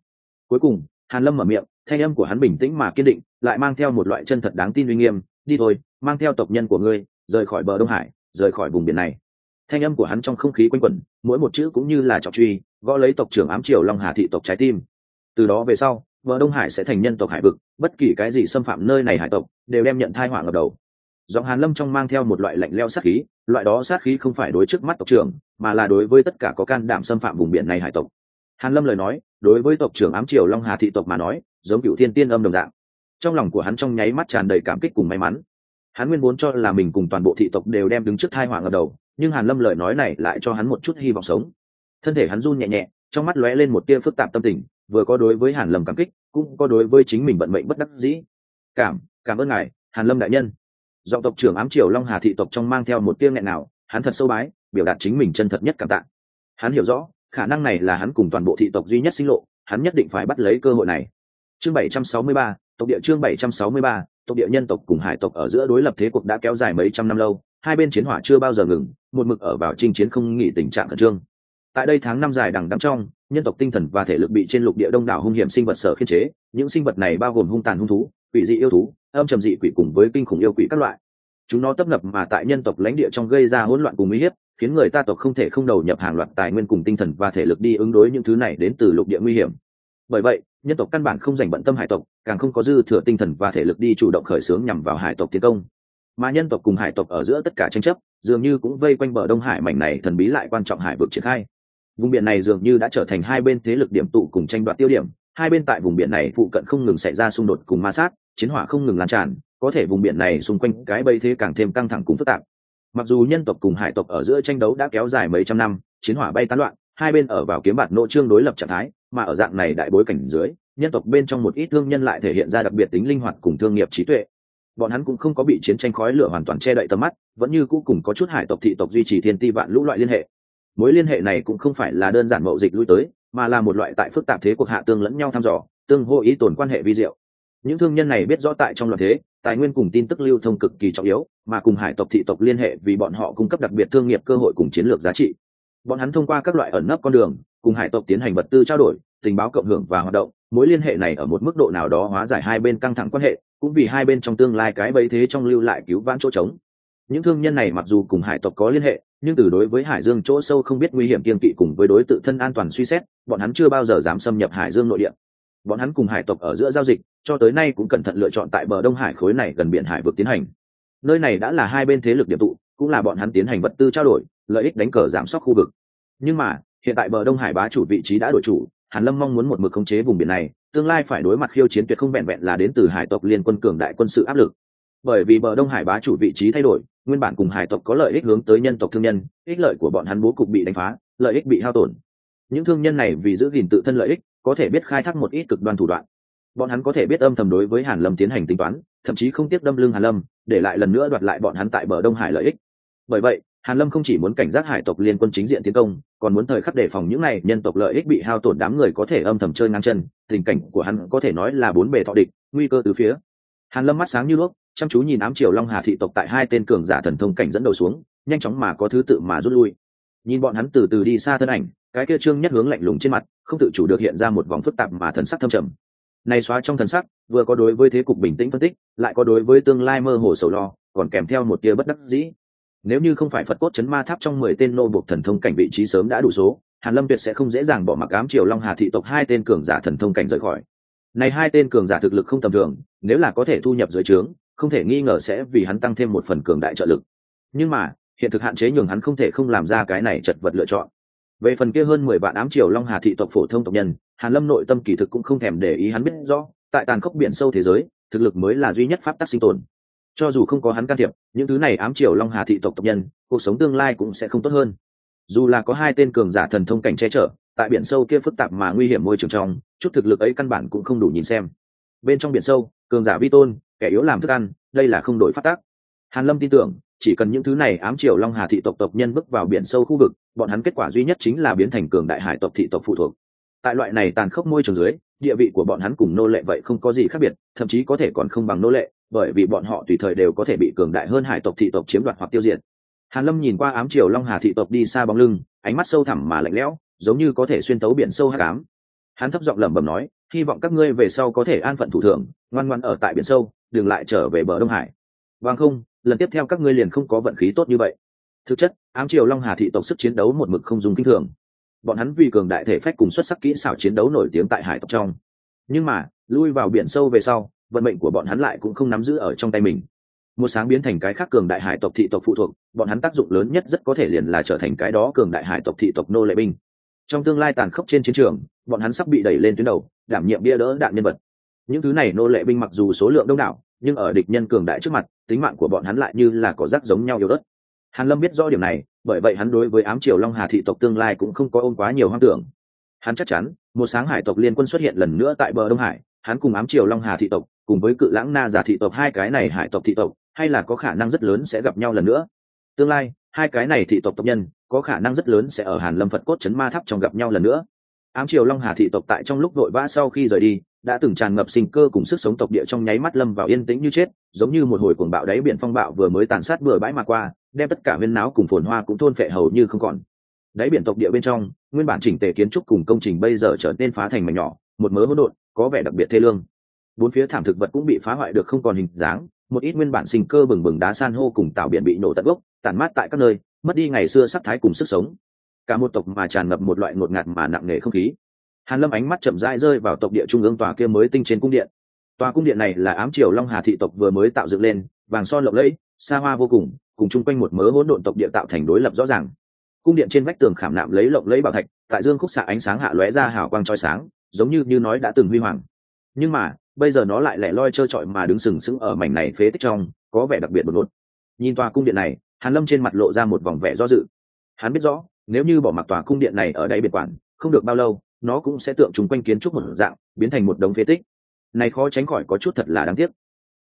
Cuối cùng, hàn lâm mở miệng, thanh âm của hắn bình tĩnh mà kiên định, lại mang theo một loại chân thật đáng tin uy nghiêm. Đi thôi, mang theo tộc nhân của ngươi rời khỏi bờ đông hải, rời khỏi vùng biển này. Thanh âm của hắn trong không khí quanh quẩn, mỗi một chữ cũng như là trọng truy, gõ lấy tộc trưởng ám triều long hà thị tộc trái tim. Từ đó về sau, bờ đông hải sẽ thành nhân tộc hải vực, bất kỳ cái gì xâm phạm nơi này hải tộc, đều đem nhận thai họa ngập đầu. Giọng hàn lâm trong mang theo một loại lạnh leo sát khí, loại đó sát khí không phải đối trước mắt tộc trưởng, mà là đối với tất cả có can đảm xâm phạm vùng biển này hải tộc. Hàn lâm lời nói, đối với tộc trưởng ám triều long hà thị tộc mà nói, giống cựu thiên tiên âm đồng dạng. Trong lòng của hắn trong nháy mắt tràn đầy cảm kích cùng may mắn hắn nguyên vốn cho là mình cùng toàn bộ thị tộc đều đem đứng trước thai hoàng ngập đầu nhưng hàn lâm lời nói này lại cho hắn một chút hy vọng sống. Thân thể hắn run nhẹ nhẹ trong mắt lóe lên một tia phức tạp tâm tình vừa có đối với hàn lâm cảm kích cũng có đối với chính mình vận mệnh bất đắc dĩ. Cảm cảm ơn ngài hàn lâm đại nhân. Giọng tộc trưởng ám triều long hà thị tộc trong mang theo một tia nghẹn nào hắn thật sâu bái biểu đạt chính mình chân thật nhất cảm tạ. Hắn hiểu rõ khả năng này là hắn cùng toàn bộ thị tộc duy nhất sinh lộ hắn nhất định phải bắt lấy cơ hội này. Chương 763, tộc địa chương 763, tộc địa nhân tộc cùng hải tộc ở giữa đối lập thế cuộc đã kéo dài mấy trăm năm lâu, hai bên chiến hỏa chưa bao giờ ngừng, một mực ở vào chinh chiến không nghỉ tình trạng khẩn trương. Tại đây tháng năm dài đằng đẵng trong, nhân tộc tinh thần và thể lực bị trên lục địa đông đảo hung hiểm sinh vật sở khiên chế, những sinh vật này bao gồm hung tàn hung thú, quỷ dị yêu thú, âm trầm dị quỷ cùng với kinh khủng yêu quỷ các loại. Chúng nó tấp nập mà tại nhân tộc lãnh địa trong gây ra hỗn loạn cùng uy hiếp, khiến người ta tộc không thể không đầu nhập hàng loạt tài nguyên cùng tinh thần và thể lực đi ứng đối những thứ này đến từ lục địa nguy hiểm. Bởi vậy nhân tộc căn bản không dành bận tâm hải tộc, càng không có dư thừa tinh thần và thể lực đi chủ động khởi xướng nhằm vào hải tộc tiến công. Mà nhân tộc cùng hải tộc ở giữa tất cả tranh chấp, dường như cũng vây quanh bờ đông hải mảnh này thần bí lại quan trọng hải vực triển khai. Vùng biển này dường như đã trở thành hai bên thế lực điểm tụ cùng tranh đoạt tiêu điểm, hai bên tại vùng biển này phụ cận không ngừng xảy ra xung đột cùng ma sát, chiến hỏa không ngừng lan tràn, có thể vùng biển này xung quanh cái bây thế càng thêm căng thẳng cùng phức tạp. Mặc dù nhân tộc cùng hải tộc ở giữa tranh đấu đã kéo dài mấy trăm năm, chiến hỏa bay tán loạn, hai bên ở vào kiếm bạt nội trương đối lập trạng thái mà ở dạng này đại bối cảnh dưới, nhân tộc bên trong một ít thương nhân lại thể hiện ra đặc biệt tính linh hoạt cùng thương nghiệp trí tuệ. Bọn hắn cũng không có bị chiến tranh khói lửa hoàn toàn che đậy tầm mắt, vẫn như cũ cùng có chút hải tộc thị tộc duy trì thiên ti vạn lũ loại liên hệ. Mối liên hệ này cũng không phải là đơn giản mậu dịch lui tới, mà là một loại tại phức tạp thế cuộc hạ tương lẫn nhau thăm dò, tương hô ý tồn quan hệ vi diệu. Những thương nhân này biết rõ tại trong loạt thế, tài nguyên cùng tin tức lưu thông cực kỳ trọng yếu, mà cùng hải tộc thị tộc liên hệ vì bọn họ cung cấp đặc biệt thương nghiệp cơ hội cùng chiến lược giá trị. Bọn hắn thông qua các loại ẩn nấp con đường cùng hải tộc tiến hành vật tư trao đổi, tình báo cộng hưởng và hoạt động, mối liên hệ này ở một mức độ nào đó hóa giải hai bên căng thẳng quan hệ, cũng vì hai bên trong tương lai cái bấy thế trong lưu lại cứu vãn chỗ trống. Những thương nhân này mặc dù cùng hải tộc có liên hệ, nhưng từ đối với hải dương chỗ sâu không biết nguy hiểm kiên kỵ cùng với đối tự thân an toàn suy xét, bọn hắn chưa bao giờ dám xâm nhập hải dương nội địa. Bọn hắn cùng hải tộc ở giữa giao dịch, cho tới nay cũng cẩn thận lựa chọn tại bờ đông hải khối này gần biển hải vực tiến hành. Nơi này đã là hai bên thế lực điểm tụ, cũng là bọn hắn tiến hành vật tư trao đổi, lợi ích đánh cờ giảm sóc khu vực. Nhưng mà hiện tại bờ đông hải bá chủ vị trí đã đổi chủ, hàn lâm mong muốn một mực khống chế vùng biển này, tương lai phải đối mặt khiêu chiến tuyệt không vẹn vẹn là đến từ hải tộc liên quân cường đại quân sự áp lực. Bởi vì bờ đông hải bá chủ vị trí thay đổi, nguyên bản cùng hải tộc có lợi ích hướng tới nhân tộc thương nhân, ích lợi của bọn hắn bố cục bị đánh phá, lợi ích bị hao tổn. Những thương nhân này vì giữ gìn tự thân lợi ích, có thể biết khai thác một ít cực đoan thủ đoạn. Bọn hắn có thể biết âm thầm đối với hàn lâm tiến hành tính toán, thậm chí không tiếc đâm lưng hàn lâm, để lại lần nữa đoạt lại bọn hắn tại bờ đông hải lợi ích. Bởi vậy hàn lâm không chỉ muốn cảnh giác hải tộc liên quân chính diện tiến công, còn muốn thời khắc đề phòng những này nhân tộc lợi ích bị hao tổn đám người có thể âm thầm chơi ngang chân, tình cảnh của hắn có thể nói là bốn bề thọ địch, nguy cơ từ phía. Hàn lâm mắt sáng như đuốc chăm chú nhìn ám triều long hà thị tộc tại hai tên cường giả thần thông cảnh dẫn đầu xuống, nhanh chóng mà có thứ tự mà rút lui. Nhìn bọn hắn từ từ đi xa thân ảnh, cái kia trương nhất hướng lạnh lùng trên mặt, không tự chủ được hiện ra một vòng phức tạp mà thần sắc thâm trầm. Này xóa trong thần sắc, vừa có đối với thế cục bình tĩnh phân tích, lại có đối với tương lai mơ hồ sầu lo, còn kèm theo một tia bất đắc dĩ nếu như không phải phật cốt chấn ma tháp trong mười tên nô buộc thần thông cảnh vị trí sớm đã đủ số, hàn lâm tuyệt sẽ không dễ dàng bỏ mặc ám triều long hà thị tộc hai tên cường giả thần thông cảnh rời khỏi. Này hai tên cường giả thực lực không tầm thường, nếu là có thể thu nhập dưới trướng, không thể nghi ngờ sẽ vì hắn tăng thêm một phần cường đại trợ lực. Nhưng mà, hiện thực hạn chế nhường hắn không thể không làm ra cái này chật vật lựa chọn. Về phần kia hơn mười vạn ám triều long hà thị tộc phổ thông tộc nhân, hàn lâm nội tâm kỳ thực cũng không thèm để ý hắn biết rõ, tại tàn khốc biển sâu thế giới, thực lực mới là duy nhất pháp tắc sinh tồn cho dù không có hắn can thiệp, những thứ này ám triều long hà thị tộc tộc nhân, cuộc sống tương lai cũng sẽ không tốt hơn. Dù là có hai tên cường giả thần thông cảnh che chở, tại biển sâu kia phức tạp mà nguy hiểm môi trường trong, chút thực lực ấy căn bản cũng không đủ nhìn xem. Bên trong biển sâu, cường giả vi tôn, kẻ yếu làm thức ăn, đây là không đổi phát tác. Hàn lâm tin tưởng, chỉ cần những thứ này ám triều long hà thị tộc tộc nhân bước vào biển sâu khu vực, bọn hắn kết quả duy nhất chính là biến thành cường đại hải tộc thị tộc phụ thuộc. Tại loại này tàn khốc môi trường dưới, địa vị của bọn hắn cùng nô lệ vậy không có gì khác biệt, thậm chí có thể còn không bằng nô lệ bởi vì bọn họ tùy thời đều có thể bị cường đại hơn hải tộc thị tộc chiếm đoạt hoặc tiêu diệt. Hàn lâm nhìn qua ám triều long hà thị tộc đi xa bóng lưng, ánh mắt sâu thẳm mà lạnh lẽo, giống như có thể xuyên tấu biển sâu hắc ám. Hắn thấp giọng lẩm bẩm nói, hy vọng các ngươi về sau có thể an phận thủ thường ngoan ngoan ở tại biển sâu, đừng lại trở về bờ đông hải. Vâng không, lần tiếp theo các ngươi liền không có vận khí tốt như vậy. Thực chất, ám triều long hà thị tộc sức chiến đấu một mực không dùng kinh thường. Bọn hắn vì cường đại thể phách cùng xuất sắc kỹ xảo chiến đấu nổi tiếng tại hải tộc trong. Nhưng mà, lui vào biển sâu về sau vận mệnh của bọn hắn lại cũng không nắm giữ ở trong tay mình. Một sáng biến thành cái khác cường đại hải tộc thị tộc phụ thuộc, bọn hắn tác dụng lớn nhất rất có thể liền là trở thành cái đó cường đại hải tộc thị tộc nô lệ binh. Trong tương lai tàn khốc trên chiến trường, bọn hắn sắp bị đẩy lên tuyến đầu, đảm nhiệm bia đỡ đạn nhân vật. Những thứ này nô lệ binh mặc dù số lượng đông đảo, nhưng ở địch nhân cường đại trước mặt, tính mạng của bọn hắn lại như là có rác giống nhau yếu ớt. Hàn lâm biết rõ điểm này, bởi vậy hắn đối với ám triều long hà thị tộc tương lai cũng không có ôm quá nhiều hoang tưởng. Hắn chắc chắn, một sáng hải tộc liên quân xuất hiện lần nữa tại bờ đông hải hắn cùng ám triều long hà thị tộc, cùng với cự lãng na giả thị tộc, hai cái này hải tộc thị tộc, hay là có khả năng rất lớn sẽ gặp nhau lần nữa. Tương lai, hai cái này thị tộc tộc nhân, có khả năng rất lớn sẽ ở hàn lâm phật cốt chấn ma tháp trong gặp nhau lần nữa. Ám triều long hà thị tộc tại trong lúc vội vã sau khi rời đi, đã từng tràn ngập sinh cơ cùng sức sống tộc địa trong nháy mắt lâm vào yên tĩnh như chết, giống như một hồi cuồng bạo đáy biển phong bạo vừa mới tàn sát bừa bãi mà qua, đem tất cả viên náo cùng phồn hoa cũng thôn phệ hầu như không còn. Đáy biển tộc địa bên trong, nguyên bản chỉnh tề kiến trúc cùng công trình bây giờ trở nên phá thành mảnh nhỏ, một mớ hỗn độn có vẻ đặc biệt thê lương. Bốn phía thảm thực vật cũng bị phá hoại được không còn hình dáng, một ít nguyên bản sinh cơ bừng bừng đá san hô cùng tạo biển bị nổ tận gốc tàn mát tại các nơi, mất đi ngày xưa sắc thái cùng sức sống. Cả một tộc mà tràn ngập một loại ngột ngạt mà nặng nề không khí. Hàn lâm ánh mắt chậm rãi rơi vào tộc địa trung ương tòa kia mới tinh trên cung điện. Tòa cung điện này là ám triều long hà thị tộc vừa mới tạo dựng lên, vàng son lộng lẫy, xa hoa vô cùng cùng chung quanh một mớ hỗn độn tộc địa tạo thành đối lập rõ ràng. Cung điện trên vách tường khảm nạm lấy lộng lẫy bảo thạch, tại dương khúc xạ ánh sáng hạ lóe ra hào quang chói sáng giống như như nói đã từng huy hoàng. Nhưng mà, bây giờ nó lại lẻ loi trơ trọi mà đứng sừng sững ở mảnh này phế tích trong, có vẻ đặc biệt một một nhìn tòa cung điện này, hàn lâm trên mặt lộ ra một vòng vẻ do dự. Hắn biết rõ, nếu như bỏ mặc tòa cung điện này ở đây biệt quản, không được bao lâu, nó cũng sẽ tượng trùng quanh kiến trúc một dạng, biến thành một đống phế tích. Này khó tránh khỏi có chút thật là đáng tiếc.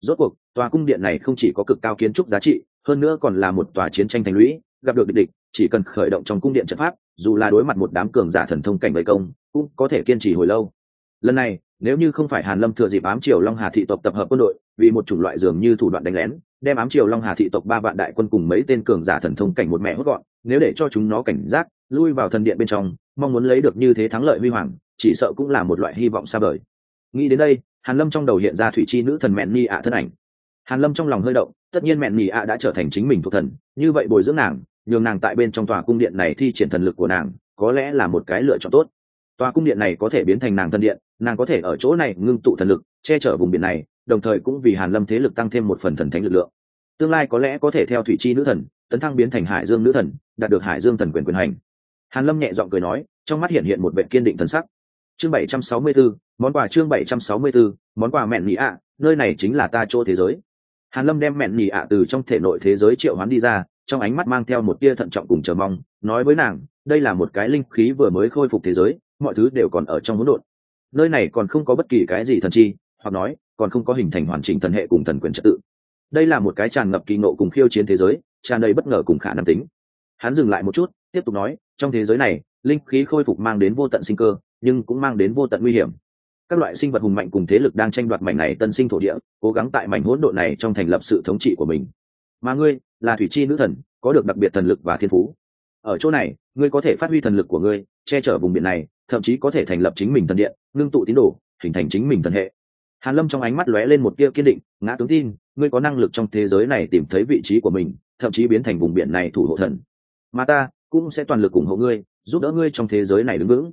Rốt cuộc, tòa cung điện này không chỉ có cực cao kiến trúc giá trị, hơn nữa còn là một tòa chiến tranh thành lũy, gặp được địch địch, chỉ cần khởi động trong cung điện trận pháp, dù là đối mặt một đám cường giả thần thông cảnh vây công cũng có thể kiên trì hồi lâu. Lần này, nếu như không phải hàn lâm thừa dịp ám triều long hà thị tộc tập hợp quân đội, vì một chủng loại dường như thủ đoạn đánh lén, đem ám triều long hà thị tộc ba vạn đại quân cùng mấy tên cường giả thần thông cảnh một mẹ hốt gọn, nếu để cho chúng nó cảnh giác, lui vào thần điện bên trong, mong muốn lấy được như thế thắng lợi huy hoàng, chỉ sợ cũng là một loại hy vọng xa vời. Nghĩ đến đây, hàn lâm trong đầu hiện ra thủy chi nữ thần mẹn ni ạ thân ảnh. Hàn lâm trong lòng hơi động, tất nhiên mẹn ni ạ đã trở thành chính mình thuộc thần, như vậy bồi dưỡng nàng, nhường nàng tại bên trong tòa cung điện này thi triển thần lực của nàng, có lẽ là một cái lựa chọn tốt tòa cung điện này có thể biến thành nàng thân điện nàng có thể ở chỗ này ngưng tụ thần lực che chở vùng biển này đồng thời cũng vì hàn lâm thế lực tăng thêm một phần thần thánh lực lượng. Tương lai có lẽ có thể theo thủy chi nữ thần tấn thăng biến thành hải dương nữ thần đạt được hải dương thần quyền quyền hành. Hàn lâm nhẹ giọng cười nói trong mắt hiện hiện một vẻ kiên định thần sắc. Chương 764, món quà chương 764, món quà mẹn nhị ạ nơi này chính là ta chỗ thế giới. Hàn lâm đem mẹn nhị ạ từ trong thể nội thế giới triệu hoán đi ra trong ánh mắt mang theo một tia thận trọng cùng chờ mong nói với nàng đây là một cái linh khí vừa mới khôi phục thế giới mọi thứ đều còn ở trong hỗn độn. Nơi này còn không có bất kỳ cái gì thần chi, hoặc nói, còn không có hình thành hoàn chỉnh thần hệ cùng thần quyền trật tự. Đây là một cái tràn ngập kỳ ngộ cùng khiêu chiến thế giới, tràn đầy bất ngờ cùng khả năng tính. Hắn dừng lại một chút, tiếp tục nói, trong thế giới này, linh khí khôi phục mang đến vô tận sinh cơ, nhưng cũng mang đến vô tận nguy hiểm. Các loại sinh vật hùng mạnh cùng thế lực đang tranh đoạt mảnh này tân sinh thổ địa, cố gắng tại mảnh hỗn độn này trong thành lập sự thống trị của mình. Mà ngươi, là thủy chi nữ thần, có được đặc biệt thần lực và thiên phú. Ở chỗ này, ngươi có thể phát huy thần lực của ngươi, che chở vùng biển này thậm chí có thể thành lập chính mình thần điện, ngưng tụ tín đồ, hình thành chính mình thần hệ. Hàn lâm trong ánh mắt lóe lên một tia kiên định, ngã tướng tin, ngươi có năng lực trong thế giới này tìm thấy vị trí của mình, thậm chí biến thành vùng biển này thủ hộ thần. Mà ta cũng sẽ toàn lực ủng hộ ngươi, giúp đỡ ngươi trong thế giới này đứng vững.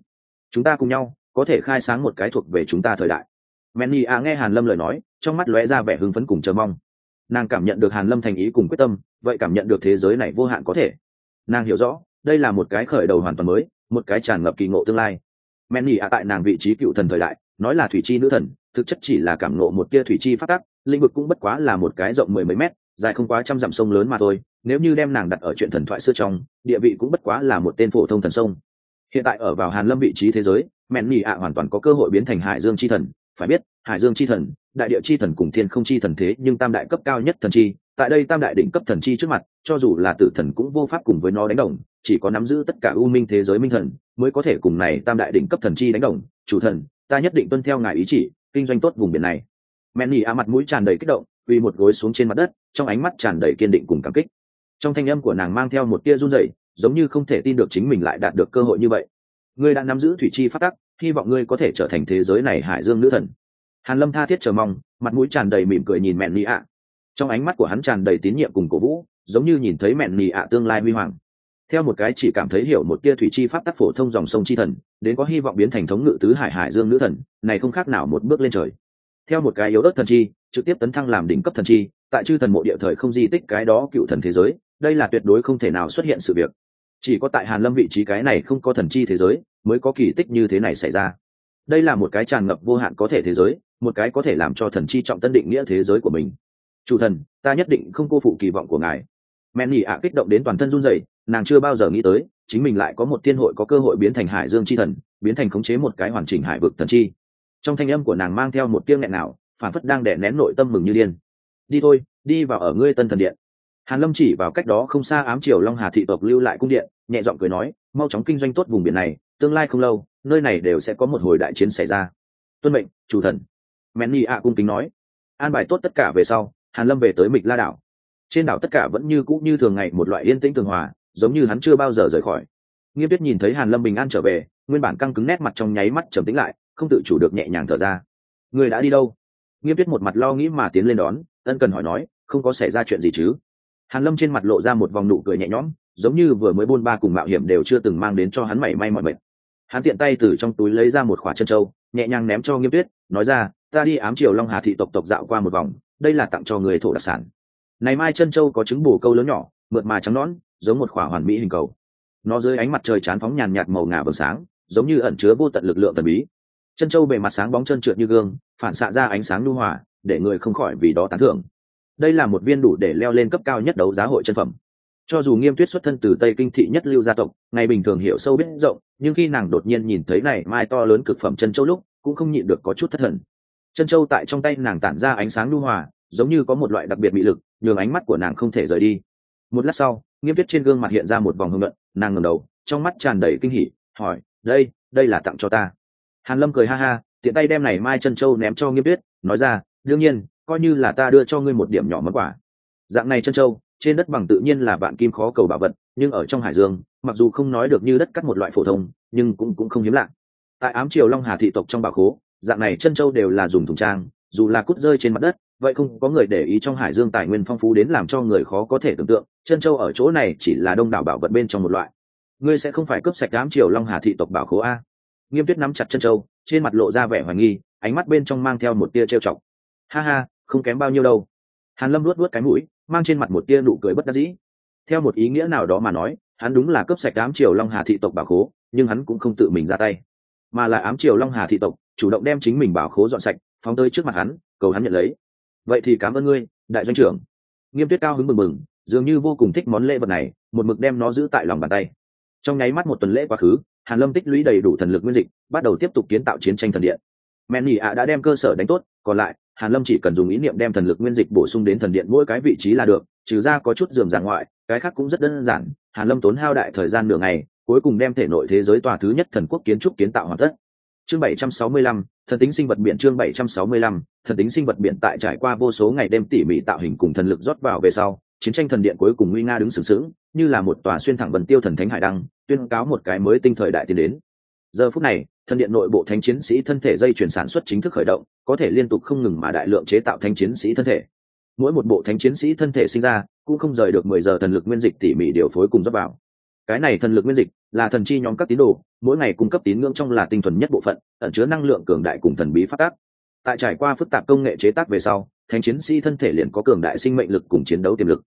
Chúng ta cùng nhau, có thể khai sáng một cái thuộc về chúng ta thời đại. Manny a nghe hàn lâm lời nói, trong mắt lóe ra vẻ hưng phấn cùng chờ mong. Nàng cảm nhận được hàn lâm thành ý cùng quyết tâm, vậy cảm nhận được thế giới này vô hạn có thể. Nàng hiểu rõ, đây là một cái khởi đầu hoàn toàn mới một cái tràn ngập kỳ ngộ tương lai. Manny a tại nàng vị trí cựu thần thời đại, nói là thủy chi nữ thần, thực chất chỉ là cảm ngộ một tia thủy chi phát tắc, lĩnh vực cũng bất quá là một cái rộng mười mấy mét, dài không quá trăm dặm sông lớn mà thôi, nếu như đem nàng đặt ở chuyện thần thoại xưa trong, địa vị cũng bất quá là một tên phổ thông thần sông. Hiện tại ở vào hàn lâm vị trí thế giới, mẹn nhì ạ hoàn toàn có cơ hội biến thành hải dương chi thần. Phải biết, hải dương chi thần, đại địa chi thần cùng thiên không chi thần thế nhưng tam đại cấp cao nhất thần chi tại đây tam đại đỉnh cấp thần chi trước mặt, cho dù là tử thần cũng vô pháp cùng với nó đánh đồng, chỉ có nắm giữ tất cả u minh thế giới minh thần mới có thể cùng này tam đại đỉnh cấp thần chi đánh đồng. Chủ thần, ta nhất định tuân theo ngài ý chỉ, kinh doanh tốt vùng biển này. Mẹ nhì a mặt mũi tràn đầy kích động vì một gối xuống trên mặt đất, trong ánh mắt tràn đầy kiên định cùng cảm kích. Trong thanh âm của nàng mang theo một tia run rẩy, giống như không thể tin được chính mình lại đạt được cơ hội như vậy. Ngươi đã nắm giữ thủy chi phát tắc, hy vọng ngươi có thể trở thành thế giới này hải dương nữ thần. Hàn lâm tha thiết chờ mong, mặt mũi tràn đầy mỉm cười nhìn mẹ nị ạ trong ánh mắt của hắn tràn đầy tín nhiệm cùng cổ vũ, giống như nhìn thấy mẹn mì ạ tương lai huy hoàng. Theo một cái chỉ cảm thấy hiểu một tia thủy chi pháp tắc phổ thông dòng sông chi thần, đến có hy vọng biến thành thống ngự tứ hải hải dương nữ thần, này không khác nào một bước lên trời. Theo một cái yếu ớt thần chi, trực tiếp tấn thăng làm đỉnh cấp thần chi, tại chư thần mộ địa thời không di tích cái đó cựu thần thế giới, đây là tuyệt đối không thể nào xuất hiện sự việc. Chỉ có tại hàn lâm vị trí cái này không có thần chi thế giới, mới có kỳ tích như thế này xảy ra. Đây là một cái tràn ngập vô hạn có thể thế giới, một cái có thể làm cho thần chi trọng tân định nghĩa thế giới của mình chủ thần, ta nhất định không cô phụ kỳ vọng của ngài. Mẹ nhị ạ kích động đến toàn thân run rẩy, nàng chưa bao giờ nghĩ tới, chính mình lại có một thiên hội có cơ hội biến thành hải dương chi thần, biến thành khống chế một cái hoàn chỉnh hải vực thần chi. Trong thanh âm của nàng mang theo một tiếng nghẹn nào phản phất đang đè nén nội tâm mừng như điên. Đi thôi, đi vào ở ngươi tân thần điện. Hàn lâm chỉ vào cách đó không xa ám triều long hà thị tộc lưu lại cung điện, nhẹ giọng cười nói, mau chóng kinh doanh tốt vùng biển này, tương lai không lâu, nơi này đều sẽ có một hồi đại chiến xảy ra. Tuân mệnh, chủ thần. Menny a cung kính nói. An bài tốt tất cả về sau hàn lâm về tới mịch la đảo. Trên đảo tất cả vẫn như cũ như thường ngày, một loại yên tĩnh tường hòa, giống như hắn chưa bao giờ rời khỏi. Nghiêm tuyết nhìn thấy hàn lâm bình an trở về, nguyên bản căng cứng nét mặt trong nháy mắt trầm tĩnh lại, không tự chủ được nhẹ nhàng thở ra. Người đã đi đâu? Nghiêm tuyết một mặt lo nghĩ mà tiến lên đón, ân cần hỏi nói, không có xảy ra chuyện gì chứ? Hàn lâm trên mặt lộ ra một vòng nụ cười nhẹ nhõm, giống như vừa mới buôn ba cùng mạo hiểm đều chưa từng mang đến cho hắn mảy may mọi mệt. Hắn tiện tay từ trong túi lấy ra một khỏa chân trâu nhẹ nhàng ném cho nghiêm tuyết, nói ra, ta đi ám triều long hà thị tộc tộc dạo qua một vòng đây là tặng cho người thổ đặc sản. Này mai chân châu có trứng bù câu lớn nhỏ, mượt mà trắng nón giống một khỏa hoàn mỹ hình cầu. Nó dưới ánh mặt trời chán phóng nhàn nhạt màu ngà vầng sáng, giống như ẩn chứa vô tận lực lượng thần bí. Chân châu bề mặt sáng bóng chân trượt như gương, phản xạ ra ánh sáng lưu hòa, để người không khỏi vì đó tán thưởng. Đây là một viên đủ để leo lên cấp cao nhất đấu giá hội chân phẩm. Cho dù nghiêm tuyết xuất thân từ tây kinh thị nhất lưu gia tộc, ngày bình thường hiểu sâu biết rộng, nhưng khi nàng đột nhiên nhìn thấy này mai to lớn cực phẩm chân châu lúc, cũng không nhịn được có chút thất thần. Chân châu tại trong tay nàng tản ra ánh sáng lưu hòa giống như có một loại đặc biệt bị lực, nhường ánh mắt của nàng không thể rời đi. Một lát sau, nghiêm tuyết trên gương mặt hiện ra một vòng hưng luận, nàng ngầm đầu, trong mắt tràn đầy kinh hỉ, hỏi, đây đây là tặng cho ta. Hàn lâm cười ha ha, tiện tay đem này mai chân châu ném cho nghiêm tuyết, nói ra, đương nhiên, coi như là ta đưa cho ngươi một điểm nhỏ món quà. Dạng này chân châu, trên đất bằng tự nhiên là bạn kim khó cầu bảo vật, nhưng ở trong hải dương, mặc dù không nói được như đất cắt một loại phổ thông, nhưng cũng cũng không hiếm lạ. Tại ám triều long hà thị tộc trong bảo khố, dạng này chân châu đều là dùng thùng trang, dù là cút rơi trên mặt đất vậy không có người để ý trong hải dương tài nguyên phong phú đến làm cho người khó có thể tưởng tượng chân châu ở chỗ này chỉ là đông đảo bảo vật bên trong một loại. Ngươi sẽ không phải cướp sạch ám triều long hà thị tộc bảo khố a. Nghiêm tuyết nắm chặt chân châu, trên mặt lộ ra vẻ hoài nghi, ánh mắt bên trong mang theo một tia trêu chọc. Ha ha, không kém bao nhiêu đâu. Hàn lâm luốt luốt cái mũi, mang trên mặt một tia nụ cười bất đắc dĩ. Theo một ý nghĩa nào đó mà nói, hắn đúng là cướp sạch ám triều long hà thị tộc bảo khố, nhưng hắn cũng không tự mình ra tay. Mà là ám triều long hà thị tộc, chủ động đem chính mình bảo khố dọn sạch, phóng tới trước mặt hắn, cầu hắn nhận lấy vậy thì cảm ơn ngươi đại doanh trưởng. Nghiêm tuyết cao hứng mừng mừng dường như vô cùng thích món lễ vật này một mực đem nó giữ tại lòng bàn tay. Trong nháy mắt một tuần lễ quá khứ hàn lâm tích lũy đầy đủ thần lực nguyên dịch bắt đầu tiếp tục kiến tạo chiến tranh thần điện. Men nhị ạ đã đem cơ sở đánh tốt còn lại hàn lâm chỉ cần dùng ý niệm đem thần lực nguyên dịch bổ sung đến thần điện mỗi cái vị trí là được trừ ra có chút dườm giảng ngoại cái khác cũng rất đơn giản. Hàn lâm tốn hao đại thời gian nửa ngày cuối cùng đem thể nội thế giới tòa thứ nhất thần quốc kiến trúc kiến tạo hoàn tất. Chương 765, thần tính sinh vật biển chương 765, thần tính sinh vật biển tại trải qua vô số ngày đêm tỉ mỉ tạo hình cùng thần lực rót vào về sau chiến tranh thần điện cuối cùng nguy nga đứng sừng sững như là một tòa xuyên thẳng vần tiêu thần thánh hải đăng tuyên cáo một cái mới tinh thời đại tiến đến. Giờ phút này thần điện nội bộ thánh chiến sĩ thân thể dây chuyển sản xuất chính thức khởi động có thể liên tục không ngừng mà đại lượng chế tạo thánh chiến sĩ thân thể. Mỗi một bộ thánh chiến sĩ thân thể sinh ra cũng không rời được mười giờ thần lực nguyên dịch tỉ mỉ điều phối cùng rót vào cái này thần lực nguyên dịch, là thần chi nhóm các tín đồ, mỗi ngày cung cấp tín ngưỡng trong là tinh thuần nhất bộ phận, ẩn chứa năng lượng cường đại cùng thần bí phát tác. Tại trải qua phức tạp công nghệ chế tác về sau, thánh chiến sĩ thân thể liền có cường đại sinh mệnh lực cùng chiến đấu tiềm lực.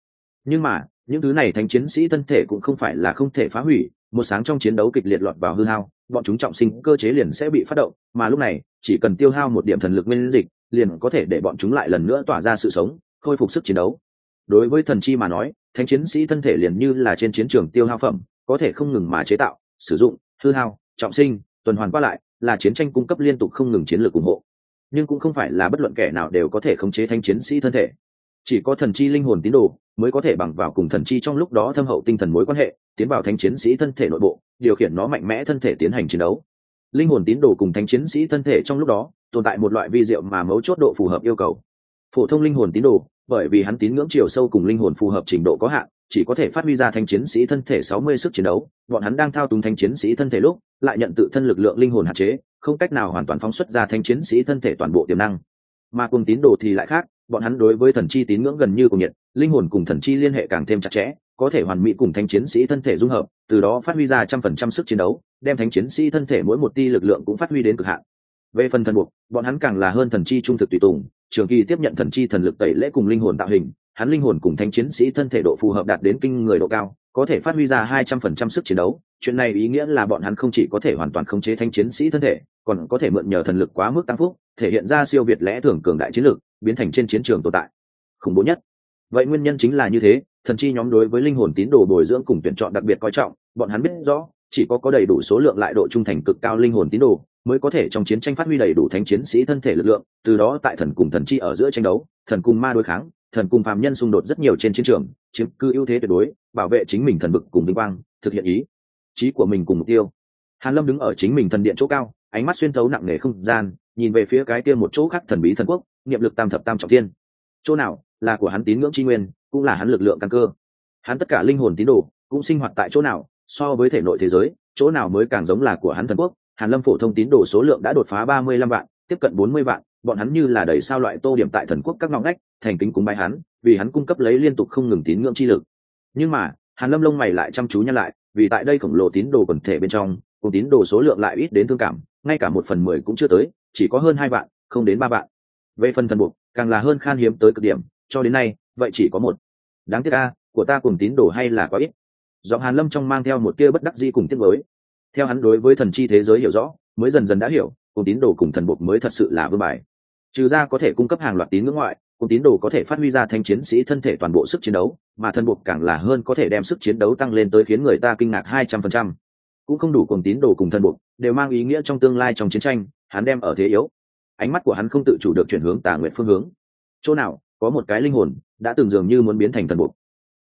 Nhưng mà, những thứ này thánh chiến sĩ thân thể cũng không phải là không thể phá hủy, một sáng trong chiến đấu kịch liệt lọt vào hư hao, bọn chúng trọng sinh cơ chế liền sẽ bị phát động, mà lúc này, chỉ cần tiêu hao một điểm thần lực nguyên dịch, liền có thể để bọn chúng lại lần nữa tỏa ra sự sống, khôi phục sức chiến đấu. Đối với thần chi mà nói thánh chiến sĩ thân thể liền như là trên chiến trường tiêu hao phẩm, có thể không ngừng mà chế tạo, sử dụng, hư hao, trọng sinh, tuần hoàn qua lại, là chiến tranh cung cấp liên tục không ngừng chiến lược ủng hộ. Nhưng cũng không phải là bất luận kẻ nào đều có thể khống chế thanh chiến sĩ thân thể. Chỉ có thần chi linh hồn tín đồ mới có thể bằng vào cùng thần chi trong lúc đó thâm hậu tinh thần mối quan hệ, tiến vào thanh chiến sĩ thân thể nội bộ, điều khiển nó mạnh mẽ thân thể tiến hành chiến đấu. Linh hồn tín đồ cùng thanh chiến sĩ thân thể trong lúc đó, tồn tại một loại vi diệu mà mấu chốt độ phù hợp yêu cầu phổ thông linh hồn tín đồ, bởi vì hắn tín ngưỡng chiều sâu cùng linh hồn phù hợp trình độ có hạn, chỉ có thể phát huy ra thanh chiến sĩ thân thể sáu mươi sức chiến đấu. Bọn hắn đang thao túng thanh chiến sĩ thân thể lúc, lại nhận tự thân lực lượng linh hồn hạn chế, không cách nào hoàn toàn phóng xuất ra thanh chiến sĩ thân thể toàn bộ tiềm năng. Mà cùng tín đồ thì lại khác, bọn hắn đối với thần chi tín ngưỡng gần như cùng nhiệt, linh hồn cùng thần chi liên hệ càng thêm chặt chẽ, có thể hoàn mỹ cùng thanh chiến sĩ thân thể dung hợp, từ đó phát huy ra trăm phần trăm sức chiến đấu, đem thanh chiến sĩ thân thể mỗi một ti lực lượng cũng phát huy đến cực hạn về phần thần buộc bọn hắn càng là hơn thần chi trung thực tùy tùng. Trường kỳ tiếp nhận thần chi thần lực tẩy lễ cùng linh hồn tạo hình, hắn linh hồn cùng thanh chiến sĩ thân thể độ phù hợp đạt đến kinh người độ cao, có thể phát huy ra hai trăm phần trăm sức chiến đấu. Chuyện này ý nghĩa là bọn hắn không chỉ có thể hoàn toàn khống chế thanh chiến sĩ thân thể, còn có thể mượn nhờ thần lực quá mức tăng phúc, thể hiện ra siêu việt lẽ thường cường đại chiến lược biến thành trên chiến trường tồn tại. Khủng bố nhất. Vậy nguyên nhân chính là như thế, thần chi nhóm đối với linh hồn tín đồ bồi dưỡng cùng tuyển chọn đặc biệt coi trọng, bọn hắn biết rõ, chỉ có có đầy đủ số lượng lại độ trung thành cực cao linh hồn tín đồ mới có thể trong chiến tranh phát huy đầy đủ thánh chiến sĩ thân thể lực lượng, từ đó tại thần cùng thần chi ở giữa tranh đấu, thần cùng ma đối kháng, thần cùng phàm nhân xung đột rất nhiều trên chiến trường, chiếm cư ưu thế tuyệt đối, bảo vệ chính mình thần vực cùng vinh quang, thực hiện ý chí của mình cùng mục tiêu. Hàn lâm đứng ở chính mình thần điện chỗ cao, ánh mắt xuyên thấu nặng nề không gian, nhìn về phía cái kia một chỗ khác thần bí thần quốc, niệm lực tam thập tam trọng thiên. Chỗ nào, là của hắn tín ngưỡng tri nguyên, cũng là hắn lực lượng căn cơ. Hắn tất cả linh hồn tín đồ, cũng sinh hoạt tại chỗ nào, so với thể nội thế giới, chỗ nào mới càng giống là của hắn thần quốc? Hàn lâm phổ thông tín đồ số lượng đã đột phá ba mươi lăm vạn, tiếp cận bốn mươi vạn, bọn hắn như là đầy sao loại tô điểm tại thần quốc các ngõ ngách, thành kính cúng bái hắn, vì hắn cung cấp lấy liên tục không ngừng tín ngưỡng chi lực. Nhưng mà, hàn lâm lông mày lại chăm chú nhăn lại, vì tại đây khổng lồ tín đồ quần thể bên trong, cùng tín đồ số lượng lại ít đến thương cảm, ngay cả một phần mười cũng chưa tới, chỉ có hơn hai vạn, không đến ba vạn. Về phần thần buộc, càng là hơn khan hiếm tới cực điểm, cho đến nay, vậy chỉ có một. Đáng tiếc a, của ta cùng tín đồ hay là quá ít. Giọng hàn lâm trong mang theo một tia bất đắc dĩ cùng tiếc mới theo hắn đối với thần chi thế giới hiểu rõ, mới dần dần đã hiểu cùng tín đồ cùng thần buộc mới thật sự là vương bài. Trừ ra có thể cung cấp hàng loạt tín ngưỡng ngoại cùng tín đồ có thể phát huy ra thanh chiến sĩ thân thể toàn bộ sức chiến đấu, mà thần buộc càng là hơn có thể đem sức chiến đấu tăng lên tới khiến người ta kinh ngạc hai trăm phần trăm. Cũng không đủ cùng tín đồ cùng thần buộc đều mang ý nghĩa trong tương lai trong chiến tranh, hắn đem ở thế yếu. Ánh mắt của hắn không tự chủ được chuyển hướng tà nguyện phương hướng. Chỗ nào, có một cái linh hồn, đã từng dường như muốn biến thành thần buộc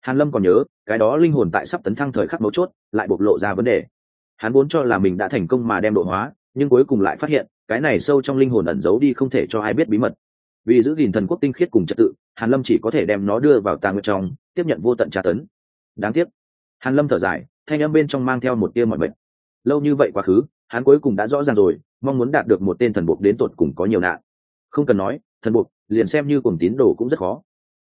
hàn lâm còn nhớ, cái đó linh hồn tại sắp tấn thăng thời khắc mấu chốt, lại bộc lộ ra vấn đề hắn vốn cho là mình đã thành công mà đem độ hóa, nhưng cuối cùng lại phát hiện, cái này sâu trong linh hồn ẩn giấu đi không thể cho ai biết bí mật. Vì giữ gìn thần quốc tinh khiết cùng trật tự, hàn lâm chỉ có thể đem nó đưa vào tàng nguyệt trong, tiếp nhận vô tận tra tấn. Đáng tiếc, hàn lâm thở dài, thanh âm bên trong mang theo một tia mọi mệnh lâu như vậy quá khứ, hắn cuối cùng đã rõ ràng rồi, mong muốn đạt được một tên thần buộc đến tột cùng có nhiều nạn. Không cần nói, thần buộc, liền xem như cùng tín đồ cũng rất khó.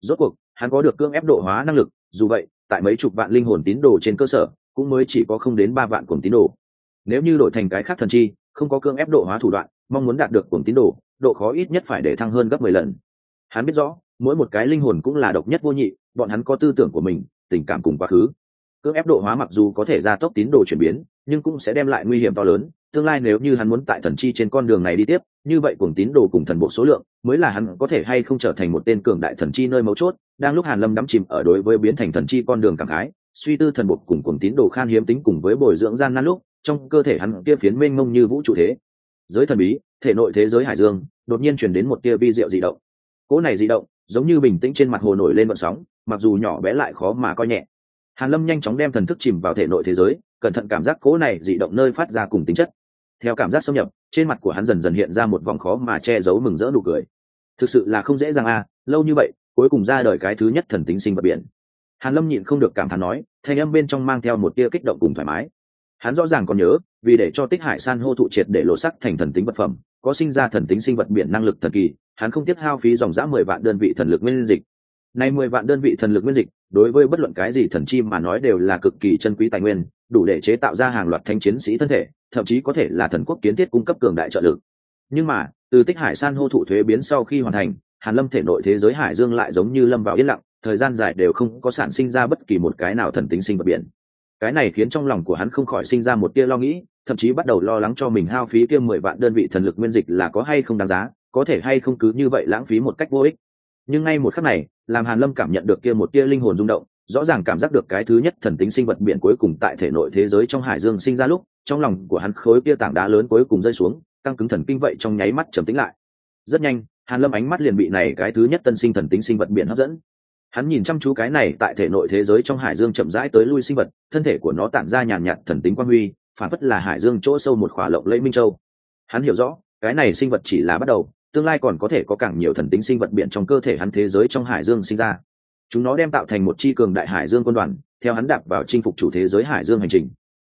Rốt cuộc, hắn có được cương ép độ hóa năng lực, dù vậy, tại mấy chục vạn linh hồn tín đồ trên cơ sở cũng mới chỉ có không đến ba vạn cuồng tín đồ. Nếu như đổi thành cái khác thần chi, không có cương ép độ hóa thủ đoạn, mong muốn đạt được cuồng tín đồ, độ khó ít nhất phải để thăng hơn gấp mười lần. Hắn biết rõ, mỗi một cái linh hồn cũng là độc nhất vô nhị, bọn hắn có tư tưởng của mình, tình cảm cùng quá khứ. Cưỡng ép độ hóa mặc dù có thể gia tốc tín đồ chuyển biến, nhưng cũng sẽ đem lại nguy hiểm to lớn. Tương lai nếu như hắn muốn tại thần chi trên con đường này đi tiếp, như vậy cùng tín đồ cùng thần bộ số lượng, mới là hắn có thể hay không trở thành một tên cường đại thần chi nơi mấu chốt, đang lúc hàn lâm đắm chìm ở đối với biến thành thần chi con đường cảm khái suy tư thần bộ cùng cùng tín đồ khan hiếm tính cùng với bồi dưỡng gian nan lúc, trong cơ thể hắn kia phiến mênh mông như vũ trụ thế. Giới thần bí, thể nội thế giới hải dương, đột nhiên chuyển đến một tia vi diệu dị động. Cỗ này dị động, giống như bình tĩnh trên mặt hồ nổi lên vận sóng, mặc dù nhỏ bé lại khó mà coi nhẹ. Hàn lâm nhanh chóng đem thần thức chìm vào thể nội thế giới, cẩn thận cảm giác cỗ này dị động nơi phát ra cùng tính chất. Theo cảm giác xâm nhập, trên mặt của hắn dần dần hiện ra một vòng khó mà che giấu mừng rỡ nụ cười. Thực sự là không dễ dàng à lâu như vậy, cuối cùng ra đời cái thứ nhất thần tính sinh vật biển hàn lâm nhịn không được cảm thán nói, thanh âm bên trong mang theo một tia kích động cùng thoải mái. Hắn rõ ràng còn nhớ, vì để cho tích hải san hô thụ triệt để lộ sắc thành thần tính vật phẩm, có sinh ra thần tính sinh vật biển năng lực thần kỳ, hắn không tiếc hao phí dòng giã mười vạn đơn vị thần lực nguyên dịch. Nay mười vạn đơn vị thần lực nguyên dịch, đối với bất luận cái gì thần chi mà nói đều là cực kỳ chân quý tài nguyên, đủ để chế tạo ra hàng loạt thanh chiến sĩ thân thể, thậm chí có thể là thần quốc kiến thiết cung cấp cường đại trợ lực. Nhưng mà, từ tích hải san hô thụ thuế biến sau khi hoàn thành, hàn lâm thể nội thế giới hải dương lại giống như lâm vào yên lặng thời gian dài đều không có sản sinh ra bất kỳ một cái nào thần tính sinh vật biển. Cái này khiến trong lòng của hắn không khỏi sinh ra một tia lo nghĩ, thậm chí bắt đầu lo lắng cho mình hao phí kia mười vạn đơn vị thần lực nguyên dịch là có hay không đáng giá, có thể hay không cứ như vậy lãng phí một cách vô ích. Nhưng ngay một khắc này, làm hàn lâm cảm nhận được kia một tia linh hồn rung động, rõ ràng cảm giác được cái thứ nhất thần tính sinh vật biển cuối cùng tại thể nội thế giới trong hải dương sinh ra lúc, trong lòng của hắn khối kia tảng đá lớn cuối cùng rơi xuống, căng cứng thần kinh vậy trong nháy mắt trầm tĩnh lại. Rất nhanh, hàn lâm ánh mắt liền bị này cái thứ nhất tân sinh thần tính sinh vật biển hấp dẫn hắn nhìn chăm chú cái này tại thể nội thế giới trong hải dương chậm rãi tới lui sinh vật thân thể của nó tản ra nhàn nhạt thần tính quan huy phản phất là hải dương chỗ sâu một khỏa lộng lẫy minh châu. Hắn hiểu rõ cái này sinh vật chỉ là bắt đầu tương lai còn có thể có càng nhiều thần tính sinh vật biển trong cơ thể hắn thế giới trong hải dương sinh ra. Chúng nó đem tạo thành một chi cường đại hải dương quân đoàn theo hắn đạp vào chinh phục chủ thế giới hải dương hành trình.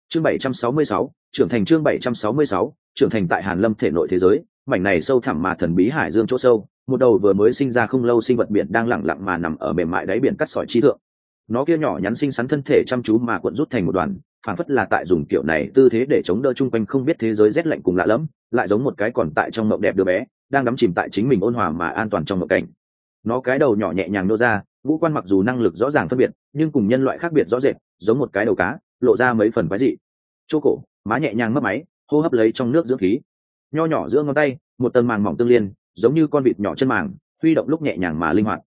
Chương 766, trưởng thành chương 766, trưởng thành tại hàn lâm thể nội thế giới mảnh này sâu thẳm mà thần bí hải dương chỗ sâu một đầu vừa mới sinh ra không lâu sinh vật biển đang lặng lặng mà nằm ở mềm mại đáy biển cắt sỏi trí thượng. Nó kia nhỏ nhắn xinh xắn thân thể chăm chú mà cuộn rút thành một đoàn phản phất là tại dùng kiểu này tư thế để chống đỡ chung quanh không biết thế giới rét lạnh cùng lạ lẫm, lại giống một cái còn tại trong mộng đẹp đứa bé, đang đắm chìm tại chính mình ôn hòa mà an toàn trong mộng cảnh. Nó cái đầu nhỏ nhẹ nhàng nô ra, ngũ quan mặc dù năng lực rõ ràng phân biệt, nhưng cùng nhân loại khác biệt rõ rệt, giống một cái đầu cá, lộ ra mấy phần quái dị. Chỗ cổ, má nhẹ nhàng mất máy, hô hấp lấy trong nước dưỡng khí. Nho nhỏ giữa ngón tay, một tầng màng mỏng tương liên giống như con vịt nhỏ chân màng, huy động lúc nhẹ nhàng mà linh hoạt.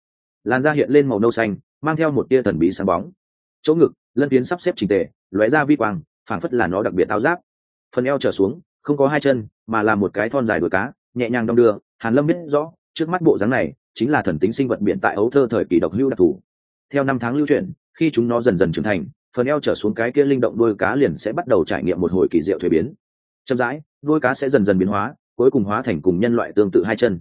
Làn da hiện lên màu nâu xanh, mang theo một tia thần bí sáng bóng. Chỗ ngực, lân tiến sắp xếp trình tề, lóe ra vi quang, phảng phất là nó đặc biệt áo giáp. Phần eo trở xuống, không có hai chân, mà là một cái thon dài đuôi cá, nhẹ nhàng đong đưa. Hàn lâm biết rõ, trước mắt bộ dáng này, chính là thần tính sinh vật biển tại ấu thơ thời kỳ độc hưu đặc thù. Theo năm tháng lưu chuyển, khi chúng nó dần dần trưởng thành, phần eo trở xuống cái kia linh động đuôi cá liền sẽ bắt đầu trải nghiệm một hồi kỳ diệu thuế biến. Chậm rãi, đuôi cá sẽ dần dần biến hóa cuối cùng hóa thành cùng nhân loại tương tự hai chân.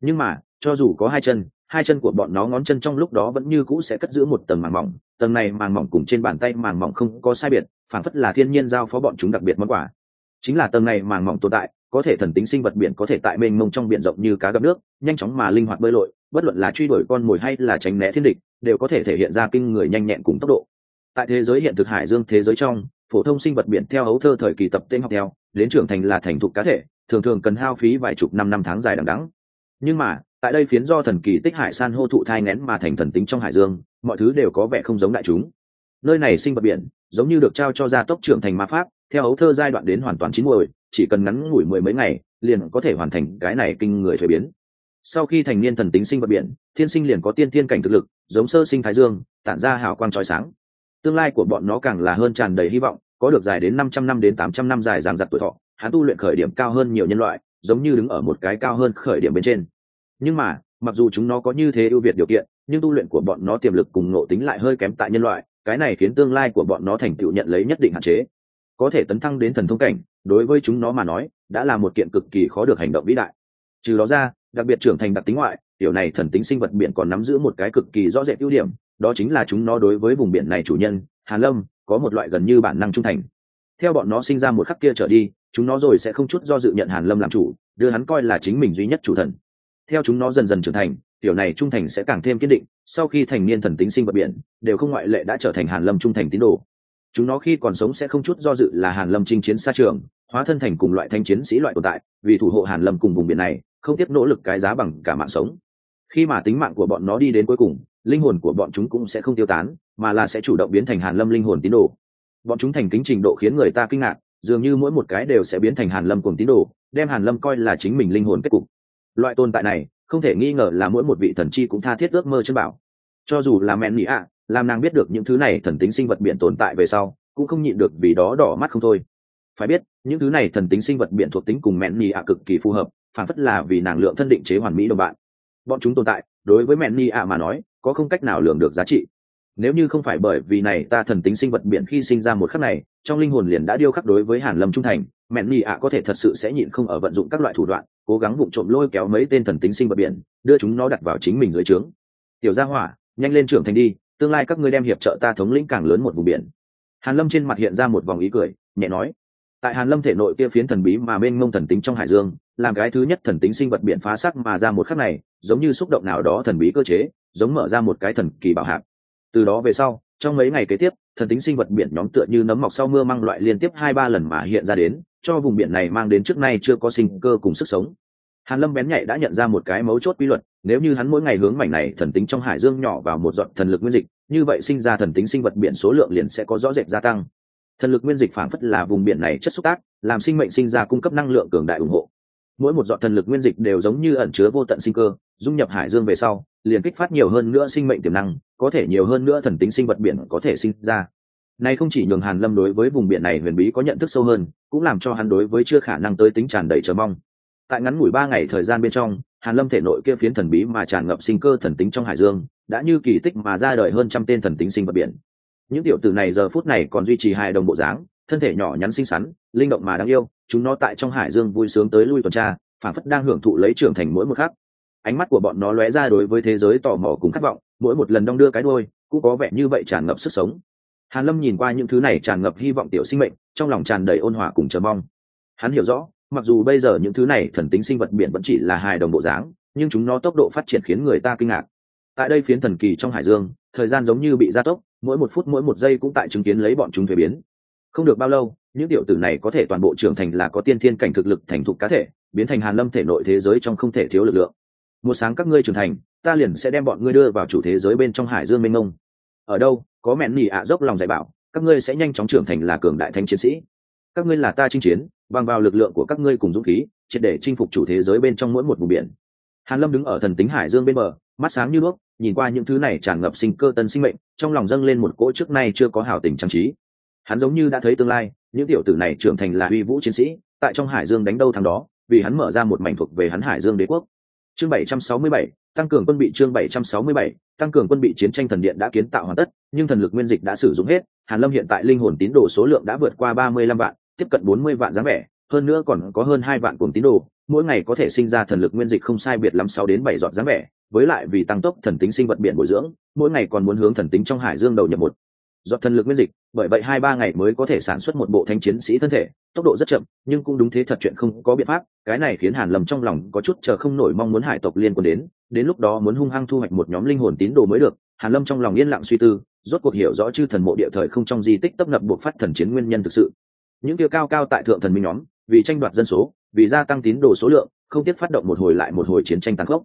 Nhưng mà, cho dù có hai chân hai chân của bọn nó ngón chân trong lúc đó vẫn như cũ sẽ cất giữ một tầng màng mỏng. Tầng này màng mỏng cùng trên bàn tay màng mỏng không có sai biệt, phản phất là thiên nhiên giao phó bọn chúng đặc biệt món quà. Chính là tầng này màng mỏng tồn tại, có thể thần tính sinh vật biển có thể tại mênh mông trong biển rộng như cá gặp nước, nhanh chóng mà linh hoạt bơi lội, bất luận là truy đuổi con mồi hay là tránh né thiên địch, đều có thể thể hiện ra kinh người nhanh nhẹn cùng tốc độ. Tại thế giới hiện thực hải dương thế giới trong, phổ thông sinh vật biển theo hấu thơ thời kỳ tập tên học theo, đến trưởng thành là thành thục cá thể thường thường cần hao phí vài chục năm năm tháng dài đằng đẵng. Nhưng mà, tại đây phiến do thần kỳ tích hải san hô thụ thai nén mà thành thần tính trong hải dương, mọi thứ đều có vẻ không giống đại chúng. Nơi này sinh vật biển, giống như được trao cho gia tốc trưởng thành ma pháp, theo ấu thơ giai đoạn đến hoàn toàn chín muồi, chỉ cần ngắn ngủi mười mấy ngày, liền có thể hoàn thành cái này kinh người thuế biến. Sau khi thành niên thần tính sinh vật biển, thiên sinh liền có tiên thiên cảnh thực lực, giống sơ sinh thái dương, tản ra hào quang trói sáng. Tương lai của bọn nó càng là hơn tràn đầy hy vọng, có được dài đến năm trăm năm đến tám trăm năm dài dàng dặc tuổi thọ hắn tu luyện khởi điểm cao hơn nhiều nhân loại, giống như đứng ở một cái cao hơn khởi điểm bên trên. Nhưng mà, mặc dù chúng nó có như thế ưu việt điều kiện, nhưng tu luyện của bọn nó tiềm lực cùng nộ tính lại hơi kém tại nhân loại, cái này khiến tương lai của bọn nó thành tựu nhận lấy nhất định hạn chế. Có thể tấn thăng đến thần thông cảnh, đối với chúng nó mà nói, đã là một kiện cực kỳ khó được hành động vĩ đại. Trừ đó ra, đặc biệt trưởng thành đặc tính ngoại điều này thần tính sinh vật biển còn nắm giữ một cái cực kỳ rõ rệt ưu điểm, đó chính là chúng nó đối với vùng biển này chủ nhân, hàn lâm, có một loại gần như bản năng trung thành. Theo bọn nó sinh ra một khắc kia trở đi chúng nó rồi sẽ không chút do dự nhận hàn lâm làm chủ, đưa hắn coi là chính mình duy nhất chủ thần. Theo chúng nó dần dần trưởng thành, tiểu này trung thành sẽ càng thêm kiên định, sau khi thành niên thần tính sinh vật biển, đều không ngoại lệ đã trở thành hàn lâm trung thành tín đồ. Chúng nó khi còn sống sẽ không chút do dự là hàn lâm chinh chiến xa trường, hóa thân thành cùng loại thanh chiến sĩ loại tồn tại, vì thủ hộ hàn lâm cùng vùng biển này, không tiếp nỗ lực cái giá bằng cả mạng sống. Khi mà tính mạng của bọn nó đi đến cuối cùng, linh hồn của bọn chúng cũng sẽ không tiêu tán, mà là sẽ chủ động biến thành hàn lâm linh hồn tín đồ. Bọn chúng thành kính trình độ khiến người ta kinh ngạc dường như mỗi một cái đều sẽ biến thành hàn lâm cùng tín đồ, đem hàn lâm coi là chính mình linh hồn kết cục. Loại tồn tại này, không thể nghi ngờ là mỗi một vị thần chi cũng tha thiết ước mơ chân bảo. Cho dù là mẹn mỹ ạ, làm nàng biết được những thứ này thần tính sinh vật biển tồn tại về sau, cũng không nhịn được vì đó đỏ mắt không thôi. Phải biết, những thứ này thần tính sinh vật biển thuộc tính cùng mẹn mỹ ạ cực kỳ phù hợp, phản phất là vì nàng lượng thân định chế hoàn mỹ đồng bạn. Bọn chúng tồn tại, đối với mẹn mỹ ạ mà nói, có không cách nào lường được giá trị nếu như không phải bởi vì này ta thần tính sinh vật biển khi sinh ra một khắc này, trong linh hồn liền đã điêu khắc đối với hàn lâm trung thành, mẹn nhị ạ có thể thật sự sẽ nhịn không ở vận dụng các loại thủ đoạn, cố gắng vụng trộm lôi kéo mấy tên thần tính sinh vật biển, đưa chúng nó đặt vào chính mình dưới trướng. Tiểu gia hỏa, nhanh lên trưởng thành đi, tương lai các ngươi đem hiệp trợ ta thống lĩnh càng lớn một vùng biển. Hàn lâm trên mặt hiện ra một vòng ý cười, nhẹ nói. Tại hàn lâm thể nội kia phiến thần bí mà bên ngông thần tính trong hải dương, làm cái thứ nhất thần tính sinh vật biển phá sắc mà ra một khắc này, giống như xúc động nào đó thần bí cơ chế, giống mở ra một cái thần kỳ bảo hạc từ đó về sau, trong mấy ngày kế tiếp, thần tính sinh vật biển nhóm tựa như nấm mọc sau mưa mang loại liên tiếp hai ba lần mà hiện ra đến, cho vùng biển này mang đến trước nay chưa có sinh cơ cùng sức sống. Hàn lâm bén nhạy đã nhận ra một cái mấu chốt quy luật, nếu như hắn mỗi ngày hướng mảnh này thần tính trong hải dương nhỏ vào một giọt thần lực nguyên dịch, như vậy sinh ra thần tính sinh vật biển số lượng liền sẽ có rõ rệt gia tăng. Thần lực nguyên dịch phảng phất là vùng biển này chất xúc tác, làm sinh mệnh sinh ra cung cấp năng lượng cường đại ủng hộ. Mỗi một giọt thần lực nguyên dịch đều giống như ẩn chứa vô tận sinh cơ, dung nhập hải dương về sau liền kích phát nhiều hơn nữa sinh mệnh tiềm năng, có thể nhiều hơn nữa thần tính sinh vật biển có thể sinh ra. Này không chỉ nhường hàn lâm đối với vùng biển này huyền bí có nhận thức sâu hơn, cũng làm cho hắn đối với chưa khả năng tới tính tràn đầy chờ mong. Tại ngắn ngủi ba ngày thời gian bên trong, hàn lâm thể nội kia phiến thần bí mà tràn ngập sinh cơ thần tính trong hải dương, đã như kỳ tích mà ra đời hơn trăm tên thần tính sinh vật biển. Những tiểu tử này giờ phút này còn duy trì hai đồng bộ dáng, thân thể nhỏ nhắn xinh xắn, linh động mà đáng yêu, chúng nó tại trong hải dương vui sướng tới lui tuần tra, phản phất đang hưởng thụ lấy trưởng thành mỗi một khắc ánh mắt của bọn nó lóe ra đối với thế giới tò mò cùng khát vọng, mỗi một lần đong đưa cái đôi cũng có vẻ như vậy tràn ngập sức sống. Hàn lâm nhìn qua những thứ này tràn ngập hy vọng tiểu sinh mệnh, trong lòng tràn đầy ôn hòa cùng chờ mong. Hắn hiểu rõ, mặc dù bây giờ những thứ này thần tính sinh vật biển vẫn chỉ là hài đồng bộ dáng, nhưng chúng nó tốc độ phát triển khiến người ta kinh ngạc. Tại đây phiến thần kỳ trong hải dương, thời gian giống như bị gia tốc, mỗi một phút mỗi một giây cũng tại chứng kiến lấy bọn chúng thuế biến. Không được bao lâu, những tiểu tử này có thể toàn bộ trưởng thành là có tiên thiên cảnh thực lực thành thục cá thể, biến thành hàn lâm thể nội thế giới trong không thể thiếu lực lượng một sáng các ngươi trưởng thành, ta liền sẽ đem bọn ngươi đưa vào chủ thế giới bên trong hải dương mênh mông. Ở đâu, có mẹn nỉ ạ à dốc lòng dạy bảo, các ngươi sẽ nhanh chóng trưởng thành là cường đại thanh chiến sĩ. Các ngươi là ta chinh chiến, bằng vào lực lượng của các ngươi cùng dũng khí, triệt để chinh phục chủ thế giới bên trong mỗi một vùng biển. Hàn lâm đứng ở thần tính hải dương bên bờ, mắt sáng như nước, nhìn qua những thứ này tràn ngập sinh cơ tân sinh mệnh, trong lòng dâng lên một cỗ trước nay chưa có hảo tình trang trí. Hắn giống như đã thấy tương lai, những tiểu tử này trưởng thành là uy vũ chiến sĩ, tại trong hải dương đánh đâu thằng đó, vì hắn mở ra một mảnh thuộc về hắn hải dương đế quốc chương 767, tăng cường quân bị chương 767, tăng cường quân bị chiến tranh thần điện đã kiến tạo hoàn tất nhưng thần lực nguyên dịch đã sử dụng hết. Hàn lâm hiện tại linh hồn tín đồ số lượng đã vượt qua 35 vạn tiếp cận 40 vạn dáng vẻ hơn nữa còn có hơn hai vạn cuồng tín đồ. Mỗi ngày có thể sinh ra thần lực nguyên dịch không sai biệt lắm sáu đến bảy giọt dáng vẻ với lại vì tăng tốc thần tính sinh vật biển bồi dưỡng mỗi ngày còn muốn hướng thần tính trong hải dương đầu nhập một giọt thần lực nguyên dịch, bởi vậy hai ba ngày mới có thể sản xuất một bộ thanh chiến sĩ thân thể, tốc độ rất chậm, nhưng cũng đúng thế thật chuyện không có biện pháp, cái này khiến hàn lầm trong lòng có chút chờ không nổi mong muốn hải tộc liên quân đến đến lúc đó muốn hung hăng thu hoạch một nhóm linh hồn tín đồ mới được, hàn lâm trong lòng yên lặng suy tư, rốt cuộc hiểu rõ chư thần mộ địa thời không trong di tích tấp nập buộc phát thần chiến nguyên nhân thực sự. Những kia cao cao tại thượng thần minh nhóm, vì tranh đoạt dân số, vì gia tăng tín đồ số lượng, không tiếc phát động một hồi lại một hồi chiến tranh tăng khốc.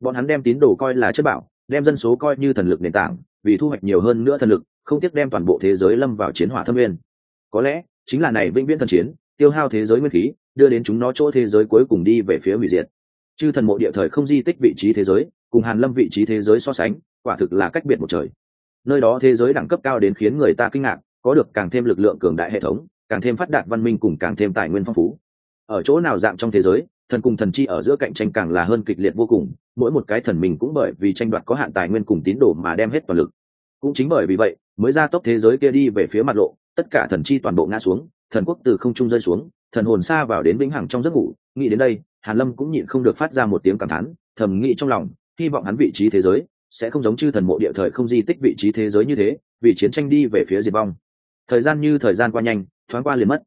Bọn hắn đem tín đồ coi là chất bảo, đem dân số coi như thần lực nền tảng, vì thu hoạch nhiều hơn nữa thần lực không tiếc đem toàn bộ thế giới lâm vào chiến hỏa thâm nguyên. Có lẽ, chính là này vĩnh viễn thần chiến, tiêu hao thế giới nguyên khí, đưa đến chúng nó chỗ thế giới cuối cùng đi về phía hủy diệt. Chư thần mộ địa thời không di tích vị trí thế giới, cùng hàn lâm vị trí thế giới so sánh, quả thực là cách biệt một trời. Nơi đó thế giới đẳng cấp cao đến khiến người ta kinh ngạc, có được càng thêm lực lượng cường đại hệ thống, càng thêm phát đạt văn minh cùng càng thêm tài nguyên phong phú. Ở chỗ nào dạng trong thế giới, thần cùng thần chi ở giữa cạnh tranh càng là hơn kịch liệt vô cùng, mỗi một cái thần mình cũng bởi vì tranh đoạt có hạn tài nguyên cùng tín đồ mà đem hết toàn lực. Cũng chính bởi vì vậy mới ra tốc thế giới kia đi về phía mặt lộ, tất cả thần chi toàn bộ ngã xuống, thần quốc từ không trung rơi xuống, thần hồn xa vào đến vĩnh hằng trong giấc ngủ. Nghĩ đến đây, hàn lâm cũng nhịn không được phát ra một tiếng cảm thán, thầm nghĩ trong lòng, hy vọng hắn vị trí thế giới sẽ không giống chư thần mộ địa thời không di tích vị trí thế giới như thế, vì chiến tranh đi về phía diệt vong. Thời gian như thời gian qua nhanh, thoáng qua liền mất.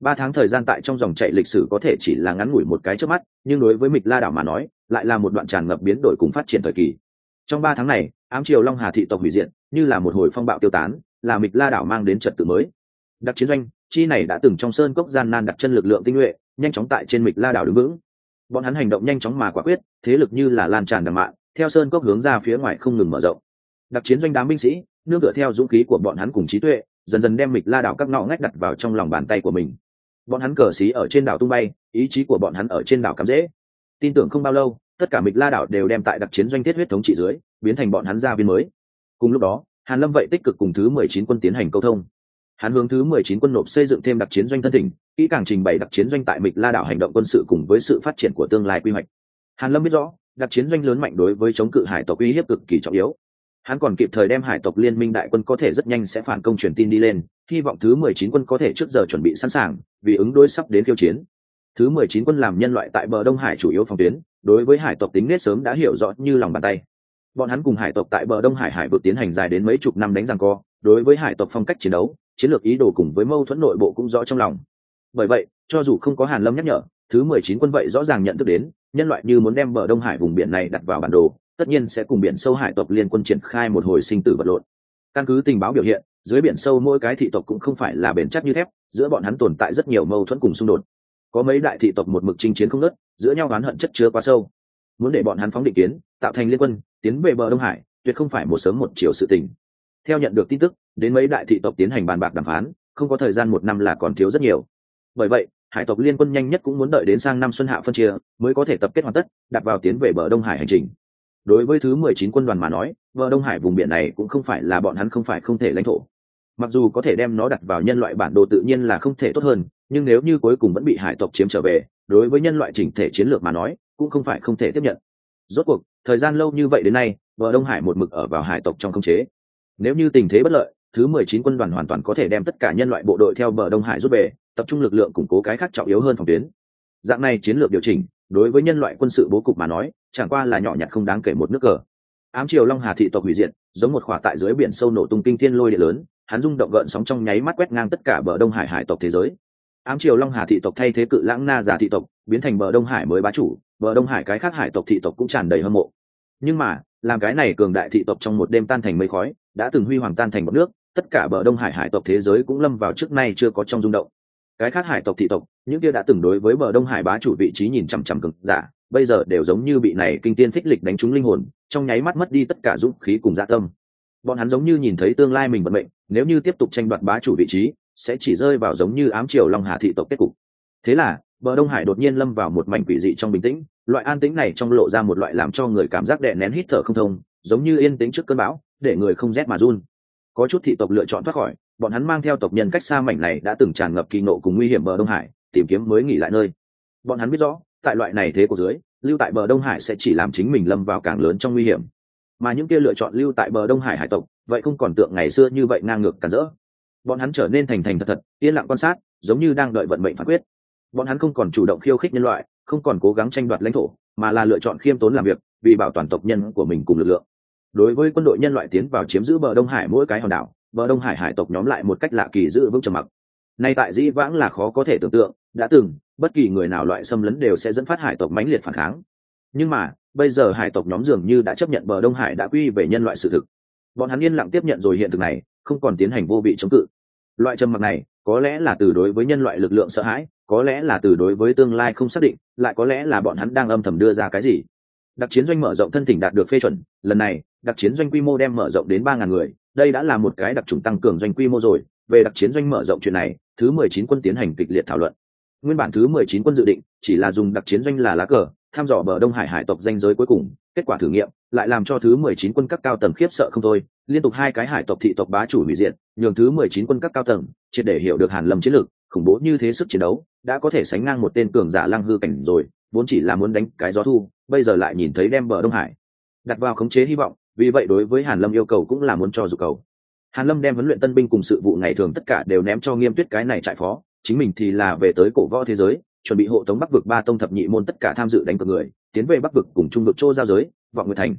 Ba tháng thời gian tại trong dòng chạy lịch sử có thể chỉ là ngắn ngủi một cái trước mắt, nhưng đối với mịch la đảo mà nói, lại là một đoạn tràn ngập biến đổi cùng phát triển thời kỳ. Trong ba tháng này, ám triều long hà thị tộc hủy diện như là một hồi phong bạo tiêu tán, là mịch la đảo mang đến trật tự mới. Đặc chiến doanh, chi này đã từng trong sơn cốc gian nan đặt chân lực lượng tinh nhuệ, nhanh chóng tại trên mịch la đảo đứng vững. Bọn hắn hành động nhanh chóng mà quả quyết, thế lực như là lan tràn đằng mạng theo sơn cốc hướng ra phía ngoài không ngừng mở rộng. Đặc chiến doanh đám binh sĩ, nương tựa theo dũng khí của bọn hắn cùng trí tuệ, dần dần đem mịch la đảo các ngõ ngách đặt vào trong lòng bàn tay của mình. Bọn hắn cờ xí ở trên đảo tung bay, ý chí của bọn hắn ở trên đảo cắm dễ. Tin tưởng không bao lâu, tất cả mịch la đảo đều đem tại đặc chiến doanh thiết huyết thống trị dưới, biến thành bọn hắn gia viên mới cùng lúc đó, hàn lâm vậy tích cực cùng thứ mười chín quân tiến hành câu thông. Hắn hướng thứ mười chín quân nộp xây dựng thêm đặc chiến doanh thân thỉnh, kỹ càng trình bày đặc chiến doanh tại mịch la đảo hành động quân sự cùng với sự phát triển của tương lai quy hoạch. Hàn lâm biết rõ, đặc chiến doanh lớn mạnh đối với chống cự hải tộc uy hiếp cực kỳ trọng yếu. Hắn còn kịp thời đem hải tộc liên minh đại quân có thể rất nhanh sẽ phản công truyền tin đi lên, hy vọng thứ mười chín quân có thể trước giờ chuẩn bị sẵn sàng, vì ứng đối sắp đến khiêu chiến. Thứ mười chín quân làm nhân loại tại bờ đông hải chủ yếu phòng tuyến, đối với hải tộc tính nết sớm đã hiểu rõ như lòng bàn tay bọn hắn cùng hải tộc tại bờ đông hải hải vực tiến hành dài đến mấy chục năm đánh răng co, đối với hải tộc phong cách chiến đấu, chiến lược ý đồ cùng với mâu thuẫn nội bộ cũng rõ trong lòng. Bởi vậy, cho dù không có hàn lâm nhắc nhở, thứ mười chín quân vậy rõ ràng nhận thức đến, nhân loại như muốn đem bờ đông hải vùng biển này đặt vào bản đồ, tất nhiên sẽ cùng biển sâu hải tộc liên quân triển khai một hồi sinh tử vật lộn. Căn cứ tình báo biểu hiện, dưới biển sâu mỗi cái thị tộc cũng không phải là bền chắc như thép, giữa bọn hắn tồn tại rất nhiều mâu thuẫn cùng xung đột. Có mấy đại thị tộc một mực chinh chiến không nớt giữa nhau oán hận chất chứa quá sâu muốn để bọn hắn phóng định kiến, tạo thành liên quân, tiến về bờ đông hải, tuyệt không phải một sớm một chiều sự tình. Theo nhận được tin tức, đến mấy đại thị tộc tiến hành bàn bạc đàm phán, không có thời gian một năm là còn thiếu rất nhiều. Bởi vậy, hải tộc liên quân nhanh nhất cũng muốn đợi đến sang năm xuân hạ phân chia, mới có thể tập kết hoàn tất, đặt vào tiến về bờ đông hải hành trình. Đối với thứ mười chín quân đoàn mà nói, bờ đông hải vùng biển này cũng không phải là bọn hắn không phải không thể lãnh thổ. Mặc dù có thể đem nó đặt vào nhân loại bản đồ tự nhiên là không thể tốt hơn, nhưng nếu như cuối cùng vẫn bị hải tộc chiếm trở về, đối với nhân loại chỉnh thể chiến lược mà nói cũng không phải không thể tiếp nhận. Rốt cuộc, thời gian lâu như vậy đến nay, bờ đông hải một mực ở vào hải tộc trong khống chế. Nếu như tình thế bất lợi, thứ mười chín quân đoàn hoàn toàn có thể đem tất cả nhân loại bộ đội theo bờ đông hải rút về, tập trung lực lượng củng cố cái khác trọng yếu hơn phòng tuyến. Dạng này chiến lược điều chỉnh, đối với nhân loại quân sự bố cục mà nói, chẳng qua là nhỏ nhặt không đáng kể một nước cờ. Ám triều long hà thị tộc hủy diệt, giống một khỏa tại dưới biển sâu nổ tung kinh thiên lôi địa lớn, hắn rung động gợn sóng trong nháy mắt quét ngang tất cả bờ đông hải hải tộc thế giới ám triều long hà thị tộc thay thế cự lãng na giả thị tộc, biến thành bờ đông hải mới bá chủ, bờ đông hải cái khác hải tộc thị tộc cũng tràn đầy hâm mộ. Nhưng mà, làm cái này cường đại thị tộc trong một đêm tan thành mây khói, đã từng huy hoàng tan thành một nước, tất cả bờ đông hải hải tộc thế giới cũng lâm vào trước nay chưa có trong rung động. Cái khác hải tộc thị tộc, những kia đã từng đối với bờ đông hải bá chủ vị trí nhìn chằm chằm cực giả, bây giờ đều giống như bị này kinh tiên phích lịch đánh trúng linh hồn, trong nháy mắt mất đi tất cả dũng khí cùng dạ tâm. Bọn hắn giống như nhìn thấy tương lai mình vận mệnh, nếu như tiếp tục tranh đoạt bá chủ vị trí sẽ chỉ rơi vào giống như ám triều long hà thị tộc kết cục. Thế là, bờ đông hải đột nhiên lâm vào một mảnh quỷ dị trong bình tĩnh, loại an tĩnh này trong lộ ra một loại làm cho người cảm giác đè nén hít thở không thông, giống như yên tĩnh trước cơn bão, để người không rét mà run. Có chút thị tộc lựa chọn thoát khỏi, bọn hắn mang theo tộc nhân cách xa mảnh này đã từng tràn ngập kỳ nộ cùng nguy hiểm bờ đông hải, tìm kiếm mới nghỉ lại nơi. Bọn hắn biết rõ, tại loại này thế của dưới, lưu tại bờ đông hải sẽ chỉ làm chính mình lâm vào càng lớn trong nguy hiểm. Mà những kia lựa chọn lưu tại bờ đông hải hải tộc, vậy không còn tượng ngày xưa như vậy ngang ngược cản rỡ bọn hắn trở nên thành thành thật thật, yên lặng quan sát, giống như đang đợi vận mệnh phán quyết. Bọn hắn không còn chủ động khiêu khích nhân loại, không còn cố gắng tranh đoạt lãnh thổ, mà là lựa chọn khiêm tốn làm việc, vì bảo toàn tộc nhân của mình cùng lực lượng. Đối với quân đội nhân loại tiến vào chiếm giữ bờ đông hải mỗi cái hòn đảo, bờ đông hải hải tộc nhóm lại một cách lạ kỳ giữ vững trầm mặc. Nay tại dĩ vãng là khó có thể tưởng tượng, đã từng, bất kỳ người nào loại xâm lấn đều sẽ dẫn phát hải tộc mãnh liệt phản kháng. Nhưng mà, bây giờ hải tộc nhóm dường như đã chấp nhận bờ đông hải đã quy về nhân loại sự thực bọn hắn yên lặng tiếp nhận rồi hiện thực này, không còn tiến hành vô vị chống cự. Loại trầm mặc này, có lẽ là từ đối với nhân loại lực lượng sợ hãi, có lẽ là từ đối với tương lai không xác định, lại có lẽ là bọn hắn đang âm thầm đưa ra cái gì. Đặc chiến doanh mở rộng thân thỉnh đạt được phê chuẩn, lần này, đặc chiến doanh quy mô đem mở rộng đến ba ngàn người, đây đã là một cái đặc trùng tăng cường doanh quy mô rồi. Về đặc chiến doanh mở rộng chuyện này, thứ mười chín quân tiến hành kịch liệt thảo luận. Nguyên bản thứ mười chín quân dự định, chỉ là dùng đặc chiến doanh là lá cờ, thăm dò bờ đông hải hải tộc danh giới cuối cùng kết quả thử nghiệm, lại làm cho thứ mười chín quân cấp cao tầng khiếp sợ không thôi. Liên tục hai cái hải tộc thị tộc bá chủ hủy diệt, nhường thứ mười chín quân cấp cao tầng triệt để hiểu được hàn lâm chiến lược, khủng bố như thế sức chiến đấu, đã có thể sánh ngang một tên cường giả lăng hư cảnh rồi, vốn chỉ là muốn đánh cái gió thu, bây giờ lại nhìn thấy đem bờ đông hải, đặt vào khống chế hy vọng, vì vậy đối với hàn lâm yêu cầu cũng là muốn cho dục cầu. Hàn lâm đem huấn luyện tân binh cùng sự vụ ngày thường tất cả đều ném cho nghiêm tuyết cái này trại phó, chính mình thì là về tới cổ võ thế giới chuẩn bị hộ tống bắc vực ba tông thập nhị môn tất cả tham dự đánh cược người, tiến về bắc vực cùng trung vực châu giao giới, vọng nguyệt thành.